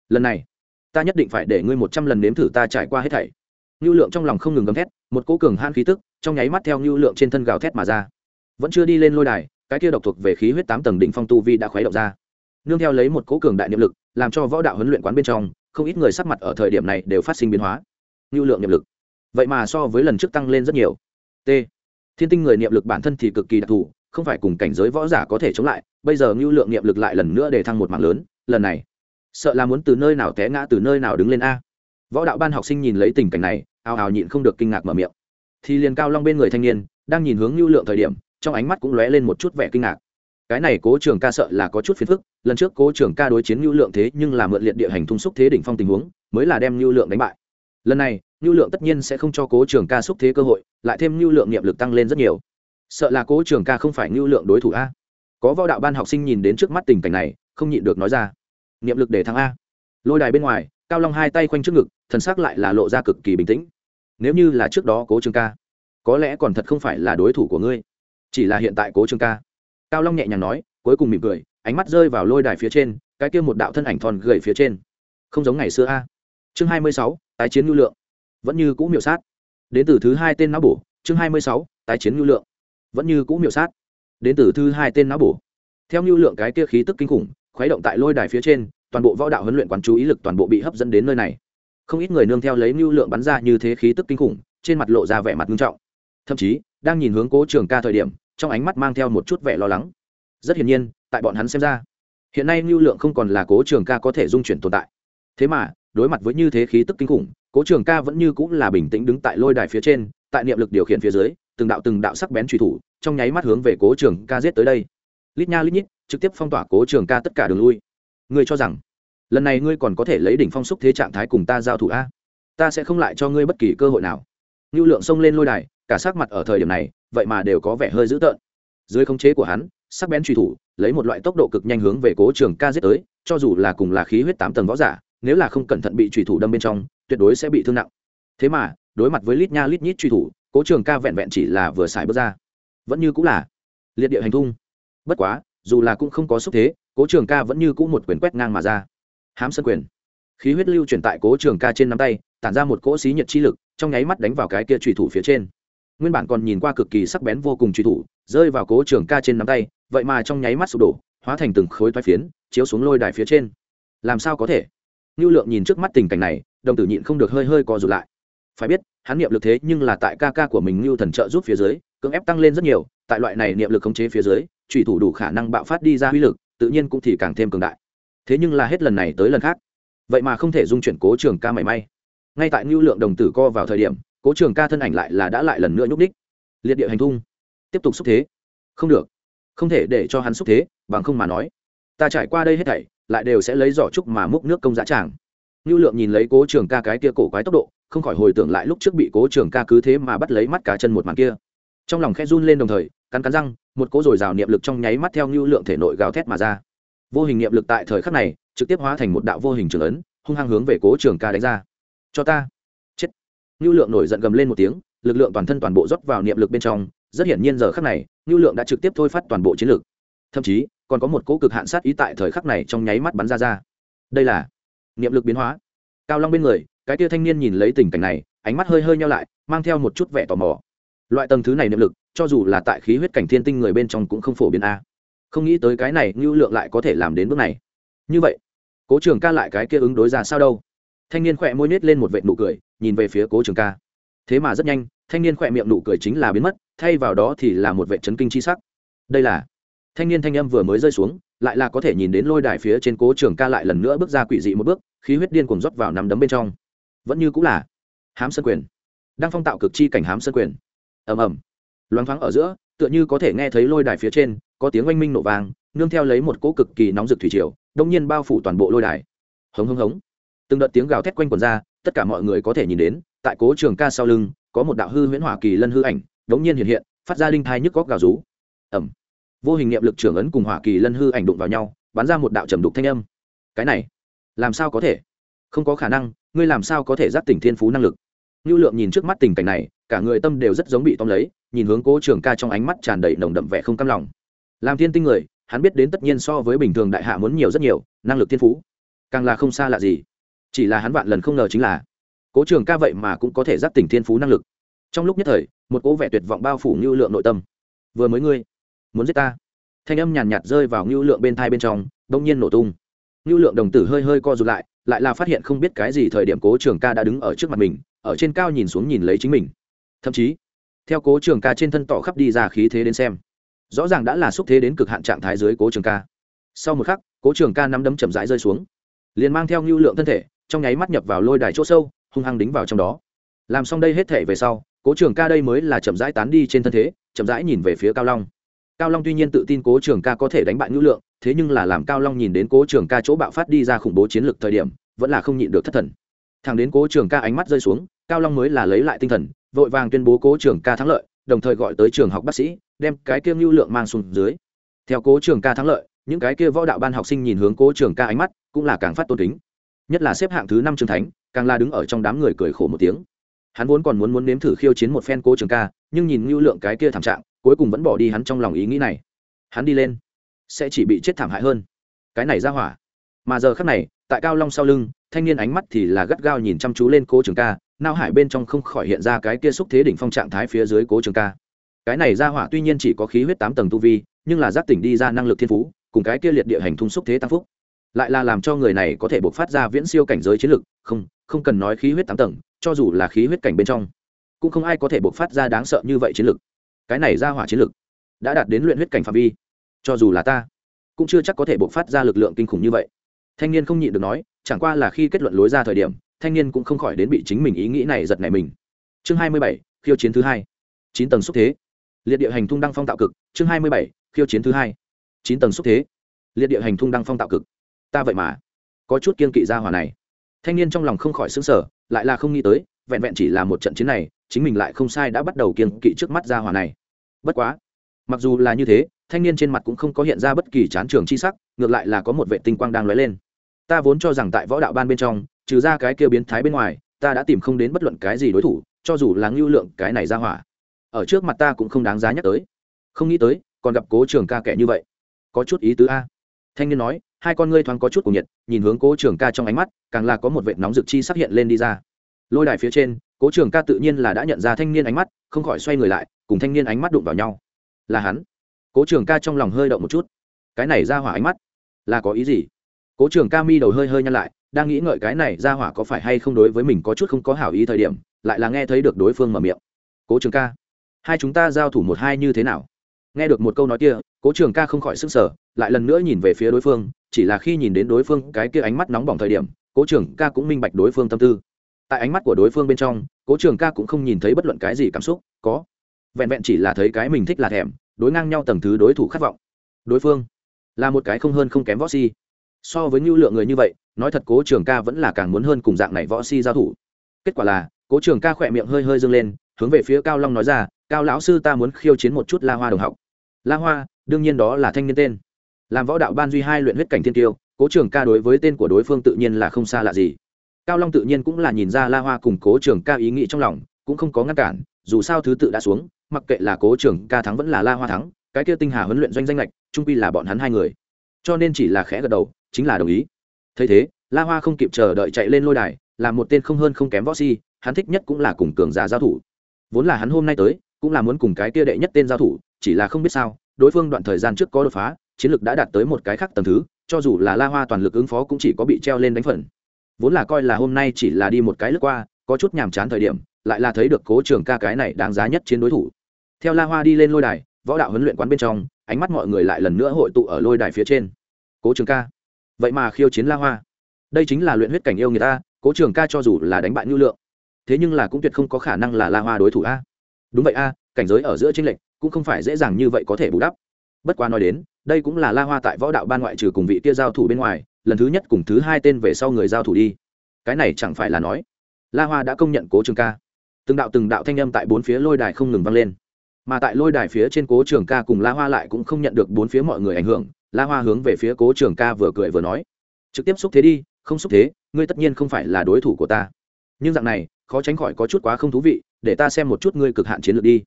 lần này, ta nhất định phải để ngươi một trăm lần nếm thử ta trải qua hết thảy. Ngưu lượng trong lòng không ngừng gầm thét, một cố cường han khí tức, trong nháy mắt theo ngưu lượng trên thân gào thét mà ra. Vẫn chưa đi lên lôi đài cái kia độc thuộc về khí huyết tám tầng đỉnh phong tu vi đã khuấy động ra. Nương theo lấy một cố cường đại niệm lực, làm cho võ đạo huấn luyện quán bên trong, không ít người sắc mặt ở thời điểm này đều phát sinh biến hóa. Lưu lượng niệm lực. Vậy mà so với lần trước tăng lên rất nhiều. T. Thiên tinh người niệm lực bản thân thì cực kỳ đặc thù, không phải cùng cảnh giới võ giả có thể chống lại, bây giờ ngưu lượng niệm lực lại lần nữa để thăng một mạng lớn, lần này. Sợ là muốn từ nơi nào té ngã, từ nơi nào đứng lên a. Võ đạo ban học sinh nhìn lấy tình cảnh này, ào ào nhịn không được kinh ngạc mở miệng. Thì liền cao long bên người thanh niên, đang nhìn hướng ngưu lượng thời điểm trong ánh mắt cũng lóe lên một chút vẻ kinh ngạc. Cái này cố trường ca sợ là có chút phiền phức, lần trước cố trường ca đối chiến ngưu lượng thế nhưng là mượn liệt địa hành thung xúc thế đỉnh phong tình huống, mới là đem ngưu lượng đánh bại. Lần này ngưu lượng tất nhiên sẽ không cho cố trường ca xúc thế cơ hội, lại thêm ngưu lượng niệm lực tăng lên rất nhiều. Sợ là cố trường ca không phải ngưu lượng đối thủ a. Có võ đạo ban học sinh nhìn đến trước mắt tình cảnh này, không nhịn được nói ra. Niệm lực để thắng a. Lôi đài bên ngoài, cao long hai tay quanh trước ngực, thần sắc lại là lộ ra cực kỳ bình tĩnh. Nếu như là trước đó cố trường ca, có lẽ còn thật không phải là đối thủ của ngươi chỉ là hiện tại cố trường ca. Cao long nhẹ nhàng nói, cuối cùng mỉm cười, ánh mắt rơi vào lôi đài phía trên, cái kia một đạo thân ảnh thon gầy phía trên. Không giống ngày xưa a. Chương hai mươi sáu, tái chiến ngưu lượng. Vẫn như cũ miệu sát. Đến từ thứ hai tên não bổ, chương hai mươi sáu, tái chiến ngưu lượng. Vẫn như cũ miệu sát. Đến từ thứ hai tên não bổ. Theo ngưu lượng cái kia khí tức kinh khủng, khuấy động tại lôi đài phía trên, toàn bộ võ đạo huấn luyện quán chú ý lực toàn bộ bị hấp dẫn đến nơi này. Không ít người nương theo lấy ngưu lượng bắn ra như thế khí tức kinh khủng, trên mặt lộ ra vẻ mặt nghiêm trọng thậm chí, đang nhìn hướng cố trường ca thời điểm, trong ánh mắt mang theo một chút vẻ lo lắng. Rất hiển nhiên, tại bọn hắn xem ra, hiện nay lưu lượng không còn là cố trường ca có thể dung chuyển tồn tại. Thế mà, đối mặt với như thế khí tức kinh khủng, cố trường ca vẫn như cũng là bình tĩnh đứng tại lôi đài phía trên, tại niệm lực điều khiển phía dưới, từng đạo từng đạo sắc bén truy thủ, trong nháy mắt hướng về cố trường ca giết tới đây. Lít nha lít nhít, trực tiếp phong tỏa cố trường ca tất cả đường lui. Ngươi cho rằng, lần này ngươi còn có thể lấy đỉnh phong xúc thế trạng thái cùng ta giao thủ a? Ta sẽ không lại cho ngươi bất kỳ cơ hội nào. Lưu lượng xông lên lôi đài cả sắc mặt ở thời điểm này, vậy mà đều có vẻ hơi dữ tợn. Dưới khống chế của hắn, sắc bén truy thủ, lấy một loại tốc độ cực nhanh hướng về cố trường ca giết tới, cho dù là cùng là khí huyết tám tầng võ giả, nếu là không cẩn thận bị truy thủ đâm bên trong, tuyệt đối sẽ bị thương nặng. Thế mà, đối mặt với lít nha lít nhít truy thủ, cố trường ca vẹn vẹn chỉ là vừa xài bước ra. Vẫn như cũng là liệt địa hành thung bất quá, dù là cũng không có xúc thế, cố trường ca vẫn như cũ một quyền quét ngang mà ra. Hám sân quyền. Khí huyết lưu truyền tại cố trường ca trên nắm tay, tản ra một cỗ xí nhiệt chi lực, trong nháy mắt đánh vào cái kia trùy thủ phía trên nguyên bản còn nhìn qua cực kỳ sắc bén vô cùng truy thủ, rơi vào cố trường ca trên nắm tay, vậy mà trong nháy mắt sụp đổ, hóa thành từng khối thoái phiến, chiếu xuống lôi đài phía trên. Làm sao có thể? Ngưu lượng nhìn trước mắt tình cảnh này, đồng tử nhịn không được hơi hơi co rụt lại. Phải biết, hắn niệm lực thế nhưng là tại ca ca của mình ngưu thần trợ giúp phía dưới, cưỡng ép tăng lên rất nhiều, tại loại này niệm lực khống chế phía dưới trùy thủ đủ khả năng bạo phát đi ra uy lực, tự nhiên cũng thì càng thêm cường đại. Thế nhưng là hết lần này tới lần khác, vậy mà không thể dung chuyển cố trường ca mảy may. Ngay tại ngưu lượng đồng tử co vào thời điểm cố trường ca thân ảnh lại là đã lại lần nữa nhúc ních liệt địa hành thung. Tiếp tục xúc thế. Không được. Không thể để cho hắn xúc thế, bằng không mà nói. Ta trải qua đây hết thảy, lại đều sẽ lấy giỏ trúc mà múc nước công giá tràng. Ngưu lượng nhìn lấy cố trường ca cái kia cổ quái tốc độ, không khỏi hồi tưởng lại lúc trước bị cố trường ca cứ thế mà bắt lấy mắt cá chân một màn kia. Trong lòng khẽ run lên đồng thời, cắn cắn răng, một cỗ r ồ i r à o niệm lực trong nháy mắt theo ngưu lượng thể nội gào thét mà ra. Vô hình niệm lực tại thời khắc này, trực tiếp hóa thành một đạo vô hình trường ấn, hung hăng hướng về cố trường ca đánh ra. Cho ta. Nưu lượng nổi giận gầm lên một tiếng, lực lượng toàn thân toàn bộ rót vào niệm lực bên trong, rất hiển nhiên giờ khắc này, Nưu lượng đã trực tiếp thôi phát toàn bộ chiến lực. thậm chí, còn có một cỗ cực hạn sát ý tại thời khắc này trong nháy mắt bắn ra ra. Đây là niệm lực biến hóa. Cao long bên người, cái tia thanh niên nhìn lấy tình cảnh này, ánh mắt hơi hơi nheo lại, mang theo một chút vẻ tò mò. Loại tầng thứ này niệm lực, cho dù là tại khí huyết cảnh thiên tinh người bên trong cũng không phổ biến a. Không nghĩ tới cái này Nưu lượng lại có thể làm đến bước này. Như vậy, cố trường ca lại cái kia ứng đối ra sao đâu? Thanh niên khỏe môi nết lên một vệ nụ cười, nhìn về phía cố trường ca. Thế mà rất nhanh, thanh niên khỏe miệng nụ cười chính là biến mất, thay vào đó thì là một vệ chấn kinh c h i sắc. Đây là thanh niên thanh âm vừa mới rơi xuống, lại là có thể nhìn đến lôi đài phía trên cố trường ca lại lần nữa bước ra quỷ dị một bước, khí huyết điên cuồng rót vào nằm đấm bên trong. Vẫn như cũng là hám sân quyền. Đang phong tạo cực chi cảnh hám sân quyền. Ầm ầm. Loáng thoáng ở giữa, tựa như có thể nghe thấy lôi đài phía trên, có tiếng oanh minh nổ vang, nương theo lấy một cỗ cực kỳ nóng rực thủy triều, đông nhiên bao phủ toàn bộ lôi đài. Hống hống hống từng đợt tiếng gào thét quanh quần ra, tất cả mọi người có thể nhìn đến, tại cố trường ca sau lưng, có một đạo hư huyễn hỏa kỳ lân hư ảnh, đống nhiên hiện hiện, phát ra linh thai nhức góc gào rú. Ẩm vô hình nghiệm lực trưởng ấn cùng hỏa kỳ lân hư ảnh đụng vào nhau, bắn ra một đạo trầm đục thanh âm. Cái này, làm sao có thể? Không có khả năng, ngươi làm sao có thể giáp tỉnh thiên phú năng lực? Lưu lượng nhìn trước mắt tình cảnh này, cả người tâm đều rất giống bị tóm lấy, nhìn hướng cố trường ca trong ánh mắt tràn đầy nồng đậm vẻ không cam lòng. Làm thiên tinh người, hắn biết đến tất nhiên so với bình thường đại hạ muốn nhiều rất nhiều, năng lực thiên phú, càng là không xa lạ gì chỉ là hắn vạn lần không ngờ chính là, cố trường ca vậy mà cũng có thể giáp tỉnh thiên phú năng lực. Trong lúc nhất thời, một cố vẻ tuyệt vọng bao phủ ngưu lượng nội tâm. Vừa mới ngươi, muốn giết ta? Thanh âm nhàn nhạt rơi vào ngưu lượng bên thai bên trong đông nhiên nổ tung. Ngưu lượng đồng tử hơi hơi co rụt lại lại là phát hiện không biết cái gì thời điểm cố trường ca đã đứng ở trước mặt mình, ở trên cao nhìn xuống nhìn lấy chính mình. Thậm chí, theo cố trường ca trên thân tỏ khắp đi ra khí thế đến xem, rõ ràng đã là xúc thế đến cực hạn trạng thái dưới cố trường ca. Sau một khắc, cố trường ca nắm đấm chậm rãi rơi xuống, liền mang theo ngưu lượng thân thể trong nháy mắt nhập vào lôi đài chỗ sâu, hung hăng đính vào trong đó. Làm xong đây hết thể về sau, cố trường ca đây mới là chậm rãi tán đi trên thân thế, chậm rãi nhìn về phía cao long. Cao long tuy nhiên tự tin cố trường ca có thể đánh bại ngữ lượng, thế nhưng là làm cao long nhìn đến cố trường ca chỗ bạo phát đi ra khủng bố chiến lược thời điểm, vẫn là không nhịn được thất thần. Thằng đến cố trường ca ánh mắt rơi xuống, cao long mới là lấy lại tinh thần, vội vàng tuyên bố cố trường ca thắng lợi, đồng thời gọi tới trường học bác sĩ, đem cái kia ngưu lượng mang xuống dưới. Theo cố trường ca thắng lợi, những cái kia võ đạo ban học sinh nhìn hướng cố trường ca ánh mắt, cũng là càng phát tôn kính nhất là xếp hạng thứ năm trường thánh, càng la đứng ở trong đám người cười khổ một tiếng. Hắn vốn còn muốn muốn nếm thử khiêu chiến một phen cố trường ca, nhưng nhìn ngưu lượng cái kia thảm trạng, cuối cùng vẫn bỏ đi hắn trong lòng ý nghĩ này. Hắn đi lên, sẽ chỉ bị chết thảm hại hơn. Cái này ra hỏa. Mà giờ khắc này, tại cao long sau lưng, thanh niên ánh mắt thì là gắt gao nhìn chăm chú lên cố trường ca nao hải bên trong không khỏi hiện ra cái kia xúc thế đỉnh phong trạng thái phía dưới cố trường ca. Cái này ra hỏa tuy nhiên chỉ có khí huyết tám tầng tu vi, nhưng là giác tỉnh đi ra năng lực thiên phú, cùng cái kia liệt địa hành thung xúc thế tăng phúc lại là làm cho người này có thể buộc phát ra viễn siêu cảnh giới chiến lực, không không cần nói khí huyết tám tầng, cho dù là khí huyết cảnh bên trong, cũng không ai có thể buộc phát ra đáng sợ như vậy chiến lực. Cái này ra hỏa chiến lực đã đạt đến luyện huyết cảnh phạm vi, cho dù là ta, cũng chưa chắc có thể buộc phát ra lực lượng kinh khủng như vậy. Thanh niên không nhịn được nói, chẳng qua là khi kết luận lối ra thời điểm, thanh niên cũng không khỏi đến bị chính mình ý nghĩ này giật này mình. Chương hai mươi bảy, khiêu chiến thứ hai. Chín tầng xúc thế. Liệt địa hành thung đăng phong tạo cực. Chương hai mươi bảy, khiêu chiến thứ hai. Chín tầng xúc thế. Liệt địa hành thung đăng phong tạo cực ta vậy mà có chút kiên kỵ ra hòa này. Thanh niên trong lòng không khỏi xứng sở lại là không nghĩ tới, vẹn vẹn chỉ là một trận chiến này, chính mình lại không sai đã bắt đầu kiên kỵ trước mắt ra hòa này. Bất quá, mặc dù là như thế, thanh niên trên mặt cũng không có hiện ra bất kỳ chán trường chi sắc, ngược lại là có một vệ tinh quang đang lóe lên. Ta vốn cho rằng tại võ đạo ban bên trong, trừ ra cái kia biến thái bên ngoài, ta đã tìm không đến bất luận cái gì đối thủ, cho dù là ngưu lượng cái này ra hỏa. Ở trước mặt ta cũng không đáng giá nhắc tới. Không nghĩ tới, còn gặp cố trường ca kẻ như vậy. Có chút ý tứ a. Thanh niên nói hai con ngươi thoáng có chút cùng nhiệt, nhìn hướng cố trường ca trong ánh mắt, càng là có một vệ nóng rực chi xác hiện lên đi ra. Lôi đài phía trên, cố trường ca tự nhiên là đã nhận ra thanh niên ánh mắt, không khỏi xoay người lại, cùng thanh niên ánh mắt đụng vào nhau. Là hắn. Cố trường ca trong lòng hơi động một chút. Cái này ra hỏa ánh mắt, là có ý gì? Cố trường ca mi đầu hơi hơi nhăn lại, đang nghĩ ngợi cái này ra hỏa có phải hay không đối với mình có chút không có hảo ý thời điểm, lại là nghe thấy được đối phương mở miệng. Cố trường ca, hai chúng ta giao thủ một hai như thế nào? Nghe được một câu nói kia, cố trường ca không khỏi sức sở lại lần nữa nhìn về phía đối phương chỉ là khi nhìn đến đối phương cái kia ánh mắt nóng bỏng thời điểm, cố trường ca cũng minh bạch đối phương tâm tư. Tại ánh mắt của đối phương bên trong, cố trường ca cũng không nhìn thấy bất luận cái gì cảm xúc, có. Vẹn vẹn chỉ là thấy cái mình thích là thèm, đối ngang nhau tầng thứ đối thủ khát vọng. Đối phương là một cái không hơn không kém võ si. So với nhu lượng người như vậy, nói thật cố trường ca vẫn là càng muốn hơn cùng dạng này võ si giao thủ. Kết quả là, cố trường ca khỏe miệng hơi hơi dâng lên, hướng về phía cao long nói ra, cao lão sư ta muốn khiêu chiến một chút la hoa đồng học. La hoa, đương nhiên đó là thanh niên tên làm võ đạo ban duy hai luyện huyết cảnh thiên tiêu cố trường ca đối với tên của đối phương tự nhiên là không xa lạ gì. Cao long tự nhiên cũng là nhìn ra la hoa cùng cố trường ca ý nghĩ trong lòng, cũng không có ngăn cản, dù sao thứ tự đã xuống, mặc kệ là cố trường ca thắng vẫn là la hoa thắng, cái kia tinh hà huấn luyện doanh danh lệch trung pi là bọn hắn hai người. Cho nên chỉ là khẽ gật đầu, chính là đồng ý. Thấy thế, la hoa không kịp chờ đợi chạy lên lôi đài, là một tên không hơn không kém võ si, hắn thích nhất cũng là cùng cường giả giao thủ. Vốn là hắn hôm nay tới, cũng là muốn cùng cái kia đệ nhất tên giao thủ, chỉ là không biết sao, đối phương đoạn thời gian trước có đột phá chiến lược đã đạt tới một cái khác tầng thứ, cho dù là la hoa toàn lực ứng phó cũng chỉ có bị treo lên đánh phần. Vốn là coi là hôm nay chỉ là đi một cái lướt qua, có chút nhàm chán thời điểm, lại là thấy được cố trường ca cái này đáng giá nhất chiến đối thủ. Theo la hoa đi lên lôi đài, võ đạo huấn luyện quán bên trong, ánh mắt mọi người lại lần nữa hội tụ ở lôi đài phía trên. Cố trường ca. Vậy mà khiêu chiến la hoa. Đây chính là luyện huyết cảnh yêu người ta, cố trường ca cho dù là đánh bại nhu lượng, thế nhưng là cũng tuyệt không có khả năng là la hoa đối thủ a. Đúng vậy a, cảnh giới ở giữa tranh lệch cũng không phải dễ dàng như vậy có thể bù đắp bất quá nói đến, đây cũng là la hoa tại võ đạo ban ngoại trừ cùng vị kia giao thủ bên ngoài, lần thứ nhất cùng thứ hai tên về sau người giao thủ đi. Cái này chẳng phải là nói, la hoa đã công nhận cố trường ca. Từng đạo từng đạo thanh âm tại bốn phía lôi đài không ngừng vang lên. Mà tại lôi đài phía trên cố trường ca cùng la hoa lại cũng không nhận được bốn phía mọi người ảnh hưởng, la hoa hướng về phía cố trường ca vừa cười vừa nói. Trực tiếp xúc thế đi, không xúc thế, ngươi tất nhiên không phải là đối thủ của ta. Nhưng dạng này, khó tránh khỏi có chút quá không thú vị, để ta xem một chút ngươi cực hạn chiến lược đi.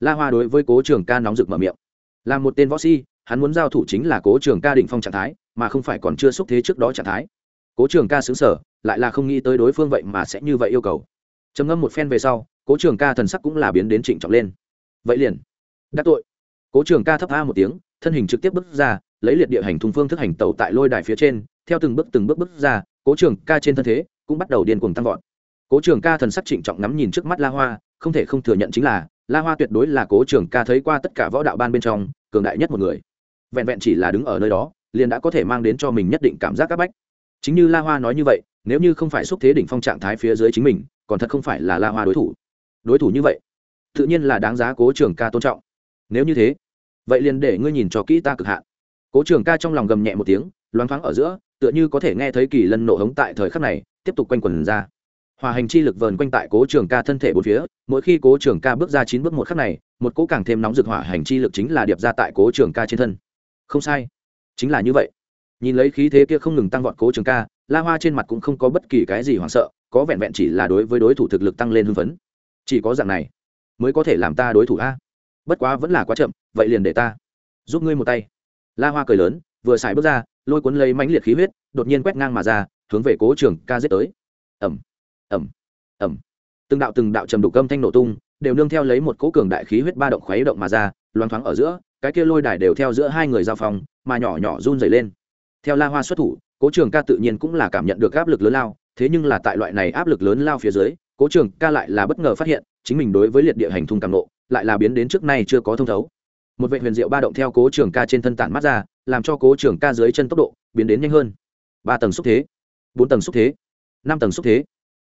La hoa đối với cố trường ca nóng rực mở miệng là một tên võ si hắn muốn giao thủ chính là cố trường ca định phong trạng thái, mà không phải còn chưa xúc thế trước đó trạng thái. Cố trường ca xứng sở, lại là không nghĩ tới đối phương vậy mà sẽ như vậy yêu cầu. Trầm ngâm một phen về sau, cố trường ca thần sắc cũng là biến đến trịnh trọng lên. Vậy liền, đắc tội. Cố trường ca thấp a một tiếng, thân hình trực tiếp bước ra, lấy liệt địa hành thùng phương thức hành tàu tại lôi đài phía trên, theo từng bước từng bước bước ra, cố trường ca trên thân thế cũng bắt đầu điên cuồng tăng vọt. Cố trường ca thần sắc trịnh trọng ngắm nhìn trước mắt la hoa, không thể không thừa nhận chính là la hoa tuyệt đối là cố trường ca thấy qua tất cả võ đạo ban bên trong, cường đại nhất một người. Vẹn vẹn chỉ là đứng ở nơi đó, liền đã có thể mang đến cho mình nhất định cảm giác áp bách. Chính như la hoa nói như vậy, nếu như không phải xúc thế đỉnh phong trạng thái phía dưới chính mình, còn thật không phải là la hoa đối thủ. Đối thủ như vậy, tự nhiên là đáng giá cố trường ca tôn trọng. Nếu như thế, vậy liền để ngươi nhìn cho kỹ ta cực hạn. Cố trường ca trong lòng gầm nhẹ một tiếng, loáng thoáng ở giữa, tựa như có thể nghe thấy kỳ lân nộ hống tại thời khắc này, tiếp tục quanh quần ra hòa hành chi lực vờn quanh tại cố trường ca thân thể bốn phía, mỗi khi cố trường ca bước ra chín bước một khắc này, một cố càng thêm nóng rực hỏa hành chi lực chính là điệp ra tại cố trường ca trên thân. Không sai, chính là như vậy. Nhìn lấy khí thế kia không ngừng tăng vọt cố trường ca, la hoa trên mặt cũng không có bất kỳ cái gì hoảng sợ, có vẹn vẹn chỉ là đối với đối thủ thực lực tăng lên hưng phấn. Chỉ có dạng này, mới có thể làm ta đối thủ a. Bất quá vẫn là quá chậm, vậy liền để ta giúp ngươi một tay. La hoa cười lớn, vừa xài bước ra, lôi cuốn lấy mãnh liệt khí huyết, đột nhiên quét ngang mà ra, hướng về cố trường ca giết tới. Ẩm ẩm ẩm từng đạo từng đạo trầm đục âm thanh nổ tung, đều nương theo lấy một cỗ cường đại khí huyết ba động khuấy động mà ra, loang thoáng ở giữa, cái kia lôi đài đều theo giữa hai người giao phòng mà nhỏ nhỏ run dày lên. Theo la hoa xuất thủ, cố trường ca tự nhiên cũng là cảm nhận được áp lực lớn lao, thế nhưng là tại loại này áp lực lớn lao phía dưới, cố trường ca lại là bất ngờ phát hiện, chính mình đối với liệt địa hành thung càng nộ, lại là biến đến trước nay chưa có thông thấu. Một vệ huyền diệu ba động theo cố trường ca trên thân tản mắt ra, làm cho cố trường ca dưới chân tốc độ biến đến nhanh hơn. Ba tầng xúc thế, bốn tầng xúc thế, năm tầng xúc thế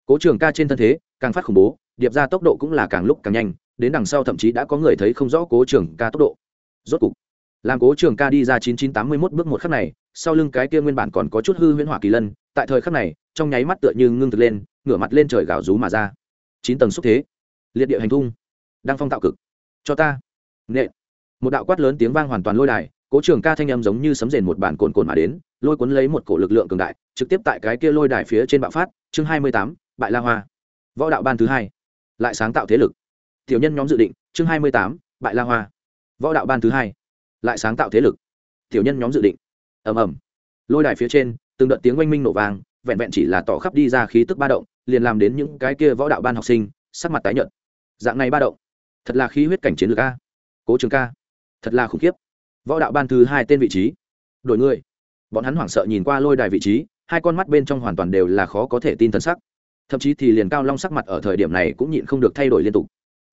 cố trường ca trên thân thế, càng phát khủng bố, điệp ra tốc độ cũng là càng lúc càng nhanh, đến đằng sau thậm chí đã có người thấy không rõ cố trường ca tốc độ. Rốt cục, làm cố trường ca đi ra chín chín tám mươi mốt bước một khắc này, sau lưng cái kia nguyên bản còn có chút hư huyễn hỏa kỳ lân, tại thời khắc này, trong nháy mắt tựa như ngưng thực lên, ngửa mặt lên trời gào rú mà ra. Chín tầng xúc thế, liệt địa hành thung đang phong tạo cực. Cho ta. Nệ một đạo quát lớn tiếng vang hoàn toàn lôi đài, cố trường ca thanh âm giống như sấm rền một bản cồn cồn mà đến, lôi cuốn lấy một cổ lực lượng cường đại, trực tiếp tại cái kia lôi đài phía trên bạo phát, chương hai mươi tám bại la hoa. Võ đạo ban thứ hai, lại sáng tạo thế lực. Tiểu nhân nhóm dự định, chương hai mươi tám, bại la hoa. Võ đạo ban thứ hai, lại sáng tạo thế lực. Tiểu nhân nhóm dự định. Ầm ầm. Lôi đài phía trên, từng đợt tiếng oanh minh nổ vang, vẹn vẹn chỉ là tỏ khắp đi ra khí tức ba động, liền làm đến những cái kia võ đạo ban học sinh, sắc mặt tái nhợt. Dạng này ba động, thật là khí huyết cảnh chiến lược a. Cố trường ca, thật là khủng khiếp. Võ đạo ban thứ hai tên vị trí. Đổi người. Bọn hắn hoảng sợ nhìn qua lôi đài vị trí, hai con mắt bên trong hoàn toàn đều là khó có thể tin thân sắc thậm chí thì liền cao long sắc mặt ở thời điểm này cũng nhịn không được thay đổi liên tục.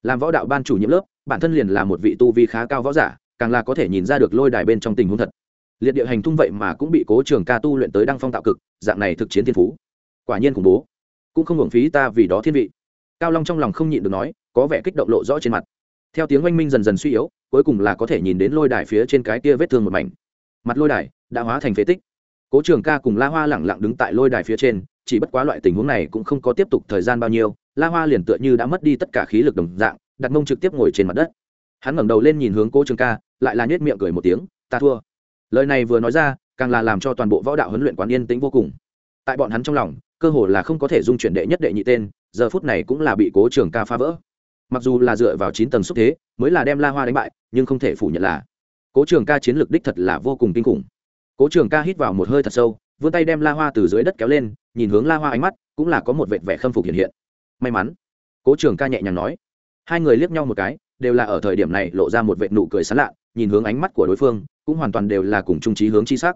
Làm võ đạo ban chủ nhiệm lớp, bản thân liền là một vị tu vi khá cao võ giả, càng là có thể nhìn ra được lôi đài bên trong tình huống thật. Liệt địa hành thung vậy mà cũng bị cố trường ca tu luyện tới đăng phong tạo cực, dạng này thực chiến thiên phú. Quả nhiên khủng bố. Cũng không hưởng phí ta vì đó thiên vị. Cao long trong lòng không nhịn được nói, có vẻ kích động lộ rõ trên mặt. Theo tiếng oanh minh dần dần suy yếu, cuối cùng là có thể nhìn đến lôi đài phía trên cái kia vết thương một mảnh. Mặt lôi đài đã hóa thành phế tích. Cố trường ca cùng la hoa lẳng lặng đứng tại lôi đài phía trên chỉ bất quá loại tình huống này cũng không có tiếp tục thời gian bao nhiêu, la hoa liền tựa như đã mất đi tất cả khí lực đồng dạng, đặt mông trực tiếp ngồi trên mặt đất. Hắn ngẩng đầu lên nhìn hướng cố trường ca, lại là nhét miệng cười một tiếng, ta thua. Lời này vừa nói ra, càng là làm cho toàn bộ võ đạo huấn luyện quán yên tĩnh vô cùng. Tại bọn hắn trong lòng, cơ hồ là không có thể dung chuyển đệ nhất đệ nhị tên, giờ phút này cũng là bị cố trường ca phá vỡ. Mặc dù là dựa vào chín tầng xúc thế, mới là đem la hoa đánh bại, nhưng không thể phủ nhận là cố trường ca chiến lược đích thật là vô cùng kinh khủng. Cố trường ca hít vào một hơi thật sâu vươn tay đem la hoa từ dưới đất kéo lên, nhìn hướng la hoa ánh mắt, cũng là có một vệt vẻ khâm phục hiện hiện. May mắn, cố trường ca nhẹ nhàng nói. Hai người liếc nhau một cái, đều là ở thời điểm này lộ ra một vệt nụ cười sán lạ, nhìn hướng ánh mắt của đối phương, cũng hoàn toàn đều là cùng trung trí hướng chi sắc.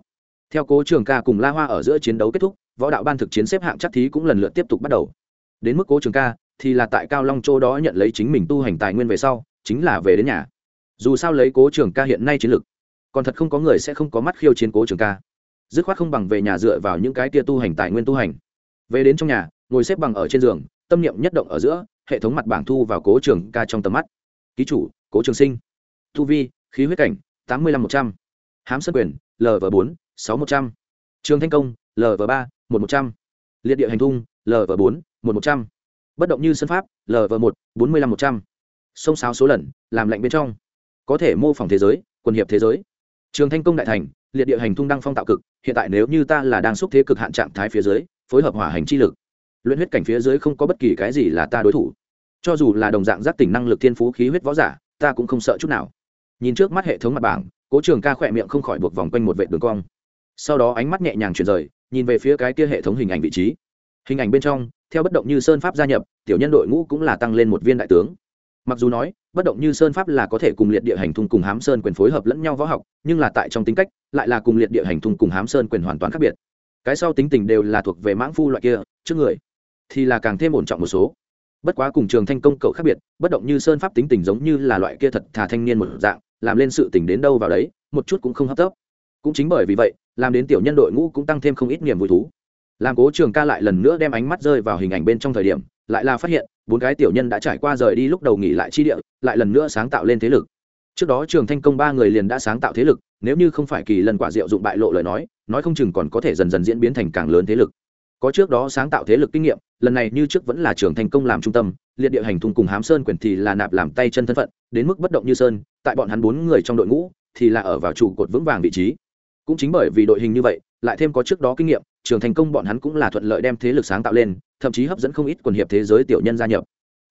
Theo cố trường ca cùng la hoa ở giữa chiến đấu kết thúc, võ đạo ban thực chiến xếp hạng chắc thí cũng lần lượt tiếp tục bắt đầu. Đến mức cố trường ca, thì là tại cao long châu đó nhận lấy chính mình tu hành tài nguyên về sau, chính là về đến nhà. Dù sao lấy cố trường ca hiện nay chiến lực, còn thật không có người sẽ không có mắt khiêu chiến cố trường ca dứt khoát không bằng về nhà dựa vào những cái tia tu hành tài nguyên tu hành. Về đến trong nhà, ngồi xếp bằng ở trên giường, tâm niệm nhất động ở giữa, hệ thống mặt bảng thu vào cố trường ca trong tầm mắt. Ký chủ, cố trường sinh. Thu vi, khí huyết cảnh, tám mươi năm một trăm. H á m sân quyền lv bốn, sáu một trăm. Trường thanh công lv ba, một một trăm. Liệt địa hành thung lv bốn, một một trăm. Bất động như sân pháp lv một, bốn mươi năm một trăm. Sông sáo số lần, làm lạnh bên trong. Có thể mô phỏng thế giới, quần hiệp thế giới. Trường thanh công đại thành liệt địa hành thung đăng phong tạo cực, hiện tại nếu như ta là đang xúc thế cực hạn trạng thái phía dưới, phối hợp hỏa hành chi lực, luyện huyết cảnh phía dưới không có bất kỳ cái gì là ta đối thủ. Cho dù là đồng dạng giác tỉnh năng lực thiên phú khí huyết võ giả, ta cũng không sợ chút nào. Nhìn trước mắt hệ thống mặt bảng, cố trường ca khỏe miệng không khỏi buộc vòng quanh một vệ đường cong. Sau đó ánh mắt nhẹ nhàng chuyển rời, nhìn về phía cái kia hệ thống hình ảnh vị trí. Hình ảnh bên trong, theo bất động như sơn pháp gia nhập, tiểu nhân đội ngũ cũng là tăng lên một viên đại tướng. Mặc dù nói, bất động như sơn pháp là có thể cùng liệt địa hành thung cùng hám sơn quyền phối hợp lẫn nhau võ học, nhưng là tại trong tính cách lại là cùng liệt địa hành thung cùng hám sơn quyền hoàn toàn khác biệt. Cái sau tính tình đều là thuộc về mãng phu loại kia, trước người thì là càng thêm ổn trọng một số. Bất quá cùng trường thanh công cậu khác biệt, bất động như sơn pháp tính tình giống như là loại kia thật thà thanh niên một dạng, làm lên sự tình đến đâu vào đấy, một chút cũng không hấp tấp. Cũng chính bởi vì vậy, làm đến tiểu nhân đội ngũ cũng tăng thêm không ít niềm vui thú. Làm cố trường ca lại lần nữa đem ánh mắt rơi vào hình ảnh bên trong thời điểm, lại là phát hiện, bốn cái tiểu nhân đã trải qua rời đi lúc đầu nghỉ lại chi địa, lại lần nữa sáng tạo lên thế lực. Trước đó trường thanh công ba người liền đã sáng tạo thế lực nếu như không phải kỳ lần quả diệu dụng bại lộ lời nói nói không chừng còn có thể dần dần diễn biến thành càng lớn thế lực. Có trước đó sáng tạo thế lực kinh nghiệm, lần này như trước vẫn là trường thành công làm trung tâm, liệt địa hành thung cùng hám sơn quyền thì là nạp làm tay chân thân phận, đến mức bất động như sơn, tại bọn hắn bốn người trong đội ngũ thì là ở vào trụ cột vững vàng vị trí. Cũng chính bởi vì đội hình như vậy, lại thêm có trước đó kinh nghiệm trường thành công bọn hắn cũng là thuận lợi đem thế lực sáng tạo lên, thậm chí hấp dẫn không ít quần hiệp thế giới tiểu nhân gia nhập.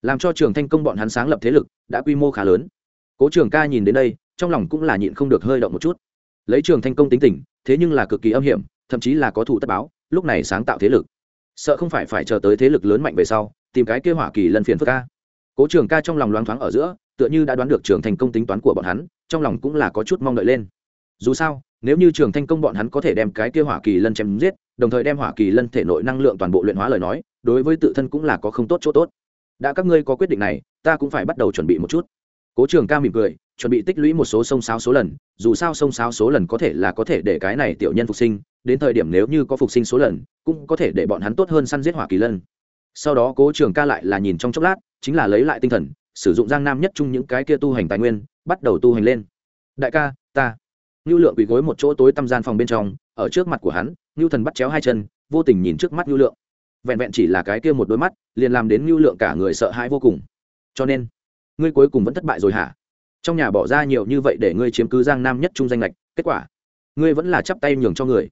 Làm cho trường thành công bọn hắn sáng lập thế lực, đã quy mô khá lớn. Cố trường ca nhìn đến đây trong lòng cũng là nhịn không được hơi động một chút. Lấy trường thanh công tính tình, thế nhưng là cực kỳ âm hiểm, thậm chí là có thủ tất báo, lúc này sáng tạo thế lực. Sợ không phải phải chờ tới thế lực lớn mạnh về sau, tìm cái kêu hỏa kỳ lân phiền phức ca. Cố trường ca trong lòng loáng thoáng ở giữa, tựa như đã đoán được trường thành công tính toán của bọn hắn, trong lòng cũng là có chút mong đợi lên. Dù sao, nếu như trường thanh công bọn hắn có thể đem cái kia hỏa kỳ lân chém giết, đồng thời đem hỏa kỳ lân thể nội năng lượng toàn bộ luyện hóa lời nói, đối với tự thân cũng là có không tốt chỗ tốt. Đã các ngươi có quyết định này, ta cũng phải bắt đầu chuẩn bị một chút. Cố trường ca mỉm cười chuẩn bị tích lũy một số sông sáo số lần, dù sao sông sáo số lần có thể là có thể để cái này tiểu nhân phục sinh, đến thời điểm nếu như có phục sinh số lần, cũng có thể để bọn hắn tốt hơn săn giết hỏa kỳ lân. Sau đó cố trường ca lại là nhìn trong chốc lát, chính là lấy lại tinh thần, sử dụng giang nam nhất chung những cái kia tu hành tài nguyên, bắt đầu tu hành lên. Đại ca, ta. Ngưu lượng bị gối một chỗ tối tăm gian phòng bên trong, ở trước mặt của hắn ngưu thần bắt chéo hai chân, vô tình nhìn trước mắt ngưu lượng. Vẹn vẹn chỉ là cái kia một đôi mắt, liền làm đến ngưu lượng cả người sợ hãi vô cùng. Cho nên, ngươi cuối cùng vẫn thất bại rồi hả? Trong nhà bỏ ra nhiều như vậy để ngươi chiếm cứ giang nam nhất trung danh lệch kết quả, ngươi vẫn là chắp tay nhường cho người.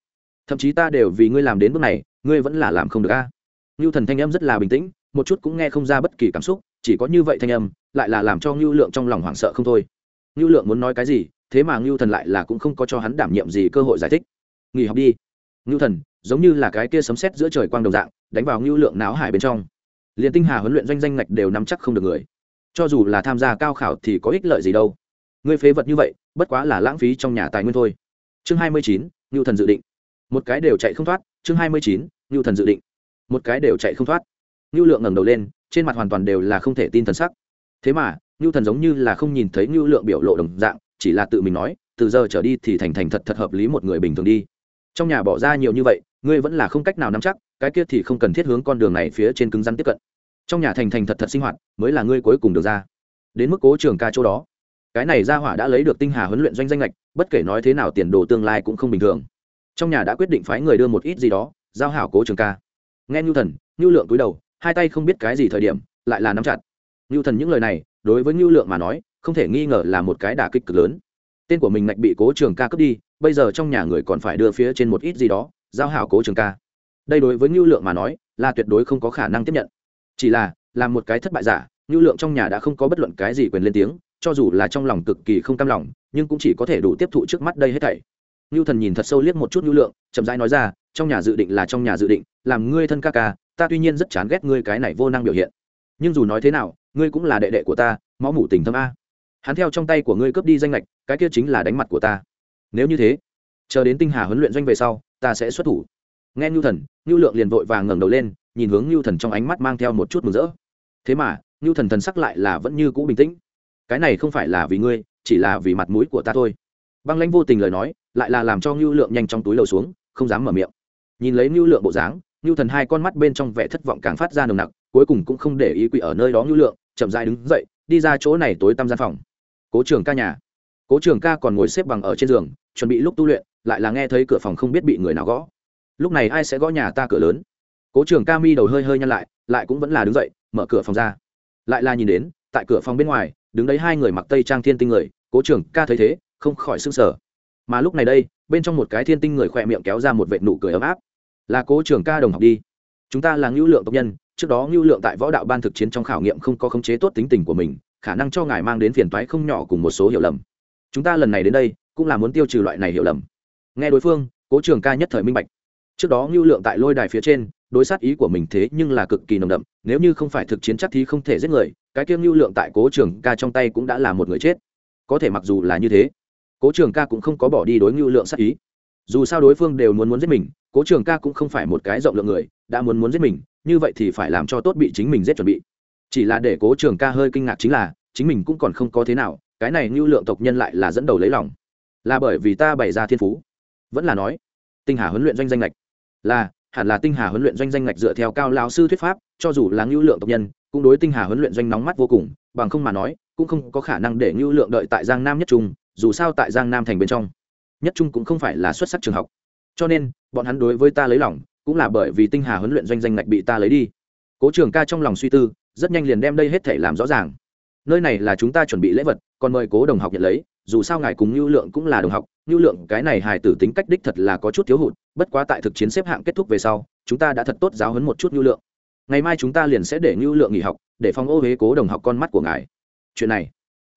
Thậm chí ta đều vì ngươi làm đến bước này, ngươi vẫn là làm không được a. À? ngưu thần thanh âm rất là bình tĩnh, một chút cũng nghe không ra bất kỳ cảm xúc, chỉ có như vậy thanh âm, lại là làm cho ngưu lượng trong lòng hoảng sợ không thôi. Ngưu lượng muốn nói cái gì, thế mà ngưu thần lại là cũng không có cho hắn đảm nhiệm gì cơ hội giải thích. Nghỉ học đi. Ngưu thần, giống như là cái kia sấm sét giữa trời quang đồng dạng, đánh vào ngưu lượng náo hải bên trong. Liền tinh hà huấn luyện doanh danh ngạch đều nắm chắc không được người cho dù là tham gia cao khảo thì có ích lợi gì đâu. Ngươi phế vật như vậy, bất quá là lãng phí trong nhà tài nguyên thôi. Chương hai mươi chín, ngưu thần dự định. Một cái đều chạy không thoát, chương hai mươi chín, ngưu thần dự định. Một cái đều chạy không thoát. Ngưu lượng ngẩng đầu lên, trên mặt hoàn toàn đều là không thể tin thần sắc. Thế mà, ngưu thần giống như là không nhìn thấy ngưu lượng biểu lộ đồng dạng, chỉ là tự mình nói, từ giờ trở đi thì thành thành thật thật hợp lý một người bình thường đi. Trong nhà bỏ ra nhiều như vậy, ngươi vẫn là không cách nào nắm chắc, cái kia thì không cần thiết hướng con đường này phía trên cứng rắn tiếp cận trong nhà thành thành thật thật sinh hoạt mới là ngươi cuối cùng được ra. Đến mức cố trường ca chỗ đó, cái này ra hỏa đã lấy được tinh hà huấn luyện doanh danh lệch bất kể nói thế nào tiền đồ tương lai cũng không bình thường. Trong nhà đã quyết định phái người đưa một ít gì đó, giao hảo cố trường ca. Nghe nhu thần nhu lượng cúi đầu, hai tay không biết cái gì thời điểm, lại là nắm chặt. Nhu thần những lời này, đối với nhu lượng mà nói, không thể nghi ngờ là một cái đả kích cực lớn. Tên của mình ngạch bị cố trường ca cướp đi, bây giờ trong nhà người còn phải đưa phía trên một ít gì đó, giao hảo cố trường ca. Đây đối với nhu lượng mà nói, là tuyệt đối không có khả năng tiếp nhận chỉ là, làm một cái thất bại giả nhu lượng trong nhà đã không có bất luận cái gì quyền lên tiếng, cho dù là trong lòng cực kỳ không cam lòng, nhưng cũng chỉ có thể đủ tiếp thụ trước mắt đây hết thảy. Nhu thần nhìn thật sâu liếc một chút nhu lượng, chậm rãi nói ra, trong nhà dự định là trong nhà dự định, làm ngươi thân ca ca, ta tuy nhiên rất chán ghét ngươi cái này vô năng biểu hiện. Nhưng dù nói thế nào, ngươi cũng là đệ đệ của ta, máu mủ tình thâm a. Hắn theo trong tay của ngươi cướp đi danh lệch cái kia chính là đánh mặt của ta. Nếu như thế, chờ đến tinh hà huấn luyện doanh về sau, ta sẽ xuất thủ. Nghe nhu thần nhu lượng liền vội vàng ngẩng đầu lên nhìn hướng Nưu thần trong ánh mắt mang theo một chút mừng rỡ. Thế mà Nưu thần thần sắc lại là vẫn như cũ bình tĩnh. Cái này không phải là vì ngươi, chỉ là vì mặt mũi của ta thôi. Băng lãnh vô tình lời nói, lại là làm cho Nưu lượng nhanh trong túi lầu xuống, không dám mở miệng. Nhìn lấy Nưu lượng bộ dáng Nưu thần hai con mắt bên trong vẻ thất vọng càng phát ra nồng nặc, cuối cùng cũng không để ý quỷ ở nơi đó Nưu lượng, chậm rãi đứng dậy, đi ra chỗ này tối tăm gian phòng. Cố trường ca nhà. Cố trường ca còn ngồi xếp bằng ở trên giường, chuẩn bị lúc tu luyện, lại là nghe thấy cửa phòng không biết bị người nào gõ. Lúc này ai sẽ gõ nhà ta cửa lớn? Cố trường ca mi đầu hơi hơi nhăn lại lại cũng vẫn là đứng dậy, mở cửa phòng ra. Lại là nhìn đến, tại cửa phòng bên ngoài, đứng đấy hai người mặc tây trang thiên tinh người, cố trường ca thấy thế, không khỏi s ư n g sở mà lúc này đây, bên trong một cái thiên tinh người khỏe miệng kéo ra một vệ nụ cười ấm áp. Là cố trường ca đồng học đi. Chúng ta là ngưu lượng tộc nhân, trước đó ngưu lượng tại võ đạo ban thực chiến trong khảo nghiệm không có khống chế tốt tính tình của mình, khả năng cho ngài mang đến phiền toái không nhỏ cùng một số hiểu lầm. Chúng ta lần này đến đây, cũng là muốn tiêu trừ loại này hiểu lầm. Nghe đối phương, cố trường ca nhất thời minh bạch. Trước đó ngưu lượng tại lôi đài phía trên đối sát ý của mình thế nhưng là cực kỳ nồng đậm, nếu như không phải thực chiến chắc thì không thể giết người, cái kiêng lưu lượng tại cố trường ca trong tay cũng đã là một người chết. Có thể mặc dù là như thế, cố trường ca cũng không có bỏ đi đối ngưu lượng sát ý. Dù sao đối phương đều muốn muốn giết mình, cố trường ca cũng không phải một cái rộng lượng người, đã muốn muốn giết mình, như vậy thì phải làm cho tốt bị chính mình giết chuẩn bị. Chỉ là để cố trường ca hơi kinh ngạc chính là, chính mình cũng còn không có thế nào, cái này ngưu lượng tộc nhân lại là dẫn đầu lấy lòng. Là bởi vì ta bày ra thiên phú. Vẫn là nói, tinh hà huấn luyện doanh danh lệch. Là hẳn là tinh hà huấn luyện doanh danh ngạch dựa theo cao lão sư thuyết pháp cho dù là ngưu lượng tộc nhân cũng đối tinh hà huấn luyện doanh nóng mắt vô cùng bằng không mà nói cũng không có khả năng để ngưu lượng đợi tại giang nam nhất trung dù sao tại giang nam thành bên trong nhất trung cũng không phải là xuất sắc trường học. Cho nên bọn hắn đối với ta lấy lòng cũng là bởi vì tinh hà huấn luyện doanh danh ngạch bị ta lấy đi. Cố trường ca trong lòng suy tư rất nhanh liền đem đây hết thể làm rõ ràng. Nơi này là chúng ta chuẩn bị lễ vật còn mời cố đồng học nhận lấy dù sao ngài cùng Nưu Lượng cũng là đồng học, Nưu Lượng cái này hài tử tính cách đích thật là có chút thiếu hụt, bất quá tại thực chiến xếp hạng kết thúc về sau, chúng ta đã thật tốt giáo huấn một chút nhu Lượng. Ngày mai chúng ta liền sẽ để nhu Lượng nghỉ học, để phòng ô huế cố đồng học con mắt của ngài. Chuyện này,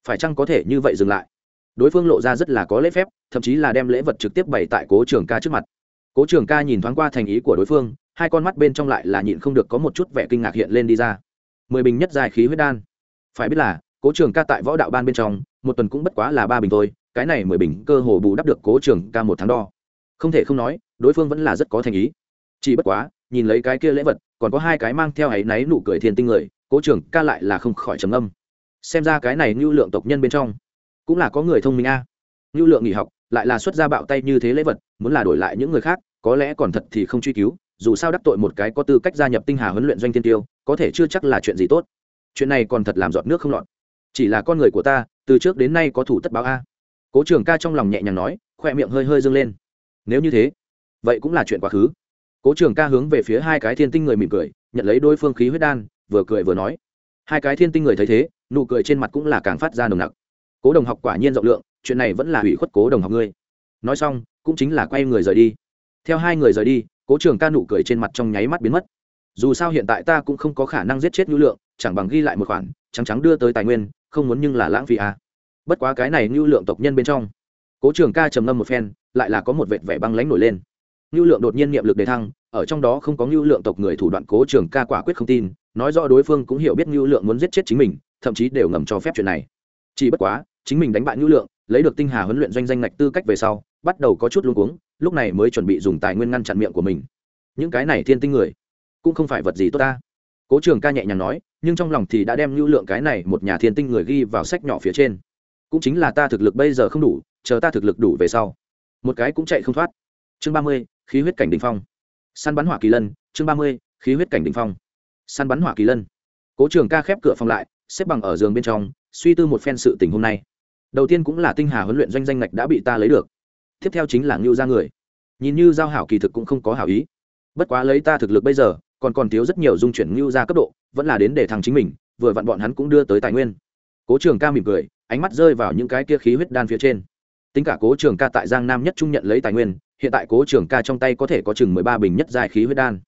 phải chăng có thể như vậy dừng lại? Đối phương lộ ra rất là có lễ phép, thậm chí là đem lễ vật trực tiếp bày tại Cố Trường Ca trước mặt. Cố Trường Ca nhìn thoáng qua thành ý của đối phương, hai con mắt bên trong lại là nhịn không được có một chút vẻ kinh ngạc hiện lên đi ra. Mười bình nhất dài khí huyết đan. Phải biết là, Cố Trường Ca tại võ đạo ban bên trong, một tuần cũng bất quá là ba bình thôi cái này mười bình cơ hồ bù đắp được cố trường ca một tháng đo không thể không nói, đối phương vẫn là rất có thành ý. Chỉ bất quá, nhìn lấy cái kia lễ vật, còn có hai cái mang theo áy náy nụ cười thiên tinh người, cố trưởng ca lại là không khỏi trầm âm xem ra cái này như lượng tộc nhân bên trong, cũng là có người thông minh a. Ngưu lượng nghỉ học, lại là xuất ra bạo tay như thế lễ vật, muốn là đổi lại những người khác, có lẽ còn thật thì không truy cứu, dù sao đắc tội một cái có tư cách gia nhập tinh hà huấn luyện doanh tiên tiêu, có thể chưa chắc là chuyện gì tốt. Chuyện này còn thật làm giọt nước không lọt. Chỉ là con người của ta, từ trước đến nay có thủ tất báo a. Cố trường ca trong lòng nhẹ nhàng nói, khoe miệng hơi hơi dâng lên nếu như thế, vậy cũng là chuyện quá khứ. Cố trường ca hướng về phía hai cái thiên tinh người mỉm cười, nhận lấy đôi phương khí huyết đan, vừa cười vừa nói. Hai cái thiên tinh người thấy thế, nụ cười trên mặt cũng là càng phát ra nồng nặc. Cố đồng học quả nhiên rộng lượng, chuyện này vẫn là hủy khuất cố đồng học ngươi. Nói xong, cũng chính là quay người rời đi. Theo hai người rời đi, cố trường ca nụ cười trên mặt trong nháy mắt biến mất. Dù sao hiện tại ta cũng không có khả năng giết chết nhu lượng, chẳng bằng ghi lại một khoản, trắng trắng đưa tới tài nguyên, không muốn nhưng là lãng phí à. bất quá cái này nhu lượng tộc nhân bên trong cố trường ca trầm ngâm một phen, lại là có một vệt vẻ băng lánh nổi lên. Ngưu lượng đột nhiên niệm lực đề thăng, ở trong đó không có ngưu lượng tộc người thủ đoạn cố trường ca quả quyết không tin, nói rõ đối phương cũng hiểu biết ngưu lượng muốn giết chết chính mình, thậm chí đều ngầm cho phép chuyện này. Chỉ bất quá, chính mình đánh bại ngưu lượng, lấy được tinh hà huấn luyện doanh danh ngạch tư cách về sau, bắt đầu có chút luống cuống, lúc này mới chuẩn bị dùng tài nguyên ngăn chặn miệng của mình. Những cái này thiên tinh người, cũng không phải vật gì tốt ta. Cố trường ca nhẹ nhàng nói, nhưng trong lòng thì đã đem lưu lượng cái này một nhà thiên tinh người ghi vào sách nhỏ phía trên. Cũng chính là ta thực lực bây giờ không đủ chờ ta thực lực đủ về sau. Một cái cũng chạy không thoát. Chương ba mươi, khí huyết cảnh đình phong. Săn bắn hỏa kỳ lân, chương ba mươi, khí huyết cảnh đình phong. Săn bắn hỏa kỳ lân. Cố trường ca khép cửa phòng lại, xếp bằng ở giường bên trong, suy tư một phen sự tình hôm nay. Đầu tiên cũng là tinh hà huấn luyện doanh danh ngạch đã bị ta lấy được. Tiếp theo chính là ngưu ra người. Nhìn như giao hảo kỳ thực cũng không có hảo ý. Bất quá lấy ta thực lực bây giờ, còn còn thiếu rất nhiều dung chuyển ngưu ra cấp độ, vẫn là đến để thằng chính mình, vừa vặn bọn hắn cũng đưa tới tài nguyên. Cố trường ca mỉm cười, ánh mắt rơi vào những cái kia khí huyết đan phía trên tính cả cố trường ca tại giang nam nhất trung nhận lấy tài nguyên, hiện tại cố trường ca trong tay có thể có chừng mười ba bình nhất dài khí huyết đan.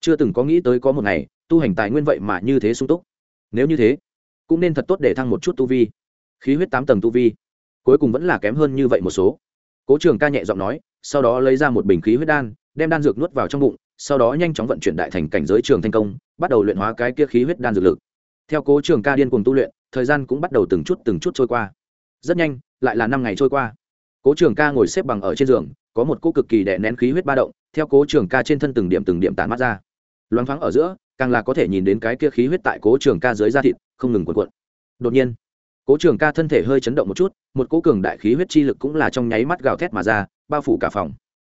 Chưa từng có nghĩ tới có một ngày, tu hành tài nguyên vậy mà như thế sung túc. Nếu như thế, cũng nên thật tốt để thăng một chút tu vi. Khí huyết tám tầng tu vi, cuối cùng vẫn là kém hơn như vậy một số. Cố trường ca nhẹ giọng nói, sau đó lấy ra một bình khí huyết đan, đem đan dược nuốt vào trong bụng, sau đó nhanh chóng vận chuyển đại thành cảnh giới trường thành công, bắt đầu luyện hóa cái kia khí huyết đan dược lực. Theo cố trường ca điên cùng tu luyện, thời gian cũng bắt đầu từng chút từng chút trôi qua. Rất nhanh, lại là năm ngày trôi qua cố trường ca ngồi xếp bằng ở trên giường, có một cô cực kỳ đè nén khí huyết ba động, theo cố trường ca trên thân từng điểm từng điểm tàn mắt ra. Loáng thoáng ở giữa, càng là có thể nhìn đến cái kia khí huyết tại cố trường ca dưới da thịt, không ngừng cuộn cuộn. Đột nhiên, cố trường ca thân thể hơi chấn động một chút, một cố cường đại khí huyết chi lực cũng là trong nháy mắt gào thét mà ra, bao phủ cả phòng.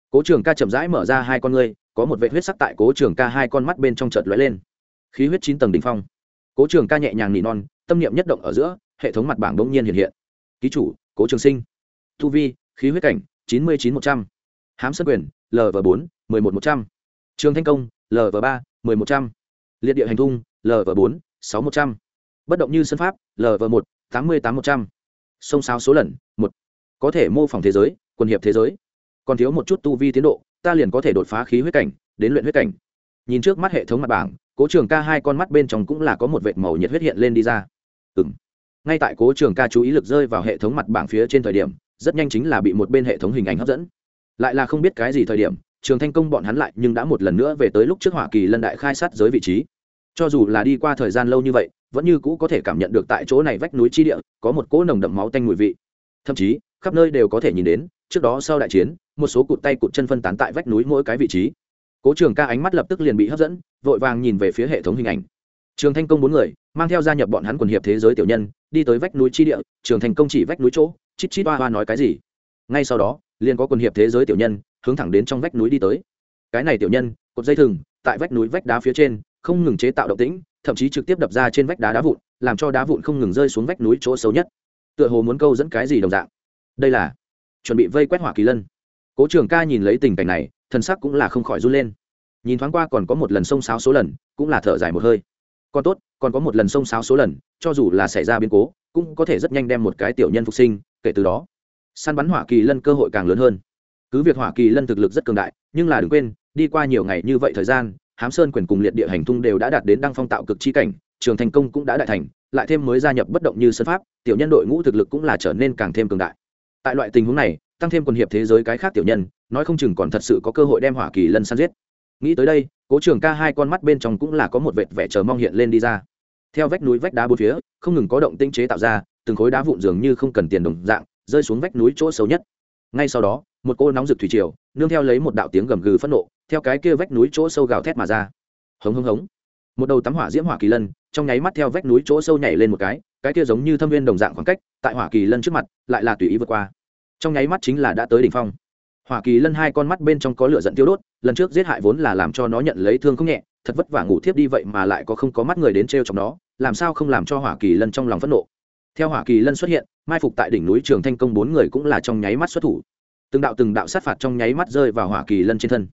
Cố trường ca chậm rãi mở ra hai con ngươi, có một vệ huyết sắc tại cố trường ca hai con mắt bên trong chợt lóe lên. Khí huyết chín tầng đ ỉ n h phong. Cố trường ca nhẹ nhàng nỉ non, tâm niệm nhất động ở giữa, hệ thống mặt bảng đ ỗ n g nhiên hiện hiện. Ký chủ, cố trường sinh thu vi, khí huyết cảnh, chín mươi chín một trăm. H á m sân quyền lv bốn, mười một một trăm. Trường thanh công lv ba, mười một trăm. Liệt địa hành thung lv bốn, sáu một trăm. Bất động như sân pháp lv một, tám mươi tám một trăm. Sông sao số lần, một. Có thể mô phỏng thế giới quân hiệp thế giới. Còn thiếu một chút tu vi tiến độ, ta liền có thể đột phá khí huyết cảnh, đến luyện huyết cảnh. Nhìn trước mắt hệ thống mặt bảng, cố trường ca hai con mắt bên trong cũng là có một vệt màu nhiệt huyết hiện lên đi ra. Ừ m ngay tại cố trường ca chú ý lực rơi vào hệ thống mặt bảng phía trên thời điểm rất nhanh chính là bị một bên hệ thống hình ảnh hấp dẫn. Lại là không biết cái gì thời điểm, trường thanh công bọn hắn lại nhưng đã một lần nữa về tới lúc trước hoa kỳ lân đại khai sát giới vị trí. Cho dù là đi qua thời gian lâu như vậy, vẫn như cũ có thể cảm nhận được tại chỗ này vách núi chi địa, có một cỗ nồng đậm máu tanh mùi vị. Thậm chí, khắp nơi đều có thể nhìn đến, trước đó sau đại chiến, một số cụt tay cụt chân phân tán tại vách núi mỗi cái vị trí. Cố trường ca ánh mắt lập tức liền bị hấp dẫn, vội vàng nhìn về phía hệ thống hình ảnh. Trường thanh công bốn người, mang theo gia nhập bọn hắn quần hiệp thế giới tiểu nhân đi tới vách núi chi địa, trường thành công chỉ vách núi chỗ, chít chít hoa hoa nói cái gì. Ngay sau đó, liền có quần hiệp thế giới tiểu nhân hướng thẳng đến trong vách núi đi tới. Cái này tiểu nhân, cột dây thừng, tại vách núi vách đá phía trên, không ngừng chế tạo động tĩnh, thậm chí trực tiếp đập ra trên vách đá đá vụn, làm cho đá vụn không ngừng rơi xuống vách núi chỗ xấu nhất. Tựa hồ muốn câu dẫn cái gì đồng dạng. Đây là chuẩn bị vây quét hỏa kỳ lân. Cố trường ca nhìn lấy tình cảnh này, thần sắc cũng là không khỏi run lên. Nhìn thoáng qua còn có một lần xông xáo số lần, cũng là thở dài một hơi. Còn tốt còn có một lần xông xáo số lần, cho dù là xảy ra biến cố, cũng có thể rất nhanh đem một cái tiểu nhân phục sinh, kể từ đó, săn bắn hỏa kỳ lân cơ hội càng lớn hơn. Cứ việc hỏa kỳ lân thực lực rất cường đại, nhưng là đừng quên, đi qua nhiều ngày như vậy thời gian, hám sơn quyền cùng liệt địa hành thung đều đã đạt đến đăng phong tạo cực chi cảnh, trường thành công cũng đã đại thành, lại thêm mới gia nhập bất động như sân pháp, tiểu nhân đội ngũ thực lực cũng là trở nên càng thêm cường đại. Tại loại tình huống này, tăng thêm quần hiệp thế giới cái khác tiểu nhân, nói không chừng còn thật sự có cơ hội đem hỏa kỳ lân săn giết. Nghĩ tới đây, cố trường ca hai con mắt bên trong cũng là có một vệt vẻ chờ mong hiện lên đi ra theo vách núi vách đá bốn phía, không ngừng có động tinh chế tạo ra, từng khối đá vụn dường như không cần tiền đồng dạng, rơi xuống vách núi chỗ xấu nhất. Ngay sau đó, một cô nóng rực thủy triều, nương theo lấy một đạo tiếng gầm gừ phẫn nộ, theo cái kia vách núi chỗ sâu gào thét mà ra. Hống hống hống. Một đầu tắm hỏa diễm hỏa kỳ lân, trong nháy mắt theo vách núi chỗ sâu nhảy lên một cái cái kia giống như thâm viên đồng dạng khoảng cách, tại hỏa kỳ lân trước mặt, lại là tùy ý vượt qua. Trong nháy mắt chính là đã tới đỉnh phong. Hỏa kỳ lân hai con mắt bên trong có lửa giận tiêu đốt, lần trước giết hại vốn là làm cho nó nhận lấy thương không nhẹ, thật vất vả ngủ thiếp đi vậy mà lại có không có mắt người đến t r trong nó làm sao không làm cho hỏa kỳ lân trong lòng phẫn nộ? Theo hỏa kỳ lân xuất hiện, mai phục tại đỉnh núi trường thanh công bốn người cũng là trong nháy mắt xuất thủ. Từng đạo từng đạo sát phạt trong nháy mắt rơi vào hỏa kỳ lân trên thân.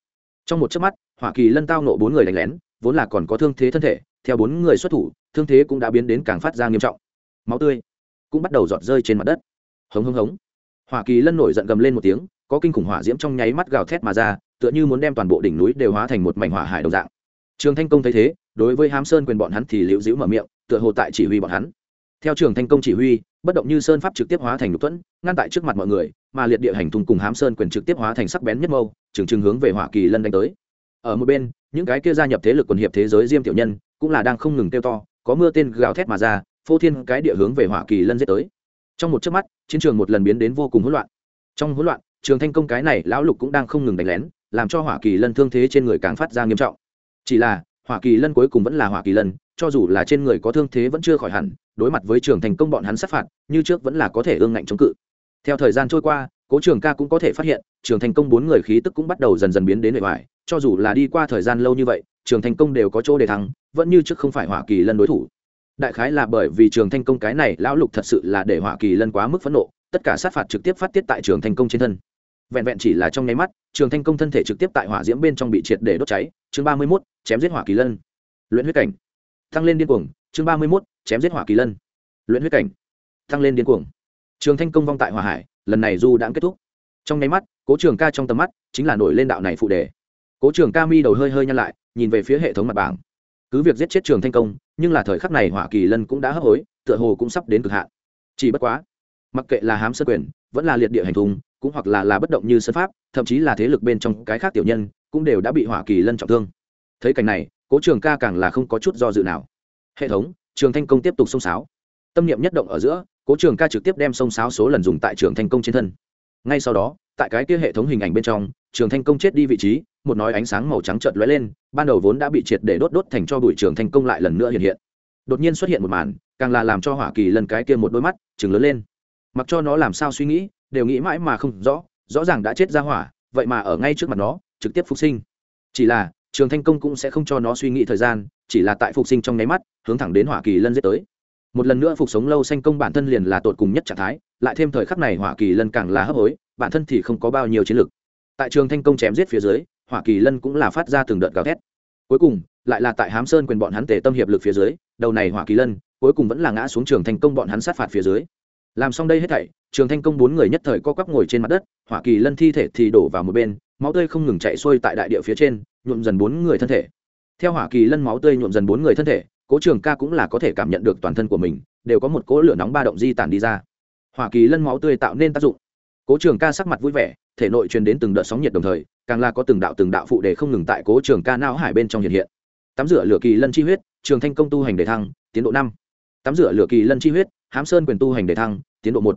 Trong một chớp mắt, hỏa kỳ lân tao nộ bốn người đánh lén, vốn là còn có thương thế thân thể, theo bốn người xuất thủ, thương thế cũng đã biến đến càng phát ra nghiêm trọng. Máu tươi cũng bắt đầu giọt rơi trên mặt đất. Hống hống hống. Hỏa kỳ lân nổi giận gầm lên một tiếng, có kinh khủng hỏa diễm trong nháy mắt gào thét mà ra, tựa như muốn đem toàn bộ đỉnh núi đều hóa thành một mảnh hỏa hải đồng dạng. Trường thanh công thấy thế đối với hám sơn quyền bọn hắn thì liễu dĩu mở miệng, tựa hồ tại chỉ huy bọn hắn. Theo trường thanh công chỉ huy, bất động như sơn pháp trực tiếp hóa thành lục thuẫn, ngăn tại trước mặt mọi người, mà liệt địa hành thùng cùng hám sơn quyền trực tiếp hóa thành sắc bén nhất mâu, trừng trừng hướng về hỏa kỳ lân đánh tới. Ở một bên, những cái kia gia nhập thế lực quần hiệp thế giới diêm tiểu nhân cũng là đang không ngừng tiêu to, có mưa tên gào thét mà ra, phô thiên cái địa hướng về hỏa kỳ lân giết tới. Trong một chớp mắt, chiến trường một lần biến đến vô cùng hỗn loạn. Trong hỗn loạn, trường thanh công cái này lão lục cũng đang không ngừng đánh lén, làm cho hỏa kỳ lân thương thế trên người càng phát ra nghiêm trọng. Chỉ là hỏa kỳ lân cuối cùng vẫn là hỏa kỳ lân, cho dù là trên người có thương thế vẫn chưa khỏi hẳn, đối mặt với trường thành công bọn hắn sát phạt, như trước vẫn là có thể ương ngạnh chống cự. Theo thời gian trôi qua, cố trường ca cũng có thể phát hiện, trường thành công bốn người khí tức cũng bắt đầu dần dần biến đến nội ngoại cho dù là đi qua thời gian lâu như vậy, trường thành công đều có chỗ để thắng, vẫn như trước không phải hỏa kỳ lân đối thủ. Đại khái là bởi vì trường thành công cái này lão lục thật sự là để hỏa kỳ lân quá mức phẫn nộ, tất cả sát phạt trực tiếp phát tiết tại trường thành công trên thân vẹn vẹn chỉ là trong nháy mắt, trường thanh công thân thể trực tiếp tại hỏa diễm bên trong bị triệt để đốt cháy, chương ba mươi mốt, chém giết hỏa kỳ lân. Luyện huyết cảnh. Tăng lên điên cuồng, chương ba mươi mốt, chém giết hỏa kỳ lân. Luyện huyết cảnh. Tăng lên điên cuồng. Trường thanh công vong tại hỏa hải, lần này du đã kết thúc. Trong nháy mắt, cố trường ca trong tầm mắt chính là nổi lên đạo này phụ đề. Cố trường ca mi đầu hơi hơi nhăn lại, nhìn về phía hệ thống mặt bảng. Cứ việc giết chết trường thanh công, nhưng là thời khắc này hỏa kỳ lân cũng đã hấp hối, tựa hồ cũng sắp đến cực hạn. Chỉ bất quá, mặc kệ là hám sơ quyền, vẫn là liệt địa hành thùng cũng hoặc là là bất động như sân pháp, thậm chí là thế lực bên trong cái khác tiểu nhân, cũng đều đã bị hỏa kỳ lân trọng thương. Thấy cảnh này, cố trường ca càng là không có chút do dự nào. Hệ thống, trường thanh công tiếp tục xông sáo tâm niệm nhất động ở giữa, cố trường ca trực tiếp đem xông sáo số lần dùng tại trường thanh công trên thân. Ngay sau đó, tại cái kia hệ thống hình ảnh bên trong, trường thanh công chết đi vị trí, một nói ánh sáng màu trắng trợt lóe lên, ban đầu vốn đã bị triệt để đốt đốt thành cho bụi trường thanh công lại lần nữa hiện hiện. Đột nhiên xuất hiện một màn, càng là làm cho hỏa kỳ lần cái kia một đôi mắt chừng lớn lên. Mặc cho nó làm sao suy nghĩ đều nghĩ mãi mà không rõ rõ ràng đã chết ra hỏa, vậy mà ở ngay trước mặt nó, trực tiếp phục sinh. Chỉ là, trường thanh công cũng sẽ không cho nó suy nghĩ thời gian, chỉ là tại phục sinh trong nháy mắt, hướng thẳng đến hỏa kỳ lân giết tới. Một lần nữa phục sống lâu xanh công bản thân liền là tột cùng nhất trạng thái, lại thêm thời khắc này hỏa kỳ lân càng là hấp hối, bản thân thì không có bao nhiêu chiến lực. Tại trường thanh công chém giết phía dưới, hỏa kỳ lân cũng là phát ra từng đợt gào thét. Cuối cùng, lại là tại hám sơn quyền bọn hắn tề tâm hiệp lực phía dưới, đầu này hỏa kỳ lân, cuối cùng vẫn là ngã xuống trường thành công bọn hắn sát phạt phía dưới. Làm xong đây hết thảy trường thanh công bốn người nhất thời co quắp ngồi trên mặt đất, hỏa kỳ lân thi thể thì đổ vào một bên, máu tươi không ngừng chạy xuôi tại đại địa phía trên, nhuộm dần bốn người thân thể. Theo hỏa kỳ lân máu tươi nhuộm dần bốn người thân thể, cố trường ca cũng là có thể cảm nhận được toàn thân của mình, đều có một cỗ lửa nóng ba động di tản đi ra. Hỏa kỳ lân máu tươi tạo nên tác dụng. Cố trường ca sắc mặt vui vẻ, thể nội truyền đến từng đợt sóng nhiệt đồng thời, càng là có từng đạo từng đạo phụ để không ngừng tại cố trường ca não hải bên trong hiện hiện. Tắm rửa lửa kỳ lân chi huyết, trường thanh công tu hành đề thăng, tiến độ năm. Tắm rửa lửa kỳ lân chi huyết, hám sơn quyền tu hành đề thăng, tiến độ một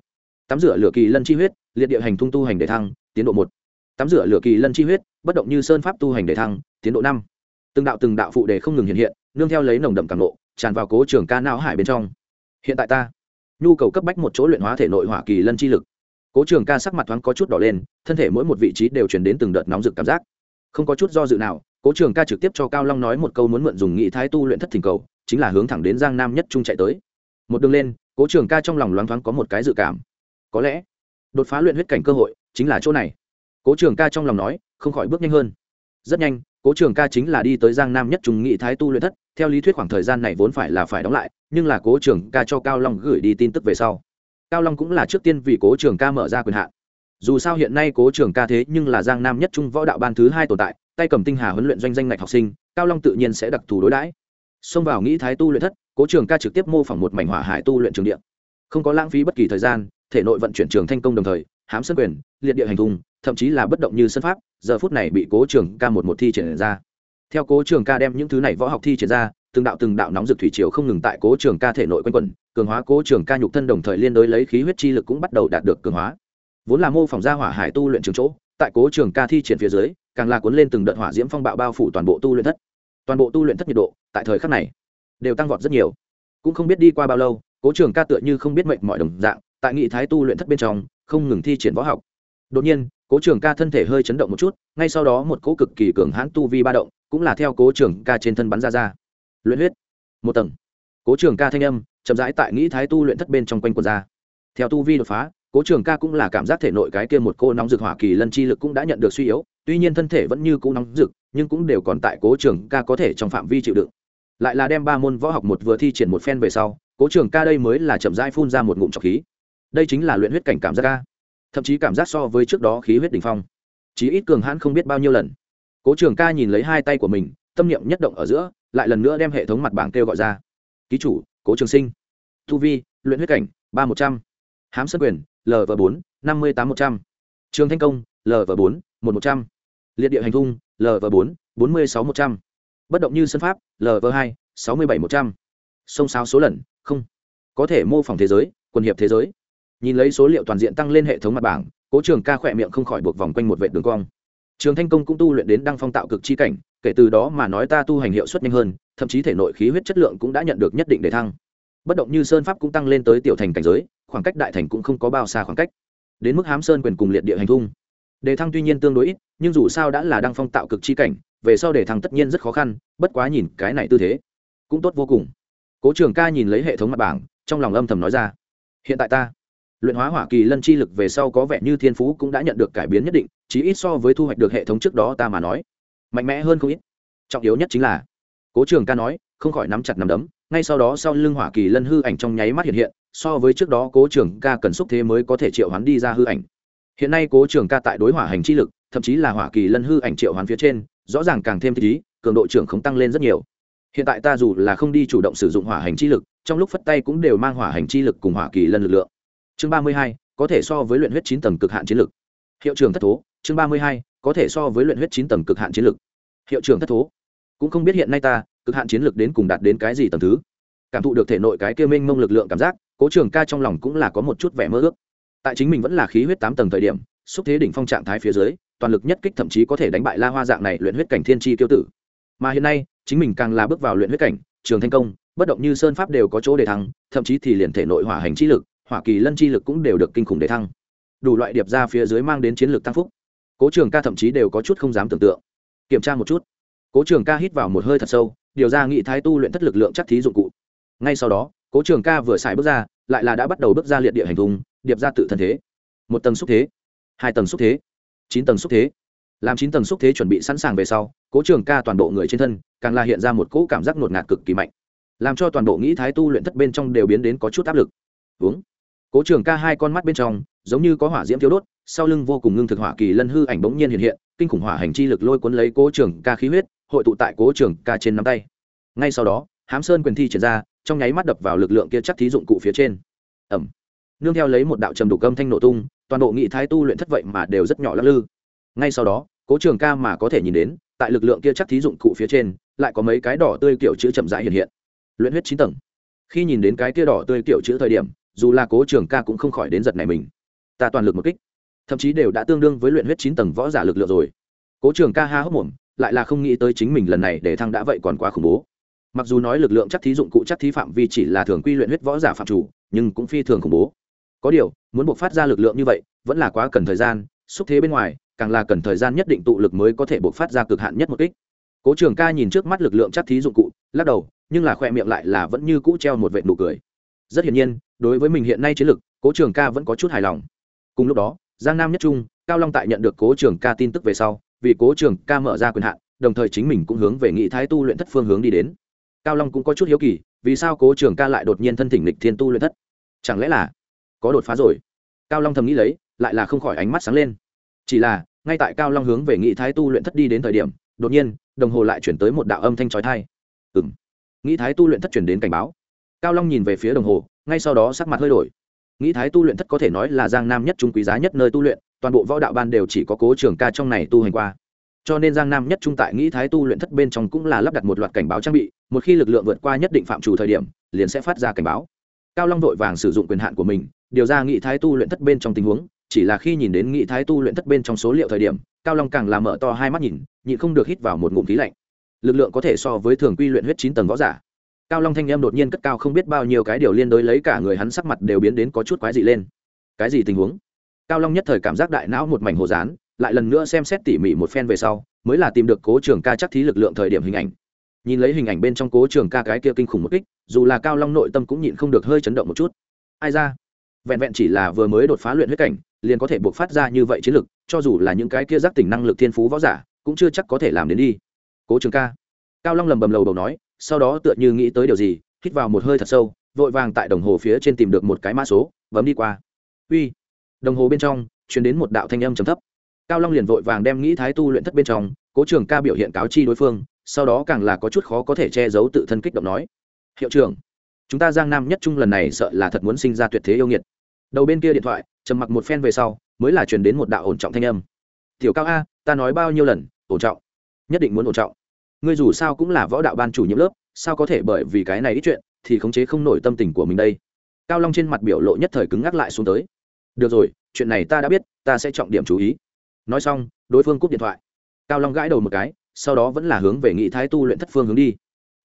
tắm rửa lửa kỳ lân chi huyết, liệt địa hành thung tu hành đề thăng, tiến độ một. Tắm rửa lửa kỳ lân chi huyết, bất động như sơn pháp tu hành đề thăng, tiến độ năm. Từng đạo từng đạo phụ đề không ngừng hiện hiện, nương theo lấy nồng đậm càng lộ tràn vào cố trường ca não hải bên trong. Hiện tại ta, nhu cầu cấp bách một chỗ luyện hóa thể nội hỏa kỳ lân chi lực. Cố trường ca sắc mặt thoáng có chút đỏ lên, thân thể mỗi một vị trí đều chuyển đến từng đợt nóng rực cảm giác. Không có chút do dự nào, cố trường ca trực tiếp cho cao long nói một câu muốn mượn dùng nghị thái tu luyện thất thỉnh cầu, chính là hướng thẳng đến giang nam nhất trung chạy tới. Một đường lên, cố trường ca trong lòng loáng thoáng có một cái dự cảm có lẽ đột phá luyện huyết cảnh cơ hội chính là chỗ này. Cố trường ca trong lòng nói, không khỏi bước nhanh hơn. Rất nhanh, cố trường ca chính là đi tới giang nam nhất trùng nghị thái tu luyện thất, theo lý thuyết khoảng thời gian này vốn phải là phải đóng lại, nhưng là cố trường ca cho cao long gửi đi tin tức về sau. Cao long cũng là trước tiên vì cố trường ca mở ra quyền hạn. Dù sao hiện nay cố trường ca thế nhưng là giang nam nhất trung võ đạo ban thứ hai tồn tại, tay cầm tinh hà huấn luyện doanh danh ngạch học sinh, cao long tự nhiên sẽ đặc thù đối đãi. Xông vào nghĩ thái tu luyện thất, cố trường ca trực tiếp mô phỏng một mảnh hỏa hải tu luyện trường địa. Không có lãng phí bất kỳ thời gian thể nội vận chuyển trường thanh công đồng thời, hám sân quyền, liệt địa hành thùng thậm chí là bất động như sân pháp, giờ phút này bị cố trường ca một một thi triển ra. Theo cố trường ca đem những thứ này võ học thi triển ra, từng đạo từng đạo nóng rực thủy triều không ngừng tại cố trường ca thể nội quanh quẩn, cường hóa cố trường ca nhục thân đồng thời liên đối lấy khí huyết chi lực cũng bắt đầu đạt được cường hóa. Vốn là mô phỏng ra hỏa hải tu luyện trường chỗ, tại cố trường ca thi triển phía dưới, càng là cuốn lên từng đợt hỏa diễm phong bạo bao phủ toàn bộ tu luyện thất. Toàn bộ tu luyện thất nhiệt độ, tại thời khắc này, đều tăng vọt rất nhiều. Cũng không biết đi qua bao lâu, cố trường ca tựa như không biết mệnh mọi đồng dạng tại nghị thái tu luyện thất bên trong, không ngừng thi triển võ học. Đột nhiên, cố trường ca thân thể hơi chấn động một chút, ngay sau đó một cỗ cực kỳ cường hãn tu vi ba động, cũng là theo cố trường ca trên thân bắn ra ra. Luyện huyết, một tầng. Cố trường ca thanh âm, chậm rãi tại nghĩ thái tu luyện thất bên trong quanh quần ra. Theo tu vi đột phá, cố trường ca cũng là cảm giác thể nội cái kia một cô nóng rực hỏa kỳ lân chi lực cũng đã nhận được suy yếu, tuy nhiên thân thể vẫn như cũ nóng rực, nhưng cũng đều còn tại cố trường ca có thể trong phạm vi chịu đựng. Lại là đem ba môn võ học một vừa thi triển một phen về sau, cố trường ca đây mới là chậm rãi phun ra một ngụm trọc khí đây chính là luyện huyết cảnh cảm giác ca thậm chí cảm giác so với trước đó khí huyết đ ỉ n h phong. Chí ít cường hãn không biết bao nhiêu lần. Cố trường ca nhìn lấy hai tay của mình, tâm niệm nhất động ở giữa, lại lần nữa đem hệ thống mặt bảng kêu gọi ra. Ký chủ, cố trường sinh. Thu vi, luyện huyết cảnh, ba một trăm. Hám sân quyền lv bốn, năm mươi tám một trăm. Trường thanh công lv bốn, một một trăm. Liệt địa hành thung lv bốn bốn mươi sáu một trăm. Bất động như sân pháp lv hai, sáu mươi bảy một trăm. Sông sáo số lần, không. Có thể mô phỏng thế giới, quần hiệp thế giới nhìn lấy số liệu toàn diện tăng lên hệ thống mặt bảng, cố trường ca khỏe miệng không khỏi buộc vòng quanh một vệ đường cong. Trường thanh công cũng tu luyện đến đăng phong tạo cực chi cảnh, kể từ đó mà nói ta tu hành hiệu suất nhanh hơn, thậm chí thể nội khí huyết chất lượng cũng đã nhận được nhất định để thăng. Bất động như sơn pháp cũng tăng lên tới tiểu thành cảnh giới, khoảng cách đại thành cũng không có bao xa khoảng cách. Đến mức hám sơn quyền cùng liệt địa hành thung đề thăng tuy nhiên tương đối ít, nhưng dù sao đã là đăng phong tạo cực chi cảnh, về sau đề thăng tất nhiên rất khó khăn, bất quá nhìn cái này tư thế, cũng tốt vô cùng. Cố trường ca nhìn lấy hệ thống mặt bảng, trong lòng âm thầm nói ra, hiện tại ta luyện hóa hỏa kỳ lân chi lực về sau có vẻ như thiên phú cũng đã nhận được cải biến nhất định, chí ít so với thu hoạch được hệ thống trước đó ta mà nói. Mạnh mẽ hơn không ít. Trọng yếu nhất chính là, cố trường ca nói, không khỏi nắm chặt nắm đấm, ngay sau đó sau lưng hỏa kỳ lân hư ảnh trong nháy mắt hiện hiện, so với trước đó cố trường ca cần xúc thế mới có thể triệu hoán đi ra hư ảnh. Hiện nay cố trường ca tại đối hỏa hành chi lực, thậm chí là hỏa kỳ lân hư ảnh triệu hoán phía trên, rõ ràng càng thêm thích ý, cường độ trưởng không tăng lên rất nhiều. Hiện tại ta dù là không đi chủ động sử dụng hỏa hành chi lực, trong lúc phất tay cũng đều mang hỏa hành chi lực cùng hỏa kỳ lân lực lượng chương ba mươi hai, có thể so với luyện huyết chín tầng cực hạn chiến lực. Hiệu trưởng thất thố, chương ba mươi hai, có thể so với luyện huyết chín tầng cực hạn chiến lực. Hiệu trưởng thất thố, cũng không biết hiện nay ta, cực hạn chiến lực đến cùng đạt đến cái gì tầng thứ. Cảm thụ được thể nội cái kia minh mông lực lượng cảm giác, cố trường ca trong lòng cũng là có một chút vẻ mơ ước. Tại chính mình vẫn là khí huyết tám tầng thời điểm, xúc thế đỉnh phong trạng thái phía dưới, toàn lực nhất kích thậm chí có thể đánh bại la hoa dạng này luyện huyết cảnh thiên tri tiêu tử. Mà hiện nay, chính mình càng là bước vào luyện huyết cảnh, trường thành công, bất động như sơn pháp đều có chỗ để thắng thậm chí thì liền thể nội hỏa hành chi lực hỏa kỳ lân chi lực cũng đều được kinh khủng để thăng. Đủ loại điệp ra phía dưới mang đến chiến lược tăng phúc. Cố trường ca thậm chí đều có chút không dám tưởng tượng. Kiểm tra một chút. Cố trường ca hít vào một hơi thật sâu, điều ra nghị thái tu luyện thất lực lượng chắc thí dụng cụ. Ngay sau đó, cố trường ca vừa xài bước ra, lại là đã bắt đầu bước ra liệt địa hành thùng, điệp ra tự thân thế. Một tầng xúc thế, hai tầng xúc thế, chín tầng xúc thế. Làm chín tầng xúc thế chuẩn bị sẵn sàng về sau, cố trường ca toàn bộ người trên thân, càng là hiện ra một cỗ cảm giác ngột ngạt cực kỳ mạnh. Làm cho toàn bộ nghĩ thái tu luyện thất bên trong đều biến đến có chút áp lực. Uống cố trường ca hai con mắt bên trong, giống như có hỏa diễm thiếu đốt, sau lưng vô cùng ngưng thực hỏa kỳ lân hư ảnh bỗng nhiên hiện hiện, kinh khủng hỏa hành chi lực lôi cuốn lấy cố trường ca khí huyết, hội tụ tại cố trường ca trên nắm tay. Ngay sau đó, hám sơn quyền thi triển ra, trong nháy mắt đập vào lực lượng kia chắc thí dụng cụ phía trên. Ẩm nương theo lấy một đạo trầm đủ cơm thanh nổ tung, toàn bộ nghị thái tu luyện thất vậy mà đều rất nhỏ lắc lư. Ngay sau đó, cố trường ca mà có thể nhìn đến, tại lực lượng kia chắc thí dụng cụ phía trên, lại có mấy cái đỏ tươi kiểu chữ chậm rãi hiện hiện. Luyện huyết chín tầng. Khi nhìn đến cái kia đỏ tươi kiểu chữ thời điểm dù là cố trường ca cũng không khỏi đến giật này mình. Ta toàn lực một kích. Thậm chí đều đã tương đương với luyện huyết chín tầng võ giả lực lượng rồi. Cố trường ca ha hốc mồm, lại là không nghĩ tới chính mình lần này để thăng đã vậy còn quá khủng bố. Mặc dù nói lực lượng chắc thí dụng cụ chắc thí phạm vi chỉ là thường quy luyện huyết võ giả phạm chủ, nhưng cũng phi thường khủng bố. Có điều, muốn buộc phát ra lực lượng như vậy, vẫn là quá cần thời gian, xúc thế bên ngoài, càng là cần thời gian nhất định tụ lực mới có thể buộc phát ra cực hạn nhất một kích. Cố trường ca nhìn trước mắt lực lượng chắc thí dụng cụ, lắc đầu, nhưng là khoe miệng lại là vẫn như cũ treo một vệ nụ cười rất hiển nhiên, đối với mình hiện nay chiến lực, cố trường ca vẫn có chút hài lòng. Cùng lúc đó, giang nam nhất trung, cao long tại nhận được cố trường ca tin tức về sau, vì cố trường ca mở ra quyền hạn, đồng thời chính mình cũng hướng về nghị thái tu luyện thất phương hướng đi đến. Cao long cũng có chút hiếu kỳ, vì sao cố trường ca lại đột nhiên thân thỉnh lịch thiên tu luyện thất? Chẳng lẽ là có đột phá rồi? Cao long thầm nghĩ lấy, lại là không khỏi ánh mắt sáng lên. Chỉ là, ngay tại cao long hướng về nghị thái tu luyện thất đi đến thời điểm, đột nhiên, đồng hồ lại chuyển tới một đạo âm thanh trói thai ừ m nghị thái tu luyện thất chuyển đến cảnh báo cao long nhìn về phía đồng hồ, ngay sau đó sắc mặt hơi đổi. Nghĩ thái tu luyện thất có thể nói là giang nam nhất trung quý giá nhất nơi tu luyện, toàn bộ võ đạo ban đều chỉ có cố trường ca trong này tu hành qua. Cho nên giang nam nhất trung tại nghĩ thái tu luyện thất bên trong cũng là lắp đặt một loạt cảnh báo trang bị, một khi lực lượng vượt qua nhất định phạm chủ thời điểm, liền sẽ phát ra cảnh báo. Cao long vội vàng sử dụng quyền hạn của mình, điều ra nghị thái tu luyện thất bên trong tình huống, chỉ là khi nhìn đến nghị thái tu luyện thất bên trong số liệu thời điểm, cao long càng làm mở to hai mắt nhìn, nhịn không được hít vào một ngụm khí lạnh. Lực lượng có thể so với thường quy luyện huyết chín tầng võ giả cao long thanh em đột nhiên cất cao không biết bao nhiêu cái điều liên đối lấy cả người hắn sắc mặt đều biến đến có chút quái dị lên. Cái gì tình huống? Cao long nhất thời cảm giác đại não một mảnh hồ dán lại lần nữa xem xét tỉ mỉ một phen về sau, mới là tìm được cố trường ca chắc thí lực lượng thời điểm hình ảnh. Nhìn lấy hình ảnh bên trong cố trường ca cái kia kinh khủng một kích, dù là cao long nội tâm cũng nhịn không được hơi chấn động một chút. Ai ra? Vẹn vẹn chỉ là vừa mới đột phá luyện huyết cảnh, liền có thể buộc phát ra như vậy chiến lực, cho dù là những cái kia giác tỉnh năng lực thiên phú võ giả, cũng chưa chắc có thể làm đến đi. Cố trường ca cao long lầm bầm lầu đầu nói, sau đó tựa như nghĩ tới điều gì, hít vào một hơi thật sâu, vội vàng tại đồng hồ phía trên tìm được một cái mã số, bấm đi qua. Uy. Đồng hồ bên trong chuyển đến một đạo thanh âm trầm thấp. Cao long liền vội vàng đem nghĩ thái tu luyện thất bên trong, cố trường ca biểu hiện cáo chi đối phương, sau đó càng là có chút khó có thể che giấu tự thân kích động nói. Hiệu trưởng, chúng ta giang nam nhất trung lần này sợ là thật muốn sinh ra tuyệt thế yêu nghiệt. Đầu bên kia điện thoại, trầm mặc một phen về sau, mới là truyền đến một đạo ổn trọng thanh âm. Tiểu cao a, ta nói bao nhiêu lần, ổn trọng. Nhất định muốn ổn trọng ngươi dù sao cũng là võ đạo ban chủ nhiệm lớp, sao có thể bởi vì cái này ít chuyện thì khống chế không nổi tâm tình của mình đây? Cao long trên mặt biểu lộ nhất thời cứng ngắc lại xuống tới. Được rồi, chuyện này ta đã biết, ta sẽ trọng điểm chú ý. Nói xong, đối phương cúp điện thoại. Cao long gãi đầu một cái, sau đó vẫn là hướng về nghị thái tu luyện thất phương hướng đi.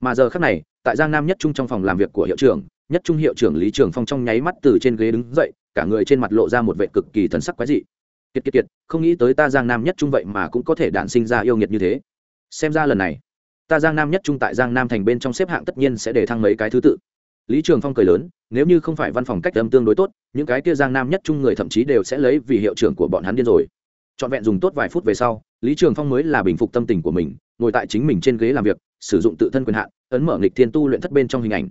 Mà giờ khác này, tại giang nam nhất trung trong phòng làm việc của hiệu trưởng, nhất trung hiệu trưởng lý trường phong trong nháy mắt từ trên ghế đứng dậy, cả người trên mặt lộ ra một vệ cực kỳ thần sắc quái dị. Kiệt kiệt kiệt, không nghĩ tới ta giang nam nhất trung vậy mà cũng có thể đản sinh ra yêu nghiệt như thế. Xem ra lần này ta giang nam nhất trung tại giang nam thành bên trong xếp hạng tất nhiên sẽ để thăng mấy cái thứ tự. Lý trường phong cười lớn, nếu như không phải văn phòng cách âm tương đối tốt, những cái kia giang nam nhất trung người thậm chí đều sẽ lấy vì hiệu trưởng của bọn hắn điên rồi. Trọn vẹn dùng tốt vài phút về sau, lý trường phong mới là bình phục tâm tình của mình, ngồi tại chính mình trên ghế làm việc, sử dụng tự thân quyền hạn, ấn mở nghịch thiên tu luyện thất bên trong hình ảnh.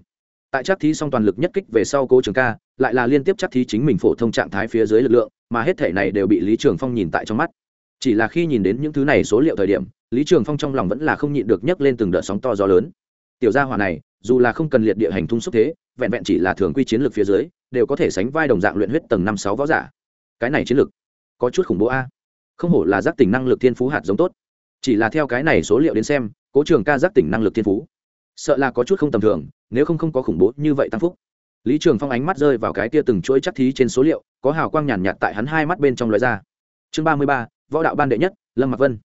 Tại chắc thí song toàn lực nhất kích về sau cố trường ca, lại là liên tiếp chắc thí chính mình phổ thông trạng thái phía dưới lực lượng, mà hết thể này đều bị lý trường phong nhìn tại trong mắt chỉ là khi nhìn đến những thứ này số liệu thời điểm, lý trường phong trong lòng vẫn là không nhịn được nhấc lên từng đợt sóng to gió lớn. Tiểu gia hỏa này, dù là không cần liệt địa hành thung xúc thế, vẹn vẹn chỉ là thường quy chiến lược phía dưới, đều có thể sánh vai đồng dạng luyện huyết tầng năm sáu võ giả. Cái này chiến lược, có chút khủng bố a. Không hổ là giác tỉnh năng lực thiên phú hạt giống tốt. Chỉ là theo cái này số liệu đến xem, cố trường ca giác tỉnh năng lực thiên phú, sợ là có chút không tầm thường, nếu không không có khủng bố như vậy tăng phúc. Lý trường phong ánh mắt rơi vào cái kia từng chuỗi chắc thí trên số liệu, có hào quang nhàn nhạt tại hắn hai mắt bên trong lóe ra. Chương ba mươi ba võ đạo ban đệ nhất, lâm mạc vân.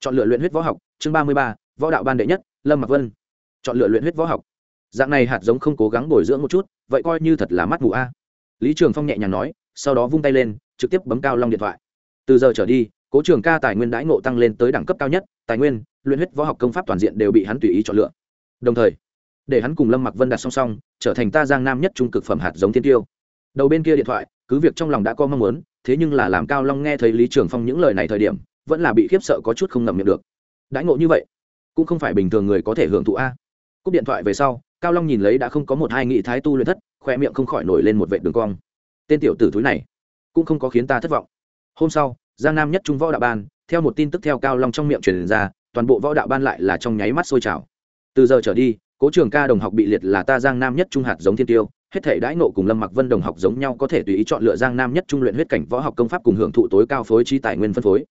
Chọn lựa luyện huyết võ học, chương ba mươi ba, võ đạo ban đệ nhất, lâm mạc vân. Chọn lựa luyện huyết võ học. Dạng này hạt giống không cố gắng bồi dưỡng một chút, vậy coi như thật là mắt mù a. Lý trường phong nhẹ nhàng nói, sau đó vung tay lên, trực tiếp bấm cao long điện thoại. Từ giờ trở đi, cố trường ca tài nguyên đãi ngộ tăng lên tới đẳng cấp cao nhất, tài nguyên, luyện huyết võ học công pháp toàn diện đều bị hắn tùy ý chọn lựa. Đồng thời, để hắn cùng lâm mặc vân đặt song song, trở thành ta giang nam nhất trung cực phẩm hạt giống thiên tiêu. Đầu bên kia điện thoại, cứ việc trong lòng đã có mong muốn thế nhưng là làm cao long nghe thấy lý trường phong những lời này thời điểm, vẫn là bị khiếp sợ có chút không ngậm miệng được. Đãi ngộ như vậy, cũng không phải bình thường người có thể hưởng thụ a. Cúp điện thoại về sau, cao long nhìn lấy đã không có một hai nghị thái tu luyện thất khoe miệng không khỏi nổi lên một vệ đường cong. Tên tiểu tử thúi này, cũng không có khiến ta thất vọng. Hôm sau, giang nam nhất trung võ đạo ban, theo một tin tức theo cao long trong miệng truyền ra, toàn bộ võ đạo ban lại là trong nháy mắt sôi trào. Từ giờ trở đi, cố trường ca đồng học bị liệt là ta giang nam nhất trung hạt giống thiên tiêu hết thể đãi nộ cùng lâm mặc vân đồng học giống nhau có thể tùy ý chọn lựa giang nam nhất trung luyện huyết cảnh võ học công pháp cùng hưởng thụ tối cao phối trí tài nguyên phân phối.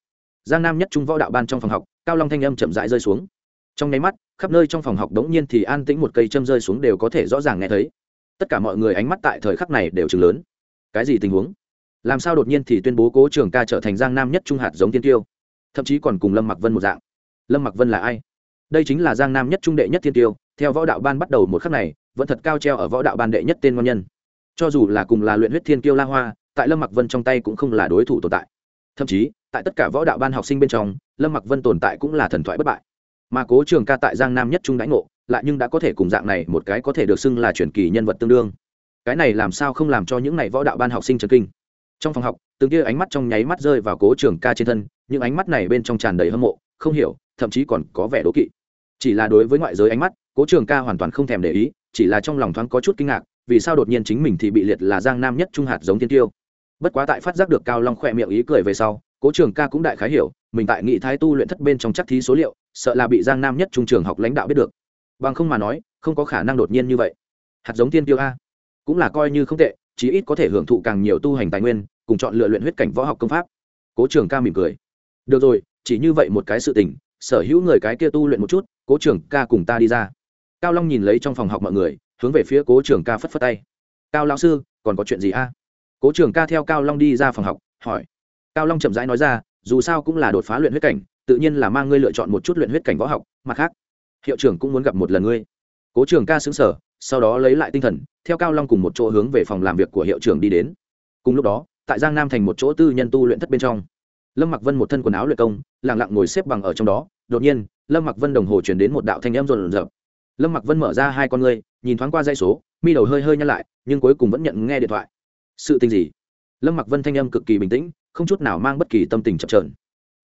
Giang nam nhất trung võ đạo ban trong phòng học, cao long thanh âm chậm rãi rơi xuống. Trong nháy mắt, khắp nơi trong phòng học đống nhiên thì an tĩnh một cây châm rơi xuống đều có thể rõ ràng nghe thấy. Tất cả mọi người ánh mắt tại thời khắc này đều chừng lớn. Cái gì tình huống? Làm sao đột nhiên thì tuyên bố cố trường ca trở thành giang nam nhất trung hạt giống tiên tiêu? Thậm chí còn cùng lâm mặc vân một dạng. Lâm mặc vân là ai? Đây chính là giang nam nhất trung đệ nhất thiên tiêu, theo võ đạo ban bắt đầu một khắc này vẫn thật cao treo ở võ đạo ban đệ nhất tên ngon nhân. Cho dù là cùng là luyện huyết thiên kiêu la hoa, tại lâm mặc vân trong tay cũng không là đối thủ tồn tại. Thậm chí, tại tất cả võ đạo ban học sinh bên trong, lâm mặc vân tồn tại cũng là thần thoại bất bại. Mà cố trường ca tại giang nam nhất trung đãi ngộ, lại nhưng đã có thể cùng dạng này một cái có thể được xưng là truyền kỳ nhân vật tương đương. Cái này làm sao không làm cho những này võ đạo ban học sinh trần kinh? Trong phòng học, từng kia ánh mắt trong nháy mắt rơi vào cố trường ca trên thân, những ánh mắt này bên trong tràn đầy hâm mộ, không hiểu, thậm chí còn có vẻ đố kỵ. Chỉ là đối với ngoại giới ánh mắt, cố trường ca hoàn toàn không thèm để ý chỉ là trong lòng thoáng có chút kinh ngạc, vì sao đột nhiên chính mình thì bị liệt là giang nam nhất trung hạt giống tiên tiêu? Bất quá tại phát giác được cao long khỏe miệng ý cười về sau, cố trường ca cũng đại khái hiểu, mình tại nghị thái tu luyện thất bên trong chắc thí số liệu, sợ là bị giang nam nhất trung trường học lãnh đạo biết được. Bằng không mà nói, không có khả năng đột nhiên như vậy. Hạt giống tiên tiêu a. Cũng là coi như không tệ, chí ít có thể hưởng thụ càng nhiều tu hành tài nguyên, cùng chọn lựa luyện huyết cảnh võ học công pháp. Cố trường ca mỉm cười. Được rồi, chỉ như vậy một cái sự tình, sở hữu người cái kia tu luyện một chút, cố trường ca cùng ta đi ra cao long nhìn lấy trong phòng học mọi người, hướng về phía cố trường ca phất phất tay. Cao lão sư, còn có chuyện gì a? Cố trường ca theo cao long đi ra phòng học, hỏi. Cao long chậm rãi nói ra, dù sao cũng là đột phá luyện huyết cảnh, tự nhiên là mang ngươi lựa chọn một chút luyện huyết cảnh võ học, mặt khác, hiệu trưởng cũng muốn gặp một lần ngươi. Cố trường ca xứng sở sau đó lấy lại tinh thần, theo cao long cùng một chỗ hướng về phòng làm việc của hiệu trưởng đi đến. Cùng lúc đó, tại giang nam thành một chỗ tư nhân tu luyện thất bên trong, lâm mặc vân một thân quần áo luyện công lẳng lặng ngồi xếp bằng ở trong đó. Đột nhiên, lâm mặc vân đồng hồ chuyển đến một đạo thanh âm rộn rợp lâm mặc vân mở ra hai con ngươi, nhìn thoáng qua dây số, mi đầu hơi hơi nhăn lại, nhưng cuối cùng vẫn nhận nghe điện thoại. Sự tình gì? Lâm mặc vân thanh âm cực kỳ bình tĩnh, không chút nào mang bất kỳ tâm tình chập trờn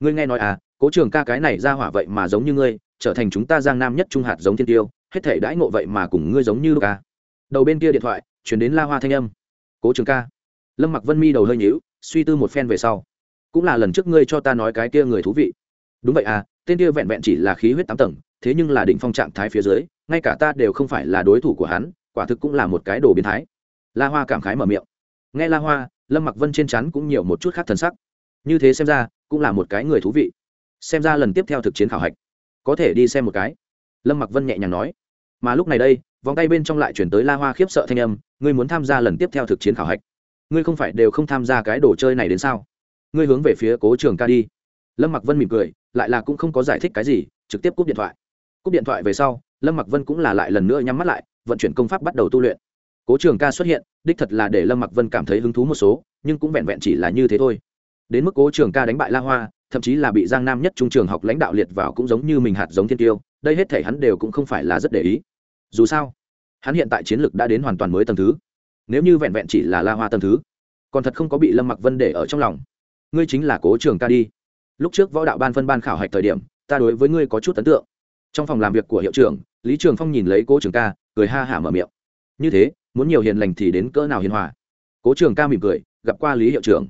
ngươi nghe nói à cố trường ca cái này ra hỏa vậy mà giống như ngươi, trở thành chúng ta giang nam nhất trung hạt giống thiên tiêu, hết thể đãi ngộ vậy mà cùng ngươi giống như ca à. đầu bên kia điện thoại, chuyển đến la hoa thanh âm. Cố trường ca. Lâm mặc vân mi đầu hơi nhíu, suy tư một phen về sau. Cũng là lần trước ngươi cho ta nói cái kia người thú vị. Đúng vậy à tên kia vẹn vẹn chỉ là khí huyết tám tầng thế nhưng là đỉnh phong trạng thái phía dưới, ngay cả ta đều không phải là đối thủ của hắn, quả thực cũng là một cái đồ biến thái. La hoa cảm khái mở miệng. Nghe la hoa, lâm mặc vân trên chắn cũng nhiều một chút khác thần sắc. Như thế xem ra, cũng là một cái người thú vị. Xem ra lần tiếp theo thực chiến khảo hạch, có thể đi xem một cái. Lâm mặc vân nhẹ nhàng nói. Mà lúc này đây, vòng tay bên trong lại chuyển tới la hoa khiếp sợ thanh âm, ngươi muốn tham gia lần tiếp theo thực chiến khảo hạch? Ngươi không phải đều không tham gia cái đồ chơi này đến sao? Ngươi hướng về phía cố trường ca đi. Lâm mặc vân mỉm cười, lại là cũng không có giải thích cái gì, trực tiếp cúp điện thoại cúp điện thoại về sau, lâm mặc vân cũng là lại lần nữa nhắm mắt lại, vận chuyển công pháp bắt đầu tu luyện. Cố trường ca xuất hiện, đích thật là để lâm mặc vân cảm thấy hứng thú một số, nhưng cũng vẹn vẹn chỉ là như thế thôi. Đến mức cố trường ca đánh bại la hoa, thậm chí là bị giang nam nhất trung trường học lãnh đạo liệt vào cũng giống như mình hạt giống thiên tiêu, đây hết thể hắn đều cũng không phải là rất để ý. Dù sao, hắn hiện tại chiến lược đã đến hoàn toàn mới tầng thứ. Nếu như vẹn vẹn chỉ là la hoa tầng thứ, còn thật không có bị lâm mặc vân để ở trong lòng. Ngươi chính là cố trường ca đi. Lúc trước võ đạo ban phân ban khảo hạch thời điểm, ta đối với ngươi có chút ấn tượng trong phòng làm việc của hiệu trưởng lý trường phong nhìn lấy cố trường ca cười ha hả mở miệng. Như thế muốn nhiều hiền lành thì đến cỡ nào hiền hòa? Cố trường ca mỉm cười gặp qua lý hiệu trưởng.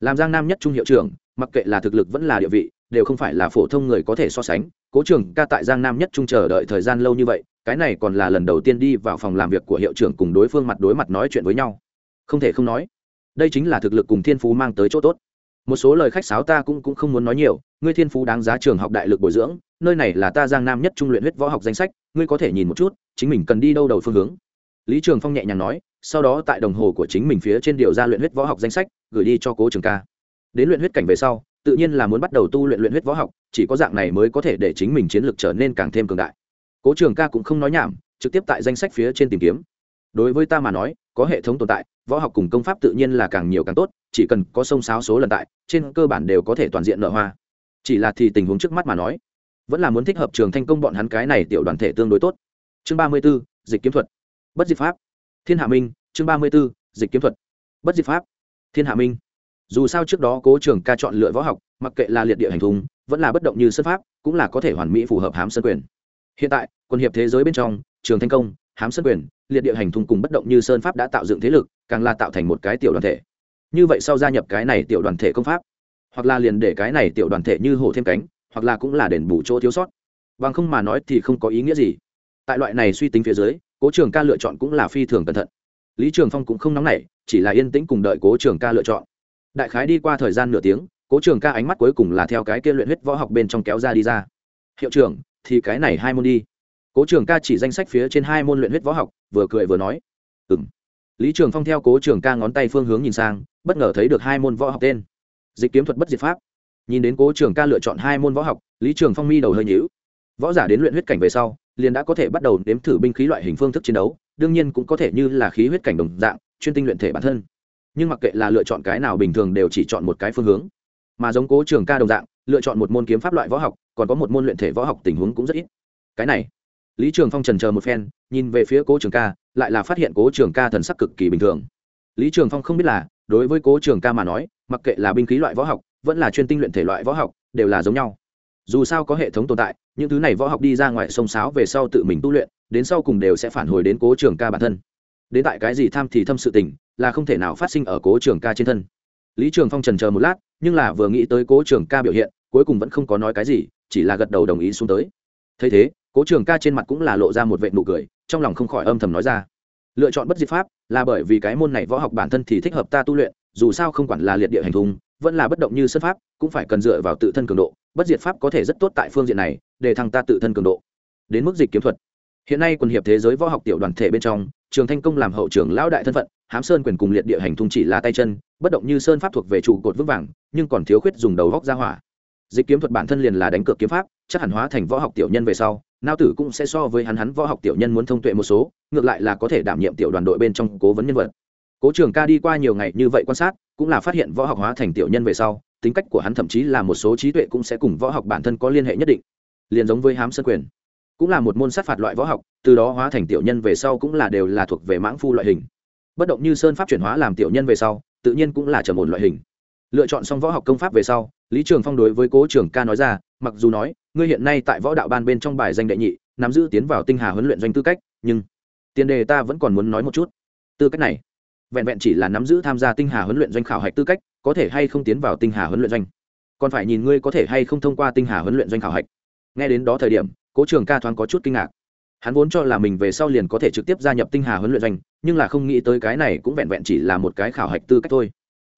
Làm giang nam nhất trung hiệu trưởng mặc kệ là thực lực vẫn là địa vị đều không phải là phổ thông người có thể so sánh. Cố trường ca tại giang nam nhất trung chờ đợi thời gian lâu như vậy cái này còn là lần đầu tiên đi vào phòng làm việc của hiệu trưởng cùng đối phương mặt đối mặt nói chuyện với nhau. Không thể không nói đây chính là thực lực cùng thiên phú mang tới chỗ tốt. Một số lời khách sáo ta cũng, cũng không muốn nói nhiều ngươi thiên phú đáng giá trường học đại lực bồi dưỡng nơi này là ta giang nam nhất trung luyện huyết võ học danh sách, ngươi có thể nhìn một chút, chính mình cần đi đâu đầu phương hướng. Lý trường phong nhẹ nhàng nói, sau đó tại đồng hồ của chính mình phía trên điều ra luyện huyết võ học danh sách, gửi đi cho cố trường ca. Đến luyện huyết cảnh về sau, tự nhiên là muốn bắt đầu tu luyện luyện huyết võ học, chỉ có dạng này mới có thể để chính mình chiến lược trở nên càng thêm cường đại. Cố trường ca cũng không nói nhảm, trực tiếp tại danh sách phía trên tìm kiếm. Đối với ta mà nói, có hệ thống tồn tại, võ học cùng công pháp tự nhiên là càng nhiều càng tốt, chỉ cần có sông sáo số lần tại, trên cơ bản đều có thể toàn diện nợ hoa. Chỉ là thì tình huống trước mắt mà nói vẫn là muốn thích hợp trường thanh công bọn hắn cái này tiểu đoàn thể tương đối tốt. Chương ba mươi b ố dịch kiếm thuật. Bất diệt pháp. Thiên hạ minh, chương ba mươi b ố dịch kiếm thuật. Bất diệt pháp. Thiên hạ minh. Dù sao trước đó cố trường ca chọn lựa võ học, mặc kệ là liệt địa hành thùng, vẫn là bất động như sân pháp, cũng là có thể hoàn mỹ phù hợp hám sân quyền. Hiện tại, quân hiệp thế giới bên trong, trường thanh công, hám sân quyền, liệt địa hành thùng cùng bất động như sơn pháp đã tạo dựng thế lực, càng là tạo thành một cái tiểu đoàn thể. Như vậy sau gia nhập cái này tiểu đoàn thể công pháp, hoặc là liền để cái này tiểu đoàn thể như hổ thêm cánh hoặc là cũng là đền bù chỗ thiếu sót. Bằng không mà nói thì không có ý nghĩa gì. Tại loại này suy tính phía dưới, cố trường ca lựa chọn cũng là phi thường cẩn thận. Lý trường phong cũng không nóng nảy, chỉ là yên tĩnh cùng đợi cố trường ca lựa chọn. Đại khái đi qua thời gian nửa tiếng, cố trường ca ánh mắt cuối cùng là theo cái kia luyện huyết võ học bên trong kéo ra đi ra. Hiệu trưởng, thì cái này hai môn đi. Cố trường ca chỉ danh sách phía trên hai môn luyện huyết võ học, vừa cười vừa nói. Ừ m lý trường phong theo cố trường ca ngón tay phương hướng nhìn sang, bất ngờ thấy được hai môn võ học tên. Dịch kiếm thuật bất diệt pháp nhìn đến cố trường ca lựa chọn hai môn võ học, lý trường phong mi đầu hơi nhíu. Võ giả đến luyện huyết cảnh về sau, liền đã có thể bắt đầu nếm thử binh khí loại hình phương thức chiến đấu, đương nhiên cũng có thể như là khí huyết cảnh đồng dạng, chuyên tinh luyện thể bản thân. Nhưng mặc kệ là lựa chọn cái nào bình thường đều chỉ chọn một cái phương hướng. Mà giống cố trường ca đồng dạng, lựa chọn một môn kiếm pháp loại võ học, còn có một môn luyện thể võ học tình huống cũng rất ít. Cái này, lý trường phong trần chờ một phen, nhìn về phía cố trường ca, lại là phát hiện cố trường ca thần sắc cực kỳ bình thường. Lý trường phong không biết là, đối với cố trường ca mà nói, mặc kệ là binh khí loại võ học vẫn là chuyên tinh luyện thể loại võ học, đều là giống nhau. Dù sao có hệ thống tồn tại, những thứ này võ học đi ra ngoài sông sáo về sau tự mình tu luyện, đến sau cùng đều sẽ phản hồi đến cố trường ca bản thân. Đến tại cái gì tham thì thâm sự tình, là không thể nào phát sinh ở cố trường ca trên thân. Lý trường phong trần chờ một lát, nhưng là vừa nghĩ tới cố trường ca biểu hiện, cuối cùng vẫn không có nói cái gì, chỉ là gật đầu đồng ý xuống tới. Thấy thế, cố trường ca trên mặt cũng là lộ ra một vệ nụ cười, trong lòng không khỏi âm thầm nói ra. Lựa chọn bất diệt pháp là bởi vì cái môn này võ học bản thân thì thích hợp ta tu luyện, dù sao không quản là liệt địa hành thùng vẫn là bất động như sân pháp, cũng phải cần dựa vào tự thân cường độ, bất diệt pháp có thể rất tốt tại phương diện này, để thăng ta tự thân cường độ. Đến mức dịch kiếm thuật. Hiện nay quần hiệp thế giới võ học tiểu đoàn thể bên trong, trường thanh công làm hậu trưởng lão đại thân phận, hám sơn quyền cùng liệt địa hành thung chỉ là tay chân, bất động như sơn pháp thuộc về trụ cột vững vàng, nhưng còn thiếu khuyết dùng đầu góc ra hỏa. Dịch kiếm thuật bản thân liền là đánh cược kiếm pháp, chắc hẳn hóa thành võ học tiểu nhân về sau, nao tử cũng sẽ so với hắn hắn võ học tiểu nhân muốn thông tuệ một số, ngược lại là có thể đảm nhiệm tiểu đoàn đội bên trong cố vấn nhân vật. Cố trường ca đi qua nhiều ngày như vậy quan sát cũng là phát hiện võ học hóa thành tiểu nhân về sau, tính cách của hắn thậm chí là một số trí tuệ cũng sẽ cùng võ học bản thân có liên hệ nhất định. Liền giống với hám sân quyền, cũng là một môn sát phạt loại võ học, từ đó hóa thành tiểu nhân về sau cũng là đều là thuộc về mãng phu loại hình. Bất động như sơn pháp chuyển hóa làm tiểu nhân về sau, tự nhiên cũng là trầm ổn loại hình. Lựa chọn xong võ học công pháp về sau, lý trường phong đối với cố trường ca nói ra, mặc dù nói, ngươi hiện nay tại võ đạo ban bên trong bài danh đệ nhị, nắm giữ tiến vào tinh hà huấn luyện doanh tư cách, nhưng tiền đề ta vẫn còn muốn nói một chút. Tư cách này vẹn vẹn chỉ là nắm giữ tham gia tinh hà huấn luyện doanh khảo hạch tư cách, có thể hay không tiến vào tinh hà huấn luyện doanh? Còn phải nhìn ngươi có thể hay không thông qua tinh hà huấn luyện doanh khảo hạch. Nghe đến đó thời điểm, cố trường ca thoáng có chút kinh ngạc. Hắn vốn cho là mình về sau liền có thể trực tiếp gia nhập tinh hà huấn luyện doanh, nhưng là không nghĩ tới cái này cũng vẹn vẹn chỉ là một cái khảo hạch tư cách thôi.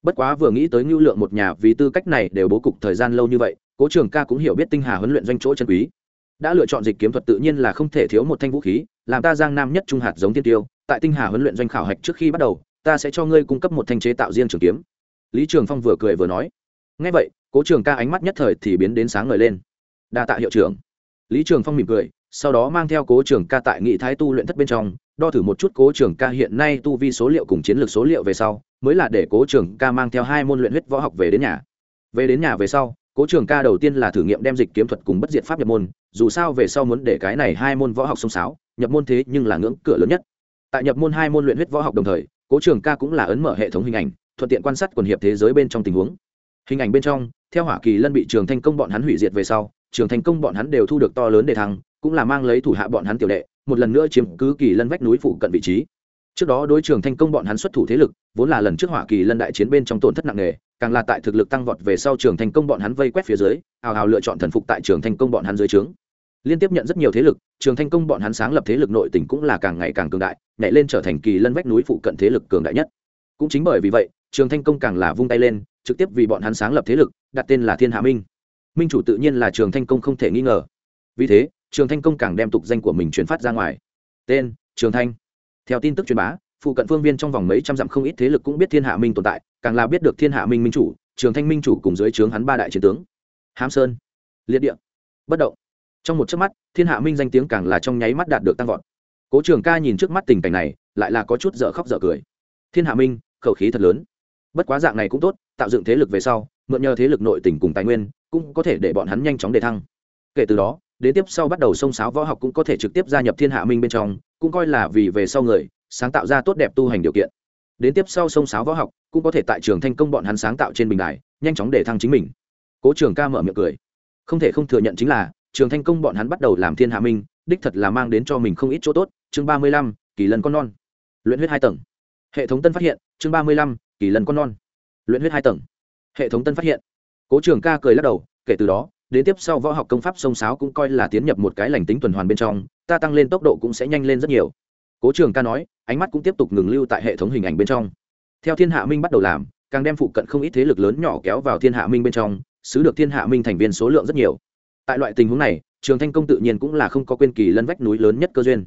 Bất quá vừa nghĩ tới ngưu lượng một nhà vì tư cách này đều bố cục thời gian lâu như vậy, cố trường ca cũng hiểu biết tinh hà huấn luyện doanh chỗ chân quý. Đã lựa chọn dịch kiếm thuật tự nhiên là không thể thiếu một thanh vũ khí, làm ta giang nam nhất trung hạt giống tiên tiêu, tại tinh hà huấn luyện doanh khảo hạch trước khi bắt đầu ta sẽ cho ngươi cung cấp một thanh chế tạo riêng trường kiếm. Lý trường phong vừa cười vừa nói. Ngay vậy, cố trường ca ánh mắt nhất thời thì biến đến sáng ngời lên. Đa tạ hiệu trưởng. Lý trường phong mỉm cười, sau đó mang theo cố trường ca tại nghị thái tu luyện thất bên trong, đo thử một chút cố trường ca hiện nay tu vi số liệu cùng chiến lược số liệu về sau, mới là để cố trường ca mang theo hai môn luyện huyết võ học về đến nhà. Về đến nhà về sau, cố trường ca đầu tiên là thử nghiệm đem dịch kiếm thuật cùng bất diệt pháp nhập môn, dù sao về sau muốn để cái này hai môn võ học sông sáo, nhập môn thế nhưng là ngưỡng cửa lớn nhất. Tại nhập môn hai môn luyện huyết võ học đồng thời cố trường ca cũng là ấn mở hệ thống hình ảnh, thuận tiện quan sát quần hiệp thế giới bên trong tình huống. Hình ảnh bên trong, theo hỏa kỳ lân bị trường thành công bọn hắn hủy diệt về sau, trường thành công bọn hắn đều thu được to lớn để thăng, cũng là mang lấy thủ hạ bọn hắn tiểu đệ, một lần nữa chiếm cứ kỳ lân vách núi phụ cận vị trí. Trước đó đối trường thành công bọn hắn xuất thủ thế lực, vốn là lần trước hỏa kỳ lân đại chiến bên trong tổn thất nặng nề, càng là tại thực lực tăng vọt về sau trường thành công bọn hắn vây quét phía dưới, hào hào lựa chọn thần phục tại trường thành công bọn hắn dưới trướng liên tiếp nhận rất nhiều thế lực, trường thanh công bọn hắn sáng lập thế lực nội tỉnh cũng là càng ngày càng cường đại, nhảy lên trở thành kỳ lân vách núi phụ cận thế lực cường đại nhất. Cũng chính bởi vì vậy, trường thanh công càng là vung tay lên, trực tiếp vì bọn hắn sáng lập thế lực, đặt tên là thiên hạ minh. Minh chủ tự nhiên là trường thanh công không thể nghi ngờ. Vì thế, trường thanh công càng đem tục danh của mình truyền phát ra ngoài. Tên, trường thanh. Theo tin tức truyền bá, phụ cận phương viên trong vòng mấy trăm dặm không ít thế lực cũng biết thiên hạ minh tồn tại, càng là biết được thiên hạ minh minh chủ, trường thanh minh chủ cùng dưới trướng hắn ba đại chiến tướng. Hám sơn. Liệt địa. Bất động trong một chớp mắt, thiên hạ minh danh tiếng càng là trong nháy mắt đạt được tăng vọt. Cố trường ca nhìn trước mắt tình cảnh này, lại là có chút dở khóc dở cười. Thiên hạ minh, khẩu khí thật lớn. Bất quá dạng này cũng tốt, tạo dựng thế lực về sau, mượn nhờ thế lực nội tỉnh cùng tài nguyên, cũng có thể để bọn hắn nhanh chóng đề thăng. Kể từ đó, đến tiếp sau bắt đầu sông sáo võ học cũng có thể trực tiếp gia nhập thiên hạ minh bên trong, cũng coi là vì về sau người, sáng tạo ra tốt đẹp tu hành điều kiện. Đến tiếp sau sông sáo võ học, cũng có thể tại trường thanh công bọn hắn sáng tạo trên bình đài, nhanh chóng để thăng chính mình. Cố trường ca mở miệng cười. Không thể không thừa nhận chính là trường thanh công bọn hắn bắt đầu làm thiên hạ minh, đích thật là mang đến cho mình không ít chỗ tốt. Chương ba mươi lăm, kỳ lần con non. Luyện huyết hai tầng. Hệ thống tân phát hiện, chương ba mươi lăm, kỳ lần con non. Luyện huyết hai tầng. Hệ thống tân phát hiện. Cố trường ca cười lắc đầu, kể từ đó, đến tiếp sau võ học công pháp sông sáo cũng coi là tiến nhập một cái lành tính tuần hoàn bên trong, ta tăng lên tốc độ cũng sẽ nhanh lên rất nhiều. Cố trường ca nói, ánh mắt cũng tiếp tục ngừng lưu tại hệ thống hình ảnh bên trong. Theo thiên hạ minh bắt đầu làm, càng đem phụ cận không ít thế lực lớn nhỏ kéo vào thiên hạ minh bên trong, xứ được thiên hạ minh thành viên số lượng rất nhiều tại loại tình huống này, trường thanh công tự nhiên cũng là không có quên kỳ lân vách núi lớn nhất cơ duyên.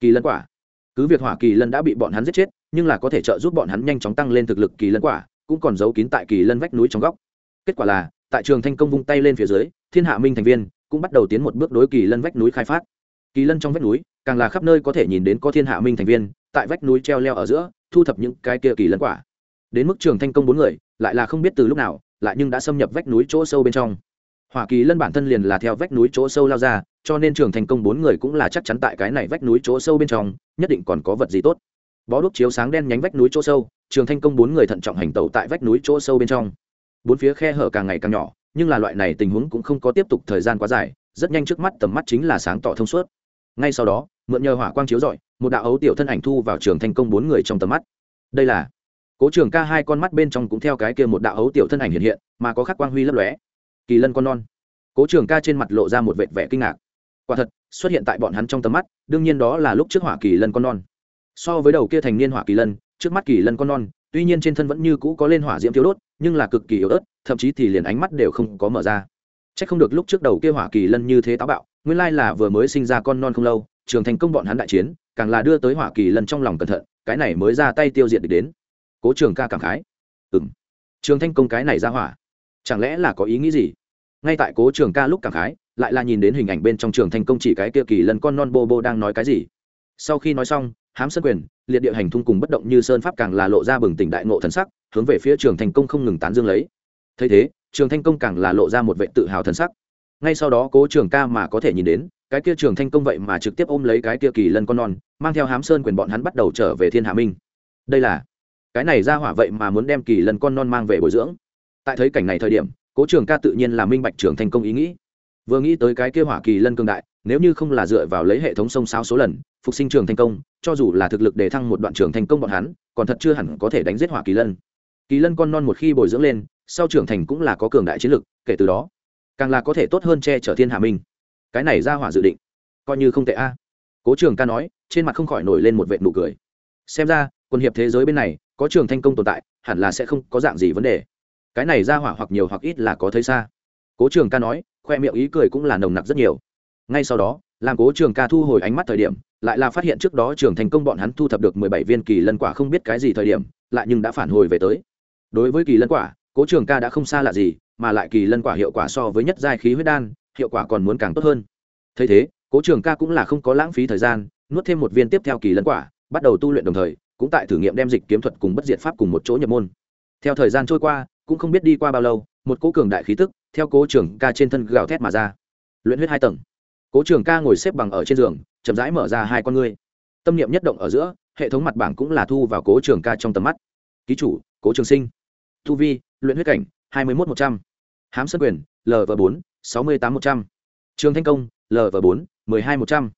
Kỳ lân quả. Cứ việc hỏa kỳ lân đã bị bọn hắn giết chết, nhưng là có thể trợ giúp bọn hắn nhanh chóng tăng lên thực lực kỳ lân quả, cũng còn giấu kín tại kỳ lân vách núi trong góc. Kết quả là, tại trường thanh công vung tay lên phía dưới, thiên hạ minh thành viên cũng bắt đầu tiến một bước đối kỳ lân vách núi khai phát. Kỳ lân trong vách núi, càng là khắp nơi có thể nhìn đến có thiên hạ minh thành viên, tại vách núi treo leo ở giữa, thu thập những cái kia kỳ lân quả. Đến mức trường thanh công bốn người, lại là không biết từ lúc nào, lại nhưng đã xâm nhập vách núi chỗ sâu bên trong hoa kỳ lân bản thân liền là theo vách núi chỗ sâu lao ra, cho nên trường thành công bốn người cũng là chắc chắn tại cái này vách núi chỗ sâu bên trong, nhất định còn có vật gì tốt. Bó đúc chiếu sáng đen nhánh vách núi chỗ sâu, trường thanh công bốn người thận trọng hành tẩu tại vách núi chỗ sâu bên trong. Bốn phía khe hở càng ngày càng nhỏ, nhưng là loại này tình huống cũng không có tiếp tục thời gian quá dài, rất nhanh trước mắt tầm mắt chính là sáng tỏ thông suốt. Ngay sau đó, mượn nhờ hỏa quang chiếu rọi, một đạo ấu tiểu thân ảnh thu vào trường thành công bốn người trong tầm mắt. Đây là cố trường ca hai con mắt bên trong cũng theo cái kia một đạo ấu tiểu thân ảnh hiện hiện, mà có khắc quang huy lấp lóe kỳ lân con non. Cố trường ca trên mặt lộ ra một vệt vẻ kinh ngạc. Quả thật, xuất hiện tại bọn hắn trong tầm mắt, đương nhiên đó là lúc trước hỏa kỳ lân con non. So với đầu kia thành niên hỏa kỳ lân, trước mắt kỳ lân con non, tuy nhiên trên thân vẫn như cũ có lên hỏa diễm thiếu đốt, nhưng là cực kỳ yếu ớt, thậm chí thì liền ánh mắt đều không có mở ra. C h ắ c không được lúc trước đầu kia hỏa kỳ lân như thế táo bạo, nguyên lai là vừa mới sinh ra con non không lâu, trường thành công bọn hắn đại chiến, càng là đưa tới hỏa kỳ lân trong lòng cẩn thận, cái này mới ra tay tiêu diệt được đến. Cố trường ca cảm khái. Ừ m trường thanh công cái này ra hỏa chẳng lẽ là có ý nghĩ gì? Ngay tại cố trường ca lúc cảm khái, lại là nhìn đến hình ảnh bên trong trường thành công chỉ cái kia kỳ lần con non bô bô đang nói cái gì. Sau khi nói xong, hám sân quyền, liệt địa hành thung cùng bất động như sơn pháp càng là lộ ra bừng tỉnh đại ngộ thần sắc, hướng về phía trường thành công không ngừng tán dương lấy. Thấy thế, trường thanh công càng là lộ ra một vệ tự hào thần sắc. Ngay sau đó cố trường ca mà có thể nhìn đến, cái kia trường thanh công vậy mà trực tiếp ôm lấy cái kia kỳ lân con non, mang theo hám sơn quyền bọn hắn bắt đầu trở về thiên hạ minh. Đây là, cái này ra hỏa vậy mà muốn đem kỳ lân con non mang về bồi dưỡng tại thấy cảnh này thời điểm, cố trường ca tự nhiên là minh bạch trường thành công ý nghĩ. Vừa nghĩ tới cái kia hỏa kỳ lân cương đại, nếu như không là dựa vào lấy hệ thống sông sao số lần, phục sinh trường thành công, cho dù là thực lực để thăng một đoạn trường thành công bọn hắn, còn thật chưa hẳn có thể đánh giết hỏa kỳ lân. Kỳ lân con non một khi bồi dưỡng lên, sau trưởng thành cũng là có cường đại chiến lực, kể từ đó, càng là có thể tốt hơn che chở thiên hạ minh cái này ra hỏa dự định, coi như không tệ a. Cố trường ca nói, trên mặt không khỏi nổi lên một vệ nụ cười. Xem ra, quân hiệp thế giới bên này, có trường thành công tồn tại, hẳn là sẽ không có dạng gì vấn đề cái này ra hỏa hoặc nhiều hoặc ít là có thấy xa. Cố trường ca nói, khoe miệng ý cười cũng là nồng nặc rất nhiều. Ngay sau đó, làm cố trường ca thu hồi ánh mắt thời điểm, lại là phát hiện trước đó trường thành công bọn hắn thu thập được mười bảy viên kỳ lân quả không biết cái gì thời điểm, lại nhưng đã phản hồi về tới. Đối với kỳ lân quả, cố trường ca đã không xa lạ gì, mà lại kỳ lân quả hiệu quả so với nhất giai khí huyết đan, hiệu quả còn muốn càng tốt hơn. Thấy thế, cố trường ca cũng là không có lãng phí thời gian, nuốt thêm một viên tiếp theo kỳ lân quả, bắt đầu tu luyện đồng thời, cũng tại thử nghiệm đem dịch kiếm thuật cùng bất diệt pháp cùng một chỗ nhập môn. Theo thời gian trôi qua cũng không biết đi qua bao lâu, một cố cường đại khí tức theo cố trường ca trên thân gào thét mà ra. Luyện huyết hai tầng. Cố trường ca ngồi xếp bằng ở trên giường, chậm rãi mở ra hai con ngươi. Tâm niệm nhất động ở giữa, hệ thống mặt bảng cũng là thu vào cố trường ca trong tầm mắt. Ký chủ, cố trường sinh. Thu vi, luyện huyết cảnh, hai mươi một một trăm. H á m sân quyền lv bốn, sáu mươi tám một trăm. Trường thanh công lv bốn, mười hai một trăm.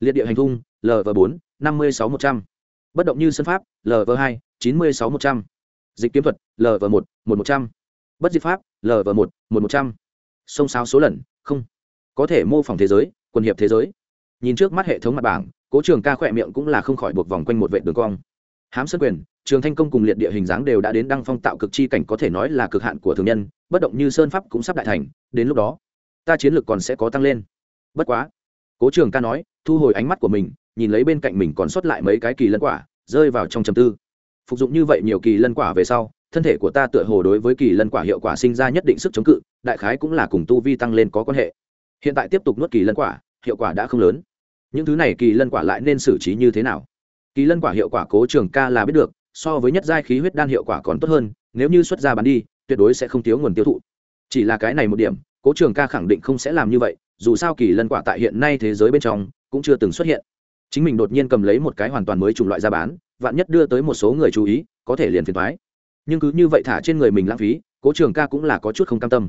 Liệt địa hành thung lv bốn, năm mươi sáu một trăm. Bất động như sân pháp lv hai, chín mươi sáu một trăm dịch kiếm thuật lv một một một trăm. Bất diệt pháp lv một một một trăm. Sông sáo số lần, không. Có thể mô phỏng thế giới, quần hiệp thế giới. Nhìn trước mắt hệ thống mặt bảng, cố trường ca khỏe miệng cũng là không khỏi buộc vòng quanh một vệ đường cong. Hám sân quyền, trường thanh công cùng liệt địa hình dáng đều đã đến đăng phong tạo cực chi cảnh có thể nói là cực hạn của thường nhân, bất động như sơn pháp cũng sắp đại thành, đến lúc đó, ta chiến lược còn sẽ có tăng lên. Bất quá, cố trường ca nói, thu hồi ánh mắt của mình, nhìn lấy bên cạnh mình còn sót lại mấy cái kỳ lân quả, rơi vào trong trầm tư phục dụng như vậy nhiều kỳ lân quả về sau, thân thể của ta tựa hồ đối với kỳ lân quả hiệu quả sinh ra nhất định sức chống cự, đại khái cũng là cùng tu vi tăng lên có quan hệ. Hiện tại tiếp tục nuốt kỳ lân quả, hiệu quả đã không lớn. Những thứ này kỳ lân quả lại nên xử trí như thế nào? Kỳ lân quả hiệu quả cố trường ca là biết được, so với nhất giai khí huyết đan hiệu quả còn tốt hơn, nếu như xuất ra bán đi, tuyệt đối sẽ không thiếu nguồn tiêu thụ. Chỉ là cái này một điểm, cố trường ca khẳng định không sẽ làm như vậy, dù sao kỳ lân quả tại hiện nay thế giới bên trong cũng chưa từng xuất hiện. Chính mình đột nhiên cầm lấy một cái hoàn toàn mới chủng loại ra bán vạn nhất đưa tới một số người chú ý, có thể liền phiền thoái nhưng cứ như vậy thả trên người mình lãng phí, cố trường ca cũng là có chút không cam tâm.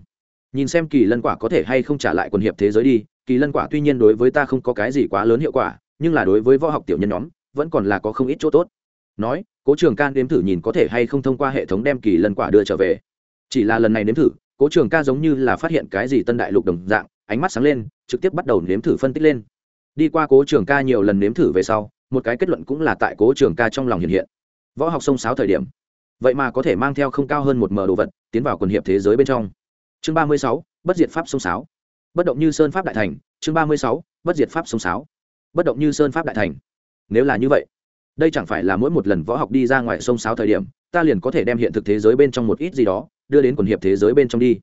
Nhìn xem kỳ lân quả có thể hay không trả lại quần hiệp thế giới đi, kỳ lân quả tuy nhiên đối với ta không có cái gì quá lớn hiệu quả, nhưng là đối với võ học tiểu nhân nhóm, vẫn còn là có không ít chỗ tốt. Nói, cố trường ca nếm thử nhìn có thể hay không thông qua hệ thống đem kỳ lân quả đưa trở về. Chỉ là lần này nếm thử, cố trường ca giống như là phát hiện cái gì tân đại lục đồng dạng, ánh mắt sáng lên, trực tiếp bắt đầu nếm thử phân tích lên. Đi qua cố trường ca nhiều lần nếm thử về sau một cái kết luận cũng là tại cố trường ca trong lòng hiện hiện. Võ học sông sáo thời điểm. Vậy mà có thể mang theo không cao hơn một mờ đồ vật, tiến vào quần hiệp thế giới bên trong. Chương ba mươi sáu, bất diệt pháp sông sáo. Bất động như sơn pháp đại thành. Chương ba mươi sáu, bất diệt pháp sông sáo. Bất động như sơn pháp đại thành. Nếu là như vậy, đây chẳng phải là mỗi một lần võ học đi ra ngoài sông sáo thời điểm, ta liền có thể đem hiện thực thế giới bên trong một ít gì đó, đưa đến quần hiệp thế giới bên trong đi.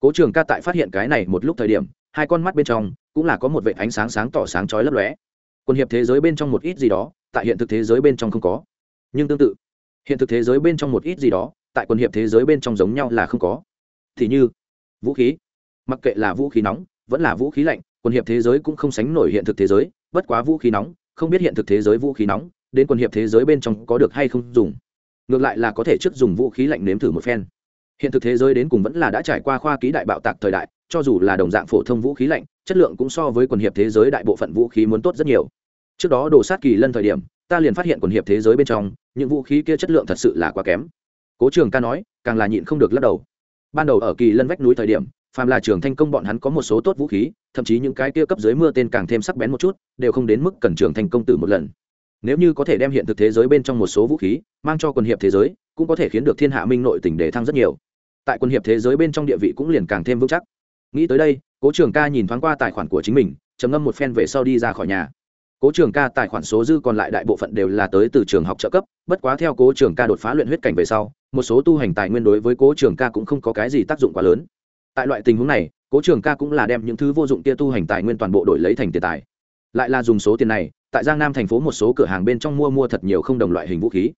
Cố trường ca tại phát hiện cái này một lúc thời điểm, hai con mắt bên trong cũng là có một vệ ánh sáng sáng tỏ sáng chói lấp lóe quần hiệp thế giới bên trong một ít gì đó, tại hiện thực thế giới bên trong không có. Nhưng tương tự, hiện thực thế giới bên trong một ít gì đó, tại quần hiệp thế giới bên trong giống nhau là không có. Thì như, vũ khí. Mặc kệ là vũ khí nóng, vẫn là vũ khí lạnh quần hiệp thế giới cũng không sánh nổi hiện thực thế giới, bất quá vũ khí nóng, không biết hiện thực thế giới vũ khí nóng, đến quần hiệp thế giới bên trong có được hay không dùng. Ngược lại là có thể trước dùng vũ khí lạnh nếm thử một phen. Hiện thực thế giới đến cùng vẫn là đã trải qua khoa ký đại bạo tạc thời đại, cho dù là đồng dạng phổ thông vũ khí lạnh chất lượng cũng so với quần hiệp thế giới đại bộ phận vũ khí muốn tốt rất nhiều. Trước đó đồ sát kỳ lân thời điểm, ta liền phát hiện quần hiệp thế giới bên trong, những vũ khí kia chất lượng thật sự là quá kém. Cố trường ca nói, càng là nhịn không được lắc đầu. Ban đầu ở kỳ lân vách núi thời điểm, phàm là trường thanh công bọn hắn có một số tốt vũ khí, thậm chí những cái kia cấp dưới mưa tên càng thêm sắc bén một chút, đều không đến mức cần trường thanh công tử một lần. Nếu như có thể đem hiện thực thế giới bên trong một số vũ khí, mang cho quân hiệp thế giới, cũng có thể khiến được thiên hạ minh nội tỉnh để thăng rất nhiều. Tại quân hiệp thế giới bên trong địa vị cũng liền càng thêm vững chắc. Nghĩ tới đây cố trường ca nhìn thoáng qua tài khoản của chính mình, trầm ngâm một phen về sau đi ra khỏi nhà. Cố trường ca tài khoản số dư còn lại đại bộ phận đều là tới từ trường học trợ cấp, bất quá theo cố trường ca đột phá luyện huyết cảnh về sau, một số tu hành tài nguyên đối với cố trường ca cũng không có cái gì tác dụng quá lớn. Tại loại tình huống này, cố trường ca cũng là đem những thứ vô dụng kia tu hành tài nguyên toàn bộ đổi lấy thành tiền tài. Lại là dùng số tiền này, tại giang nam thành phố một số cửa hàng bên trong mua mua thật nhiều không đồng loại hình vũ khí.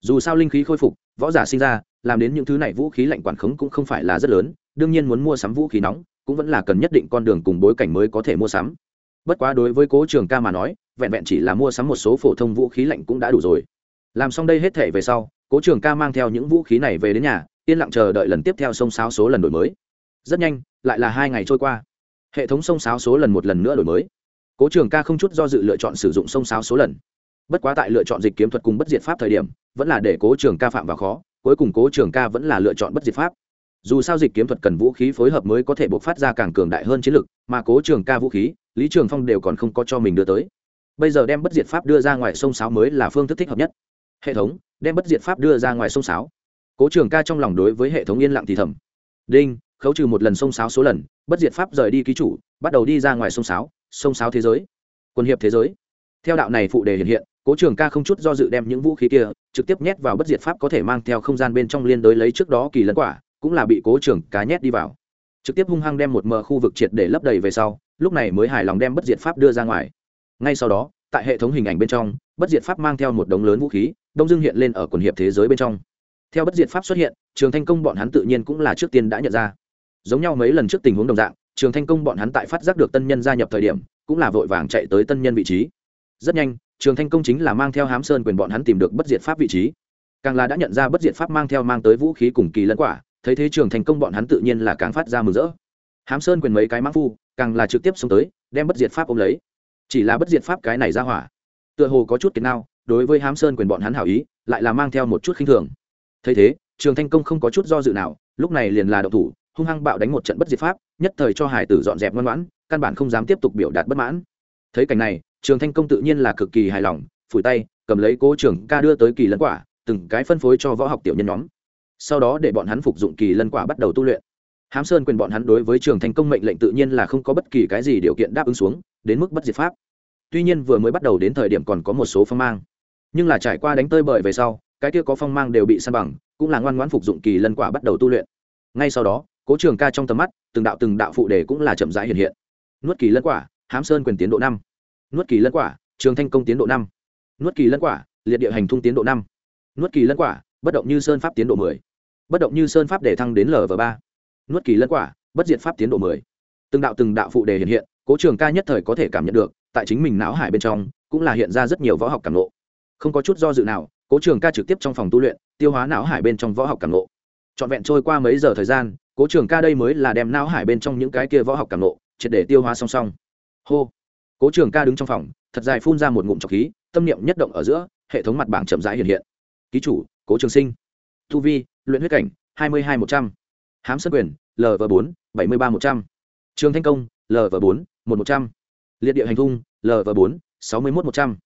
Dù sao linh khí khôi phục, võ giả sinh ra, làm đến những thứ này vũ khí lạnh quản khống cũng không phải là rất lớn, đương nhiên muốn mua sắm vũ khí nóng cũng vẫn là cần nhất định con đường cùng bối cảnh mới có thể mua sắm. Bất quá đối với cố trường ca mà nói, vẹn vẹn chỉ là mua sắm một số phổ thông vũ khí lạnh cũng đã đủ rồi. Làm xong đây hết thể về sau, cố trường ca mang theo những vũ khí này về đến nhà, yên lặng chờ đợi lần tiếp theo sông sáo số lần đổi mới. Rất nhanh, lại là hai ngày trôi qua. Hệ thống sông sáo số lần một lần nữa đổi mới. Cố trường ca không chút do dự lựa chọn sử dụng sông sáo số lần. Bất quá tại lựa chọn dịch kiếm thuật cùng bất diệt pháp thời điểm, vẫn là để cố trường ca phạm vào khó, cuối cùng cố trường ca vẫn là lựa chọn bất diệt pháp dù sao dịch kiếm thuật cần vũ khí phối hợp mới có thể buộc phát ra càng cường đại hơn chiến lực, mà cố trường ca vũ khí, lý trường phong đều còn không có cho mình đưa tới. Bây giờ đem bất diệt pháp đưa ra ngoài sông sáo mới là phương thức thích hợp nhất. Hệ thống, đem bất diệt pháp đưa ra ngoài sông sáo. Cố trường ca trong lòng đối với hệ thống yên lặng thì thầm. Đinh, khấu trừ một lần sông sáo số lần, bất diệt pháp rời đi ký chủ, bắt đầu đi ra ngoài sông sáo sông sáo thế giới. Quân hiệp thế giới. Theo đạo này phụ đề hiện hiện, cố trường ca không chút do dự đem những vũ khí kia, trực tiếp nhét vào bất diệt pháp có thể mang theo không gian bên trong liên đối lấy trước đó kỳ lẫn quả cũng là bị cố trường cá nhét đi vào. Trực tiếp hung hăng đem một mờ khu vực triệt để lấp đầy về sau, lúc này mới hài lòng đem bất diệt pháp đưa ra ngoài. Ngay sau đó, tại hệ thống hình ảnh bên trong, bất diệt pháp mang theo một đống lớn vũ khí, đông dương hiện lên ở quần hiệp thế giới bên trong. Theo bất diệt pháp xuất hiện, trường thanh công bọn hắn tự nhiên cũng là trước tiên đã nhận ra. Giống nhau mấy lần trước tình huống đồng dạng, trường thanh công bọn hắn tại phát giác được tân nhân gia nhập thời điểm, cũng là vội vàng chạy tới tân nhân vị trí. Rất nhanh, trường thanh công chính là mang theo hám sơn quyền bọn hắn tìm được bất diệt pháp vị trí. Càng là đã nhận ra bất diệt pháp mang theo mang tới vũ khí cùng kỳ lẫn quả thấy thế trường thành công bọn hắn tự nhiên là càng phát ra mừng rỡ. Hám sơn quyền mấy cái mã phu, càng là trực tiếp xông tới, đem bất diệt pháp ôm lấy. Chỉ là bất diệt pháp cái này ra hỏa, tựa hồ có chút kiến nào đối với hám sơn quyền bọn hắn hảo ý, lại là mang theo một chút khinh thường. Thấy thế, trường thanh công không có chút do dự nào, lúc này liền là đậu thủ, hung hăng bạo đánh một trận bất diệt pháp, nhất thời cho hải tử dọn dẹp ngoan ngoãn, căn bản không dám tiếp tục biểu đạt bất mãn. Thấy cảnh này, trường thanh công tự nhiên là cực kỳ hài lòng, phủi tay, cầm lấy cố trường ca đưa tới kỳ lân quả, từng cái phân phối cho võ học tiểu nhân nhóm sau đó để bọn hắn phục dụng kỳ lân quả bắt đầu tu luyện. Hám sơn quyền bọn hắn đối với trường thành công mệnh lệnh tự nhiên là không có bất kỳ cái gì điều kiện đáp ứng xuống, đến mức bất diệt pháp. Tuy nhiên vừa mới bắt đầu đến thời điểm còn có một số phong mang. Nhưng là trải qua đánh tơi bời về sau, cái kia có phong mang đều bị san bằng, cũng là ngoan ngoãn phục dụng kỳ lân quả bắt đầu tu luyện. Ngay sau đó, cố trường ca trong tầm mắt, từng đạo từng đạo phụ đề cũng là chậm rãi hiện hiện. Nuốt kỳ lân quả, hám sơn quyền tiến độ năm. Nuốt kỳ lân quả, trường thanh công tiến độ năm. Nuốt kỳ lân quả, liệt địa hành thung tiến độ năm. Nuốt kỳ lân quả bất động như sơn pháp tiến độ mười. Bất động như sơn pháp để thăng đến lv ba. Nuốt kỳ lân quả, bất diệt pháp tiến độ mười. Từng đạo từng đạo phụ đề hiện hiện, cố trường ca nhất thời có thể cảm nhận được, tại chính mình não hải bên trong, cũng là hiện ra rất nhiều võ học cảm nộ không có chút do dự nào, cố trường ca trực tiếp trong phòng tu luyện, tiêu hóa não hải bên trong võ học cảm nộ trọn vẹn trôi qua mấy giờ thời gian, cố trường ca đây mới là đem não hải bên trong những cái kia võ học cảm nộ triệt để tiêu hóa song song. Hô. Cố trường ca đứng trong phòng, thật dài phun ra một ngụm trọc khí, tâm niệm nhất động ở giữa, hệ thống mặt bảng chậm rãi hiện hiện. Ký chủ cố trường sinh. Thu vi, luyện huyết cảnh, hai mươi hai một trăm. H á m sân quyền lv bốn, bảy mươi ba một trăm. Trường thanh công lv bốn, một một trăm. Liệt địa hành thung lv bốn, sáu mươi một một trăm.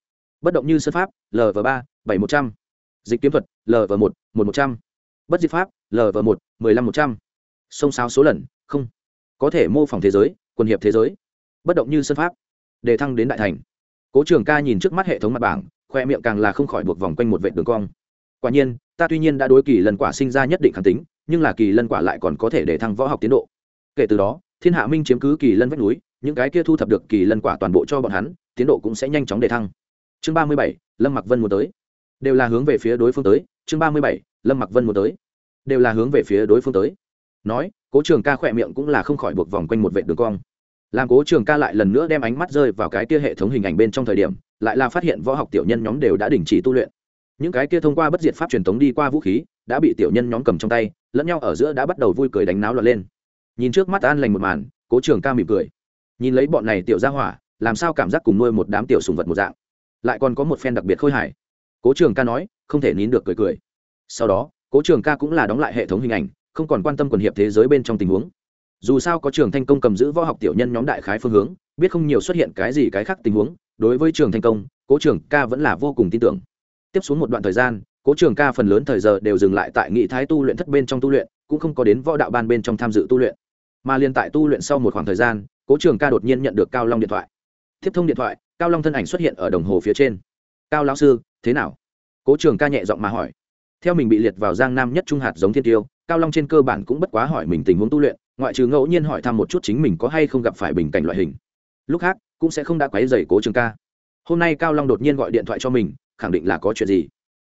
Bất động như sân pháp lv ba, bảy một trăm. Dịch kiếm thuật lv một một một trăm. Bất diệt pháp lv một, mười lăm một trăm. Sông sáo số lần, không. Có thể mô phỏng thế giới, quần hiệp thế giới. Bất động như sân pháp để thăng đến đại thành. Cố trường ca nhìn trước mắt hệ thống mặt bảng, khoe miệng càng là không khỏi buộc vòng quanh một vệ đường cong quả nhiên, ta tuy nhiên đã đối kỳ lần quả sinh ra nhất định khẳng tính, nhưng là kỳ lân quả lại còn có thể để thăng võ học tiến độ. Kể từ đó, thiên hạ minh chiếm cứ kỳ lân vách núi, những cái kia thu thập được kỳ lân quả toàn bộ cho bọn hắn, tiến độ cũng sẽ nhanh chóng để thăng. Chương ba mươi bảy, lâm mặc vân muốn tới. Đều là hướng về phía đối phương tới. Chương ba mươi bảy, lâm mặc vân muốn tới. Đều là hướng về phía đối phương tới. Nói, cố trường ca khỏe miệng cũng là không khỏi buộc vòng quanh một vệ đường cong. Làm cố trường ca lại lần nữa đem ánh mắt rơi vào cái kia hệ thống hình ảnh bên trong thời điểm, lại là phát hiện võ học tiểu nhân nhóm đều đã đình chỉ tu luyện những cái kia thông qua bất diệt pháp truyền thống đi qua vũ khí, đã bị tiểu nhân nhóm cầm trong tay, lẫn nhau ở giữa đã bắt đầu vui cười đánh náo lọt lên. Nhìn trước mắt an lành một màn, cố trường ca mỉm cười. Nhìn lấy bọn này tiểu ra hỏa, làm sao cảm giác cùng nuôi một đám tiểu sùng vật một dạng? Lại còn có một phen đặc biệt khôi hài. Cố trường ca nói, không thể nín được cười cười. Sau đó, cố trường ca cũng là đóng lại hệ thống hình ảnh, không còn quan tâm quần hiệp thế giới bên trong tình huống. Dù sao có trường thanh công cầm giữ võ học tiểu nhân nhóm đại khái phương hướng, biết không nhiều xuất hiện cái gì cái khác tình huống, đối với trường thanh công, cố trường ca vẫn là vô cùng tin tưởng tiếp xuống một đoạn thời gian, cố trường ca phần lớn thời giờ đều dừng lại tại nghị thái tu luyện thất bên trong tu luyện, cũng không có đến võ đạo ban bên trong tham dự tu luyện. Mà liên tại tu luyện sau một khoảng thời gian, cố trường ca đột nhiên nhận được cao long điện thoại. Tiếp thông điện thoại, cao long thân ảnh xuất hiện ở đồng hồ phía trên. Cao lão sư, thế nào? Cố trường ca nhẹ giọng mà hỏi. Theo mình bị liệt vào giang nam nhất trung hạt giống thiên tiêu, cao long trên cơ bản cũng bất quá hỏi mình tình huống tu luyện, ngoại trừ ngẫu nhiên hỏi thăm một chút chính mình có hay không gặp phải bình cảnh loại hình. Lúc khác, cũng sẽ không đã quấy dày cố trường ca. Hôm nay cao long đột nhiên gọi điện thoại cho mình khẳng định là có chuyện gì.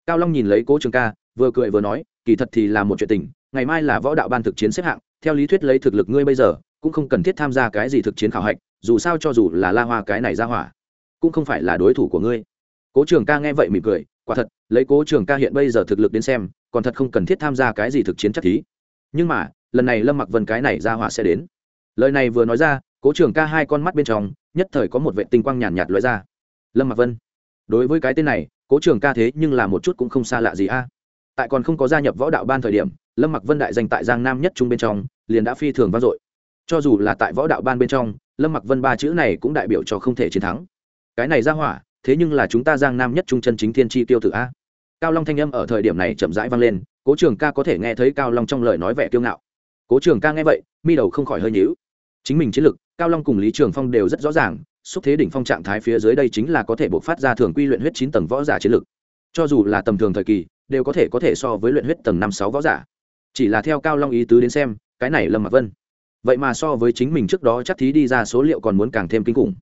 Cao long nhìn lấy cố trường ca, vừa cười vừa nói, kỳ thật thì là một chuyện tình, ngày mai là võ đạo ban thực chiến xếp hạng, theo lý thuyết lấy thực lực ngươi bây giờ, cũng không cần thiết tham gia cái gì thực chiến khảo hạch, dù sao cho dù là la hoa cái này ra hỏa, cũng không phải là đối thủ của ngươi. Cố trường ca nghe vậy mỉm cười, quả thật, lấy cố trường ca hiện bây giờ thực lực đến xem, còn thật không cần thiết tham gia cái gì thực chiến chắc thí. Nhưng mà, lần này lâm mặc vân cái này ra hỏa sẽ đến. Lời này vừa nói ra, cố trường ca hai con mắt bên trong, nhất thời có một vệ tinh quang nhàn nhạt lóe ra. Lâm mặc vân đối với cái tên này, cố trường ca thế nhưng là một chút cũng không xa lạ gì a. Tại còn không có gia nhập võ đạo ban thời điểm, lâm mặc vân đại danh tại giang nam nhất trung bên trong, liền đã phi thường vang dội. Cho dù là tại võ đạo ban bên trong, lâm mặc vân ba chữ này cũng đại biểu cho không thể chiến thắng. Cái này ra hỏa, thế nhưng là chúng ta giang nam nhất trung chân chính thiên tri tiêu tử a. Cao long thanh âm ở thời điểm này chậm rãi vang lên, cố trường ca có thể nghe thấy cao long trong lời nói vẻ kiêu ngạo. Cố trường ca nghe vậy, mi đầu không khỏi hơi nhíu. Chính mình chiến lực, cao long cùng lý trường phong đều rất rõ ràng xúc thế đỉnh phong trạng thái phía dưới đây chính là có thể buộc phát ra thường quy luyện huyết chín tầng võ giả chiến lực. Cho dù là tầm thường thời kỳ, đều có thể có thể so với luyện huyết tầng năm sáu võ giả. Chỉ là theo cao long ý tứ đến xem, cái này lâm mặc vân. Vậy mà so với chính mình trước đó chắc thí đi ra số liệu còn muốn càng thêm kinh khủng.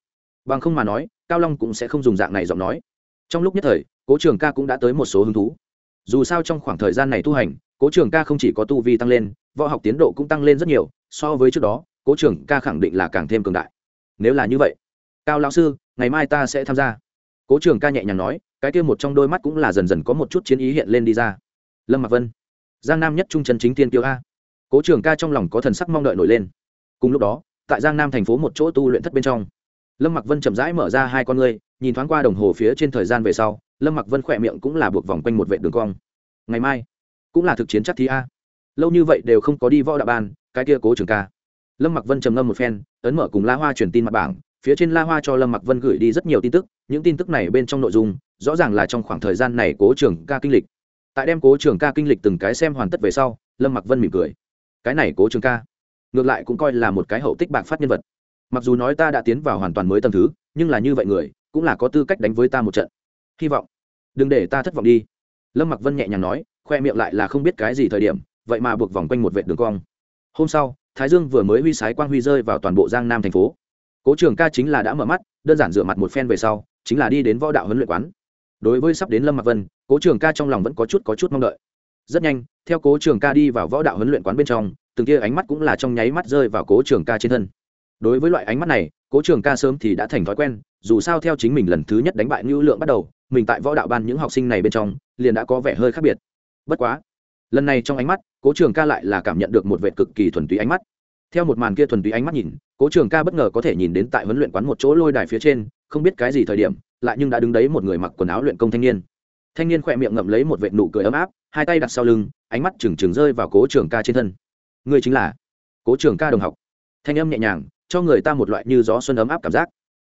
Bằng không mà nói, cao long cũng sẽ không dùng dạng này giọng nói. Trong lúc nhất thời, cố trường ca cũng đã tới một số hứng thú. Dù sao trong khoảng thời gian này tu hành, cố trường ca không chỉ có tu vi tăng lên, võ học tiến độ cũng tăng lên rất nhiều, so với trước đó, cố trường ca khẳng định là càng thêm cường đại. Nếu là như vậy cao lão sư, ngày mai ta sẽ tham gia. Cố trường ca nhẹ nhàng nói, cái kia một trong đôi mắt cũng là dần dần có một chút chiến ý hiện lên đi ra. Lâm mạc vân, giang nam nhất trung chân chính tiên tiêu a. Cố trường ca trong lòng có thần sắc mong đợi nổi lên. Cùng lúc đó, tại giang nam thành phố một chỗ tu luyện thất bên trong, lâm mặc vân chậm rãi mở ra hai con ngươi, nhìn thoáng qua đồng hồ phía trên thời gian về sau, lâm mặc vân khỏe miệng cũng là buộc vòng quanh một vệ đường cong. Ngày mai, cũng là thực chiến chắc thí a. Lâu như vậy đều không có đi võ đạo ban, cái kia cố trường ca. Lâm mặc vân trầm ngâm một phen, ấn mở cùng la hoa truyền tin mặt bảng phía trên la hoa cho lâm mặc vân gửi đi rất nhiều tin tức, những tin tức này bên trong nội dung, rõ ràng là trong khoảng thời gian này cố trường ca kinh lịch. Tại đem cố trường ca kinh lịch từng cái xem hoàn tất về sau, lâm mặc vân mỉm cười. Cái này cố trường ca, ngược lại cũng coi là một cái hậu tích bạc phát nhân vật. Mặc dù nói ta đã tiến vào hoàn toàn mới tầm thứ, nhưng là như vậy người, cũng là có tư cách đánh với ta một trận. Hy vọng, đừng để ta thất vọng đi. Lâm mặc vân nhẹ nhàng nói, khoe miệng lại là không biết cái gì thời điểm, vậy mà buộc vòng quanh một vệ đường cong. Hôm sau, thái dương vừa mới huy sái quang huy rơi vào toàn bộ giang nam thành phố cố trường ca chính là đã mở mắt, đơn giản rửa mặt một phen về sau, chính là đi đến võ đạo huấn luyện quán. Đối với sắp đến lâm mặc vân, cố trường ca trong lòng vẫn có chút có chút mong đợi. Rất nhanh, theo cố trường ca đi vào võ đạo huấn luyện quán bên trong, từng kia ánh mắt cũng là trong nháy mắt rơi vào cố trường ca trên thân. Đối với loại ánh mắt này, cố trường ca sớm thì đã thành thói quen, dù sao theo chính mình lần thứ nhất đánh bại ngưu lượng bắt đầu, mình tại võ đạo ban những học sinh này bên trong, liền đã có vẻ hơi khác biệt. Bất quá, lần này trong ánh mắt, cố trường ca lại là cảm nhận được một vệ cực kỳ thuần túy ánh mắt. Theo một màn kia thuần túy ánh mắt nhìn cố trường ca bất ngờ có thể nhìn đến tại huấn luyện quán một chỗ lôi đài phía trên, không biết cái gì thời điểm, lại nhưng đã đứng đấy một người mặc quần áo luyện công thanh niên. Thanh niên khỏe miệng ngậm lấy một vệ nụ cười ấm áp, hai tay đặt sau lưng, ánh mắt trừng trừng rơi vào cố trường ca trên thân. Người chính là cố trường ca đồng học. Thanh âm nhẹ nhàng, cho người ta một loại như gió xuân ấm áp cảm giác.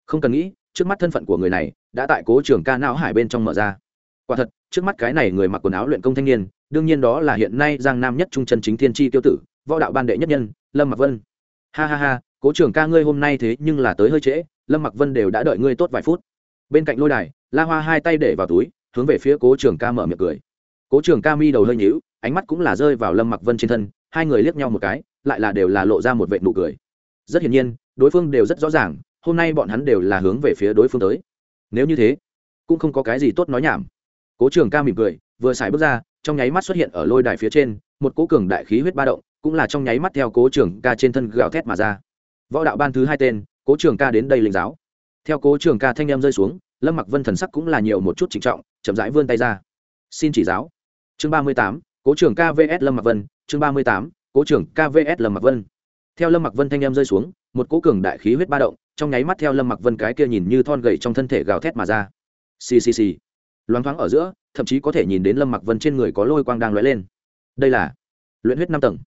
Không cần nghĩ, trước mắt thân phận của người này đã tại cố trường ca não hải bên trong mở ra. Quả thật, trước mắt cái này người mặc quần áo luyện công thanh niên, đương nhiên đó là hiện nay giang nam nhất trung chân chính thiên tri tiêu tử, võ đạo ban đệ nhất nhân, lâm mặc vân. Ha ha ha cố trưởng ca ngươi hôm nay thế nhưng là tới hơi trễ, lâm mặc vân đều đã đợi ngươi tốt vài phút. Bên cạnh lôi đài, la hoa hai tay để vào túi, hướng về phía cố trưởng ca mở miệng cười. Cố trưởng ca mi đầu hơi nhíu, ánh mắt cũng là rơi vào lâm mặc vân trên thân, hai người liếc nhau một cái, lại là đều là lộ ra một vệ nụ cười. Rất hiển nhiên, đối phương đều rất rõ ràng, hôm nay bọn hắn đều là hướng về phía đối phương tới. Nếu như thế, cũng không có cái gì tốt nói nhảm. Cố trường ca mỉm cười, vừa xài bước ra, trong nháy mắt xuất hiện ở lôi đài phía trên, một cố cường đại khí huyết ba động, cũng là trong nháy mắt theo cố trường ca trên thân gào thét mà ra võ đạo ban thứ hai tên, cố trường ca đến đây linh giáo. Theo cố trường ca thanh em rơi xuống, lâm mặc vân thần sắc cũng là nhiều một chút trịnh trọng, chậm rãi vươn tay ra. Xin chỉ giáo. Chương ba mươi tám, cố trường ca vs lâm mặc vân, chương ba mươi tám, cố trường ca vs lâm mặc vân. Theo lâm mặc vân thanh em rơi xuống, một cố cường đại khí huyết ba động, trong nháy mắt theo lâm mặc vân cái kia nhìn như thon gầy trong thân thể gào thét mà ra. Xì xì xì. Loáng thoáng ở giữa, thậm chí có thể nhìn đến lâm mặc vân trên người có lôi quang đang lóe lên. Đây là luyện huyết năm tầng.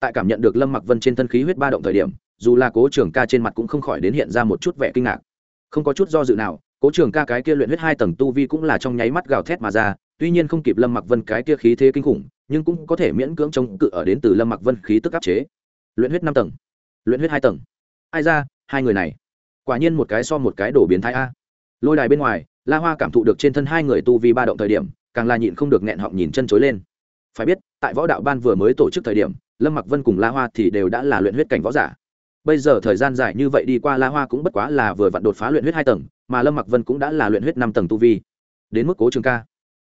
Tại cảm nhận được lâm mặc vân trên thân khí huyết ba động thời điểm dù là cố trường ca trên mặt cũng không khỏi đến hiện ra một chút vẻ kinh ngạc. Không có chút do dự nào, cố trường ca cái kia luyện huyết hai tầng tu vi cũng là trong nháy mắt gào thét mà ra, tuy nhiên không kịp lâm mặc vân cái kia khí thế kinh khủng, nhưng cũng có thể miễn cưỡng chống cự ở đến từ lâm mặc vân khí tức áp chế. Luyện huyết năm tầng. Luyện huyết hai tầng. Ai ra, hai người này. Quả nhiên một cái so một cái đổ biến thái a. Lôi đài bên ngoài, la hoa cảm thụ được trên thân hai người tu vi ba động thời điểm, càng là nhịn không được nghẹn họng nhìn chân chối lên. Phải biết, tại võ đạo ban vừa mới tổ chức thời điểm, lâm mặc vân cùng la hoa thì đều đã là luyện huyết cảnh võ giả bây giờ thời gian dài như vậy đi qua la hoa cũng bất quá là vừa vặn đột phá luyện huyết hai tầng, mà lâm mặc vân cũng đã là luyện huyết năm tầng tu vi. Đến mức cố trường ca.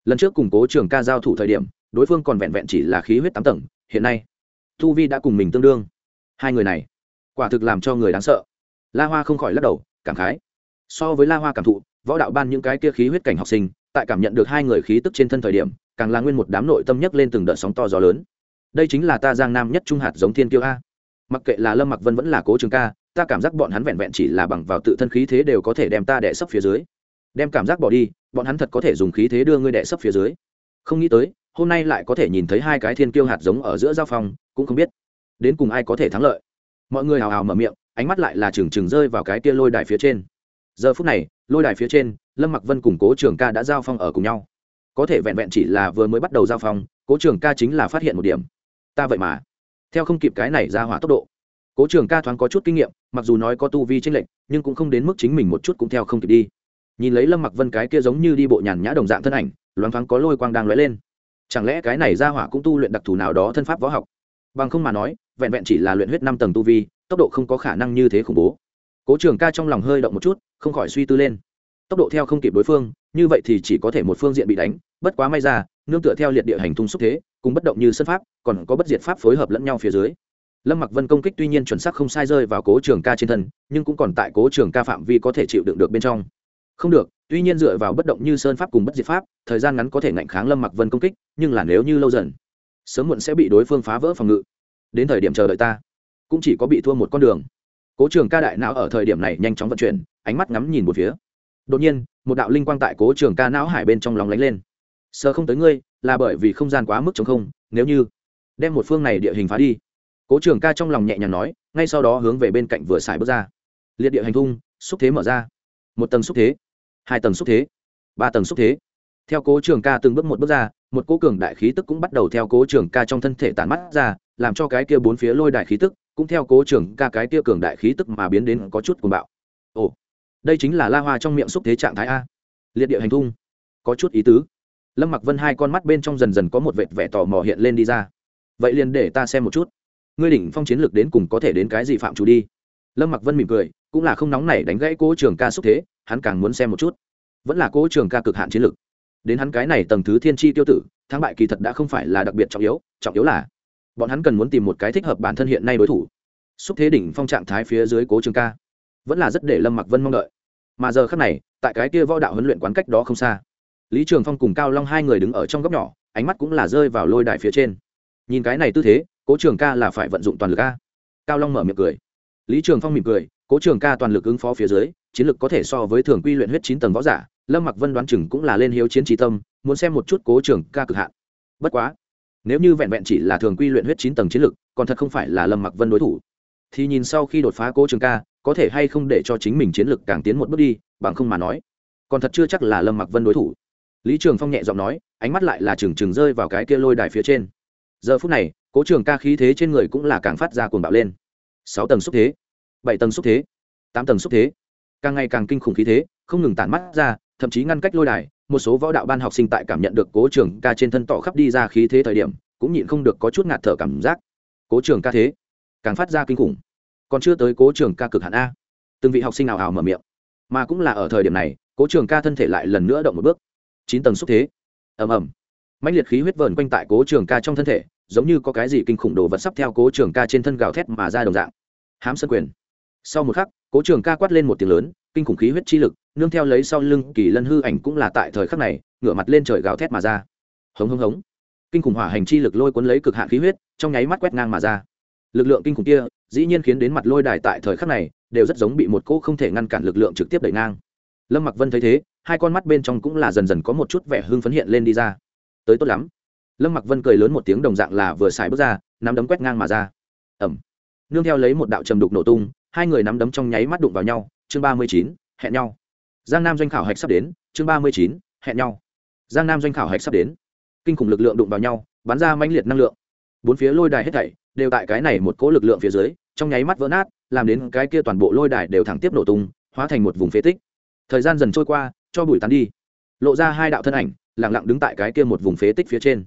Lần trước cùng cố trường ca giao thủ thời điểm, đối phương còn vẹn vẹn chỉ là khí huyết tám tầng, hiện nay, tu vi đã cùng mình tương đương. Hai người này, quả thực làm cho người đáng sợ. La hoa không khỏi lắc đầu, cảm khái. So với la hoa cảm thụ, võ đạo ban những cái kia khí huyết cảnh học sinh, tại cảm nhận được hai người khí tức trên thân thời điểm, càng là nguyên một đám nội tâm nhất lên từng đợt sóng to gió lớn. Đây chính là ta giang nam nhất trung hạt giống thiên kiêu a mặc kệ là lâm mặc vân vẫn là cố trường ca, ta cảm giác bọn hắn vẹn vẹn chỉ là bằng vào tự thân khí thế đều có thể đem ta đẻ sấp phía dưới. Đem cảm giác bỏ đi, bọn hắn thật có thể dùng khí thế đưa ngươi đẻ sấp phía dưới. Không nghĩ tới, hôm nay lại có thể nhìn thấy hai cái thiên kiêu hạt giống ở giữa giao phong, cũng không biết đến cùng ai có thể thắng lợi. Mọi người hào hào mở miệng, ánh mắt lại là trừng trừng rơi vào cái kia lôi đài phía trên. Giờ phút này, lôi đài phía trên, lâm mặc vân cùng cố trường ca đã giao phong ở cùng nhau. Có thể vẹn vẹn chỉ là vừa mới bắt đầu giao phong, cố trường ca chính là phát hiện một điểm. Ta vậy mà theo không kịp cái này ra hỏa tốc độ, cố trường ca thoáng có chút kinh nghiệm, mặc dù nói có tu vi tranh lệch, nhưng cũng không đến mức chính mình một chút cũng theo không kịp đi. Nhìn lấy lâm mặc vân cái kia giống như đi bộ nhàn nhã đồng dạng thân ảnh, loáng thoáng có lôi quang đang lóe lên. Chẳng lẽ cái này ra hỏa cũng tu luyện đặc thù nào đó thân pháp võ học? Bằng không mà nói, vẹn vẹn chỉ là luyện huyết năm tầng tu vi, tốc độ không có khả năng như thế khủng bố. Cố trường ca trong lòng hơi động một chút, không khỏi suy tư lên. Tốc độ theo không kịp đối phương, như vậy thì chỉ có thể một phương diện bị đánh, bất quá may ra, nương tựa theo liệt địa hành thung xúc thế cùng bất động như sân pháp, còn có bất diệt pháp phối hợp lẫn nhau phía dưới. Lâm mặc vân công kích tuy nhiên chuẩn xác không sai rơi vào cố trường ca trên thân, nhưng cũng còn tại cố trường ca phạm vi có thể chịu đựng được bên trong. Không được, tuy nhiên dựa vào bất động như sơn pháp cùng bất diệt pháp, thời gian ngắn có thể ngạnh kháng lâm mặc vân công kích, nhưng là nếu như lâu dần, sớm muộn sẽ bị đối phương phá vỡ phòng ngự. Đến thời điểm chờ đợi ta, cũng chỉ có bị thua một con đường. Cố trường ca đại não ở thời điểm này nhanh chóng vận chuyển, ánh mắt ngắm nhìn một phía. Đột nhiên, một đạo linh quang tại cố trường ca não hải bên trong lòng lánh lên sơ không tới ngươi, là bởi vì không gian quá mức chống không, nếu như đem một phương này địa hình phá đi. Cố trường ca trong lòng nhẹ nhàng nói, ngay sau đó hướng về bên cạnh vừa xài bước ra. Liệt địa hành thung xúc thế mở ra. Một tầng xúc thế, hai tầng xúc thế, ba tầng xúc thế. Theo cố trường ca từng bước một bước ra, một cố cường đại khí tức cũng bắt đầu theo cố trường ca trong thân thể tàn mắt ra, làm cho cái kia bốn phía lôi đại khí tức, cũng theo cố trường ca cái kia cường đại khí tức mà biến đến có chút cuồng bạo. Ồ, đây chính là la hoa trong miệng xúc thế trạng thái a. Liệt địa hành thung có chút ý tứ lâm mặc vân hai con mắt bên trong dần dần có một vệt vẻ tò mò hiện lên đi ra. Vậy liền để ta xem một chút. Ngươi đỉnh phong chiến lược đến cùng có thể đến cái gì phạm chủ đi? Lâm mặc vân mỉm cười, cũng là không nóng này đánh gãy cố trường ca xúc thế, hắn càng muốn xem một chút. Vẫn là cố trường ca cực hạn chiến lược. Đến hắn cái này tầng thứ thiên tri tiêu tử, thắng bại kỳ thật đã không phải là đặc biệt trọng yếu trọng yếu là bọn hắn cần muốn tìm một cái thích hợp bản thân hiện nay đối thủ. Xúc thế đỉnh phong trạng thái phía dưới cố trường ca, vẫn là rất để lâm mặc vân mong đợi. Mà giờ khác này, tại cái kia võ đạo huấn luyện quán cách đó không xa lý trường phong cùng cao long hai người đứng ở trong góc nhỏ, ánh mắt cũng là rơi vào lôi đài phía trên. Nhìn cái này tư thế, cố trường ca là phải vận dụng toàn lực a. Cao long mở miệng cười. Lý trường phong mỉm cười, cố trường ca toàn lực ứng phó phía dưới, chiến lực có thể so với thường quy luyện huyết chín tầng võ giả, lâm mặc vân đoán chừng cũng là lên hiếu chiến trí tâm, muốn xem một chút cố trường ca cực hạn. Bất quá, nếu như vẹn vẹn chỉ là thường quy luyện huyết chín tầng chiến lực, còn thật không phải là lâm mặc vân đối thủ. Thì nhìn sau khi đột phá cố trường ca, có thể hay không để cho chính mình chiến lực càng tiến một bước đi, bằng không mà nói, còn thật chưa chắc là lâm mặc vân đối thủ lý trường phong nhẹ giọng nói, ánh mắt lại là trừng trừng rơi vào cái kia lôi đài phía trên. Giờ phút này, cố trường ca khí thế trên người cũng là càng phát ra cuồng bạo lên. Sáu tầng xúc thế, bảy tầng xúc thế, tám tầng xúc thế. Càng ngày càng kinh khủng khí thế, không ngừng tản mắt ra, thậm chí ngăn cách lôi đài, một số võ đạo ban học sinh tại cảm nhận được cố trường ca trên thân tỏ khắp đi ra khí thế thời điểm, cũng nhịn không được có chút ngạt thở cảm giác. Cố trường ca thế, càng phát ra kinh khủng. Còn chưa tới cố trường ca cực hạn a. Từng vị học sinh nào hào mở miệng. Mà cũng là ở thời điểm này, cố trường ca thân thể lại lần nữa động một bước chín tầng xúc thế. Ầm ầm. Mạnh liệt khí huyết vờn quanh tại cố trường ca trong thân thể, giống như có cái gì kinh khủng đồ vật sắp theo cố trường ca trên thân gào thét mà ra đồng dạng. Hám sân quyền. Sau một khắc, cố trường ca quát lên một tiếng lớn, kinh khủng khí huyết chi lực, nương theo lấy sau lưng kỳ lân hư ảnh cũng là tại thời khắc này, ngửa mặt lên trời gào thét mà ra. Hống hống hống. Kinh khủng hỏa hành chi lực lôi cuốn lấy cực hạn khí huyết, trong nháy mắt quét ngang mà ra. Lực lượng kinh khủng kia, dĩ nhiên khiến đến mặt lôi đài tại thời khắc này, đều rất giống bị một cỗ không thể ngăn cản lực lượng trực tiếp đẩy ngang. Lâm mặc vân thấy thế hai con mắt bên trong cũng là dần dần có một chút vẻ hưng phấn hiện lên đi ra. Tới tốt lắm. Lâm mặc vân cười lớn một tiếng đồng dạng là vừa xài bước ra, nắm đấm quét ngang mà ra. Ẩm. Nương theo lấy một đạo trầm đục nổ tung, hai người nắm đấm trong nháy mắt đụng vào nhau, chương ba mươi chín, hẹn nhau. Giang nam doanh khảo hạch sắp đến, chương ba mươi chín, hẹn nhau. Giang nam doanh khảo hạch sắp đến. Kinh khủng lực lượng đụng vào nhau, bắn ra mãnh liệt năng lượng. Bốn phía lôi đài hết thảy đều tại cái này một cỗ lực lượng phía dưới, trong nháy mắt vỡ nát, làm đến cái kia toàn bộ lôi đài đều thẳng tiếp nổ tung, hóa thành một vùng phế tích. Thời gian dần trôi qua cho bụi tán đi. Lộ ra hai đạo thân ảnh, lặng lặng đứng tại cái kia một vùng phế tích phía trên.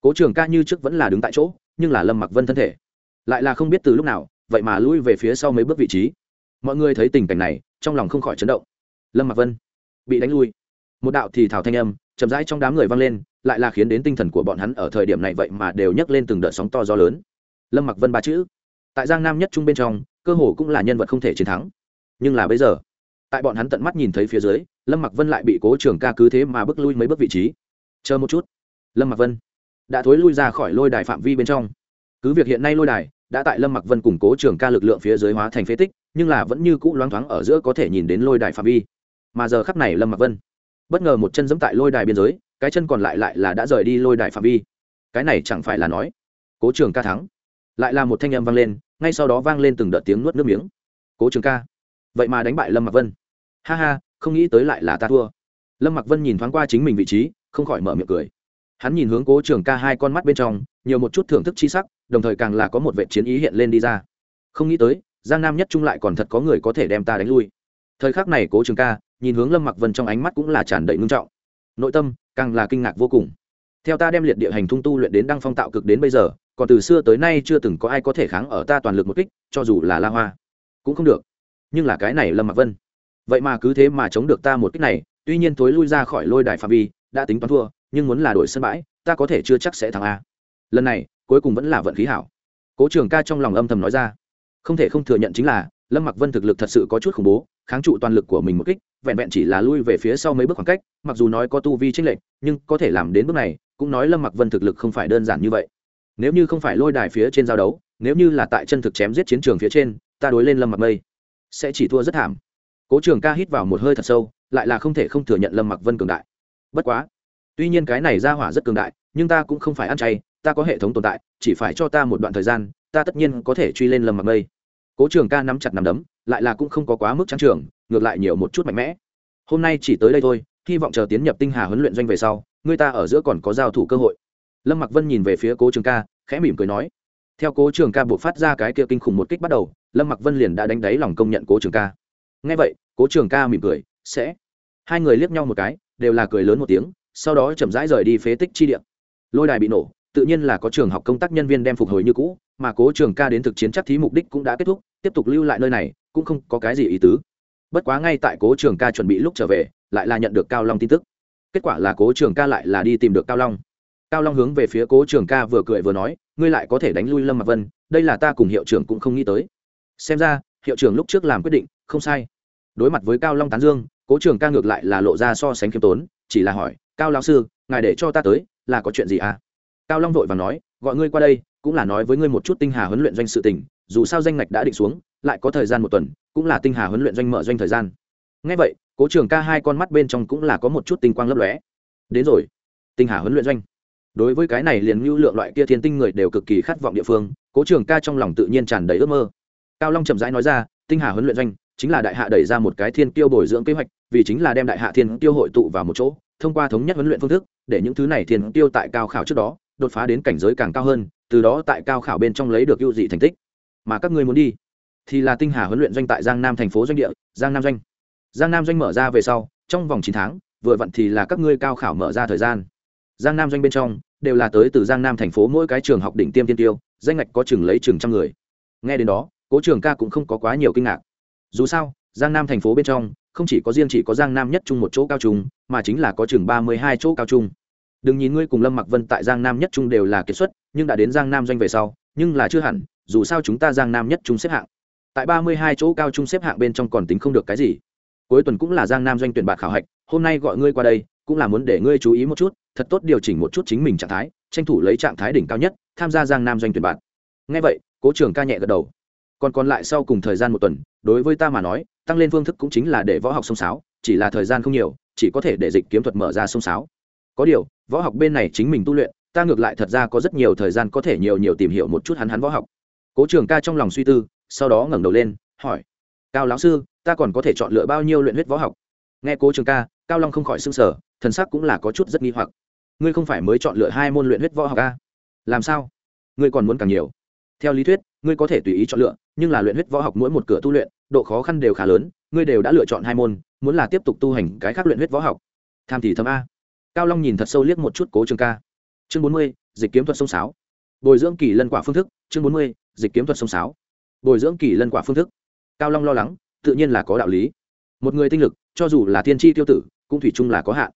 Cố trường ca như trước vẫn là đứng tại chỗ, nhưng là lâm mặc vân thân thể. Lại là không biết từ lúc nào, vậy mà lui về phía sau mấy bước vị trí. Mọi người thấy tình cảnh này, trong lòng không khỏi chấn động. Lâm mặc vân bị đánh lui. Một đạo thì thảo thanh âm, chậm rãi trong đám người vang lên, lại là khiến đến tinh thần của bọn hắn ở thời điểm này vậy mà đều nhấc lên từng đợt sóng to gió lớn. Lâm mặc vân ba chữ. Tại giang nam nhất trung bên trong, cơ hồ cũng là nhân vật không thể chiến thắng. Nhưng là bây giờ, tại bọn hắn tận mắt nhìn thấy phía dưới lâm mặc vân lại bị cố trường ca cứ thế mà bước lui mấy bước vị trí. Chờ một chút. Lâm mặc vân đã thối lui ra khỏi lôi đài phạm vi bên trong. Cứ việc hiện nay lôi đài đã tại lâm mặc vân củng cố trường ca lực lượng phía dưới hóa thành phế tích, nhưng là vẫn như cũ loáng thoáng ở giữa có thể nhìn đến lôi đài phạm vi. Mà giờ khắp này lâm mặc vân bất ngờ một chân giẫm tại lôi đài biên giới, cái chân còn lại lại là đã rời đi lôi đài phạm vi. Cái này chẳng phải là nói cố trường ca thắng. Lại là một thanh âm vang lên, ngay sau đó vang lên từng đợt tiếng nuốt nước miếng. Cố trường ca, vậy mà đánh bại lâm mặc vân. Ha ha không nghĩ tới lại là ta thua. Lâm mặc vân nhìn thoáng qua chính mình vị trí, không khỏi mở miệng cười. Hắn nhìn hướng cố trường ca hai con mắt bên trong, nhiều một chút thưởng thức chi sắc, đồng thời càng là có một vệ chiến ý hiện lên đi ra. Không nghĩ tới, giang nam nhất trung lại còn thật có người có thể đem ta đánh lui. Thời khắc này cố trường ca, nhìn hướng lâm mặc vân trong ánh mắt cũng là tràn đầy ngưng trọng. Nội tâm, càng là kinh ngạc vô cùng. Theo ta đem liệt địa hành thung tu luyện đến đăng phong tạo cực đến bây giờ, còn từ xưa tới nay chưa từng có ai có thể kháng ở ta toàn lực một kích, cho dù là la hoa, cũng không được. Nhưng là cái này lâm mặc vân vậy mà cứ thế mà chống được ta một kích này, tuy nhiên thối lui ra khỏi lôi đài phạm vi, đã tính toán thua, nhưng muốn là đổi sân bãi, ta có thể chưa chắc sẽ thắng a. Lần này, cuối cùng vẫn là vận khí hảo. Cố trường ca trong lòng âm thầm nói ra. Không thể không thừa nhận chính là, lâm mặc vân thực lực thật sự có chút khủng bố, kháng trụ toàn lực của mình một kích, vẹn vẹn chỉ là lui về phía sau mấy bước khoảng cách, mặc dù nói có tu vi tranh lệch, nhưng có thể làm đến bước này, cũng nói lâm mặc vân thực lực không phải đơn giản như vậy. Nếu như không phải lôi đài phía trên giao đấu, nếu như là tại chân thực chém giết chiến trường phía trên, ta đối lên lâm mặc mây sẽ chỉ thua rất thảm cố trường ca hít vào một hơi thật sâu, lại là không thể không thừa nhận lâm mặc vân cường đại. Bất quá, tuy nhiên cái này ra hỏa rất cường đại, nhưng ta cũng không phải ăn chay, ta có hệ thống tồn tại, chỉ phải cho ta một đoạn thời gian, ta tất nhiên có thể truy lên lâm mặc mây cố trường ca nắm chặt nắm đấm, lại là cũng không có quá mức trắng trường, ngược lại nhiều một chút mạnh mẽ. Hôm nay chỉ tới đây thôi, hy vọng chờ tiến nhập tinh hà huấn luyện doanh về sau, người ta ở giữa còn có giao thủ cơ hội. Lâm mặc vân nhìn về phía cố trường ca, khẽ mỉm cười nói. Theo cố trường ca buộc phát ra cái kia kinh khủng một kích bắt đầu, lâm mặc vân liền đã đánh đáy lòng công nhận cố trường ca. Nghe vậy, cố trường ca mỉm cười, sẽ. Hai người liếc nhau một cái, đều là cười lớn một tiếng, sau đó chậm rãi rời đi phế tích chi điện lôi đài bị nổ, tự nhiên là có trường học công tác nhân viên đem phục hồi như cũ, mà cố trường ca đến thực chiến chắc thí mục đích cũng đã kết thúc, tiếp tục lưu lại nơi này, cũng không có cái gì ý tứ. Bất quá ngay tại cố trường ca chuẩn bị lúc trở về, lại là nhận được cao long tin tức. Kết quả là cố trường ca lại là đi tìm được cao long. Cao long hướng về phía cố trường ca vừa cười vừa nói, ngươi lại có thể đánh lui lâm mạc vân, đây là ta cùng hiệu trưởng cũng không nghĩ tới. Xem ra, hiệu trưởng lúc trước làm quyết định không sai. Đối mặt với cao long tán dương, cố trường ca ngược lại là lộ ra so sánh khiêm tốn, chỉ là hỏi, cao lão sư, ngài để cho ta tới, là có chuyện gì à? Cao long vội và nói, gọi ngươi qua đây, cũng là nói với ngươi một chút tinh hà huấn luyện doanh sự tình, dù sao danh ngạch đã định xuống, lại có thời gian một tuần, cũng là tinh hà huấn luyện doanh mở doanh thời gian. Ngay vậy, cố trường ca hai con mắt bên trong cũng là có một chút tinh quang lấp lóe. Đến rồi, tinh hà huấn luyện doanh. Đối với cái này liền lưu lượng loại kia thiên tinh người đều cực kỳ khát vọng địa phương, cố trường ca trong lòng tự nhiên tràn đầy ước mơ. Cao long chậm rãi nói ra, tinh hà huấn luyện doanh chính là đại hạ đẩy ra một cái thiên tiêu bồi dưỡng kế hoạch, vì chính là đem đại hạ thiên tiêu hội tụ vào một chỗ, thông qua thống nhất huấn luyện phương thức, để những thứ này thiên tiêu tại cao khảo trước đó, đột phá đến cảnh giới càng cao hơn, từ đó tại cao khảo bên trong lấy được ưu dị thành tích. Mà các ngươi muốn đi, thì là tinh hà huấn luyện doanh tại giang nam thành phố doanh địa, giang nam doanh. Giang nam doanh mở ra về sau, trong vòng chín tháng, vừa vặn thì là các ngươi cao khảo mở ra thời gian. Giang nam doanh bên trong, đều là tới từ giang nam thành phố mỗi cái trường học đỉnh tiêm tiên tiêu danh ngạch có chừng lấy chừng trăm người. Nghe đến đó, cố trường ca cũng không có quá nhiều kinh ngạc dù sao, giang nam thành phố bên trong, không chỉ có riêng chỉ có giang nam nhất trung một chỗ cao trung, mà chính là có chừng ba mươi hai chỗ cao trung. Đừng nhìn ngươi cùng lâm mặc vân tại giang nam nhất trung đều là kiệt xuất, nhưng đã đến giang nam doanh về sau, nhưng là chưa hẳn, dù sao chúng ta giang nam nhất trung xếp hạng. Tại ba mươi hai chỗ cao trung xếp hạng bên trong còn tính không được cái gì. Cuối tuần cũng là giang nam doanh tuyển bạc khảo hạch, hôm nay gọi ngươi qua đây, cũng là muốn để ngươi chú ý một chút, thật tốt điều chỉnh một chút chính mình trạng thái, tranh thủ lấy trạng thái đỉnh cao nhất, tham gia giang nam doanh tuyển bạc ngay vậy, cố trường ca nhẹ gật đầu. Còn còn lại sau cùng thời gian một tuần đối với ta mà nói, tăng lên phương thức cũng chính là để võ học sông sáo, chỉ là thời gian không nhiều, chỉ có thể để dịch kiếm thuật mở ra sông sáo. Có điều, võ học bên này chính mình tu luyện, ta ngược lại thật ra có rất nhiều thời gian có thể nhiều nhiều tìm hiểu một chút hắn hắn võ học. Cố trường ca trong lòng suy tư, sau đó ngẩng đầu lên, hỏi, cao lão sư, ta còn có thể chọn lựa bao nhiêu luyện huyết võ học? Nghe cố trường ca, cao long không khỏi s ư n g sở thần sắc cũng là có chút rất nghi hoặc. Ngươi không phải mới chọn lựa hai môn luyện huyết võ học ca làm sao? Ngươi còn muốn càng nhiều? Theo lý thuyết, ngươi có thể tùy ý chọn lựa, nhưng là luyện huyết võ học mỗi một cửa tu luyện độ khó khăn đều khá lớn, ngươi đều đã lựa chọn hai môn, muốn là tiếp tục tu hành cái khác luyện huyết võ học. Tham thì thâm a. Cao long nhìn thật sâu liếc một chút cố trường ca. Chương bốn mươi, dịch kiếm thuật sông sáo. Bồi dưỡng kỳ lân quả phương thức, chương bốn mươi, dịch kiếm thuật sông sáo. Bồi dưỡng kỳ lân quả phương thức. Cao long lo lắng, tự nhiên là có đạo lý. Một người tinh lực, cho dù là tiên tri tiêu tử, cũng thủy chung là có hạn.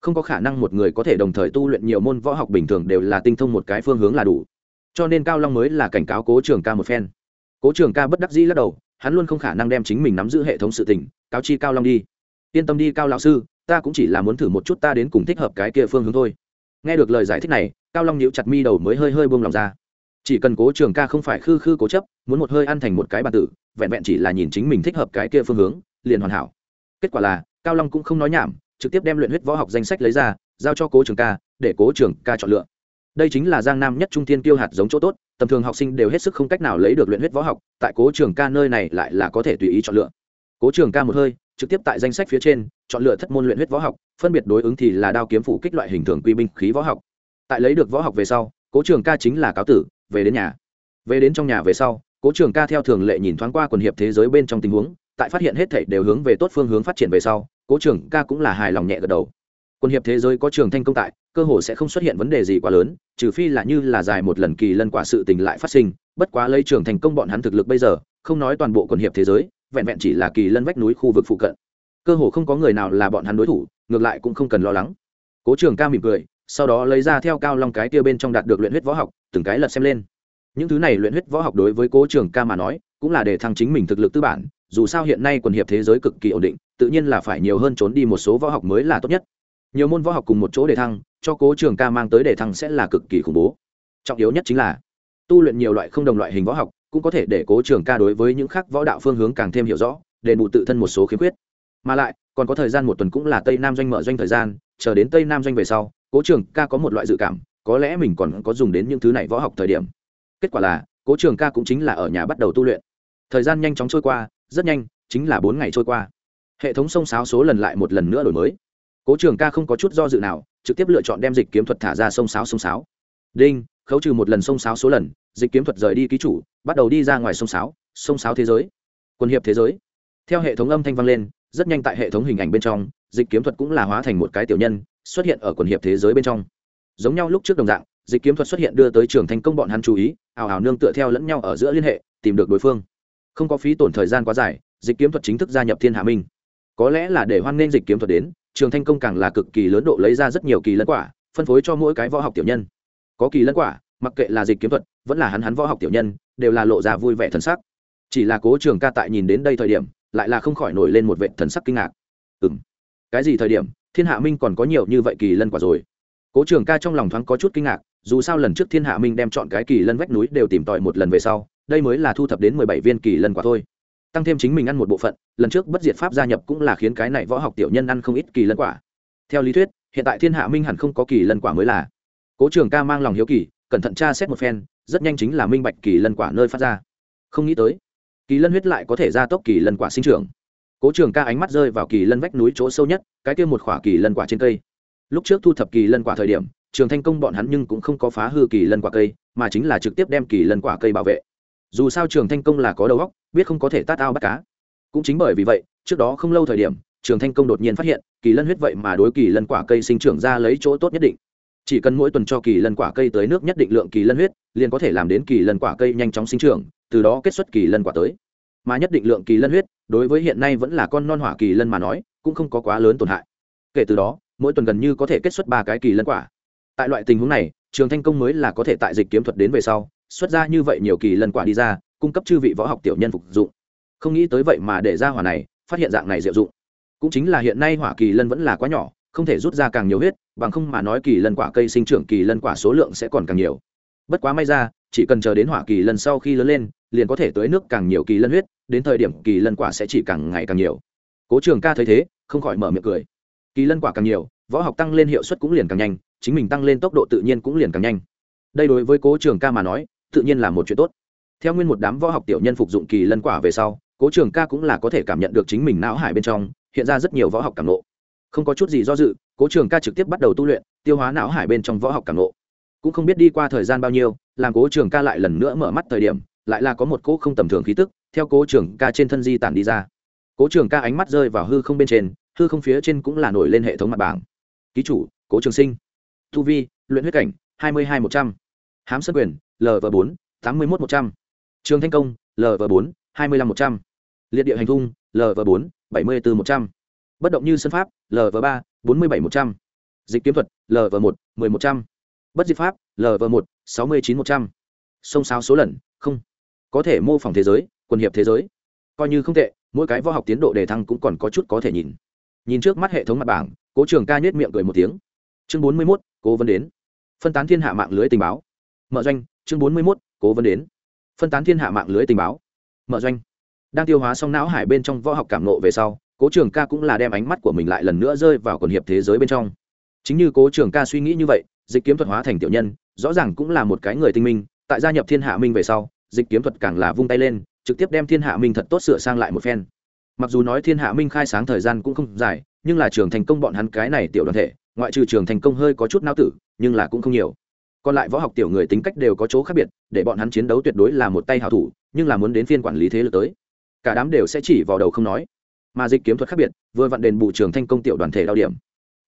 Không có khả năng một người có thể đồng thời tu luyện nhiều môn võ học bình thường đều là tinh thông một cái phương hướng là đủ. Cho nên cao long mới là cảnh cáo cố trường ca một phen. Cố trường ca bất đắc dĩ lắc đầu hắn luôn không khả năng đem chính mình nắm giữ hệ thống sự tình, cáo chi cao long đi. Yên tâm đi, cao lão sư, ta cũng chỉ là muốn thử một chút ta đến cùng thích hợp cái kia phương hướng thôi. Nghe được lời giải thích này, cao long nhíu chặt mi đầu mới hơi hơi buông lòng ra. Chỉ cần cố trường ca không phải khư khư cố chấp, muốn một hơi ăn thành một cái bàn tử, vẹn vẹn chỉ là nhìn chính mình thích hợp cái kia phương hướng, liền hoàn hảo. Kết quả là, cao long cũng không nói nhảm, trực tiếp đem luyện huyết võ học danh sách lấy ra, giao cho cố trường ca, để cố trường ca chọn lựa đây chính là giang nam nhất trung thiên tiêu hạt giống chỗ tốt, tầm thường học sinh đều hết sức không cách nào lấy được luyện huyết võ học, tại cố trường ca nơi này lại là có thể tùy ý chọn lựa. Cố trường ca một hơi, trực tiếp tại danh sách phía trên, chọn lựa thất môn luyện huyết võ học, phân biệt đối ứng thì là đao kiếm phủ kích loại hình thường quy binh khí võ học. Tại lấy được võ học về sau, cố trường ca chính là cáo tử, về đến nhà. Về đến trong nhà về sau, cố trường ca theo thường lệ nhìn thoáng qua quần hiệp thế giới bên trong tình huống, tại phát hiện hết thảy đều hướng về tốt phương hướng phát triển về sau, cố trường ca cũng là hài lòng nhẹ gật đầu quân hiệp thế giới có trường thanh công tại, cơ hồ sẽ không xuất hiện vấn đề gì quá lớn, trừ phi là như là dài một lần kỳ lân quả sự tình lại phát sinh, bất quá lấy trường thành công bọn hắn thực lực bây giờ, không nói toàn bộ quân hiệp thế giới, vẹn vẹn chỉ là kỳ lân vách núi khu vực phụ cận. Cơ hồ không có người nào là bọn hắn đối thủ, ngược lại cũng không cần lo lắng. Cố trường ca mỉm cười, sau đó lấy ra theo cao long cái kia bên trong đạt được luyện huyết võ học, từng cái lật xem lên. Những thứ này luyện huyết võ học đối với cố trường ca mà nói, cũng là để thăng chính mình thực lực tư bản, dù sao hiện nay quần hiệp thế giới cực kỳ ổn định, tự nhiên là phải nhiều hơn trốn đi một số võ học mới là tốt nhất nhiều môn võ học cùng một chỗ để thăng, cho cố trường ca mang tới để thăng sẽ là cực kỳ khủng bố. Trọng yếu nhất chính là, tu luyện nhiều loại không đồng loại hình võ học, cũng có thể để cố trường ca đối với những khác võ đạo phương hướng càng thêm hiểu rõ để bù tự thân một số khiếm khuyết. Mà lại, còn có thời gian một tuần cũng là tây nam doanh mở doanh thời gian, chờ đến tây nam doanh về sau, cố trường ca có một loại dự cảm, có lẽ mình còn có dùng đến những thứ này võ học thời điểm. Kết quả là, cố trường ca cũng chính là ở nhà bắt đầu tu luyện. Thời gian nhanh chóng trôi qua, rất nhanh, chính là bốn ngày trôi qua. Hệ thống sông sáo số lần lại một lần nữa đổi mới cố trường ca không có chút do dự nào, trực tiếp lựa chọn đem dịch kiếm thuật thả ra sông sáo sông sáo. Đinh, khấu trừ một lần sông sáo số lần, dịch kiếm thuật rời đi ký chủ, bắt đầu đi ra ngoài sông sáo sông sáo thế giới, quân hiệp thế giới. Theo hệ thống âm thanh vang lên, rất nhanh tại hệ thống hình ảnh bên trong, dịch kiếm thuật cũng là hóa thành một cái tiểu nhân, xuất hiện ở quần hiệp thế giới bên trong. Giống nhau lúc trước đồng dạng, dịch kiếm thuật xuất hiện đưa tới trường thành công bọn hắn chú ý ảo ảo nương tựa theo lẫn nhau ở giữa liên hệ, tìm được đối phương. Không có phí tổn thời gian quá dài, dịch kiếm thuật chính thức gia nhập thiên hạ minh. Có lẽ là để hoan nghênh dịch kiếm thuật đến trường thanh công càng là cực kỳ lớn độ lấy ra rất nhiều kỳ lân quả, phân phối cho mỗi cái võ học tiểu nhân. Có kỳ lân quả, mặc kệ là dịch kiếm thuật, vẫn là hắn hắn võ học tiểu nhân, đều là lộ ra vui vẻ thần sắc. Chỉ là cố trường ca tại nhìn đến đây thời điểm, lại là không khỏi nổi lên một vệ thần sắc kinh ngạc. Ừ m cái gì thời điểm, thiên hạ minh còn có nhiều như vậy kỳ lân quả rồi? Cố trường ca trong lòng thoáng có chút kinh ngạc, dù sao lần trước thiên hạ minh đem chọn cái kỳ lân vách núi đều tìm tòi một lần về sau, đây mới là thu thập đến mười bảy viên kỳ lân quả thôi tăng thêm chính mình ăn một bộ phận lần trước bất diệt pháp gia nhập cũng là khiến cái này võ học tiểu nhân ăn không ít kỳ lân quả theo lý thuyết hiện tại thiên hạ minh hẳn không có kỳ lân quả mới là cố trường ca mang lòng hiếu kỳ cẩn thận tra xét một phen rất nhanh chính là minh bạch kỳ lân quả nơi phát ra không nghĩ tới kỳ lân huyết lại có thể gia tốc kỳ lân quả sinh trưởng cố trường ca ánh mắt rơi vào kỳ lân vách núi chỗ sâu nhất cái kia một khỏa kỳ lân quả trên cây lúc trước thu thập kỳ lân quả thời điểm trường thanh công bọn hắn nhưng cũng không có phá hư kỳ lân quả cây mà chính là trực tiếp đem kỳ lân quả cây bảo vệ dù sao trường thanh công là có đầu óc, biết không có thể tát ao bắt cá. Cũng chính bởi vì vậy, trước đó không lâu thời điểm, trường thanh công đột nhiên phát hiện, kỳ lân huyết vậy mà đối kỳ lân quả cây sinh trưởng ra lấy chỗ tốt nhất định. Chỉ cần mỗi tuần cho kỳ lân quả cây tới nước nhất định lượng kỳ lân huyết, liền có thể làm đến kỳ lân quả cây nhanh chóng sinh trưởng, từ đó kết xuất kỳ lân quả tới. Mà nhất định lượng kỳ lân huyết, đối với hiện nay vẫn là con non hỏa kỳ lân mà nói, cũng không có quá lớn tổn hại. Kể từ đó, mỗi tuần gần như có thể kết xuất ba cái kỳ lân quả. Tại loại tình huống này, trường thanh công mới là có thể tại dịch kiếm thuật đến về sau xuất ra như vậy nhiều kỳ lần quả đi ra, cung cấp chư vị võ học tiểu nhân phục dụng. Không nghĩ tới vậy mà để ra hỏa này, phát hiện dạng này diệu dụng. Cũng chính là hiện nay hỏa kỳ lân vẫn là quá nhỏ, không thể rút ra càng nhiều huyết, bằng không mà nói kỳ lân quả cây sinh trưởng kỳ lân quả số lượng sẽ còn càng nhiều. Bất quá may ra, chỉ cần chờ đến hỏa kỳ lân sau khi lớn lên, liền có thể tới nước càng nhiều kỳ lân huyết, đến thời điểm kỳ lân quả sẽ chỉ càng ngày càng nhiều. Cố trường ca thấy thế, không khỏi mở miệng cười. Kỳ lân quả càng nhiều, võ học tăng lên hiệu suất cũng liền càng nhanh, chính mình tăng lên tốc độ tự nhiên cũng liền càng nhanh. Đây đối với cố trường ca mà nói tự nhiên là một chuyện tốt. Theo nguyên một đám võ học tiểu nhân phục dụng kỳ lân quả về sau, cố trường ca cũng là có thể cảm nhận được chính mình não hải bên trong, hiện ra rất nhiều võ học cảm nộ không có chút gì do dự, cố trường ca trực tiếp bắt đầu tu luyện, tiêu hóa não hải bên trong võ học cảm nộ cũng không biết đi qua thời gian bao nhiêu, làm cố trường ca lại lần nữa mở mắt thời điểm, lại là có một cỗ không tầm thường khí tức, theo cố trường ca trên thân di tản đi ra. Cố trường ca ánh mắt rơi vào hư không bên trên, hư không phía trên cũng là nổi lên hệ thống mặt bảng. Ký chủ, cố trường sinh. Tu vi, luyện huyết cảnh, hai mươi hai một trăm. H á m sân quyền lv bốn, tám mươi một một trăm. Trường thanh công lv bốn, hai mươi năm một trăm. Liệt địa hành thung lv bốn, bảy mươi bốn một trăm. Bất động như sân pháp lv ba, bốn mươi bảy một trăm. Dịch kiếm thuật lv một, mười một trăm. Bất diệt pháp lv một, sáu mươi chín một trăm. Sông sáo số lần, không. Có thể mô phỏng thế giới quân hiệp thế giới. Coi như không tệ, mỗi cái võ học tiến độ đề thăng cũng còn có chút có thể nhìn. Nhìn trước mắt hệ thống mặt bảng, cố trường ca nhét miệng cười một tiếng. Chương bốn mươi mốt, cố vấn đến. Phân tán thiên hạ mạng lưới tình báo. Mở doanh chương bốn mươi mốt, cố vấn đến. Phân tán thiên hạ mạng lưới tình báo. Mở doanh. Đang tiêu hóa xong não hải bên trong võ học cảm nộ về sau, cố trường ca cũng là đem ánh mắt của mình lại lần nữa rơi vào quần hiệp thế giới bên trong. Chính như cố trường ca suy nghĩ như vậy, dịch kiếm thuật hóa thành tiểu nhân, rõ ràng cũng là một cái người tinh minh, tại gia nhập thiên hạ minh về sau, dịch kiếm thuật càng là vung tay lên, trực tiếp đem thiên hạ minh thật tốt sửa sang lại một phen. Mặc dù nói thiên hạ minh khai sáng thời gian cũng không dài, nhưng là trường thành công bọn hắn cái này tiểu đoàn thể, ngoại trừ trường thành công hơi có chút nao tử, nhưng là cũng không nhiều còn lại võ học tiểu người tính cách đều có chỗ khác biệt, để bọn hắn chiến đấu tuyệt đối là một tay hảo thủ, nhưng là muốn đến phiên quản lý thế lực tới. Cả đám đều sẽ chỉ vào đầu không nói. Mà dịch kiếm thuật khác biệt, vừa vặn đền bù trường thanh công tiểu đoàn thể đau điểm.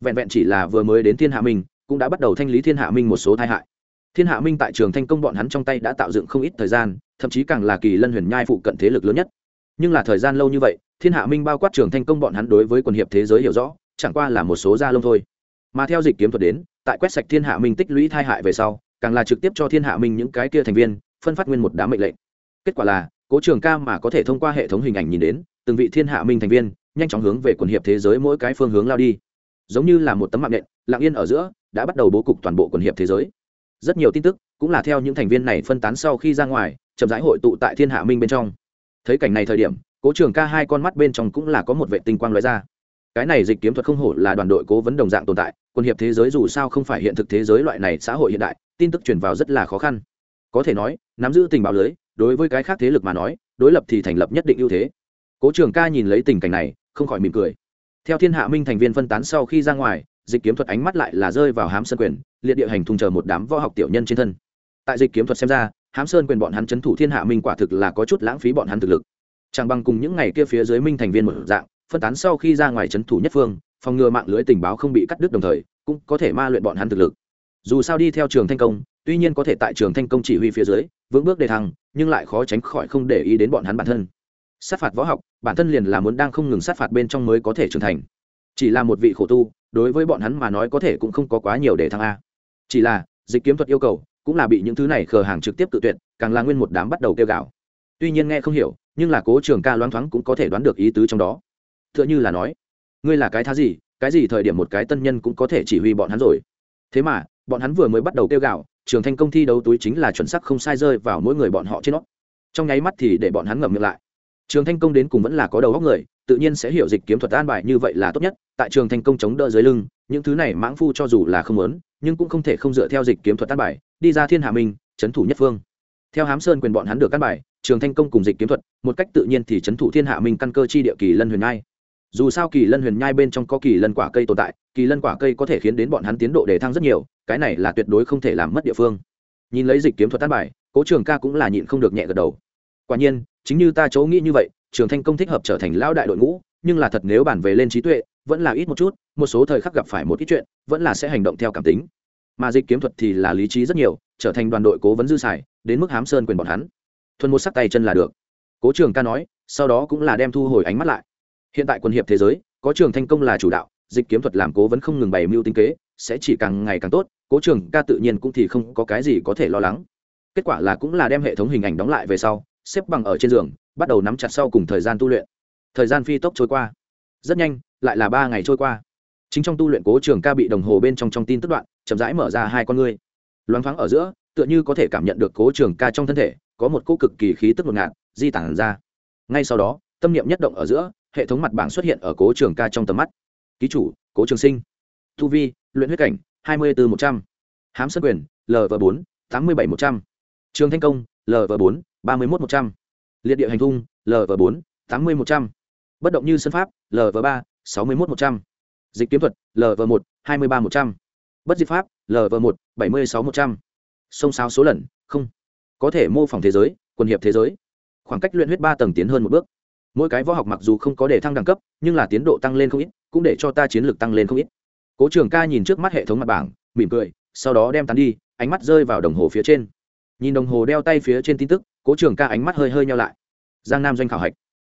Vẹn vẹn chỉ là vừa mới đến thiên hạ minh, cũng đã bắt đầu thanh lý thiên hạ minh một số tai hại. Thiên hạ minh tại trường thanh công bọn hắn trong tay đã tạo dựng không ít thời gian, thậm chí càng là kỳ lân huyền nhai phụ cận thế lực lớn nhất. Nhưng là thời gian lâu như vậy, thiên hạ minh bao quát trường thanh công bọn hắn đối với quần hiệp thế giới hiểu rõ, chẳng qua là một số gia lông thôi mà theo dịch kiếm thuật đến, tại quét sạch thiên hạ minh tích lũy thai hại về sau, càng là trực tiếp cho thiên hạ minh những cái kia thành viên, phân phát nguyên một đám mệnh lệnh. Kết quả là, cố trường ca mà có thể thông qua hệ thống hình ảnh nhìn đến, từng vị thiên hạ minh thành viên, nhanh chóng hướng về quần hiệp thế giới mỗi cái phương hướng lao đi. Giống như là một tấm mạng nện lặng yên ở giữa, đã bắt đầu bố cục toàn bộ quần hiệp thế giới. Rất nhiều tin tức, cũng là theo những thành viên này phân tán sau khi ra ngoài, chậm rãi hội tụ tại thiên hạ minh bên trong. Thấy cảnh này thời điểm, cố trường ca hai con mắt bên trong cũng là có một vệ tinh quang lóe ra cái này dịch kiếm thuật không hổ là đoàn đội cố vấn đồng dạng tồn tại, quân hiệp thế giới dù sao không phải hiện thực thế giới loại này xã hội hiện đại, tin tức truyền vào rất là khó khăn. Có thể nói, nắm giữ tình báo lưới, đối với cái khác thế lực mà nói, đối lập thì thành lập nhất định ưu thế. Cố trường ca nhìn lấy tình cảnh này, không khỏi mỉm cười. Theo thiên hạ minh thành viên phân tán sau khi ra ngoài, dịch kiếm thuật ánh mắt lại là rơi vào hám sơn quyền, liệt địa hành thùng chờ một đám võ học tiểu nhân trên thân. Tại dịch kiếm thuật xem ra, hám sơn quyền bọn hắn c h ấ n thủ thiên hạ minh quả thực là có chút lãng phí bọn hắn thực lực. Chẳng bằng cùng những ngày kia phía dưới minh thành viên một dạng phân tán sau khi ra ngoài trấn thủ nhất phương, phòng ngừa mạng lưới tình báo không bị cắt đứt đồng thời, cũng có thể ma luyện bọn hắn thực lực. Dù sao đi theo trường thanh công, tuy nhiên có thể tại trường thanh công chỉ huy phía dưới, vững bước đề thăng, nhưng lại khó tránh khỏi không để ý đến bọn hắn bản thân. Sát phạt võ học, bản thân liền là muốn đang không ngừng sát phạt bên trong mới có thể trưởng thành. Chỉ là một vị khổ tu, đối với bọn hắn mà nói có thể cũng không có quá nhiều để thăng a. Chỉ là, dịch kiếm thuật yêu cầu, cũng là bị những thứ này khờ hàng trực tiếp tự tuyệt, càng là nguyên một đám bắt đầu kêu gào. Tuy nhiên nghe không hiểu, nhưng là cố trường ca loáng thoáng cũng có thể đoán được ý tứ trong đó t h ư ợ n h ư là nói ngươi là cái thá gì cái gì thời điểm một cái tân nhân cũng có thể chỉ huy bọn hắn rồi? Thế mà bọn hắn vừa mới bắt đầu kêu gạo, trường thanh công thi đấu túi chính là chuẩn sắc không sai rơi vào mỗi người bọn họ trên nó. Trong nháy mắt thì để bọn hắn ngậm miệng lại. Trường thanh công đến cùng vẫn là có đầu góc người tự nhiên sẽ hiểu dịch kiếm thuật an bài như vậy là tốt nhất tại trường thanh công chống đỡ dưới lưng những thứ này mãng phu cho dù là không lớn nhưng cũng không thể không dựa theo dịch kiếm thuật an bài đi ra thiên hạ minh trấn thủ nhất phương. Theo hám sơn quyền bọn hắn được căn bài trường thanh công cùng dịch kiếm thuật một cách tự nhiên thì trấn thủ thiên hạ minh căn cơ chi địa kỳ lân huyền ngai dù sao kỳ lân huyền nhai bên trong có kỳ lân quả cây tồn tại, kỳ lân quả cây có thể khiến đến bọn hắn tiến độ đề thăng rất nhiều, cái này là tuyệt đối không thể làm mất địa phương. Nhìn lấy dịch kiếm thuật tan bài, cố trường ca cũng là nhịn không được nhẹ gật đầu. Quả nhiên, chính như ta chỗ nghĩ như vậy, trường thanh công thích hợp trở thành lão đại đội ngũ, nhưng là thật nếu bản về lên trí tuệ, vẫn là ít một chút, một số thời khắc gặp phải một ít chuyện, vẫn là sẽ hành động theo cảm tính. Mà dịch kiếm thuật thì là lý trí rất nhiều, trở thành đoàn đội cố vấn dư xài, đến mức hám sơn quyền bọn hắn. Thuần một sắc tay chân là được. Cố trường ca nói, sau đó cũng là đem thu hồi ánh mắt lại hiện tại quân hiệp thế giới, có trường thành công là chủ đạo, dịch kiếm thuật làm cố vẫn không ngừng bày mưu tinh kế, sẽ chỉ càng ngày càng tốt, cố trường ca tự nhiên cũng thì không có cái gì có thể lo lắng. Kết quả là cũng là đem hệ thống hình ảnh đóng lại về sau, xếp bằng ở trên giường, bắt đầu nắm chặt sau cùng thời gian tu luyện. Thời gian phi tốc trôi qua. Rất nhanh, lại là ba ngày trôi qua. Chính trong tu luyện cố trường ca bị đồng hồ bên trong trong tin tức đoạn, chậm rãi mở ra hai con ngươi. Loáng thoáng ở giữa, tựa như có thể cảm nhận được cố trường ca trong thân thể, có một cô cực kỳ khí tức ngột ngạt, di tản ra. Ngay sau đó, tâm niệm nhất động ở giữa hệ thống mặt bảng xuất hiện ở cố trường ca trong tầm mắt. Ký chủ, cố trường sinh. Thu vi, luyện huyết cảnh, hai mươi bốn một trăm. H á m sân quyền lv bốn, tám mươi bảy một trăm. Trường thanh công lv bốn, ba mươi một một trăm. Liệt địa hành thung lv bốn, tám mươi một trăm. Bất động như sân pháp lv ba, sáu mươi một một trăm. Dịch kiếm thuật lv một, hai mươi ba một trăm. Bất diệt pháp lv một, bảy mươi sáu một trăm. Sông sáo số lần, không. Có thể mô phỏng thế giới, quần hiệp thế giới. Khoảng cách luyện huyết ba tầng tiến hơn một bước mỗi cái võ học mặc dù không có đề thăng đẳng cấp, nhưng là tiến độ tăng lên không ít, cũng để cho ta chiến lược tăng lên không ít. Cố trường ca nhìn trước mắt hệ thống mặt bảng, mỉm cười, sau đó đem tán đi, ánh mắt rơi vào đồng hồ phía trên. Nhìn đồng hồ đeo tay phía trên tin tức, cố trường ca ánh mắt hơi hơi nhau lại. Giang nam doanh khảo hạch.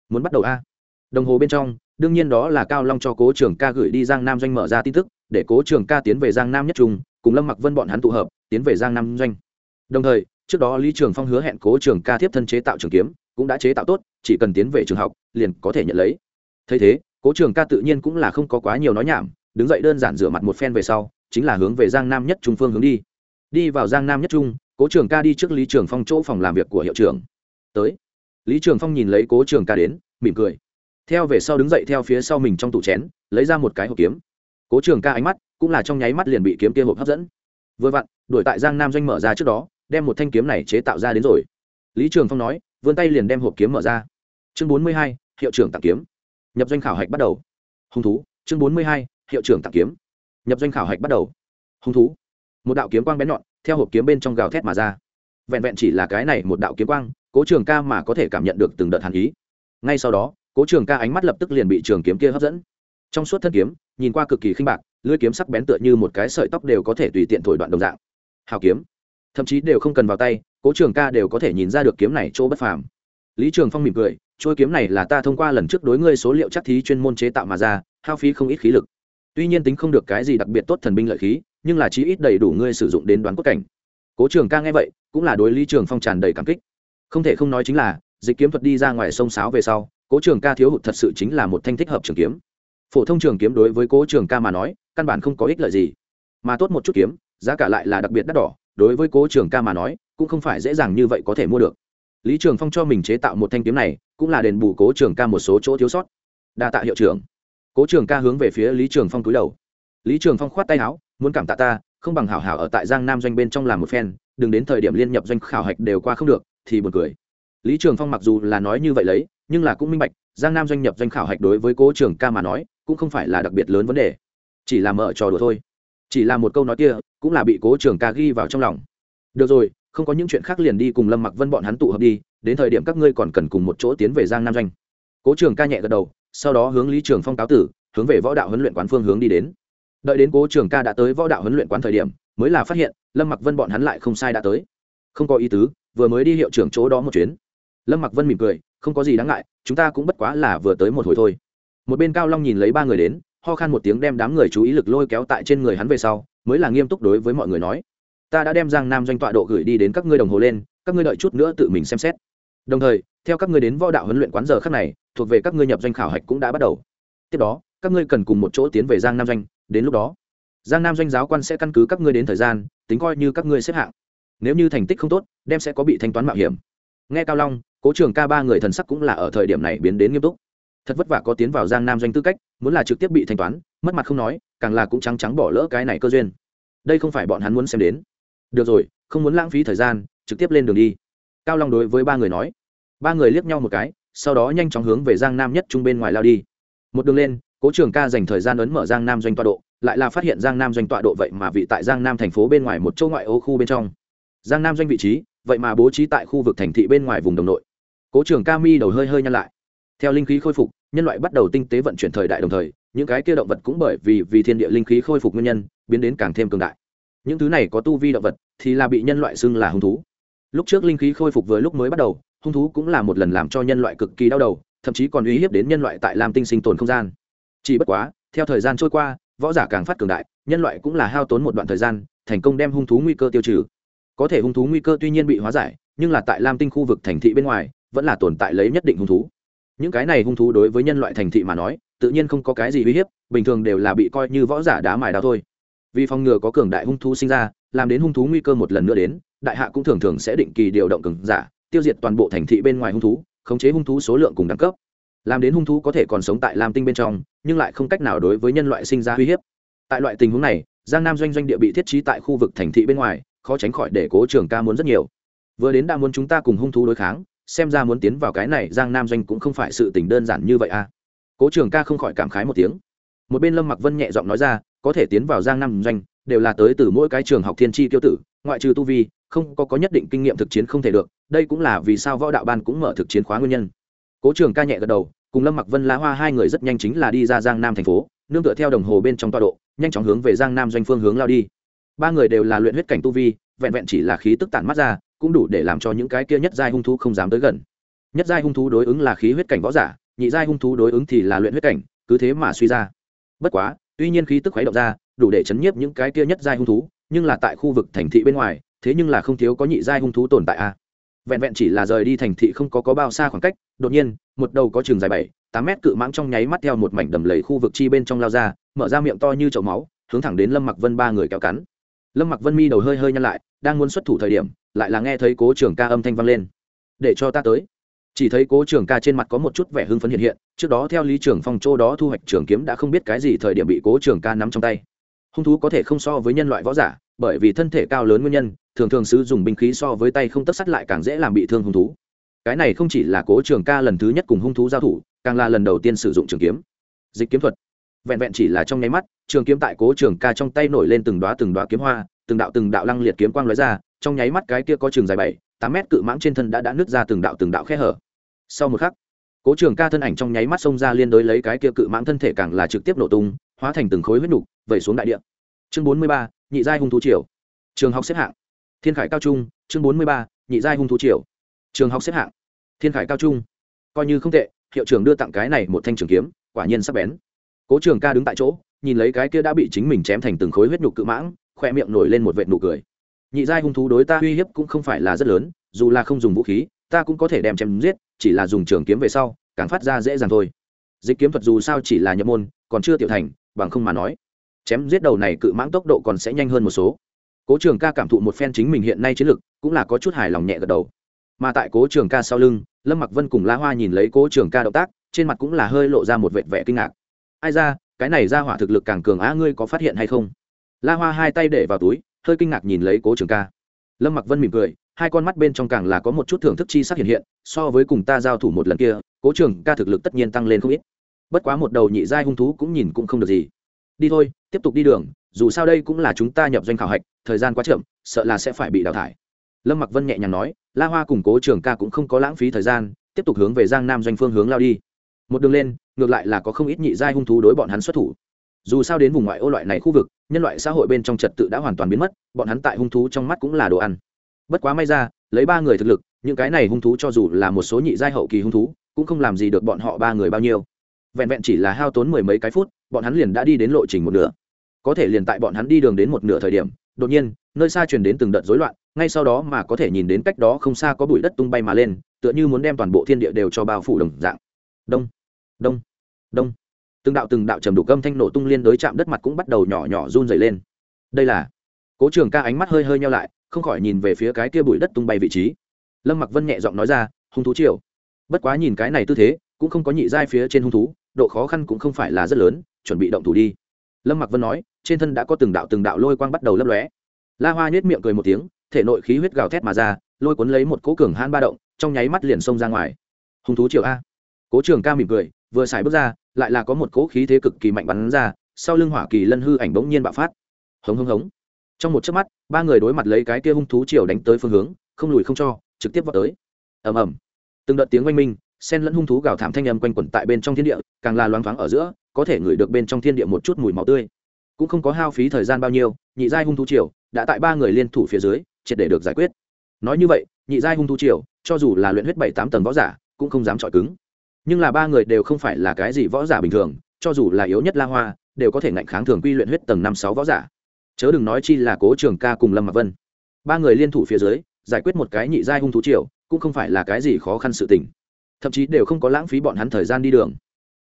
Muốn bắt đầu a? Đồng hồ bên trong, đương nhiên đó là cao long cho cố trường ca gửi đi giang nam doanh mở ra tin tức, để cố trường ca tiến về giang nam nhất trung, cùng lâm mặc vân bọn hắn tụ hợp, tiến về giang nam doanh. Đồng thời, trước đó lý trường phong hứa hẹn cố trường ca tiếp thân chế tạo trường kiếm, cũng đã chế tạo tốt chỉ cần tiến về trường học, liền có thể nhận lấy. Thấy thế, cố trường ca tự nhiên cũng là không có quá nhiều nói nhảm, đứng dậy đơn giản rửa mặt một phen về sau, chính là hướng về giang nam nhất trung phương hướng đi. Đi vào giang nam nhất trung, cố trường ca đi trước lý trường phong chỗ phòng làm việc của hiệu trưởng. Tới. Lý trường phong nhìn lấy cố trường ca đến, mỉm cười. Theo về sau đứng dậy theo phía sau mình trong tủ chén, lấy ra một cái hộp kiếm. Cố trường ca ánh mắt cũng là trong nháy mắt liền bị kiếm kia hộp hấp dẫn. Vừa vặn, đuổi tại giang nam doanh mở ra trước đó, đem một thanh kiếm này chế tạo ra đến rồi. Lý trường phong nói, vươn tay liền đem hộp kiếm mở ra chương bốn mươi hai, hiệu trưởng tặng kiếm. Nhập doanh khảo hạch bắt đầu. Hung thú, chương bốn mươi hai, hiệu trưởng tặng kiếm. Nhập doanh khảo hạch bắt đầu. Hung thú, một đạo kiếm quang bén nhọn, theo hộp kiếm bên trong gào thét mà ra. Vẹn vẹn chỉ là cái này một đạo kiếm quang, cố trường ca mà có thể cảm nhận được từng đợt hàn ý. Ngay sau đó, cố trường ca ánh mắt lập tức liền bị trường kiếm kia hấp dẫn. Trong suốt thân kiếm, nhìn qua cực kỳ khinh bạc, lưỡi kiếm sắc bén tựa như một cái sợi tóc đều có thể tùy tiện thổi đoạn đồng dạng. Hào kiếm, thậm chí đều không cần vào tay, cố trường ca đều có thể nhìn ra được kiếm này chỗ bất phàm. Lý trường phong mỉm cười trôi kiếm này là ta thông qua lần trước đối ngươi số liệu chắc thí chuyên môn chế tạo mà ra, hao phí không ít khí lực. Tuy nhiên tính không được cái gì đặc biệt tốt thần binh lợi khí, nhưng là chí ít đầy đủ ngươi sử dụng đến đoán cốt cảnh. Cố trường ca nghe vậy, cũng là đối lý trường phong tràn đầy cảm kích. Không thể không nói chính là, dịch kiếm thuật đi ra ngoài sông sáo về sau, cố trường ca thiếu hụt thật sự chính là một thanh thích hợp trường kiếm. Phổ thông trường kiếm đối với cố trường ca mà nói, căn bản không có ích lợi gì. Mà tốt một chút kiếm, giá cả lại là đặc biệt đắt đỏ, đối với cố trường ca mà nói, cũng không phải dễ dàng như vậy có thể mua được lý trường phong cho mình chế tạo một thanh kiếm này, cũng là đền bù cố trường ca một số chỗ thiếu sót. Đa tạ hiệu trưởng. Cố trường ca hướng về phía lý trường phong túi đầu. Lý trường phong khoát tay áo, muốn cảm tạ ta, không bằng hảo hảo ở tại giang nam doanh bên trong làm một phen, đừng đến thời điểm liên nhập doanh khảo hạch đều qua không được, thì buồn cười. Lý trường phong mặc dù là nói như vậy lấy, nhưng là cũng minh bạch, giang nam doanh nhập doanh khảo hạch đối với cố trường ca mà nói, cũng không phải là đặc biệt lớn vấn đề. Chỉ là mở trò đùa thôi. Chỉ là một câu nói kia, cũng là bị cố trường ca ghi vào trong lòng. Được rồi không có những chuyện khác liền đi cùng lâm mặc vân bọn hắn tụ hợp đi, đến thời điểm các ngươi còn cần cùng một chỗ tiến về giang nam doanh. Cố trường ca nhẹ gật đầu, sau đó hướng lý trường phong cáo tử, hướng về võ đạo huấn luyện quán phương hướng đi đến. Đợi đến cố trường ca đã tới võ đạo huấn luyện quán thời điểm, mới là phát hiện, lâm mặc vân bọn hắn lại không sai đã tới. Không có ý tứ, vừa mới đi hiệu trưởng chỗ đó một chuyến. Lâm mặc vân mỉm cười, không có gì đáng ngại, chúng ta cũng bất quá là vừa tới một hồi thôi. Một bên cao long nhìn lấy ba người đến, ho khan một tiếng đem đám người chú ý lực lôi kéo tại trên người hắn về sau, mới là nghiêm túc đối với mọi người nói ta đã đem giang nam doanh tọa độ gửi đi đến các ngươi đồng hồ lên, các ngươi đợi chút nữa tự mình xem xét. Đồng thời, theo các ngươi đến võ đạo huấn luyện quán giờ khác này, thuộc về các ngươi nhập doanh khảo hạch cũng đã bắt đầu. Tiếp đó, các ngươi cần cùng một chỗ tiến về giang nam doanh, đến lúc đó, giang nam doanh giáo quan sẽ căn cứ các ngươi đến thời gian, tính coi như các ngươi xếp hạng. Nếu như thành tích không tốt, đem sẽ có bị thanh toán mạo hiểm. Nghe cao long, cố trường ca ba người thần sắc cũng là ở thời điểm này biến đến nghiêm túc. Thật vất vả có tiến vào giang nam doanh tư cách, muốn là trực tiếp bị thanh toán, mất mặt không nói, càng là cũng trắng trắng bỏ lỡ cái này cơ duyên. Đây không phải bọn hắn muốn xem đến được rồi, không muốn lãng phí thời gian, trực tiếp lên đường đi. Cao long đối với ba người nói. Ba người liếc nhau một cái, sau đó nhanh chóng hướng về giang nam nhất trung bên ngoài lao đi. Một đường lên, cố trường ca dành thời gian ấn mở giang nam doanh tọa độ, lại là phát hiện giang nam doanh tọa độ vậy mà vị tại giang nam thành phố bên ngoài một chỗ ngoại ô khu bên trong. Giang nam doanh vị trí, vậy mà bố trí tại khu vực thành thị bên ngoài vùng đồng nội. Cố trường ca mi đầu hơi hơi nhăn lại. Theo linh khí khôi phục, nhân loại bắt đầu tinh tế vận chuyển thời đại đồng thời, những cái kia động vật cũng bởi vì vì thiên địa linh khí khôi phục nguyên nhân, biến đến càng thêm cường đại những thứ này có tu vi động vật thì là bị nhân loại xưng là hung thú. Lúc trước linh khí khôi phục với lúc mới bắt đầu, hung thú cũng là một lần làm cho nhân loại cực kỳ đau đầu, thậm chí còn uy hiếp đến nhân loại tại Lam tinh sinh tồn không gian. Chỉ bất quá, theo thời gian trôi qua, võ giả càng phát cường đại, nhân loại cũng là hao tốn một đoạn thời gian, thành công đem hung thú nguy cơ tiêu trừ. Có thể hung thú nguy cơ tuy nhiên bị hóa giải, nhưng là tại lam tinh khu vực thành thị bên ngoài, vẫn là tồn tại lấy nhất định hung thú. Những cái này hung thú đối với nhân loại thành thị mà nói, tự nhiên không có cái gì uy hiếp, bình thường đều là bị coi như võ giả đá mài đao thôi vì phòng ngừa có cường đại hung thú sinh ra, làm đến hung thú nguy cơ một lần nữa đến, đại hạ cũng thường thường sẽ định kỳ điều động cường giả, tiêu diệt toàn bộ thành thị bên ngoài hung thú, khống chế hung thú số lượng cùng đẳng cấp. Làm đến hung thú có thể còn sống tại lam tinh bên trong, nhưng lại không cách nào đối với nhân loại sinh ra uy hiếp. Tại loại tình huống này, giang nam doanh doanh địa bị thiết trí tại khu vực thành thị bên ngoài, khó tránh khỏi để cố trường ca muốn rất nhiều. Vừa đến đã muốn chúng ta cùng hung thú đối kháng, xem ra muốn tiến vào cái này, giang nam doanh cũng không phải sự tình đơn giản như vậy à. Cố trường ca không khỏi cảm khái một tiếng. Một bên lâm mặc vân nhẹ giọng nói ra có thể tiến vào giang nam doanh, đều là tới từ mỗi cái trường học thiên tri tiêu tử, ngoại trừ tu vi, không có có nhất định kinh nghiệm thực chiến không thể được, đây cũng là vì sao võ đạo ban cũng mở thực chiến khóa nguyên nhân. Cố trường ca nhẹ gật đầu, cùng lâm mặc vân lá hoa hai người rất nhanh chính là đi ra giang nam thành phố, nương tựa theo đồng hồ bên trong tọa độ, nhanh chóng hướng về giang nam doanh phương hướng lao đi. Ba người đều là luyện huyết cảnh tu vi, vẹn vẹn chỉ là khí tức tản mắt ra, cũng đủ để làm cho những cái kia nhất giai hung thú không dám tới gần. Nhất giai hung thú đối ứng là khí huyết cảnh võ giả, nhị giai hung thú đối ứng thì là luyện huyết cảnh, cứ thế mà suy ra. Bất quá tuy nhiên khí tức khuấy động ra, đủ để chấn nhiếp những cái kia nhất giai hung thú, nhưng là tại khu vực thành thị bên ngoài, thế nhưng là không thiếu có nhị giai hung thú tồn tại a vẹn vẹn chỉ là rời đi thành thị không có có bao xa khoảng cách, đột nhiên, một đầu có trường dài bảy, tám mét cự mãng trong nháy mắt theo một mảnh đầm lầy khu vực chi bên trong lao ra, mở ra miệng to như chậu máu, hướng thẳng đến lâm mặc vân ba người kéo cắn. Lâm mặc vân mi đầu hơi hơi nhăn lại, đang muốn xuất thủ thời điểm, lại là nghe thấy cố trường ca âm thanh vang lên. Để cho ta tới chỉ thấy cố trường ca trên mặt có một chút vẻ hưng phấn hiện hiện, trước đó theo lý trường phong châu đó thu hoạch trường kiếm đã không biết cái gì thời điểm bị cố trường ca nắm trong tay. Hung thú có thể không so với nhân loại võ giả, bởi vì thân thể cao lớn nguyên nhân, thường thường sử dụng binh khí so với tay không tất sắt lại càng dễ làm bị thương hung thú. Cái này không chỉ là cố trường ca lần thứ nhất cùng hung thú giao thủ, càng là lần đầu tiên sử dụng trường kiếm. Dịch kiếm thuật. Vẹn vẹn chỉ là trong nháy mắt, trường kiếm tại cố trường ca trong tay nổi lên từng đoá từng đoá kiếm hoa, từng đạo từng đạo lăng liệt kiếm quang lóe ra, trong nháy mắt cái kia có trường dài bảy, tám mét cự mãng trên thân đã đã nứt ra từng đạo từng đạo khe hở sau một khắc, cố trường ca thân ảnh trong nháy mắt xông ra liên đối lấy cái kia cự mãng thân thể càng là trực tiếp nổ tung, hóa thành từng khối huyết nục, vẩy xuống đại địa. Chương bốn mươi ba, nhị giai hung thú triều. Trường học xếp hạng. Thiên khải cao trung, chương bốn mươi ba, nhị giai hung thú triều. Trường học xếp hạng. Thiên khải cao trung. Coi như không tệ, hiệu trưởng đưa tặng cái này một thanh trường kiếm, quả nhiên sắp bén. Cố trường ca đứng tại chỗ, nhìn lấy cái kia đã bị chính mình chém thành từng khối huyết nhục cự mãng khoe miệng nổi lên một vệt nụ cười. Nhị giai hung thú đối ta uy hiếp cũng không phải là rất lớn, dù là không dùng vũ khí ta cũng có thể đem chém giết, chỉ là dùng trường kiếm về sau, càng phát ra dễ dàng thôi. Dịch kiếm thuật dù sao chỉ là nhập môn, còn chưa tiểu thành, bằng không mà nói, chém giết đầu này cự mãng tốc độ còn sẽ nhanh hơn một số. Cố trường ca cảm thụ một phen chính mình hiện nay chiến lực, cũng là có chút hài lòng nhẹ gật đầu. Mà tại cố trường ca sau lưng, lâm mặc vân cùng la hoa nhìn lấy cố trường ca động tác, trên mặt cũng là hơi lộ ra một vệt vẻ kinh ngạc. Ai ra, cái này ra hỏa thực lực càng cường á, ngươi có phát hiện hay không? La hoa hai tay để vào túi, hơi kinh ngạc nhìn lấy cố trường ca. Lâm mặc vân mỉm cười hai con mắt bên trong càng là có một chút thưởng thức chi sắc hiện hiện, so với cùng ta giao thủ một lần kia, cố trường ca thực lực tất nhiên tăng lên không ít. Bất quá một đầu nhị giai hung thú cũng nhìn cũng không được gì. Đi thôi, tiếp tục đi đường, dù sao đây cũng là chúng ta nhập doanh khảo hạch, thời gian quá chậm, sợ là sẽ phải bị đào thải. Lâm mặc vân nhẹ nhàng nói, la hoa cùng cố trường ca cũng không có lãng phí thời gian, tiếp tục hướng về giang nam doanh phương hướng lao đi. Một đường lên, ngược lại là có không ít nhị giai hung thú đối bọn hắn xuất thủ. Dù sao đến vùng ngoại ô loại này khu vực, nhân loại xã hội bên trong trật tự đã hoàn toàn biến mất, bọn hắn tại hung thú trong mắt cũng là đồ ăn bất quá may ra, lấy ba người thực lực, những cái này hung thú cho dù là một số nhị giai hậu kỳ hung thú, cũng không làm gì được bọn họ ba người bao nhiêu. Vẹn vẹn chỉ là hao tốn mười mấy cái phút, bọn hắn liền đã đi đến lộ trình một nửa. Có thể liền tại bọn hắn đi đường đến một nửa thời điểm, đột nhiên, nơi xa truyền đến từng đợt rối loạn, ngay sau đó mà có thể nhìn đến cách đó không xa có bụi đất tung bay mà lên, tựa như muốn đem toàn bộ thiên địa đều cho bao phủ đồng dạng. Đông đông đông. Từng đạo từng đạo trầm đục âm thanh nổ tung liên đối chạm đất mặt cũng bắt đầu nhỏ nhỏ run dày lên. Đây là cố trường ca ánh mắt hơi hơi nhau lại không khỏi nhìn về phía cái kia bụi đất tung bay vị trí. Lâm mặc vân nhẹ giọng nói ra, hung thú triều. Bất quá nhìn cái này tư thế, cũng không có nhị giai phía trên hung thú, độ khó khăn cũng không phải là rất lớn, chuẩn bị động thủ đi. Lâm mặc vân nói, trên thân đã có từng đạo từng đạo lôi quang bắt đầu lấp lóe. La hoa nhếch miệng cười một tiếng, thể nội khí huyết gào thét mà ra, lôi cuốn lấy một cố cường hãn ba động, trong nháy mắt liền xông ra ngoài. Hung thú triều a. Cố trường ca mỉm cười, vừa xài bước ra, lại là có một cỗ khí thế cực kỳ mạnh bắn ra, sau lưng hỏa kỳ lân hư ảnh bỗng nhiên bạo phát. Hống hống hống trong một chớp mắt, ba người đối mặt lấy cái kia hung thú triều đánh tới phương hướng, không lùi không cho, trực tiếp vào tới. Ầm ầm. Từng đợt tiếng oanh minh sen lẫn hung thú gào thảm thanh âm quanh quẩn tại bên trong thiên địa, càng là loáng thoáng ở giữa, có thể ngửi được bên trong thiên địa một chút mùi máu tươi. Cũng không có hao phí thời gian bao nhiêu, nhị giai hung thú triều đã tại ba người liên thủ phía dưới, triệt để được giải quyết. Nói như vậy, nhị giai hung thú triều, cho dù là luyện huyết bảy tám tầng võ giả, cũng không dám chọi cứng. Nhưng là ba người đều không phải là cái gì võ giả bình thường, cho dù là yếu nhất la hoa, đều có thể ngạnh kháng thường quy luyện huyết tầng năm sáu võ giả chớ đừng nói chi là cố trường ca cùng lâm mạc vân. Ba người liên thủ phía dưới, giải quyết một cái nhị giai hung thú triều, cũng không phải là cái gì khó khăn sự tình. Thậm chí đều không có lãng phí bọn hắn thời gian đi đường.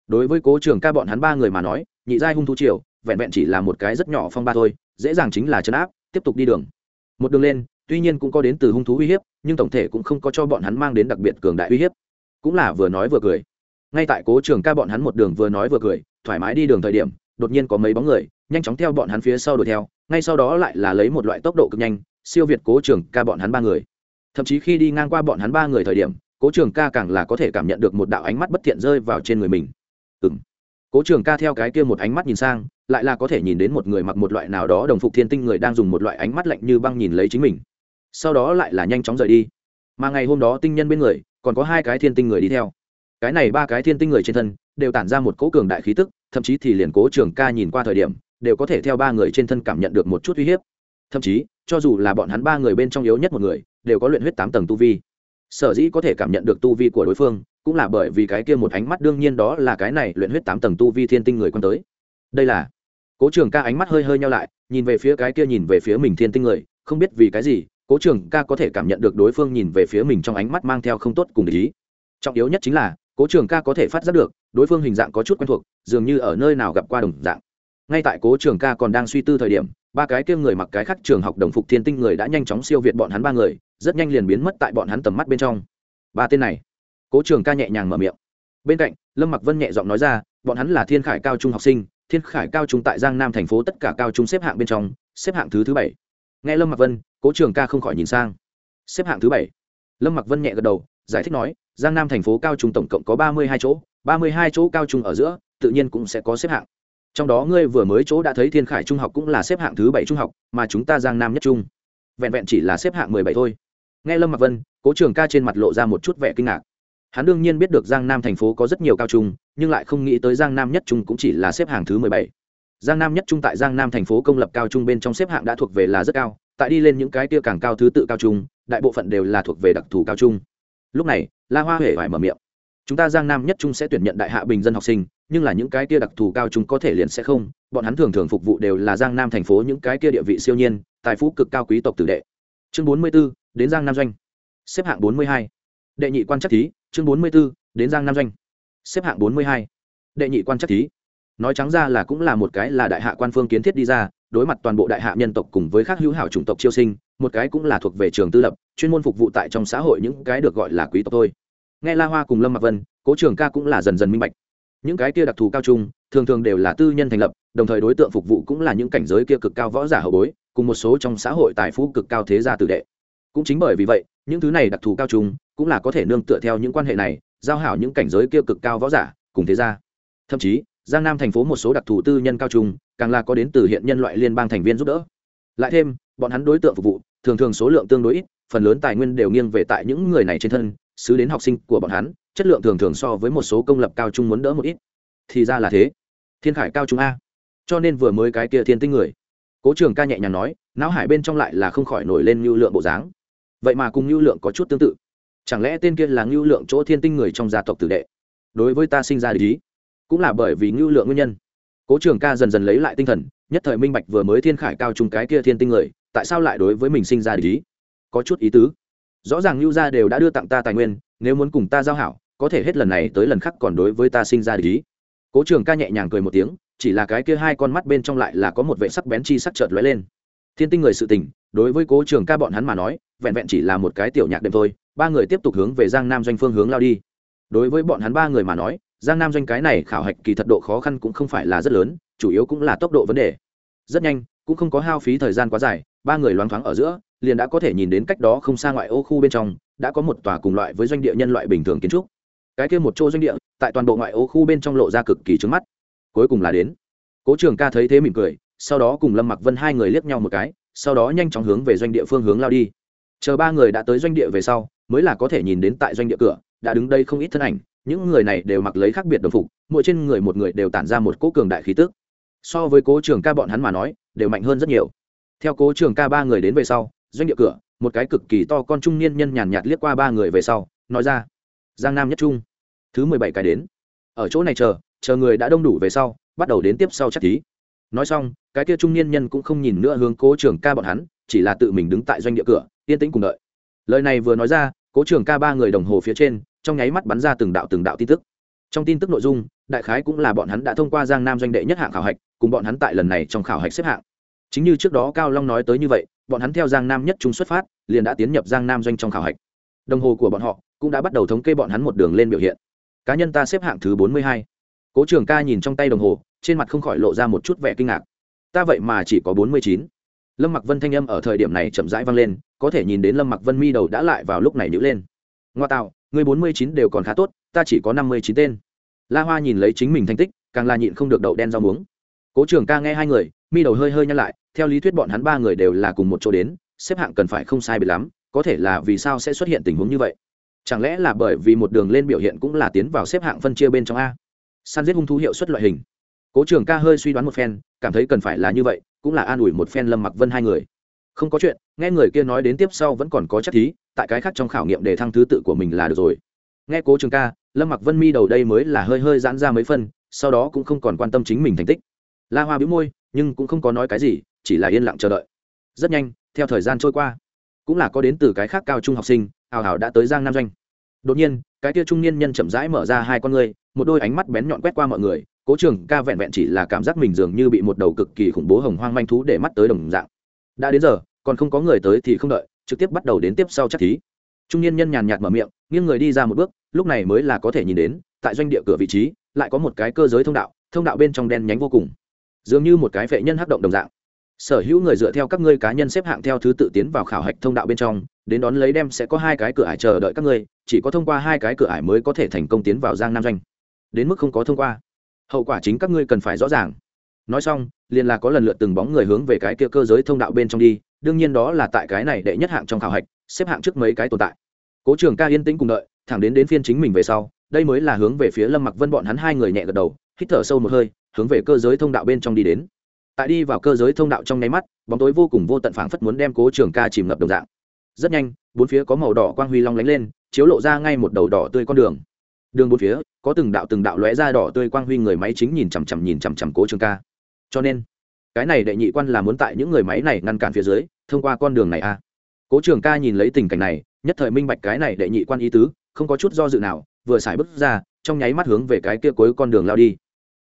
Đối với cố trường ca bọn hắn ba người mà nói, nhị giai hung thú triều, vẹn vẹn chỉ là một cái rất nhỏ phong ba thôi, dễ dàng chính là chấn áp, tiếp tục đi đường. Một đường lên, tuy nhiên cũng có đến từ hung thú uy hiếp, nhưng tổng thể cũng không có cho bọn hắn mang đến đặc biệt cường đại uy hiếp. Cũng là vừa nói vừa cười. Ngay tại cố trường ca bọn hắn một đường vừa nói vừa cười, thoải mái đi đường thời điểm, đột nhiên có mấy bóng người, nhanh chóng theo bọn hắn phía sau đuổi theo ngay sau đó lại là lấy một loại tốc độ cực nhanh, siêu việt cố trường ca bọn hắn ba người. Thậm chí khi đi ngang qua bọn hắn ba người thời điểm, cố trường ca càng là có thể cảm nhận được một đạo ánh mắt bất thiện rơi vào trên người mình. Ừ m cố trường ca theo cái kia một ánh mắt nhìn sang, lại là có thể nhìn đến một người mặc một loại nào đó đồng phục thiên tinh người đang dùng một loại ánh mắt lạnh như băng nhìn lấy chính mình. Sau đó lại là nhanh chóng rời đi. Mà ngày hôm đó tinh nhân bên người, còn có hai cái thiên tinh người đi theo. Cái này ba cái thiên tinh người trên thân, đều tản ra một cỗ cường đại khí tức, thậm chí thì liền cố trường ca nhìn qua thời điểm đều có thể theo ba người trên thân cảm nhận được một chút uy hiếp. Thậm chí, cho dù là bọn hắn ba người bên trong yếu nhất một người, đều có luyện huyết tám tầng tu vi. Sở dĩ có thể cảm nhận được tu vi của đối phương, cũng là bởi vì cái kia một ánh mắt đương nhiên đó là cái này luyện huyết tám tầng tu vi thiên tinh người quan tới. Đây là, cố trường ca ánh mắt hơi hơi nhau lại, nhìn về phía cái kia nhìn về phía mình thiên tinh người, không biết vì cái gì, cố trường ca có thể cảm nhận được đối phương nhìn về phía mình trong ánh mắt mang theo không tốt cùng ý. Trọng yếu nhất chính là, cố trường ca có thể phát giác được, đối phương hình dạng có chút quen thuộc, dường như ở nơi nào gặp qua đồng dạng ngay tại cố trường ca còn đang suy tư thời điểm, ba cái kia người mặc cái khác trường học đồng phục thiên tinh người đã nhanh chóng siêu việt bọn hắn ba người, rất nhanh liền biến mất tại bọn hắn tầm mắt bên trong. Ba tên này. Cố trường ca nhẹ nhàng mở miệng. Bên cạnh, lâm mặc vân nhẹ giọng nói ra, bọn hắn là thiên khải cao trung học sinh, thiên khải cao trung tại giang nam thành phố tất cả cao trung xếp hạng bên trong, xếp hạng thứ thứ bảy. Nghe lâm mặc vân, cố trường ca không khỏi nhìn sang. Xếp hạng thứ bảy. Lâm mặc vân nhẹ gật đầu, giải thích nói, giang nam thành phố cao trung tổng cộng có ba mươi hai chỗ, ba mươi hai chỗ cao trung ở giữa, tự nhiên cũng sẽ có xếp hạng trong đó ngươi vừa mới chỗ đã thấy thiên khải trung học cũng là xếp hạng thứ bảy trung học, mà chúng ta giang nam nhất trung. Vẹn vẹn chỉ là xếp hạng mười bảy thôi. Nghe lâm mặc vân, cố trường ca trên mặt lộ ra một chút vẻ kinh ngạc. Hắn đương nhiên biết được giang nam thành phố có rất nhiều cao trung, nhưng lại không nghĩ tới giang nam nhất trung cũng chỉ là xếp hạng thứ mười bảy. Giang nam nhất trung tại giang nam thành phố công lập cao trung bên trong xếp hạng đã thuộc về là rất cao, tại đi lên những cái tia càng cao thứ tự cao trung, đại bộ phận đều là thuộc về đặc thù cao trung. Lúc này, la hoa huệ phải mở miệng. Chúng ta giang nam nhất trung sẽ tuyển nhận đại hạ bình dân học sinh nhưng là những cái kia đặc thù cao chúng có thể liền sẽ không bọn hắn thường thường phục vụ đều là giang nam thành phố những cái kia địa vị siêu nhiên tài phú cực cao quý tộc tử đệ. Chương bốn mươi 44, đến giang nam doanh. Xếp hạng bốn mươi hai. Đệ nhị quan chắc thí chương bốn mươi 44, đến giang nam doanh. Xếp hạng bốn mươi hai. Đệ nhị quan chắc thí. Nói trắng ra là cũng là một cái là đại hạ quan phương kiến thiết đi ra đối mặt toàn bộ đại hạ nhân tộc cùng với các hữu hảo chủng tộc chiêu sinh một cái cũng là thuộc về trường tư lập chuyên môn phục vụ tại trong xã hội những cái được gọi là quý tộc thôi. Nghe la hoa cùng lâm mạc vân cố trường ca cũng là dần dần minh bạch những cái kia đặc thù cao trung, thường thường đều là tư nhân thành lập, đồng thời đối tượng phục vụ cũng là những cảnh giới kia cực cao võ giả hậu bối, cùng một số trong xã hội tài phú cực cao thế gia tử đệ. Cũng chính bởi vì vậy, những thứ này đặc thù cao trung cũng là có thể nương tựa theo những quan hệ này, giao hảo những cảnh giới kia cực cao võ giả cùng thế gia. Thậm chí, giang nam thành phố một số đặc thù tư nhân cao trung, càng là có đến từ hiện nhân loại liên bang thành viên giúp đỡ. Lại thêm, bọn hắn đối tượng phục vụ, thường thường số lượng tương đối ít, phần lớn tài nguyên đều nghiêng về tại những người này trên thân xứ đến học sinh của bọn hắn, chất lượng thường thường so với một số công lập cao trung muốn đỡ một ít. Thì ra là thế. Thiên khải cao trung a. Cho nên vừa mới cái kia thiên tinh người. Cố trường ca nhẹ nhàng nói, não hải bên trong lại là không khỏi nổi lên lưu lượng bộ dáng. Vậy mà cùng lưu lượng có chút tương tự. Chẳng lẽ tên kia là lưu lượng chỗ thiên tinh người trong gia tộc tử đệ? Đối với ta sinh ra lý cũng là bởi vì lưu lượng nguyên nhân. Cố trường ca dần dần lấy lại tinh thần, nhất thời minh bạch vừa mới thiên khải cao trung cái kia thiên tinh người, tại sao lại đối với mình sinh ra lý có chút ý tứ rõ ràng lưu gia đều đã đưa tặng ta tài nguyên, nếu muốn cùng ta giao hảo, có thể hết lần này tới lần khác còn đối với ta sinh ra lý cố trường ca nhẹ nhàng cười một tiếng, chỉ là cái kia hai con mắt bên trong lại là có một vệ sắc bén chi sắc chợt lóe lên. Thiên tinh người sự tình, đối với cố trường ca bọn hắn mà nói, vẹn vẹn chỉ là một cái tiểu nhạc đêm thôi, ba người tiếp tục hướng về giang nam doanh phương hướng lao đi. Đối với bọn hắn ba người mà nói, giang nam doanh cái này khảo hạch kỳ thật độ khó khăn cũng không phải là rất lớn, chủ yếu cũng là tốc độ vấn đề. Rất nhanh, cũng không có hao phí thời gian quá dài, ba người loáng thoáng ở giữa liền đã có thể nhìn đến cách đó không xa ngoại ô khu bên trong, đã có một tòa cùng loại với doanh địa nhân loại bình thường kiến trúc. Cái kia một chỗ doanh địa, tại toàn bộ ngoại ô khu bên trong lộ ra cực kỳ trứng mắt. Cuối cùng là đến. Cố trường ca thấy thế mỉm cười, sau đó cùng lâm mặc vân hai người liếc nhau một cái, sau đó nhanh chóng hướng về doanh địa phương hướng lao đi. Chờ ba người đã tới doanh địa về sau, mới là có thể nhìn đến tại doanh địa cửa, đã đứng đây không ít thân ảnh, những người này đều mặc lấy khác biệt đồng phục, mỗi trên người một người đều tản ra một cỗ cường đại khí tức. So với cố trường ca bọn hắn mà nói, đều mạnh hơn rất nhiều. Theo cố trường ca ba người đến về sau doanh địa cửa, một cái cực kỳ to con trung niên nhân nhàn nhạt liếc qua ba người về sau, nói ra, giang nam nhất trung, thứ mười bảy cái đến. Ở chỗ này chờ chờ người đã đông đủ về sau, bắt đầu đến tiếp sau chắc thí. Nói xong, cái kia trung niên nhân cũng không nhìn nữa hướng cố trường ca bọn hắn, chỉ là tự mình đứng tại doanh địa cửa, yên tĩnh cùng đợi. Lời này vừa nói ra, cố trường ca ba người đồng hồ phía trên, trong nháy mắt bắn ra từng đạo từng đạo tin tức. Trong tin tức nội dung, đại khái cũng là bọn hắn đã thông qua giang nam doanh đệ nhất hạng khảo hạch, cùng bọn hắn tại lần này trong khảo hạch xếp hạng chính như trước đó cao long nói tới như vậy, bọn hắn theo giang nam nhất Trung xuất phát, liền đã tiến nhập giang nam doanh trong khảo hạch. Đồng hồ của bọn họ cũng đã bắt đầu thống kê bọn hắn một đường lên biểu hiện. Cá nhân ta xếp hạng thứ bốn mươi hai. Cố trường ca nhìn trong tay đồng hồ, trên mặt không khỏi lộ ra một chút vẻ kinh ngạc. Ta vậy mà chỉ có bốn mươi chín. Lâm mặc vân thanh âm ở thời điểm này chậm rãi vang lên, có thể nhìn đến lâm mặc vân mi đầu đã lại vào lúc này nhữ lên. Ngoa tạo, người bốn mươi chín đều còn khá tốt, ta chỉ có năm mươi chín tên. La hoa nhìn lấy chính mình thành tích, càng là nhịn không được đậu đen rau muống. Cố trường ca nghe hai người mi đầu hơi hơi nhăn lại, theo lý thuyết bọn hắn ba người đều là cùng một chỗ đến, xếp hạng cần phải không sai biệt lắm, có thể là vì sao sẽ xuất hiện tình huống như vậy? Chẳng lẽ là bởi vì một đường lên biểu hiện cũng là tiến vào xếp hạng phân chia bên trong a? Săn giết hung thú hiệu suất loại hình. Cố trường ca hơi suy đoán một phen, cảm thấy cần phải là như vậy, cũng là an ủi một phen lâm mặc vân hai người. Không có chuyện, nghe người kia nói đến tiếp sau vẫn còn có chắc thí, tại cái khác trong khảo nghiệm để thăng thứ tự của mình là được rồi. Nghe cố trường ca, lâm mặc vân mi đầu đây mới là hơi hơi giãn ra mấy phân, sau đó cũng không còn quan tâm chính mình thành tích. La hoa bĩu môi nhưng cũng không có nói cái gì, chỉ là yên lặng chờ đợi. Rất nhanh, theo thời gian trôi qua, cũng là có đến từ cái khác cao trung học sinh, hào hào đã tới giang nam doanh. Đột nhiên, cái kia trung niên nhân chậm rãi mở ra hai con ngươi, một đôi ánh mắt bén nhọn quét qua mọi người, cố trường ca vẹn vẹn chỉ là cảm giác mình dường như bị một đầu cực kỳ khủng bố hồng hoang manh thú để mắt tới đồng dạng. Đã đến giờ, còn không có người tới thì không đợi, trực tiếp bắt đầu đến tiếp sau chắc thí. Trung niên nhân nhàn nhạt mở miệng, nghiêng người đi ra một bước, lúc này mới là có thể nhìn đến, tại doanh địa cửa vị trí, lại có một cái cơ giới thông đạo thông đạo bên trong đen nhánh vô cùng dường như một cái vệ nhân hắc động đồng dạng. Sở hữu người dựa theo các ngươi cá nhân xếp hạng theo thứ tự tiến vào khảo hạch thông đạo bên trong, đến đón lấy đem sẽ có hai cái cửa ải chờ đợi các ngươi, chỉ có thông qua hai cái cửa ải mới có thể thành công tiến vào giang nam doanh. Đến mức không có thông qua. Hậu quả chính các ngươi cần phải rõ ràng. Nói xong, liền là có lần lượt từng bóng người hướng về cái kia cơ giới thông đạo bên trong đi, đương nhiên đó là tại cái này đệ nhất hạng trong khảo hạch, xếp hạng trước mấy cái tồn tại. Cố trường ca yên tĩnh cùng đợi, thẳng đến đến phiên chính mình về sau, đây mới là hướng về phía lâm mặc vân bọn hắn hai người nhẹ gật đầu hít thở sâu một hơi, hướng về cơ giới thông đạo bên trong đi đến. Tại đi vào cơ giới thông đạo trong nháy mắt, bóng tối vô cùng vô tận phảng phất muốn đem cố trường ca chìm ngập đồng dạng. Rất nhanh, bốn phía có màu đỏ quang huy long lánh lên, chiếu lộ ra ngay một đầu đỏ tươi con đường. Đường bốn phía, có từng đạo từng đạo lóe ra đỏ tươi quang huy người máy chính nhìn chằm chằm nhìn chằm chằm cố trường ca. Cho nên, cái này đệ nhị quan là muốn tại những người máy này ngăn cản phía dưới, thông qua con đường này a à. cố trường ca nhìn lấy tình cảnh này, nhất thời minh bạch cái này đệ nhị quan ý tứ, không có chút do dự nào, vừa xài bước ra, trong nháy mắt hướng về cái kia cuối con đường lao đi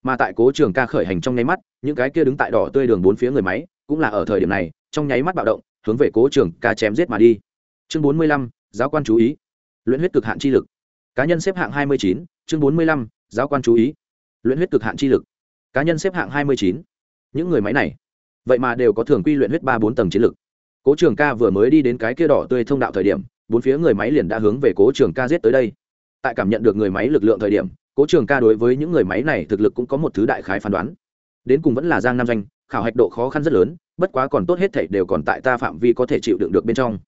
mà tại cố trường ca khởi hành trong nháy mắt, những cái kia đứng tại đỏ tươi đường bốn phía người máy, cũng là ở thời điểm này, trong nháy mắt bạo động, hướng về cố trường ca chém giết mà đi. Chương bốn mươi lăm, giáo quan chú ý. Luyện huyết cực hạn chi lực. Cá nhân xếp hạng hai mươi chín, chương bốn mươi lăm, giáo quan chú ý. Luyện huyết cực hạn chi lực. Cá nhân xếp hạng hai mươi chín. Những người máy này, vậy mà đều có thường quy luyện huyết ba bốn tầng chiến lực. Cố trường ca vừa mới đi đến cái kia đỏ tươi thông đạo thời điểm, bốn phía người máy liền đã hướng về cố trường ca giết tới đây. Tại cảm nhận được người máy lực lượng thời điểm cố trường ca đối với những người máy này thực lực cũng có một thứ đại khái phán đoán. Đến cùng vẫn là giang nam doanh, khảo hạch độ khó khăn rất lớn, bất quá còn tốt hết thảy đều còn tại ta phạm vi có thể chịu đựng được bên trong.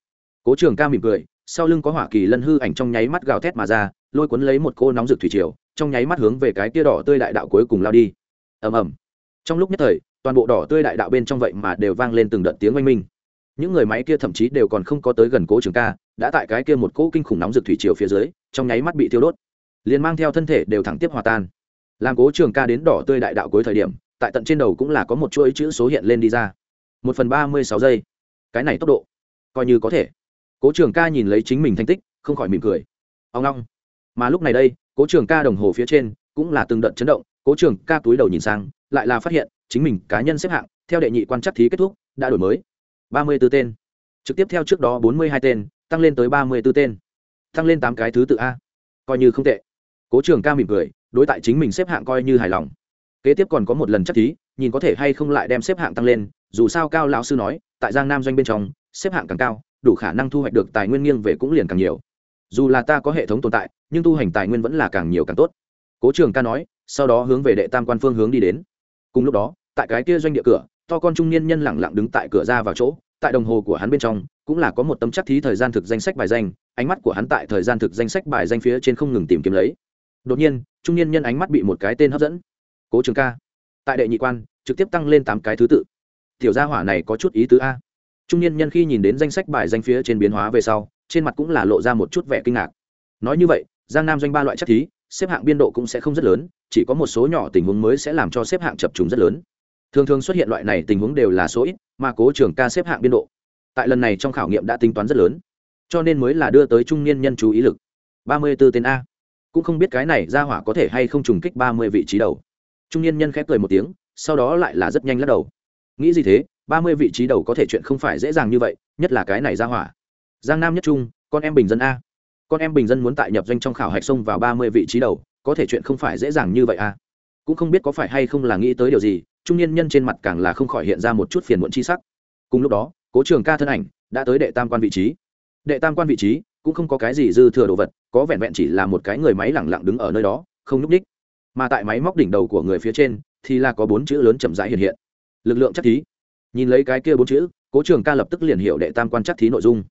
Cố trường ca mỉm cười, sau lưng có hỏa kỳ lân hư ảnh trong nháy mắt gào thét mà ra, lôi cuốn lấy một cô nóng rực thủy triều, trong nháy mắt hướng về cái tia đỏ tươi đại đạo cuối cùng lao đi. Ầm ầm. Trong lúc nhất thời, toàn bộ đỏ tươi đại đạo bên trong vậy mà đều vang lên từng đợt tiếng oanh minh. Những người máy kia thậm chí đều còn không có tới gần cố trường ca, đã tại cái kia một cỗ kinh khủng nóng rực thủy triều phía dưới, trong nháy mắt bị tiêu đốt liền mang theo thân thể đều thẳng tiếp hòa tan. Làm cố trường ca đến đỏ tươi đại đạo cuối thời điểm, tại tận trên đầu cũng là có một chuỗi chữ số hiện lên đi ra. Một phần ba mươi sáu giây. Cái này tốc độ, coi như có thể. Cố trường ca nhìn lấy chính mình thành tích, không khỏi mỉm cười. Ông long. Mà lúc này đây, cố trường ca đồng hồ phía trên, cũng là từng đợt chấn động, cố trường ca túi đầu nhìn sang, lại là phát hiện, chính mình cá nhân xếp hạng, theo đệ nhị quan chắc thí kết thúc, đã đổi mới. Ba mươi b ố tên. Trực tiếp theo trước đó bốn mươi hai tên, tăng lên tới ba mươi b ố tên. Tăng lên tám cái thứ tự a. Coi như không tệ cố trường ca mỉm cười, đối tại chính mình xếp hạng coi như hài lòng. Kế tiếp còn có một lần chắc thí, nhìn có thể hay không lại đem xếp hạng tăng lên, dù sao cao lão sư nói, tại giang nam doanh bên trong, xếp hạng càng cao, đủ khả năng thu hoạch được tài nguyên nghiêng về cũng liền càng nhiều. Dù là ta có hệ thống tồn tại, nhưng tu hành tài nguyên vẫn là càng nhiều càng tốt. Cố trường ca nói, sau đó hướng về đệ tam quan phương hướng đi đến. Cùng lúc đó, tại cái kia doanh địa cửa, to con trung niên nhân lẳng lặng đứng tại cửa ra vào chỗ, tại đồng hồ của hắn bên trong, cũng là có một tấm chắc thí thời gian thực danh sách bài danh, ánh mắt của hắn tại thời gian thực danh sách bài danh phía trên không ngừng tìm kiếm lấy đột nhiên, trung niên nhân ánh mắt bị một cái tên hấp dẫn. Cố trường ca. Tại đệ nhị quan, trực tiếp tăng lên tám cái thứ tự. Tiểu gia hỏa này có chút ý tứ a. Trung niên nhân khi nhìn đến danh sách bài danh phía trên biến hóa về sau, trên mặt cũng là lộ ra một chút vẻ kinh ngạc. Nói như vậy, giang nam doanh ba loại chắc thí, xếp hạng biên độ cũng sẽ không rất lớn, chỉ có một số nhỏ tình huống mới sẽ làm cho xếp hạng chập trùng rất lớn. Thường thường xuất hiện loại này tình huống đều là số ít, mà cố trường ca xếp hạng biên độ, tại lần này trong khảo nghiệm đã tính toán rất lớn. Cho nên mới là đưa tới trung niên nhân chú ý lực. Ba mươi b ố tên a cũng không biết cái này ra hỏa có thể hay không trùng kích ba mươi vị trí đầu. Trung niên nhân khép cười một tiếng, sau đó lại là rất nhanh lắc đầu. Nghĩ gì thế, ba mươi vị trí đầu có thể chuyện không phải dễ dàng như vậy, nhất là cái này ra hỏa. Giang nam nhất trung, con em bình dân a. Con em bình dân muốn tại nhập doanh trong khảo hạch xông vào ba mươi vị trí đầu, có thể chuyện không phải dễ dàng như vậy a. Cũng không biết có phải hay không là nghĩ tới điều gì, trung niên nhân trên mặt càng là không khỏi hiện ra một chút phiền muộn chi sắc. Cùng lúc đó, cố trường ca thân ảnh đã tới đệ tam quan vị trí. Đệ tam quan vị trí cũng không có cái gì dư thừa đồ vật, có vẹn vẹn chỉ là một cái người máy lẳng lặng đứng ở nơi đó, không n ú c ních mà tại máy móc đỉnh đầu của người phía trên thì là có bốn chữ lớn chậm rãi hiện hiện. Lực lượng chắc thí. Nhìn lấy cái kia bốn chữ, cố trường ca lập tức liền hiểu đệ tam quan chắc thí nội dung.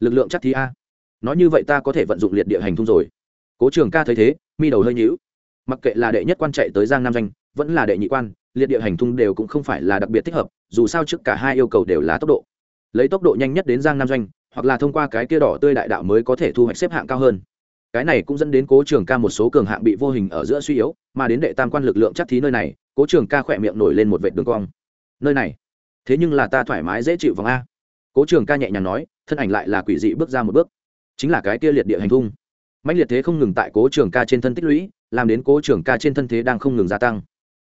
Lực lượng chắc thí a. Nói như vậy ta có thể vận dụng liệt địa hành thung rồi. Cố trường ca thấy thế, mi đầu hơi nhữu mặc kệ là đệ nhất quan chạy tới giang nam danh vẫn là đệ nhị quan, liệt địa hành thung đều cũng không phải là đặc biệt thích hợp, dù sao trước cả hai yêu cầu đều là tốc độ. Lấy tốc độ nhanh nhất đến giang nam doanh hoặc là thông qua cái kia đỏ tươi đại đạo mới có thể thu hoạch xếp hạng cao hơn. Cái này cũng dẫn đến cố trường ca một số cường hạng bị vô hình ở giữa suy yếu, mà đến đệ tam quan lực lượng chắc thí nơi này, cố trường ca khỏe miệng nổi lên một vệ đường cong. Nơi này, thế nhưng là ta thoải mái dễ chịu vòng a. Cố trường ca nhẹ nhàng nói, thân ảnh lại là quỷ dị bước ra một bước. Chính là cái kia liệt địa hành thung mạnh liệt thế không ngừng tại cố trường ca trên thân tích lũy, làm đến cố trường ca trên thân thế đang không ngừng gia tăng.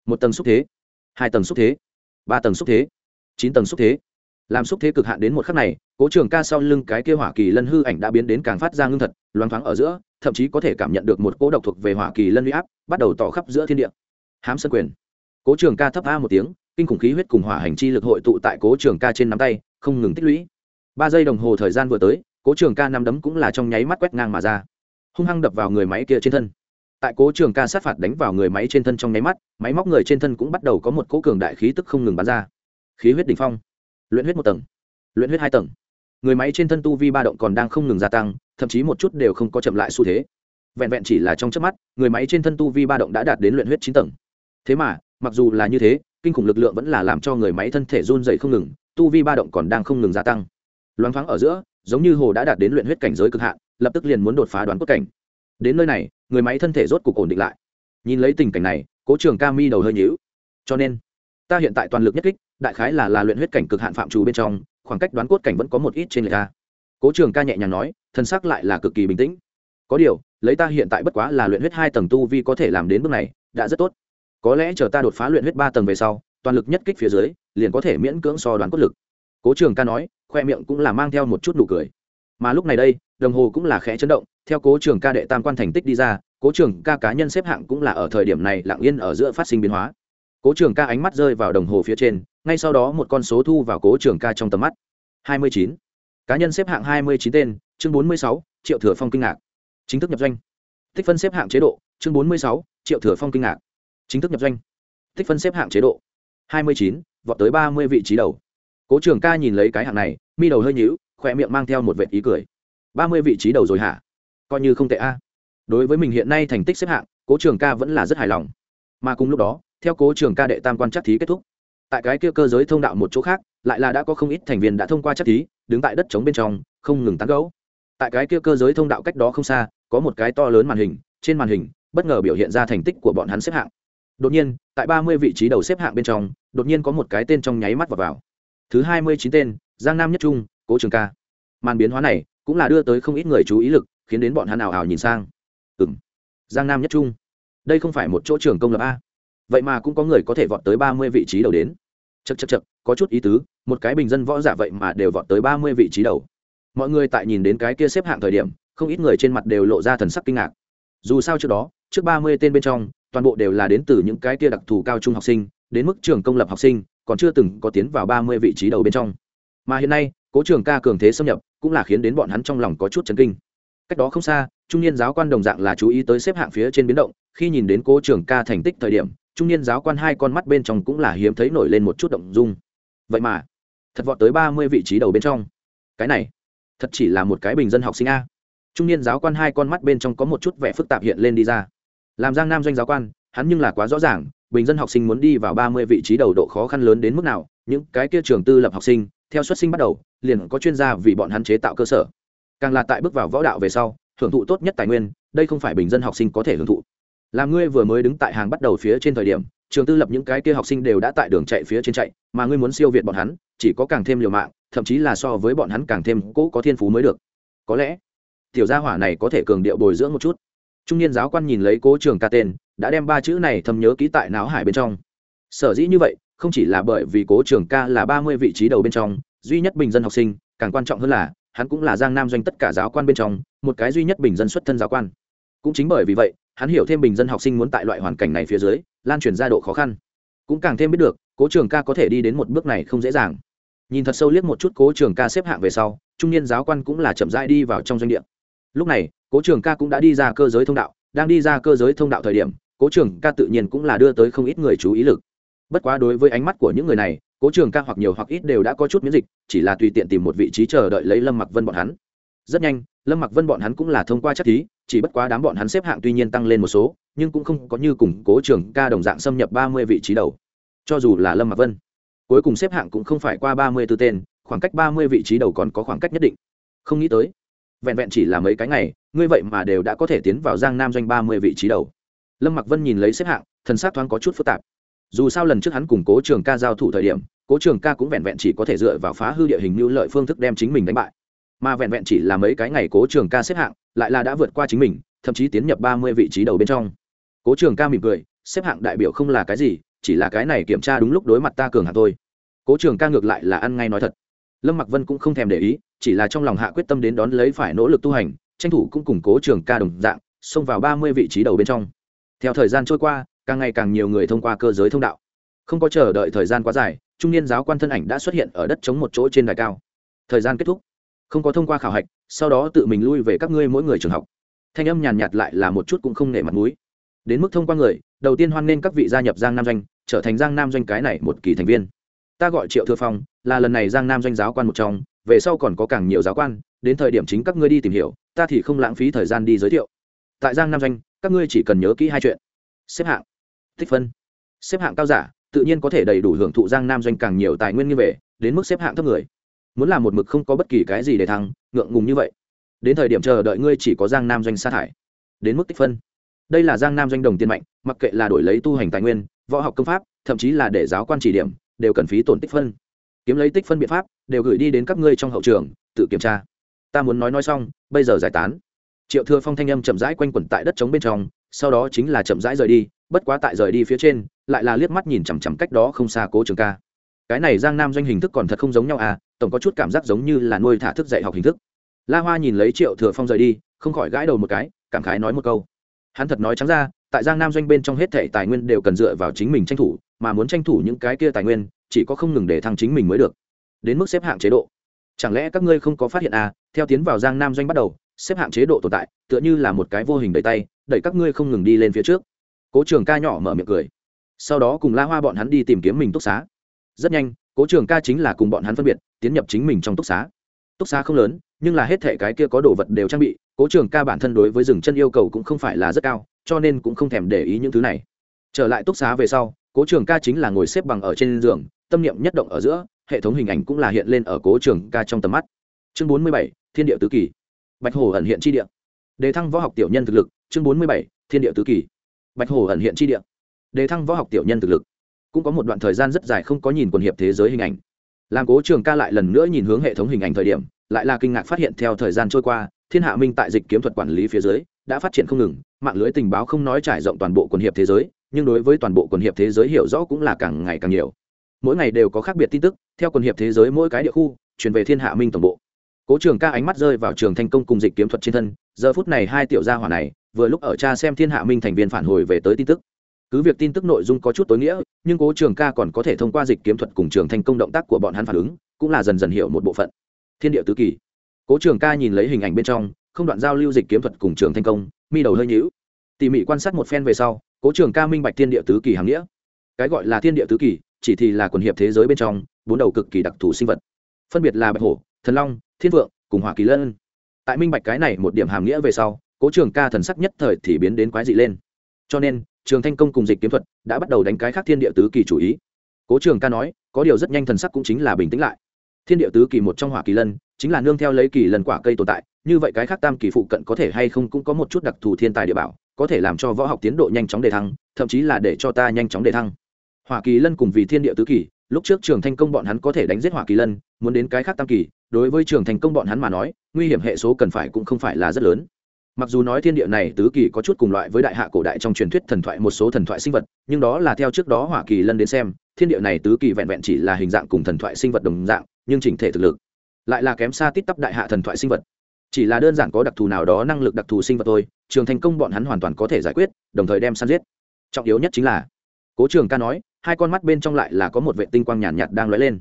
Một tầng xúc thế, hai tầng xúc thế, ba tầng xúc thế, chín tầng xúc thế làm xúc thế cực hạn đến một khắc này, cố trường ca sau lưng cái kia hỏa kỳ lân hư ảnh đã biến đến càng phát ra ngưng thật loáng thoáng ở giữa, thậm chí có thể cảm nhận được một cỗ độc thuộc về hỏa kỳ lân huy áp, bắt đầu tỏ khắp giữa thiên địa. Hám sân quyền. Cố trường ca thấp a một tiếng, kinh khủng khí huyết cùng hỏa hành chi lực hội tụ tại cố trường ca trên nắm tay, không ngừng tích lũy. Ba giây đồng hồ thời gian vừa tới, cố trường ca nắm đấm cũng là trong nháy mắt quét ngang mà ra. Hung hăng đập vào người máy kia trên thân. Tại cố trường ca sát phạt đánh vào người máy trên thân trong nháy mắt, máy móc người trên thân cũng bắt đầu có một cỗ cường đại khí tức không ngừng bắn ra. Khí huyết đ ỉ n h phong luyện huyết một tầng, luyện huyết hai tầng. Người máy trên thân tu vi ba động còn đang không ngừng gia tăng, thậm chí một chút đều không có chậm lại xu thế. Vẹn vẹn chỉ là trong chớp mắt, người máy trên thân tu vi ba động đã đạt đến luyện huyết chín tầng. Thế mà, mặc dù là như thế, kinh khủng lực lượng vẫn là làm cho người máy thân thể run dày không ngừng, tu vi ba động còn đang không ngừng gia tăng. Loáng thoáng ở giữa, giống như hồ đã đạt đến luyện huyết cảnh giới cực hạn, lập tức liền muốn đột phá đoán cốt cảnh. Đến nơi này, người máy thân thể rốt cục ổn định lại. Nhìn lấy tình cảnh này, cố trường ca mi đầu hơi nhíu. Cho nên, ta hiện tại toàn lực nhất kích đại khái là là luyện huyết cảnh cực hạn phạm trù bên trong, khoảng cách đoán cốt cảnh vẫn có một ít trên người ta cố trường ca nhẹ nhàng nói, thân xác lại là cực kỳ bình tĩnh. Có điều, lấy ta hiện tại bất quá là luyện huyết hai tầng tu vi có thể làm đến bước này, đã rất tốt. Có lẽ chờ ta đột phá luyện huyết ba tầng về sau, toàn lực nhất kích phía dưới, liền có thể miễn cưỡng so đoán cốt lực. Cố trường ca nói, khoe miệng cũng là mang theo một chút nụ cười. Mà lúc này đây, đồng hồ cũng là khẽ chấn động, theo cố trường ca đệ tam quan thành tích đi ra, cố trường ca cá nhân xếp hạng cũng là ở thời điểm này lặng yên ở giữa phát sinh biến hóa cố trường ca ánh mắt rơi vào đồng hồ phía trên, ngay sau đó một con số thu vào cố trường ca trong tầm mắt. Hai mươi chín. Cá nhân xếp hạng hai mươi chín tên, chương bốn mươi sáu, triệu thừa phong kinh ngạc. Chính thức nhập doanh. Tích phân xếp hạng chế độ, chương bốn mươi sáu, triệu thừa phong kinh ngạc. Chính thức nhập doanh. Tích phân xếp hạng chế độ, hai mươi chín, vọt tới ba mươi vị trí đầu. Cố trường ca nhìn lấy cái hạng này, mi đầu hơi nhíu, khỏe miệng mang theo một vệ ý cười. ba mươi vị trí đầu rồi hả? Coi như không tệ a. Đối với mình hiện nay thành tích xếp hạng, cố trường ca vẫn là rất hài lòng. Mà cùng lúc đó theo cố trường ca đệ tam quan chắc thí kết thúc. Tại cái kia cơ giới thông đạo một chỗ khác lại là đã có không ít thành viên đã thông qua chắc thí đứng tại đất trống bên trong không ngừng tán gấu tại cái kia cơ giới thông đạo cách đó không xa có một cái to lớn màn hình trên màn hình bất ngờ biểu hiện ra thành tích của bọn hắn xếp hạng. Đột nhiên tại ba mươi vị trí đầu xếp hạng bên trong đột nhiên có một cái tên trong nháy mắt vào, vào. thứ hai mươi chín tên giang nam nhất trung cố trường ca. Màn biến hóa này cũng là đưa tới không ít người chú ý lực khiến đến bọn hắn ảo ảo nhìn sang. Ừ m giang nam nhất trung. Đây không phải một chỗ trường công lập a vậy mà cũng có người có thể vọt tới ba mươi vị trí đầu đến. Chật chật chật có chút ý tứ, một cái bình dân võ giả vậy mà đều vọt tới ba mươi vị trí đầu. Mọi người tại nhìn đến cái kia xếp hạng thời điểm, không ít người trên mặt đều lộ ra thần sắc kinh ngạc. Dù sao trước đó, trước ba mươi tên bên trong, toàn bộ đều là đến từ những cái kia đặc thù cao trung học sinh, đến mức trường công lập học sinh, còn chưa từng có tiến vào ba mươi vị trí đầu bên trong. Mà hiện nay, cố trường ca cường thế xâm nhập, cũng là khiến đến bọn hắn trong lòng có chút chấn kinh. Cách đó không xa, trung niên giáo quan đồng dạng là chú ý tới xếp hạng phía trên biến động, khi nhìn đến cố trường ca thành tích thời điểm trung niên giáo quan hai con mắt bên trong cũng là hiếm thấy nổi lên một chút động dung. Vậy mà, thật vọt tới ba mươi vị trí đầu bên trong. Cái này, thật chỉ là một cái bình dân học sinh a. Trung niên giáo quan hai con mắt bên trong có một chút vẻ phức tạp hiện lên đi ra. Làm giang nam doanh giáo quan, hắn nhưng là quá rõ ràng, bình dân học sinh muốn đi vào ba mươi vị trí đầu độ khó khăn lớn đến mức nào, những cái kia trường tư lập học sinh, theo xuất sinh bắt đầu, liền có chuyên gia vì bọn hắn chế tạo cơ sở. Càng là tại bước vào võ đạo về sau, hưởng thụ tốt nhất tài nguyên, đây không phải bình dân học sinh có thể hưởng thụ là ngươi vừa mới đứng tại hàng bắt đầu phía trên thời điểm, trường tư lập những cái kia học sinh đều đã tại đường chạy phía trên chạy, mà ngươi muốn siêu việt bọn hắn, chỉ có càng thêm liều mạng, thậm chí là so với bọn hắn càng thêm cố có thiên phú mới được. Có lẽ, tiểu gia hỏa này có thể cường điệu bồi dưỡng một chút. Trung niên giáo quan nhìn lấy cố trường ca tên, đã đem ba chữ này thầm nhớ ký tại não hải bên trong. Sở dĩ như vậy, không chỉ là bởi vì cố trường ca là ba mươi vị trí đầu bên trong, duy nhất bình dân học sinh, càng quan trọng hơn là, hắn cũng là giang nam doanh tất cả giáo quan bên trong, một cái duy nhất bình dân xuất thân giáo quan. Cũng chính bởi vì vậy hắn hiểu thêm bình dân học sinh muốn tại loại hoàn cảnh này phía dưới, lan truyền ra độ khó khăn. Cũng càng thêm biết được, cố trường ca có thể đi đến một bước này không dễ dàng. Nhìn thật sâu liếc một chút cố trường ca xếp hạng về sau, trung niên giáo quan cũng là chậm rãi đi vào trong doanh địa. Lúc này, cố trường ca cũng đã đi ra cơ giới thông đạo, đang đi ra cơ giới thông đạo thời điểm, cố trường ca tự nhiên cũng là đưa tới không ít người chú ý lực. Bất quá đối với ánh mắt của những người này, cố trường ca hoặc nhiều hoặc ít đều đã có chút miễn dịch, chỉ là tùy tiện tìm một vị trí chờ đợi lấy lâm mặc vân bọn hắn. Rất nhanh, lâm mặc vân bọn hắn cũng là thông qua chắc thí chỉ bất quá đám bọn hắn xếp hạng tuy nhiên tăng lên một số, nhưng cũng không có như củng cố trường ca đồng dạng xâm nhập ba mươi vị trí đầu. Cho dù là lâm mặc vân, cuối cùng xếp hạng cũng không phải qua ba mươi b ố tên, khoảng cách ba mươi vị trí đầu còn có khoảng cách nhất định. Không nghĩ tới, vẹn vẹn chỉ là mấy cái ngày, ngươi vậy mà đều đã có thể tiến vào giang nam doanh ba mươi vị trí đầu. Lâm mặc vân nhìn lấy xếp hạng, thần sắc thoáng có chút phức tạp. Dù sao lần trước hắn cùng cố trường ca giao thủ thời điểm, cố trường ca cũng vẹn vẹn chỉ có thể dựa vào phá hư địa hình như lợi phương thức đem chính mình đánh bại mà vẹn vẹn chỉ là mấy cái ngày cố trường ca xếp hạng, lại là đã vượt qua chính mình, thậm chí tiến nhập ba mươi vị trí đầu bên trong. Cố trường ca mỉm cười, xếp hạng đại biểu không là cái gì, chỉ là cái này kiểm tra đúng lúc đối mặt ta cường hạng thôi. Cố trường ca ngược lại là ăn ngay nói thật. Lâm mặc vân cũng không thèm để ý, chỉ là trong lòng hạ quyết tâm đến đón lấy phải nỗ lực tu hành, tranh thủ cũng củng cố trường ca đồng dạng, xông vào ba mươi vị trí đầu bên trong. Theo thời gian trôi qua, càng ngày càng nhiều người thông qua cơ giới thông đạo. Không có chờ đợi thời gian quá dài, trung niên giáo quan thân ảnh đã xuất hiện ở đất chống một chỗ trên đài cao. Thời gian kết thúc không có thông qua khảo hạch, sau đó tự mình lui về các ngươi mỗi người trường học. Thanh âm nhàn nhạt lại là một chút cũng không nể mặt mũi. Đến mức thông qua người, đầu tiên hoan nghênh các vị gia nhập giang nam doanh, trở thành giang nam doanh cái này một kỳ thành viên. Ta gọi triệu thừa phong, là lần này giang nam doanh giáo quan một trong, về sau còn có càng nhiều giáo quan, đến thời điểm chính các ngươi đi tìm hiểu, ta thì không lãng phí thời gian đi giới thiệu. Tại giang nam doanh, các ngươi chỉ cần nhớ kỹ hai chuyện. Xếp hạng, tích phân. Xếp hạng cao giả, tự nhiên có thể đầy đủ hưởng thụ giang nam doanh càng nhiều tài nguyên như vậy, đến mức xếp hạng thấp người muốn làm một mực không có bất kỳ cái gì để thăng, ngượng ngùng như vậy. Đến thời điểm chờ đợi ngươi chỉ có giang nam doanh sa thải. Đến mức tích phân. Đây là giang nam doanh đồng tiền mạnh, mặc kệ là đổi lấy tu hành tài nguyên, võ học công pháp, thậm chí là để giáo quan chỉ điểm, đều cần phí tổn tích phân. Kiếm lấy tích phân biện pháp, đều gửi đi đến các ngươi trong hậu trường, tự kiểm tra. Ta muốn nói nói xong, bây giờ giải tán. Triệu thừa phong thanh âm chậm rãi quanh quẩn tại đất trống bên trong, sau đó chính là chậm rãi rời đi, bất quá tại rời đi phía trên, lại là liếc mắt nhìn chằm chằm cách đó không xa cố trường ca. Cái này giang nam doanh hình thức còn thật không giống nhau à tổng có chút cảm giác giống như là nuôi thả thức dạy học hình thức. La hoa nhìn lấy triệu thừa phong rời đi, không khỏi gãi đầu một cái, cảm khái nói một câu. Hắn thật nói trắng ra, tại giang nam doanh bên trong hết thệ tài nguyên đều cần dựa vào chính mình tranh thủ, mà muốn tranh thủ những cái kia tài nguyên, chỉ có không ngừng để thăng chính mình mới được. Đến mức xếp hạng chế độ. Chẳng lẽ các ngươi không có phát hiện à theo tiến vào giang nam doanh bắt đầu, xếp hạng chế độ tồn tại, tựa như là một cái vô hình đẩy tay, đẩy các ngươi không ngừng đi lên phía trước. Cố trường ca nhỏ mở miệng cười. Sau đó cùng la hoa bọn hắn đi tìm kiếm mình túc xá. Rất nhanh cố trường ca chính là cùng bọn hắn phân biệt, tiến nhập chính mình trong túc xá. Túc xá không lớn, nhưng là hết thể cái kia có đồ vật đều trang bị, cố trường ca bản thân đối với rừng chân yêu cầu cũng không phải là rất cao, cho nên cũng không thèm để ý những thứ này. Trở lại túc xá về sau, cố trường ca chính là ngồi xếp bằng ở trên giường, tâm niệm nhất động ở giữa, hệ thống hình ảnh cũng là hiện lên ở cố trường ca trong tầm mắt. Chương bốn mươi bảy, thiên địa tứ kỳ. Bạch hồ ẩn hiện tri địa. Đề thăng võ học tiểu nhân thực lực, chương bốn mươi bảy, thiên địa tứ kỳ. Bạch hồ ẩn hiện tri địa. Đề thăng võ học tiểu nhân thực lực cũng có một đoạn thời gian rất dài không có nhìn quần hiệp thế giới hình ảnh. Làm cố trường ca lại lần nữa nhìn hướng hệ thống hình ảnh thời điểm, lại là kinh ngạc phát hiện theo thời gian trôi qua, thiên hạ minh tại dịch kiếm thuật quản lý phía dưới, đã phát triển không ngừng, mạng lưới tình báo không nói trải rộng toàn bộ quần hiệp thế giới, nhưng đối với toàn bộ quần hiệp thế giới hiểu rõ cũng là càng ngày càng nhiều. Mỗi ngày đều có khác biệt tin tức, theo quần hiệp thế giới mỗi cái địa khu, truyền về thiên hạ minh tổng bộ. Cố trường ca ánh mắt rơi vào trường thành công cùng dịch kiếm thuật trên thân, giờ phút này hai tiểu gia hỏa này, vừa lúc ở cha xem thiên hạ minh thành viên phản hồi về tới tin tức cứ việc tin tức nội dung có chút tối nghĩa, nhưng cố trường ca còn có thể thông qua dịch kiếm thuật cùng trường thành công động tác của bọn hắn phản ứng, cũng là dần dần hiểu một bộ phận. Thiên địa tứ kỳ. Cố trường ca nhìn lấy hình ảnh bên trong, không đoạn giao lưu dịch kiếm thuật cùng trường thành công, mi đầu hơi nhữu tỉ mỉ quan sát một phen về sau, cố trường ca minh bạch thiên địa tứ kỳ hàm nghĩa. Cái gọi là thiên địa tứ kỳ, chỉ thì là quần hiệp thế giới bên trong, bốn đầu cực kỳ đặc thù sinh vật. Phân biệt là bạch hổ, thần long, thiên vượng, cùng hỏa kỳ lân. Tại minh bạch cái này một điểm hàm nghĩa về sau, cố trường ca thần sắc nhất thời thì biến đến quái dị lên. Cho nên trường thanh công cùng dịch kiếm thuật đã bắt đầu đánh cái khác thiên địa tứ kỳ chủ ý. Cố trường ca nói, có điều rất nhanh thần sắc cũng chính là bình tĩnh lại. Thiên địa tứ kỳ một trong hỏa kỳ lân, chính là nương theo lấy kỳ lần quả cây tồn tại, như vậy cái khác tam kỳ phụ cận có thể hay không cũng có một chút đặc thù thiên tài địa bảo, có thể làm cho võ học tiến độ nhanh chóng đề thăng, thậm chí là để cho ta nhanh chóng đề thăng. Hỏa kỳ lân cùng vì thiên địa tứ kỳ, lúc trước trường thanh công bọn hắn có thể đánh giết hỏa kỳ lân, muốn đến cái khác tam kỳ, đối với trường thành công bọn hắn mà nói, nguy hiểm hệ số cần phải cũng không phải là rất lớn mặc dù nói thiên địa này tứ kỳ có chút cùng loại với đại hạ cổ đại trong truyền thuyết thần thoại một số thần thoại sinh vật nhưng đó là theo trước đó hỏa kỳ lân đến xem thiên địa này tứ kỳ vẹn vẹn chỉ là hình dạng cùng thần thoại sinh vật đồng dạng nhưng chỉnh thể thực lực lại là kém xa tít tắp đại hạ thần thoại sinh vật. Chỉ là đơn giản có đặc thù nào đó năng lực đặc thù sinh vật thôi trường thành công bọn hắn hoàn toàn có thể giải quyết đồng thời đem săn giết. Trọng yếu nhất chính là cố trường ca nói hai con mắt bên trong lại là có một vệ tinh quang nhàn nhạt, nhạt đang lóe lên.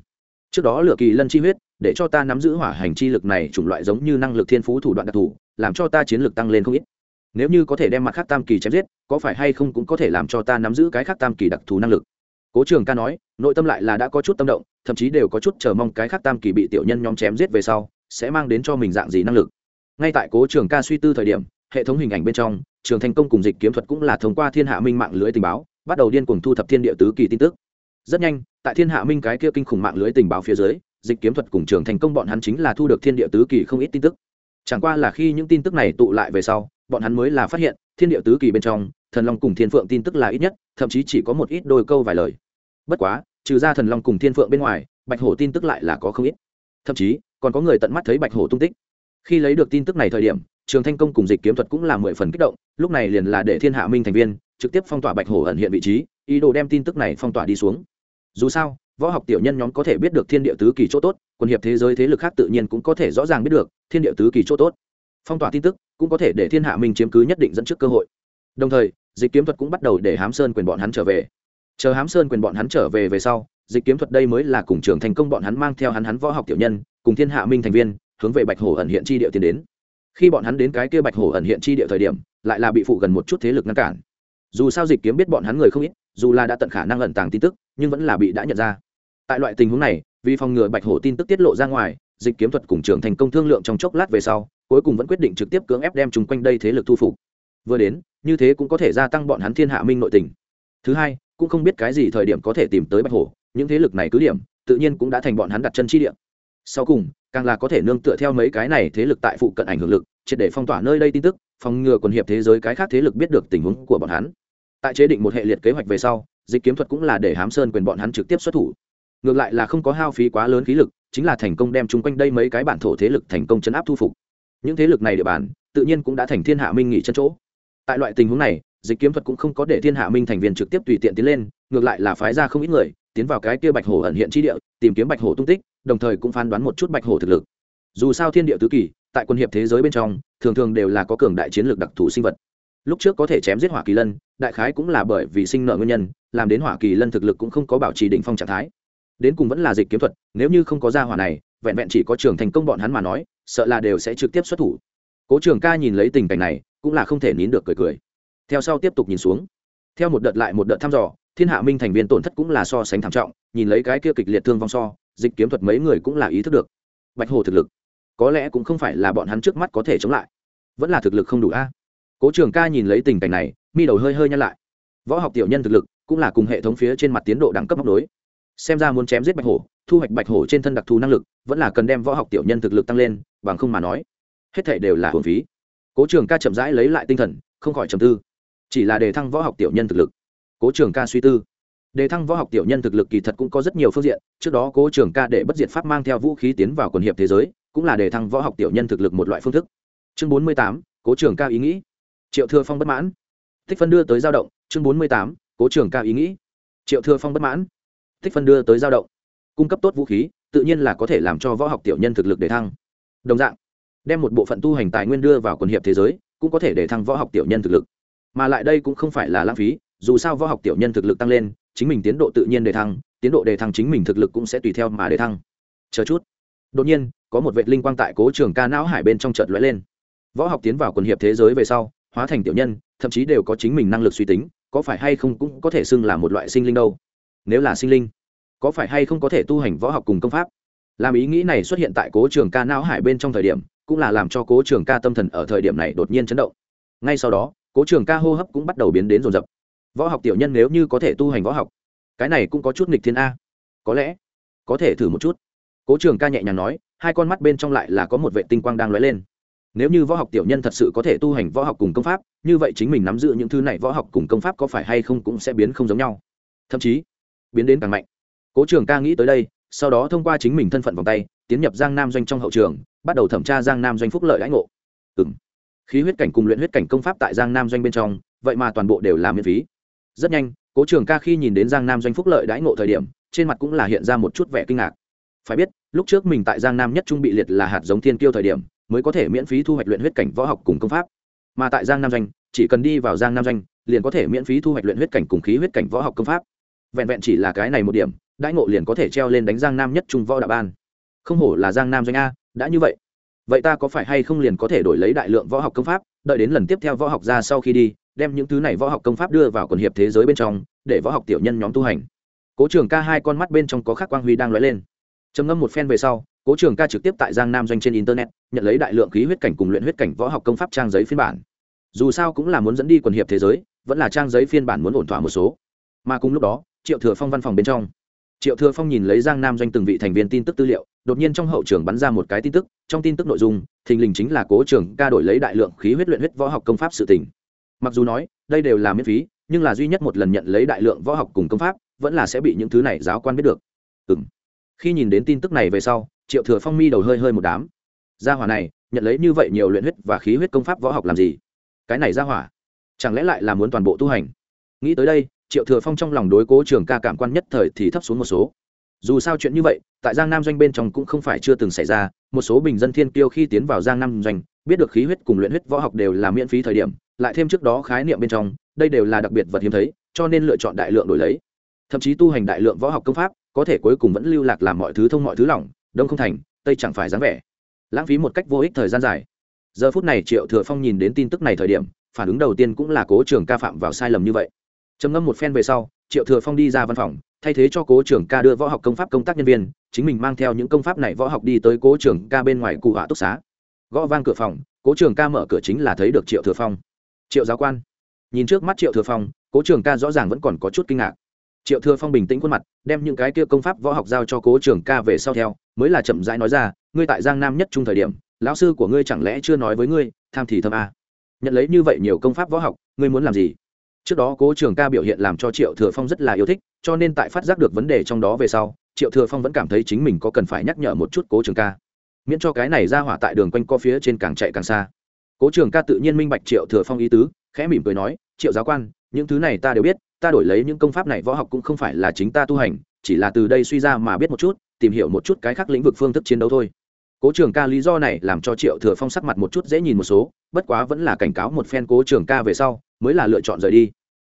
Trước đó lửa kỳ lân chi huyết để cho ta nắm giữ hỏa hành chi lực này chủng loại giống như năng lực thiên phú thủ đoạn đặc thù, làm cho ta chiến lực tăng lên không ít. Nếu như có thể đem mặt khác tam kỳ chém giết, có phải hay không cũng có thể làm cho ta nắm giữ cái khác tam kỳ đặc thù năng lực. Cố trường ca nói, nội tâm lại là đã có chút tâm động, thậm chí đều có chút chờ mong cái khác tam kỳ bị tiểu nhân nhóm chém giết về sau, sẽ mang đến cho mình dạng gì năng lực. Ngay tại cố trường ca suy tư thời điểm, hệ thống hình ảnh bên trong, trường thành công cùng dịch kiếm thuật cũng là thông qua thiên hạ minh mạng lưới tình báo, bắt đầu điên cuồng thu thập thiên địa tứ kỳ tin tức. Rất nhanh, tại thiên hạ minh cái kia kinh khủng mạng lưới tình báo phía dưới dịch kiếm thuật cùng trường thành công bọn hắn chính là thu được thiên địa tứ kỳ không ít tin tức. Chẳng qua là khi những tin tức này tụ lại về sau, bọn hắn mới là phát hiện, thiên địa tứ kỳ bên trong, thần long cùng thiên phượng tin tức là ít nhất, thậm chí chỉ có một ít đôi câu vài lời. Bất quá, trừ ra thần long cùng thiên phượng bên ngoài, bạch hổ tin tức lại là có không ít. Thậm chí, còn có người tận mắt thấy bạch hổ tung tích. Khi lấy được tin tức này thời điểm, trường thanh công cùng dịch kiếm thuật cũng là mười phần kích động, lúc này liền là để thiên hạ minh thành viên, trực tiếp phong tỏa bạch hổ ẩn hiện vị trí, ý đồ đem tin tức này phong tỏa đi xuống. Dù sao võ học tiểu nhân nhóm có thể biết được thiên địa tứ kỳ chỗ tốt, quân hiệp thế giới thế lực khác tự nhiên cũng có thể rõ ràng biết được thiên địa tứ kỳ chỗ tốt. Phong tỏa tin tức cũng có thể để thiên hạ minh chiếm cứ nhất định dẫn trước cơ hội. Đồng thời, dịch kiếm thuật cũng bắt đầu để hám sơn quyền bọn hắn trở về. Chờ hám sơn quyền bọn hắn trở về về sau, dịch kiếm thuật đây mới là cùng trường thành công bọn hắn mang theo hắn hắn võ học tiểu nhân, cùng thiên hạ minh thành viên, hướng về bạch hổ ẩn hiện chi địa tiến đến. Khi bọn hắn đến cái kia bạch hổ ẩn hiện chi địa thời điểm, lại là bị phụ gần một chút thế lực ngăn cản. Dù sao dịch kiếm biết bọn hắn người không ít, dù là đã tận khả năng ẩn tàng tin tức, nhưng vẫn là bị đã nhận ra tại loại tình huống này, vì phòng ngừa bạch hổ tin tức tiết lộ ra ngoài, dịch kiếm thuật cùng trưởng thành công thương lượng trong chốc lát về sau, cuối cùng vẫn quyết định trực tiếp cưỡng ép đem chung quanh đây thế lực thu phục. Vừa đến, như thế cũng có thể gia tăng bọn hắn thiên hạ minh nội tình. Thứ hai, cũng không biết cái gì thời điểm có thể tìm tới bạch hổ, những thế lực này cứ điểm, tự nhiên cũng đã thành bọn hắn đặt chân chi điểm sau cùng, càng là có thể nương tựa theo mấy cái này thế lực tại phụ cận ảnh hưởng lực, triệt để phong tỏa nơi đây tin tức, phòng ngừa quần hiệp thế giới cái khác thế lực biết được tình huống của bọn hắn. Tại chế định một hệ liệt kế hoạch về sau, dịch kiếm thuật cũng là để hám sơn quyền bọn hắn trực tiếp xuất thủ ngược lại là không có hao phí quá lớn khí lực, chính là thành công đem chung quanh đây mấy cái bản thổ thế lực thành công chấn áp thu phục. Những thế lực này địa bàn, tự nhiên cũng đã thành thiên hạ minh nghỉ chân chỗ. Tại loại tình huống này, dịch kiếm thuật cũng không có để thiên hạ minh thành viên trực tiếp tùy tiện tiến lên, ngược lại là phái ra không ít người, tiến vào cái kia bạch hổ ẩn hiện chi địa, tìm kiếm bạch hổ tung tích, đồng thời cũng phán đoán một chút bạch hổ thực lực. Dù sao thiên địa tứ kỳ, tại quân hiệp thế giới bên trong, thường thường đều là có cường đại chiến lược đặc thù sinh vật. Lúc trước có thể chém giết hỏa kỳ lân, đại khái cũng là bởi vì sinh nợ nguyên nhân, làm đến hỏa kỳ lân thực lực cũng không có bảo trì đỉnh phong trạng thái đến cùng vẫn là dịch kiếm thuật, nếu như không có gia hỏa này, vẹn vẹn chỉ có trường thành công bọn hắn mà nói, sợ là đều sẽ trực tiếp xuất thủ. Cố trường ca nhìn lấy tình cảnh này, cũng là không thể nín được cười cười. Theo sau tiếp tục nhìn xuống. Theo một đợt lại một đợt thăm dò, thiên hạ minh thành viên tổn thất cũng là so sánh thảm trọng, nhìn lấy cái kia kịch liệt thương vong so, dịch kiếm thuật mấy người cũng là ý thức được. Bạch hồ thực lực, có lẽ cũng không phải là bọn hắn trước mắt có thể chống lại. Vẫn là thực lực không đủ a. Cố trường ca nhìn lấy tình cảnh này, mi đầu hơi hơi nhăn lại. Võ học tiểu nhân thực lực, cũng là cùng hệ thống phía trên mặt tiến độ đẳng cấp móc đối xem ra muốn chém giết bạch hổ, thu hoạch bạch hổ trên thân đặc thù năng lực, vẫn là cần đem võ học tiểu nhân thực lực tăng lên, bằng không mà nói, hết thể đều là hồn phí. Cố trường ca chậm rãi lấy lại tinh thần, không khỏi trầm tư. Chỉ là đề thăng võ học tiểu nhân thực lực. Cố trường ca suy tư. Đề thăng võ học tiểu nhân thực lực kỳ thật cũng có rất nhiều phương diện, trước đó cố trường ca để bất diệt pháp mang theo vũ khí tiến vào quần hiệp thế giới, cũng là đề thăng võ học tiểu nhân thực lực một loại phương thức. Chương bốn mươi tám, cố trường ca ý nghĩ. Triệu thừa phong bất mãn. Tích phân đưa tới giao động, chương bốn mươi tám, cố trường ca ý nghĩ. Triệu thừa phong bất mãn tích phân đưa tới giao động. Cung cấp tốt vũ khí, tự nhiên là có thể làm cho võ học tiểu nhân thực lực để thăng. Đồng dạng, đem một bộ phận tu hành tài nguyên đưa vào quần hiệp thế giới, cũng có thể để thăng võ học tiểu nhân thực lực. Mà lại đây cũng không phải là lãng phí, dù sao võ học tiểu nhân thực lực tăng lên, chính mình tiến độ tự nhiên đề thăng, tiến độ đề thăng chính mình thực lực cũng sẽ tùy theo mà đề thăng. Chờ chút. Đột nhiên, có một vệ linh quang tại cố trường ca não hải bên trong chợt lóe lên. Võ học tiến vào quần hiệp thế giới về sau, hóa thành tiểu nhân, thậm chí đều có chính mình năng lực suy tính, có phải hay không cũng có thể xưng là một loại sinh linh đâu nếu là sinh linh, có phải hay không có thể tu hành võ học cùng công pháp? Làm ý nghĩ này xuất hiện tại cố trường ca não hải bên trong thời điểm, cũng là làm cho cố trường ca tâm thần ở thời điểm này đột nhiên chấn động. Ngay sau đó, cố trường ca hô hấp cũng bắt đầu biến đến rồn rập. Võ học tiểu nhân nếu như có thể tu hành võ học, cái này cũng có chút nghịch thiên a. Có lẽ, có thể thử một chút. Cố trường ca nhẹ nhàng nói, hai con mắt bên trong lại là có một vệ tinh quang đang lóe lên. Nếu như võ học tiểu nhân thật sự có thể tu hành võ học cùng công pháp, như vậy chính mình nắm giữ những thứ này võ học cùng công pháp có phải hay không cũng sẽ biến không giống nhau. Thậm chí biến đến càng mạnh. Cố trường ca nghĩ tới đây, sau đó thông qua chính mình thân phận vòng tay, tiến nhập giang nam doanh trong hậu trường, bắt đầu thẩm tra giang nam doanh phúc lợi lãnh ngộ. Ừ m khí huyết cảnh cùng luyện huyết cảnh công pháp tại giang nam doanh bên trong, vậy mà toàn bộ đều là miễn phí. Rất nhanh, cố trường ca khi nhìn đến giang nam doanh phúc lợi đãi ngộ thời điểm, trên mặt cũng là hiện ra một chút vẻ kinh ngạc. Phải biết, lúc trước mình tại giang nam nhất trung bị liệt là hạt giống thiên kiêu thời điểm, mới có thể miễn phí thu hoạch luyện huyết cảnh võ học cùng công pháp. Mà tại giang nam doanh, chỉ cần đi vào giang nam doanh, liền có thể miễn phí thu hoạch luyện huyết cảnh cùng khí huyết cảnh võ học công pháp vẹn vẹn chỉ là cái này một điểm, đãi ngộ liền có thể treo lên đánh giang nam nhất trung võ đạo ban. Không hổ là giang nam doanh a, đã như vậy. Vậy ta có phải hay không liền có thể đổi lấy đại lượng võ học công pháp, đợi đến lần tiếp theo võ học ra sau khi đi, đem những thứ này võ học công pháp đưa vào quần hiệp thế giới bên trong, để võ học tiểu nhân nhóm tu hành. Cố trường ca hai con mắt bên trong có khắc quang huy đang lóe lên. Trầm ngâm một phen về sau, cố trường ca trực tiếp tại giang nam doanh trên internet, nhận lấy đại lượng khí huyết cảnh cùng luyện huyết cảnh võ học công pháp trang giấy phiên bản. Dù sao cũng là muốn dẫn đi quần hiệp thế giới, vẫn là trang giấy phiên bản muốn ổn thỏa một số. Mà cùng lúc đó triệu thừa phong văn phòng bên trong. Triệu thừa phong nhìn lấy giang nam doanh từng vị thành viên tin tức tư liệu, đột nhiên trong hậu trường bắn ra một cái tin tức, trong tin tức nội dung, thình lình chính là cố trường ca đổi lấy đại lượng khí huyết luyện huyết võ học công pháp sự tỉnh mặc dù nói, đây đều là miễn phí, nhưng là duy nhất một lần nhận lấy đại lượng võ học cùng công pháp, vẫn là sẽ bị những thứ này giáo quan biết được. Ừ m khi nhìn đến tin tức này về sau, triệu thừa phong mi đầu hơi hơi một đám. Gia hỏa này, nhận lấy như vậy nhiều luyện huyết và khí huyết công pháp võ học làm gì? Cái này gia hỏa, chẳng lẽ lại là muốn toàn bộ tu hành? Nghĩ tới đây triệu thừa phong trong lòng đối cố trường ca cảm quan nhất thời thì thấp xuống một số. Dù sao chuyện như vậy, tại giang nam doanh bên trong cũng không phải chưa từng xảy ra, một số bình dân thiên kiêu khi tiến vào giang nam doanh, biết được khí huyết cùng luyện huyết võ học đều là miễn phí thời điểm, lại thêm trước đó khái niệm bên trong, đây đều là đặc biệt vật hiếm thấy, cho nên lựa chọn đại lượng đổi lấy. Thậm chí tu hành đại lượng võ học công pháp, có thể cuối cùng vẫn lưu lạc làm mọi thứ thông mọi thứ lỏng, đông không thành, tây chẳng phải dáng vẻ. Lãng phí một cách vô ích thời gian dài. Giờ phút này triệu thừa phong nhìn đến tin tức này thời điểm, phản ứng đầu tiên cũng là cố trường ca phạm vào sai lầm như vậy trầm ngâm một phen về sau, triệu thừa phong đi ra văn phòng, thay thế cho cố trưởng ca đưa võ học công pháp công tác nhân viên, chính mình mang theo những công pháp này võ học đi tới cố trưởng ca bên ngoài cụ họa túc xá. Gõ vang cửa phòng, cố trưởng ca mở cửa chính là thấy được triệu thừa phong. Triệu giáo quan. Nhìn trước mắt triệu thừa phong, cố trưởng ca rõ ràng vẫn còn có chút kinh ngạc. Triệu thừa phong bình tĩnh khuôn mặt, đem những cái kia công pháp võ học giao cho cố trưởng ca về sau theo, mới là chậm rãi nói ra, ngươi tại giang nam nhất trung thời điểm, lão sư của ngươi chẳng lẽ chưa nói với ngươi, tham thì thâm a? À. nhận lấy như vậy nhiều công pháp võ học, ngươi muốn làm gì? Trước đó cố trường ca biểu hiện làm cho triệu thừa phong rất là yêu thích, cho nên tại phát giác được vấn đề trong đó về sau, triệu thừa phong vẫn cảm thấy chính mình có cần phải nhắc nhở một chút cố trường ca. Miễn cho cái này ra hỏa tại đường quanh co phía trên càng chạy càng xa. Cố trường ca tự nhiên minh bạch triệu thừa phong ý tứ, khẽ mỉm cười nói, triệu giáo quan, những thứ này ta đều biết, ta đổi lấy những công pháp này võ học cũng không phải là chính ta tu hành, chỉ là từ đây suy ra mà biết một chút, tìm hiểu một chút cái khác lĩnh vực phương thức chiến đấu thôi cố trường ca lý do này làm cho triệu thừa phong sắc mặt một chút dễ nhìn một số, bất quá vẫn là cảnh cáo một phen cố trường ca về sau, mới là lựa chọn rời đi.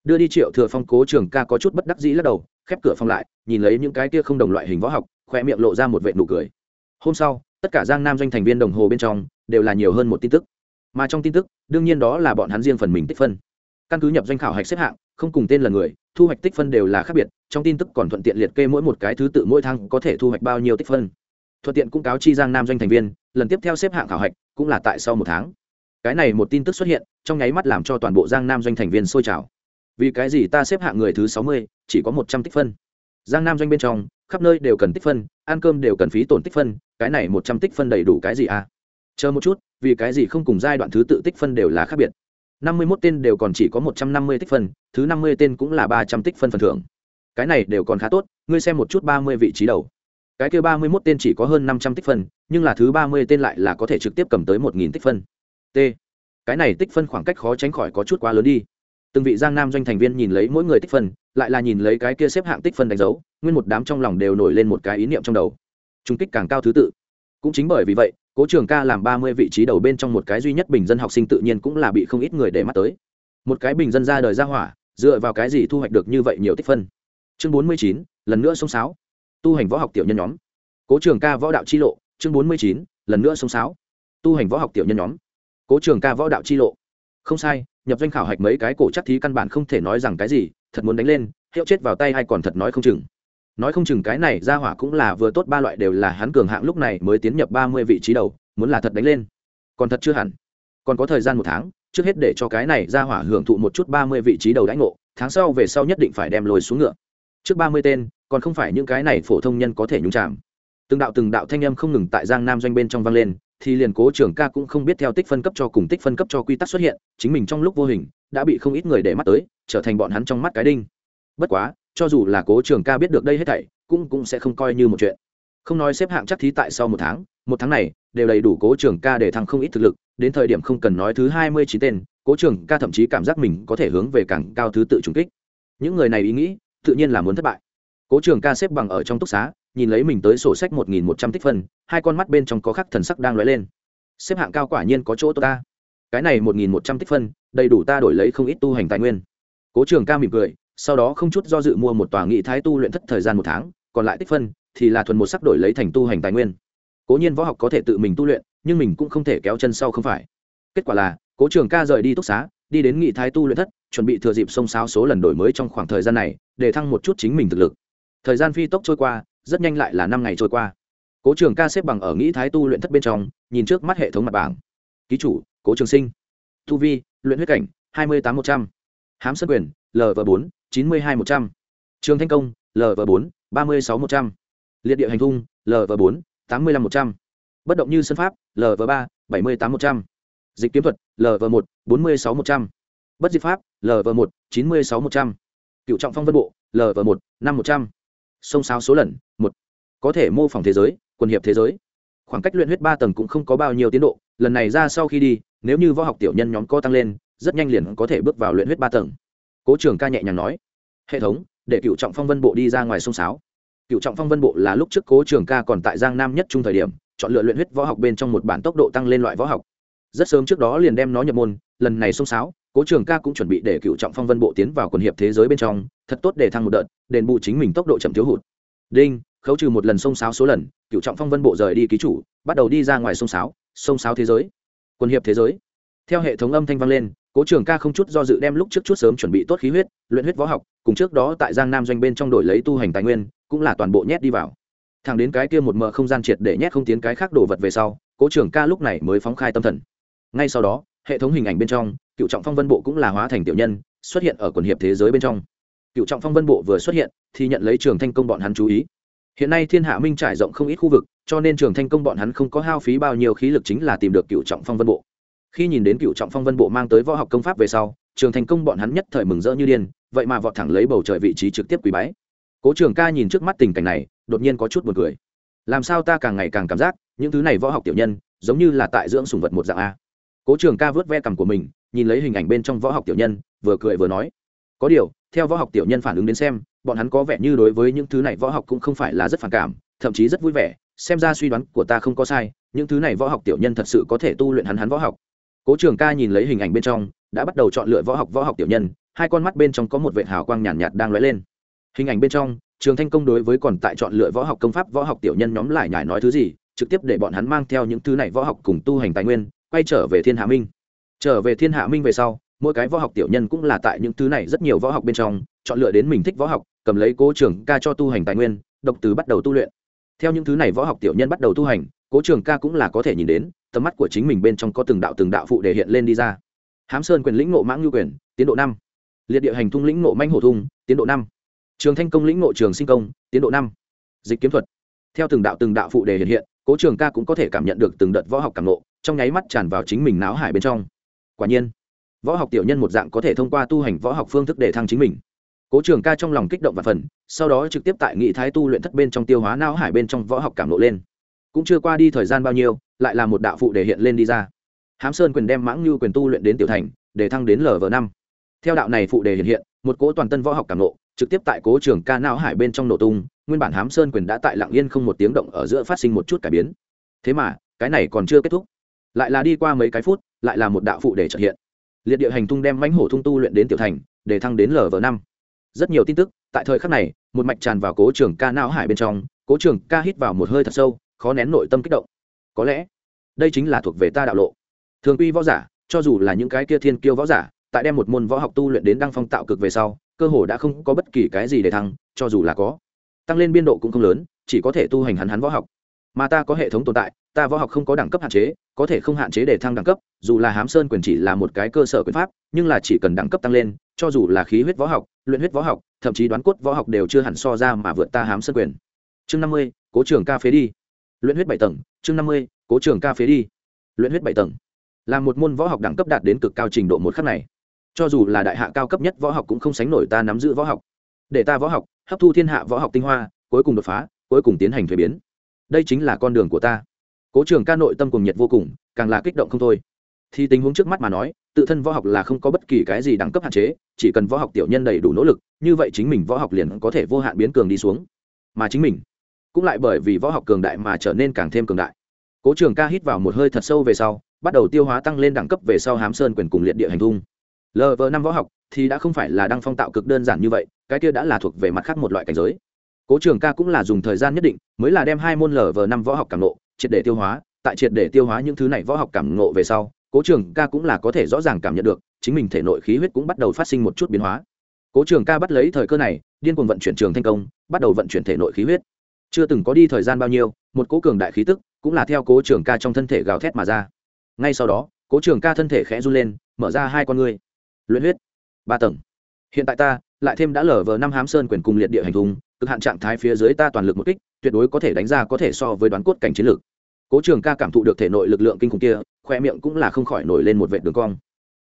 Đưa đi triệu thừa phong, cố trường ca có chút bất đắc dĩ lắc đầu, khép cửa phong lại, nhìn lấy những cái kia không đồng loại hình võ học khoe miệng lộ ra một vệ nụ cười. Hôm sau, tất cả giang nam doanh thành viên đồng hồ bên trong, đều là nhiều hơn một tin tức. Mà trong tin tức, đương nhiên đó là bọn hắn riêng phần mình tích phân. Căn cứ nhập doanh khảo hạch xếp hạng, không cùng tên là người, thu hoạch tích phân đều là khác biệt, trong tin tức còn thuận tiện liệt kê mỗi một cái thứ tự mỗi tháng có thể thu hoạch bao nhiêu tích phân thuận tiện cũng cáo chi giang nam doanh thành viên, lần tiếp theo xếp hạng khảo hạch cũng là tại sau một tháng. Cái này một tin tức xuất hiện, trong nháy mắt làm cho toàn bộ giang nam doanh thành viên sôi trào. Vì cái gì ta xếp hạng người thứ sáu mươi, chỉ có một trăm tích phân. Giang nam doanh bên trong, khắp nơi đều cần tích phân, ăn cơm đều cần phí tổn tích phân, cái này một trăm tích phân đầy đủ cái gì à? Chờ một chút, vì cái gì không cùng giai đoạn thứ tự tích phân đều là khác biệt? Năm mươi mốt tên đều còn chỉ có một trăm năm mươi tích phân, thứ năm mươi tên cũng là ba trăm tích phân phần thưởng. Cái này đều còn khá tốt, ngươi xem một chút ba mươi vị trí đầu cái kia ba mươi mốt tên chỉ có hơn năm trăm tích phân, nhưng là thứ ba mươi tên lại là có thể trực tiếp cầm tới một nghìn tích phân. T. Cái này tích phân khoảng cách khó tránh khỏi có chút quá lớn đi. Từng vị giang nam doanh thành viên nhìn lấy mỗi người tích phân, lại là nhìn lấy cái kia xếp hạng tích phân đánh dấu, nguyên một đám trong lòng đều nổi lên một cái ý niệm trong đầu. Trung kích càng cao thứ tự. Cũng chính bởi vì vậy, cố trường ca làm ba mươi vị trí đầu bên trong một cái duy nhất bình dân học sinh tự nhiên cũng là bị không ít người để mắt tới. Một cái bình dân ra đời ra hỏa, dựa vào cái gì thu hoạch được như vậy nhiều tích phân? Chương bốn mươi chín, lần nữa sông sáo tu hành võ học tiểu nhân nhóm. Cố trường ca võ đạo chi lộ, chương bốn mươi chín, lần nữa sông sáo tu hành võ học tiểu nhân nhóm. Cố trường ca võ đạo chi lộ. Không sai, nhập danh khảo hạch mấy cái cổ chắc thí căn bản không thể nói rằng cái gì, thật muốn đánh lên, hiệu chết vào tay hay còn thật nói không chừng. Nói không chừng cái này ra hỏa cũng là vừa tốt ba loại đều là hắn cường hạng lúc này mới tiến nhập ba mươi vị trí đầu, muốn là thật đánh lên. Còn thật chưa hẳn. Còn có thời gian một tháng, trước hết để cho cái này ra hỏa hưởng thụ một chút ba mươi vị trí đầu đãi ngộ, tháng sau về sau nhất định phải đem lồi xuống ngựa. Trước ba mươi tên còn không phải những cái này phổ thông nhân có thể nhúng chạm từng đạo từng đạo thanh âm không ngừng tại giang nam doanh bên trong vang lên, thì liền cố trưởng ca cũng không biết theo tích phân cấp cho cùng tích phân cấp cho quy tắc xuất hiện, chính mình trong lúc vô hình, đã bị không ít người để mắt tới, trở thành bọn hắn trong mắt cái đinh. Bất quá, cho dù là cố trưởng ca biết được đây hết thảy, cũng cũng sẽ không coi như một chuyện. Không nói xếp hạng chắc thí tại sau một tháng một tháng này, đều đầy đủ cố trưởng ca để thăng không ít thực lực, đến thời điểm không cần nói thứ hai mươi chín tên, cố trưởng ca thậm chí cảm giác mình có thể hướng về càng cao thứ tự trùng kích. Những người này ý nghĩ, tự nhiên là muốn thất bại cố Trường ca xếp bằng ở trong túc xá, nhìn lấy mình tới sổ sách một nghìn một trăm tích phân, hai con mắt bên trong có khắc thần sắc đang lóe lên. Xếp hạng cao quả nhiên có chỗ tốt ta. Cái này một nghìn một trăm tích phân, đầy đủ ta đổi lấy không ít tu hành tài nguyên. Cố trường ca mỉm cười, sau đó không chút do dự mua một tòa nghị thái tu luyện thất thời gian một tháng, còn lại tích phân thì là thuần một sắc đổi lấy thành tu hành tài nguyên. Cố nhiên võ học có thể tự mình tu luyện, nhưng mình cũng không thể kéo chân sau không phải. Kết quả là, cố trường ca rời đi túc xá, đi đến nghị thái tu luyện thất, chuẩn bị thừa dịp xông xáo số lần đổi mới trong khoảng thời gian này, để thăng một chút chính mình thực lực thời gian phi tốc trôi qua, rất nhanh lại là năm ngày trôi qua. Cố trường ca xếp bằng ở nghĩ thái tu luyện thất bên trong, nhìn trước mắt hệ thống mặt bảng. Ký chủ, cố trường sinh. Tu vi, luyện huyết cảnh, hai mươi tám một trăm. H á m sân quyền lv bốn, chín mươi hai một trăm. Trường thanh công lv bốn, ba mươi sáu một trăm. Liệt địa hành thung lv bốn, tám mươi năm một trăm. Bất động như sân pháp lv ba, bảy mươi tám một trăm. Dịch kiếm thuật lv một, bốn mươi sáu một trăm. Bất diệt pháp lv một, chín mươi sáu một trăm. Cựu trọng phong vân bộ lv một, năm một trăm sông sáo số lần, một, có thể mô phỏng thế giới, quần hiệp thế giới. Khoảng cách luyện huyết ba tầng cũng không có bao nhiêu tiến độ, lần này ra sau khi đi, nếu như võ học tiểu nhân nhóm co tăng lên, rất nhanh liền có thể bước vào luyện huyết ba tầng. Cố trường ca nhẹ nhàng nói, hệ thống, để cựu trọng phong vân bộ đi ra ngoài sông sáo. Cựu trọng phong vân bộ là lúc trước cố trường ca còn tại giang nam nhất trung thời điểm, chọn lựa luyện huyết võ học bên trong một bản tốc độ tăng lên loại võ học. Rất sớm trước đó liền đem nó nhập môn, lần này sông sáo, cố trường ca cũng chuẩn bị để cựu trọng phong vân bộ tiến vào quần hiệp thế giới bên trong thật tốt để thăng một đợt, đền bù chính mình tốc độ chậm thiếu hụt. Đinh, khấu trừ một lần sông sáo số lần, cựu trọng phong vân bộ rời đi ký chủ, bắt đầu đi ra ngoài sông sáo sông sáo thế giới, quân hiệp thế giới. Theo hệ thống âm thanh vang lên, cố trường ca không chút do dự đem lúc trước chút sớm chuẩn bị tốt khí huyết, luyện huyết võ học, cùng trước đó tại giang nam doanh bên trong đổi lấy tu hành tài nguyên, cũng là toàn bộ nhét đi vào. Thẳng đến cái kia một mờ không gian triệt để nhét không tiến cái khác đổ vật về sau, cố trường ca lúc này mới phóng khai tâm thần. Ngay sau đó, hệ thống hình ảnh bên trong, cựu trọng phong vân bộ cũng là hóa thành tiểu nhân, xuất hiện ở quần hiệp thế giới bên trong cựu trọng phong vân bộ vừa xuất hiện, thì nhận lấy trường thanh công bọn hắn chú ý. Hiện nay thiên hạ minh trải rộng không ít khu vực, cho nên trường thanh công bọn hắn không có hao phí bao nhiêu khí lực chính là tìm được cựu trọng phong vân bộ. Khi nhìn đến cựu trọng phong vân bộ mang tới võ học công pháp về sau, trường thành công bọn hắn nhất thời mừng rỡ như điên, vậy mà vọt thẳng lấy bầu trời vị trí trực tiếp quý bái. Cố trường ca nhìn trước mắt tình cảnh này, đột nhiên có chút buồn cười. Làm sao ta càng ngày càng cảm giác, những thứ này võ học tiểu nhân, giống như là tại dưỡng sùng vật một dạng a. Cố trường ca vớt ve cằm của mình, nhìn lấy hình ảnh bên trong võ học tiểu nhân, vừa cười vừa nói. Có điều theo võ học tiểu nhân phản ứng đến xem bọn hắn có vẻ như đối với những thứ này võ học cũng không phải là rất phản cảm thậm chí rất vui vẻ xem ra suy đoán của ta không có sai những thứ này võ học tiểu nhân thật sự có thể tu luyện hắn hắn võ học. Cố trường ca nhìn lấy hình ảnh bên trong đã bắt đầu chọn lựa võ học võ học tiểu nhân hai con mắt bên trong có một vệ hào quang nhàn nhạt, nhạt đang lóe lên. Hình ảnh bên trong trường thanh công đối với còn tại chọn lựa võ học công pháp võ học tiểu nhân nhóm lại nhải nói thứ gì trực tiếp để bọn hắn mang theo những thứ này võ học cùng tu hành tài nguyên quay trở về thiên hạ minh. Trở về thiên hạ minh về sau mỗi cái võ học tiểu nhân cũng là tại những thứ này rất nhiều võ học bên trong, chọn lựa đến mình thích võ học, cầm lấy cố trường ca cho tu hành tài nguyên, độc từ bắt đầu tu luyện. Theo những thứ này võ học tiểu nhân bắt đầu tu hành, cố trường ca cũng là có thể nhìn đến, tầm mắt của chính mình bên trong có từng đạo từng đạo phụ để hiện lên đi ra. Hám sơn quyền lĩnh ngộ mãng ngư quyền, tiến độ năm. Liệt địa hành thung lĩnh ngộ manh hổ thung, tiến độ năm. Trường thanh công lĩnh ngộ trường sinh công, tiến độ năm. Dịch kiếm thuật. Theo từng đạo từng đạo phụ đề hiện hiện, cố trường ca cũng có thể cảm nhận được từng đợt võ học cảm nộ trong nháy mắt tràn vào chính mình náo hải bên trong. Quả nhiên võ học tiểu nhân một dạng có thể thông qua tu hành võ học phương thức để thăng chính mình. Cố trường ca trong lòng kích động và phần, sau đó trực tiếp tại nghị thái tu luyện thất bên trong tiêu hóa não hải bên trong võ học cảm lộ lên. Cũng chưa qua đi thời gian bao nhiêu, lại là một đạo phụ để hiện lên đi ra. Hám sơn quyền đem mãng như quyền tu luyện đến tiểu thành, để thăng đến lv năm. Theo đạo này phụ đề hiện hiện, một cố toàn tân võ học cảm nộ, trực tiếp tại cố trường ca não hải bên trong nổ tung, nguyên bản hám sơn quyền đã tại lạng yên không một tiếng động ở giữa phát sinh một chút cải biến. Thế mà, cái này còn chưa kết thúc. Lại là đi qua mấy cái phút, lại là một đạo phụ để trợ hiện liệt địa hành tung đem mãnh hổ thung tu luyện đến tiểu thành, để thăng đến lv năm. Rất nhiều tin tức, tại thời khắc này, một mạch tràn vào cố trường ca não hải bên trong, cố trường ca hít vào một hơi thật sâu, khó nén nội tâm kích động. Có lẽ, đây chính là thuộc về ta đạo lộ. Thường quy võ giả, cho dù là những cái kia thiên kiêu võ giả, tại đem một môn võ học tu luyện đến đăng phong tạo cực về sau, cơ hồ đã không có bất kỳ cái gì để thăng, cho dù là có. Tăng lên biên độ cũng không lớn, chỉ có thể tu hành hắn hắn võ học. Mà ta có hệ thống tồn tại ta võ học không có đẳng cấp hạn chế, có thể không hạn chế để thăng đẳng cấp, dù là hám sơn quyền chỉ là một cái cơ sở quyền pháp, nhưng là chỉ cần đẳng cấp tăng lên, cho dù là khí huyết võ học, luyện huyết võ học, thậm chí đoán cốt võ học đều chưa hẳn so ra mà vượt ta hám sơn quyền. Chương năm mươi, cố trường ca phế đi. Luyện huyết bảy tầng, chương năm mươi, cố trường ca phế đi. Luyện huyết bảy tầng. Là một môn võ học đẳng cấp đạt đến cực cao trình độ một khắc này. Cho dù là đại hạ cao cấp nhất võ học cũng không sánh nổi ta nắm giữ võ học. Để ta võ học, hấp thu thiên hạ võ học tinh hoa, cuối cùng đột phá, cuối cùng tiến hành thuế biến. Đây chính là con đường của ta cố trường ca nội tâm cùng nhiệt vô cùng, càng là kích động không thôi. Thì tình huống trước mắt mà nói, tự thân võ học là không có bất kỳ cái gì đẳng cấp hạn chế, chỉ cần võ học tiểu nhân đầy đủ nỗ lực, như vậy chính mình võ học liền có thể vô hạn biến cường đi xuống. Mà chính mình, cũng lại bởi vì võ học cường đại mà trở nên càng thêm cường đại. Cố trường ca hít vào một hơi thật sâu về sau, bắt đầu tiêu hóa tăng lên đẳng cấp về sau hám sơn quyền cùng liệt địa hành thung lv năm võ học thì đã không phải là đăng phong tạo cực đơn giản như vậy, cái kia đã là thuộc về mặt khác một loại cảnh giới. Cố trường ca cũng là dùng thời gian nhất định, mới là đem hai môn lv năm võ học càng nộ triệt để tiêu hóa, tại triệt để tiêu hóa những thứ này võ học cảm ngộ về sau, cố trường ca cũng là có thể rõ ràng cảm nhận được, chính mình thể nội khí huyết cũng bắt đầu phát sinh một chút biến hóa. Cố trường ca bắt lấy thời cơ này, điên cuồng vận chuyển trường thành công, bắt đầu vận chuyển thể nội khí huyết. Chưa từng có đi thời gian bao nhiêu, một cố cường đại khí tức cũng là theo cố trường ca trong thân thể gào thét mà ra. Ngay sau đó, cố trường ca thân thể khẽ run lên, mở ra hai con ngươi. Luyện huyết. Ba tầng. Hiện tại ta lại thêm đã lở vờ năm hám sơn quyền cùng liệt địa hành thùng cực hạn trạng thái phía dưới ta toàn lực một kích, tuyệt đối có thể đánh ra có thể so với đoán cốt cảnh chiến lược cố trường ca cảm thụ được thể nội lực lượng kinh khủng kia, khoe miệng cũng là không khỏi nổi lên một vệ đường cong.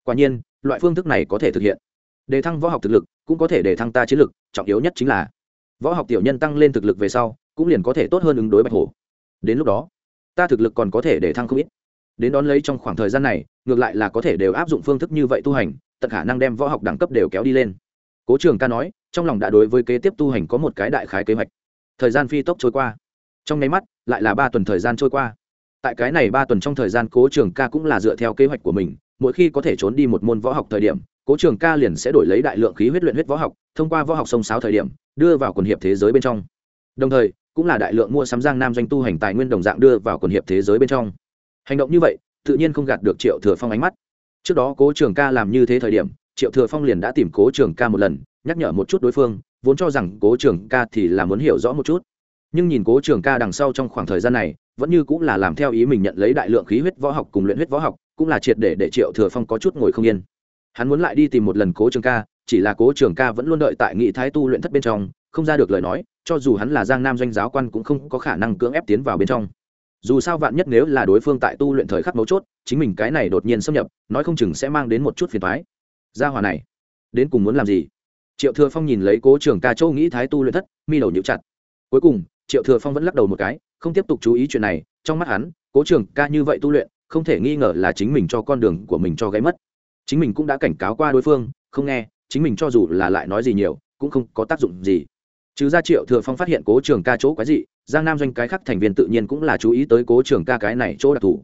Quả nhiên, loại phương thức này có thể thực hiện. Đề thăng võ học thực lực, cũng có thể đề thăng ta chiến lực, trọng yếu nhất chính là võ học tiểu nhân tăng lên thực lực về sau, cũng liền có thể tốt hơn ứng đối bạch hổ. Đến lúc đó, ta thực lực còn có thể để thăng không ít. Đến đón lấy trong khoảng thời gian này, ngược lại là có thể đều áp dụng phương thức như vậy tu hành, tận khả năng đem võ học đẳng cấp đều kéo đi lên. Cố trường ca nói, trong lòng đã đối với kế tiếp tu hành có một cái đại khái kế hoạch. Thời gian phi tốc trôi qua trong nháy mắt, lại là ba tuần thời gian trôi qua. Tại cái này ba tuần trong thời gian, cố trường ca cũng là dựa theo kế hoạch của mình, mỗi khi có thể trốn đi một môn võ học thời điểm, cố trường ca liền sẽ đổi lấy đại lượng khí huyết luyện huyết võ học, thông qua võ học sông sáo thời điểm, đưa vào quần hiệp thế giới bên trong. Đồng thời, cũng là đại lượng mua sắm giang nam doanh tu hành tài nguyên đồng dạng đưa vào quần hiệp thế giới bên trong. Hành động như vậy, tự nhiên không gạt được triệu thừa phong ánh mắt. Trước đó cố trường ca làm như thế thời điểm, triệu thừa phong liền đã tìm cố trường ca một lần, nhắc nhở một chút đối phương, vốn cho rằng cố trường ca thì là muốn hiểu rõ một chút nhưng nhìn cố trường ca đằng sau trong khoảng thời gian này, vẫn như cũng là làm theo ý mình nhận lấy đại lượng khí huyết võ học cùng luyện huyết võ học, cũng là triệt để để triệu thừa phong có chút ngồi không yên. Hắn muốn lại đi tìm một lần cố trường ca, chỉ là cố trường ca vẫn luôn đợi tại nghị thái tu luyện thất bên trong, không ra được lời nói, cho dù hắn là giang nam doanh giáo quan cũng không có khả năng cưỡng ép tiến vào bên trong. Dù sao vạn nhất nếu là đối phương tại tu luyện thời khắc mấu chốt, chính mình cái này đột nhiên xâm nhập, nói không chừng sẽ mang đến một chút phiền thoái gia hòa này, đến cùng muốn làm gì? Triệu thừa phong nhìn lấy cố trường ca châu nghĩ thái tu luyện thất, mi đầu nhịu chặt. Cuối cùng triệu thừa phong vẫn lắc đầu một cái, không tiếp tục chú ý chuyện này, trong mắt hắn, cố trường ca như vậy tu luyện, không thể nghi ngờ là chính mình cho con đường của mình cho gáy mất. Chính mình cũng đã cảnh cáo qua đối phương, không nghe, chính mình cho dù là lại nói gì nhiều, cũng không có tác dụng gì. Trừ ra triệu thừa phong phát hiện cố trường ca chỗ quái dị, giang nam doanh cái khác thành viên tự nhiên cũng là chú ý tới cố trường ca cái này chỗ đặc thù.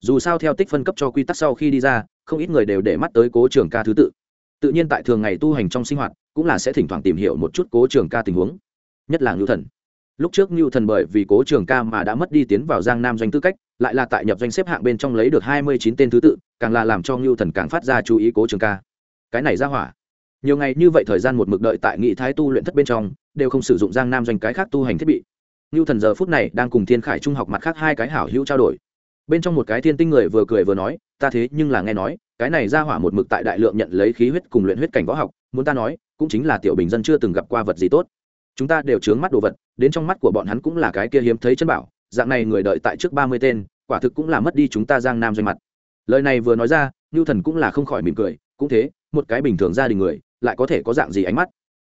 Dù sao theo tích phân cấp cho quy tắc sau khi đi ra, không ít người đều để mắt tới cố trường ca thứ tự. Tự nhiên tại thường ngày tu hành trong sinh hoạt, cũng là sẽ thỉnh thoảng tìm hiểu một chút cố trường ca tình huống, nhất là ngưu thần lúc trước ngưu thần bởi vì cố trường ca mà đã mất đi tiến vào giang nam doanh tư cách, lại là tại nhập doanh xếp hạng bên trong lấy được hai mươi chín tên thứ tự, càng là làm cho ngưu thần càng phát ra chú ý cố trường ca. Cái này ra hỏa. Nhiều ngày như vậy thời gian một mực đợi tại nghị thái tu luyện thất bên trong, đều không sử dụng giang nam doanh cái khác tu hành thiết bị. Ngưu thần giờ phút này đang cùng thiên khải trung học mặt khác hai cái hảo hữu trao đổi. Bên trong một cái thiên tinh người vừa cười vừa nói, ta thế nhưng là nghe nói, cái này ra hỏa một mực tại đại lượng nhận lấy khí huyết cùng luyện huyết cảnh võ học, muốn ta nói, cũng chính là tiểu bình dân chưa từng gặp qua vật gì tốt chúng ta đều chướng mắt đồ vật, đến trong mắt của bọn hắn cũng là cái kia hiếm thấy chân bảo, dạng này người đợi tại trước ba mươi tên, quả thực cũng là mất đi chúng ta giang nam doanh mặt. Lời này vừa nói ra ngưu thần cũng là không khỏi mỉm cười, cũng thế, một cái bình thường gia đình người, lại có thể có dạng gì ánh mắt?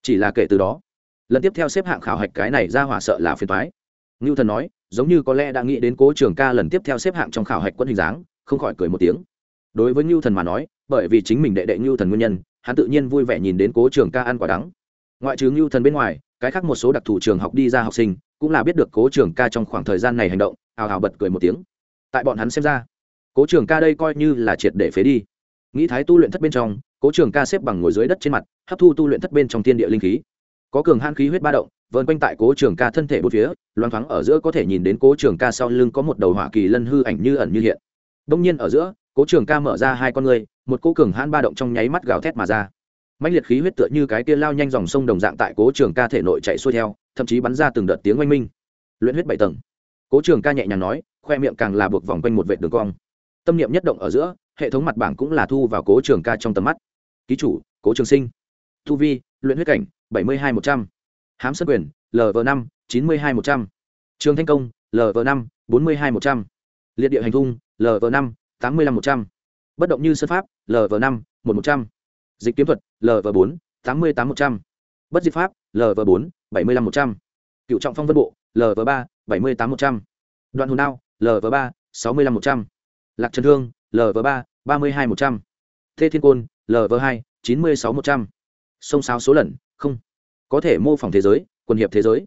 Chỉ là kể từ đó, lần tiếp theo xếp hạng khảo hạch cái này ra hỏa sợ là phiền thoái ngưu thần nói, giống như có lẽ đã nghĩ đến cố trường ca lần tiếp theo xếp hạng trong khảo hạch quân hình dáng, không khỏi cười một tiếng. Đối với ngưu thần mà nói, bởi vì chính mình đệ đệ ngưu thần nguyên nhân, hắn tự nhiên vui vẻ nhìn đến cố trường ca ăn quả đắng. Ngoại trừ ngưu thần bên ngoài cái khác một số đặc thù trường học đi ra học sinh cũng là biết được cố trường ca trong khoảng thời gian này hành động, hào hào bật cười một tiếng. Tại bọn hắn xem ra, cố trường ca đây coi như là triệt để phế đi. Nghĩ thái tu luyện thất bên trong, cố trường ca xếp bằng ngồi dưới đất trên mặt, hấp thu tu luyện thất bên trong thiên địa linh khí. Có cường han khí huyết ba động vơn quanh tại cố trường ca thân thể bốn phía loang thoáng ở giữa có thể nhìn đến cố trường ca sau lưng có một đầu hỏa kỳ lân hư ảnh như ẩn như hiện. Đông nhiên ở giữa, cố trường ca mở ra hai con người một cố cường han ba động trong nháy mắt gào thét mà ra mạnh liệt khí huyết tựa như cái kia lao nhanh dòng sông đồng dạng tại cố trường ca thể nội chạy xuôi theo, thậm chí bắn ra từng đợt tiếng oanh minh. Luyện huyết bảy tầng. Cố trường ca nhẹ nhàng nói, khoe miệng càng là buộc vòng quanh một vệ đường cong. Tâm niệm nhất động ở giữa, hệ thống mặt bảng cũng là thu vào cố trường ca trong tầm mắt. Ký chủ, cố trường sinh. Thu vi, luyện huyết cảnh, bảy mươi hai một trăm. Hám sân quyền lv năm, chín mươi hai một trăm. Trường thanh công lv năm, bốn mươi hai một trăm. L i ệ t địa hành thung lv năm, tám mươi năm một trăm. Bất động như sân pháp lv năm, một một trăm. Dịch kiếm thuật lv bốn, tám mươi tám một trăm. Bất diệt pháp lv bốn, bảy mươi năm một trăm. Cựu trọng phong vân bộ lv ba, bảy mươi tám một trăm. Đoạn hồn đao lv ba, sáu mươi năm một trăm. L ạ c trần thương lv ba ba mươi hai một trăm. Thê thiên côn lv hai, chín mươi sáu một trăm. Sông sáo số lần, không. Có thể mô phỏng thế giới, quần hiệp thế giới.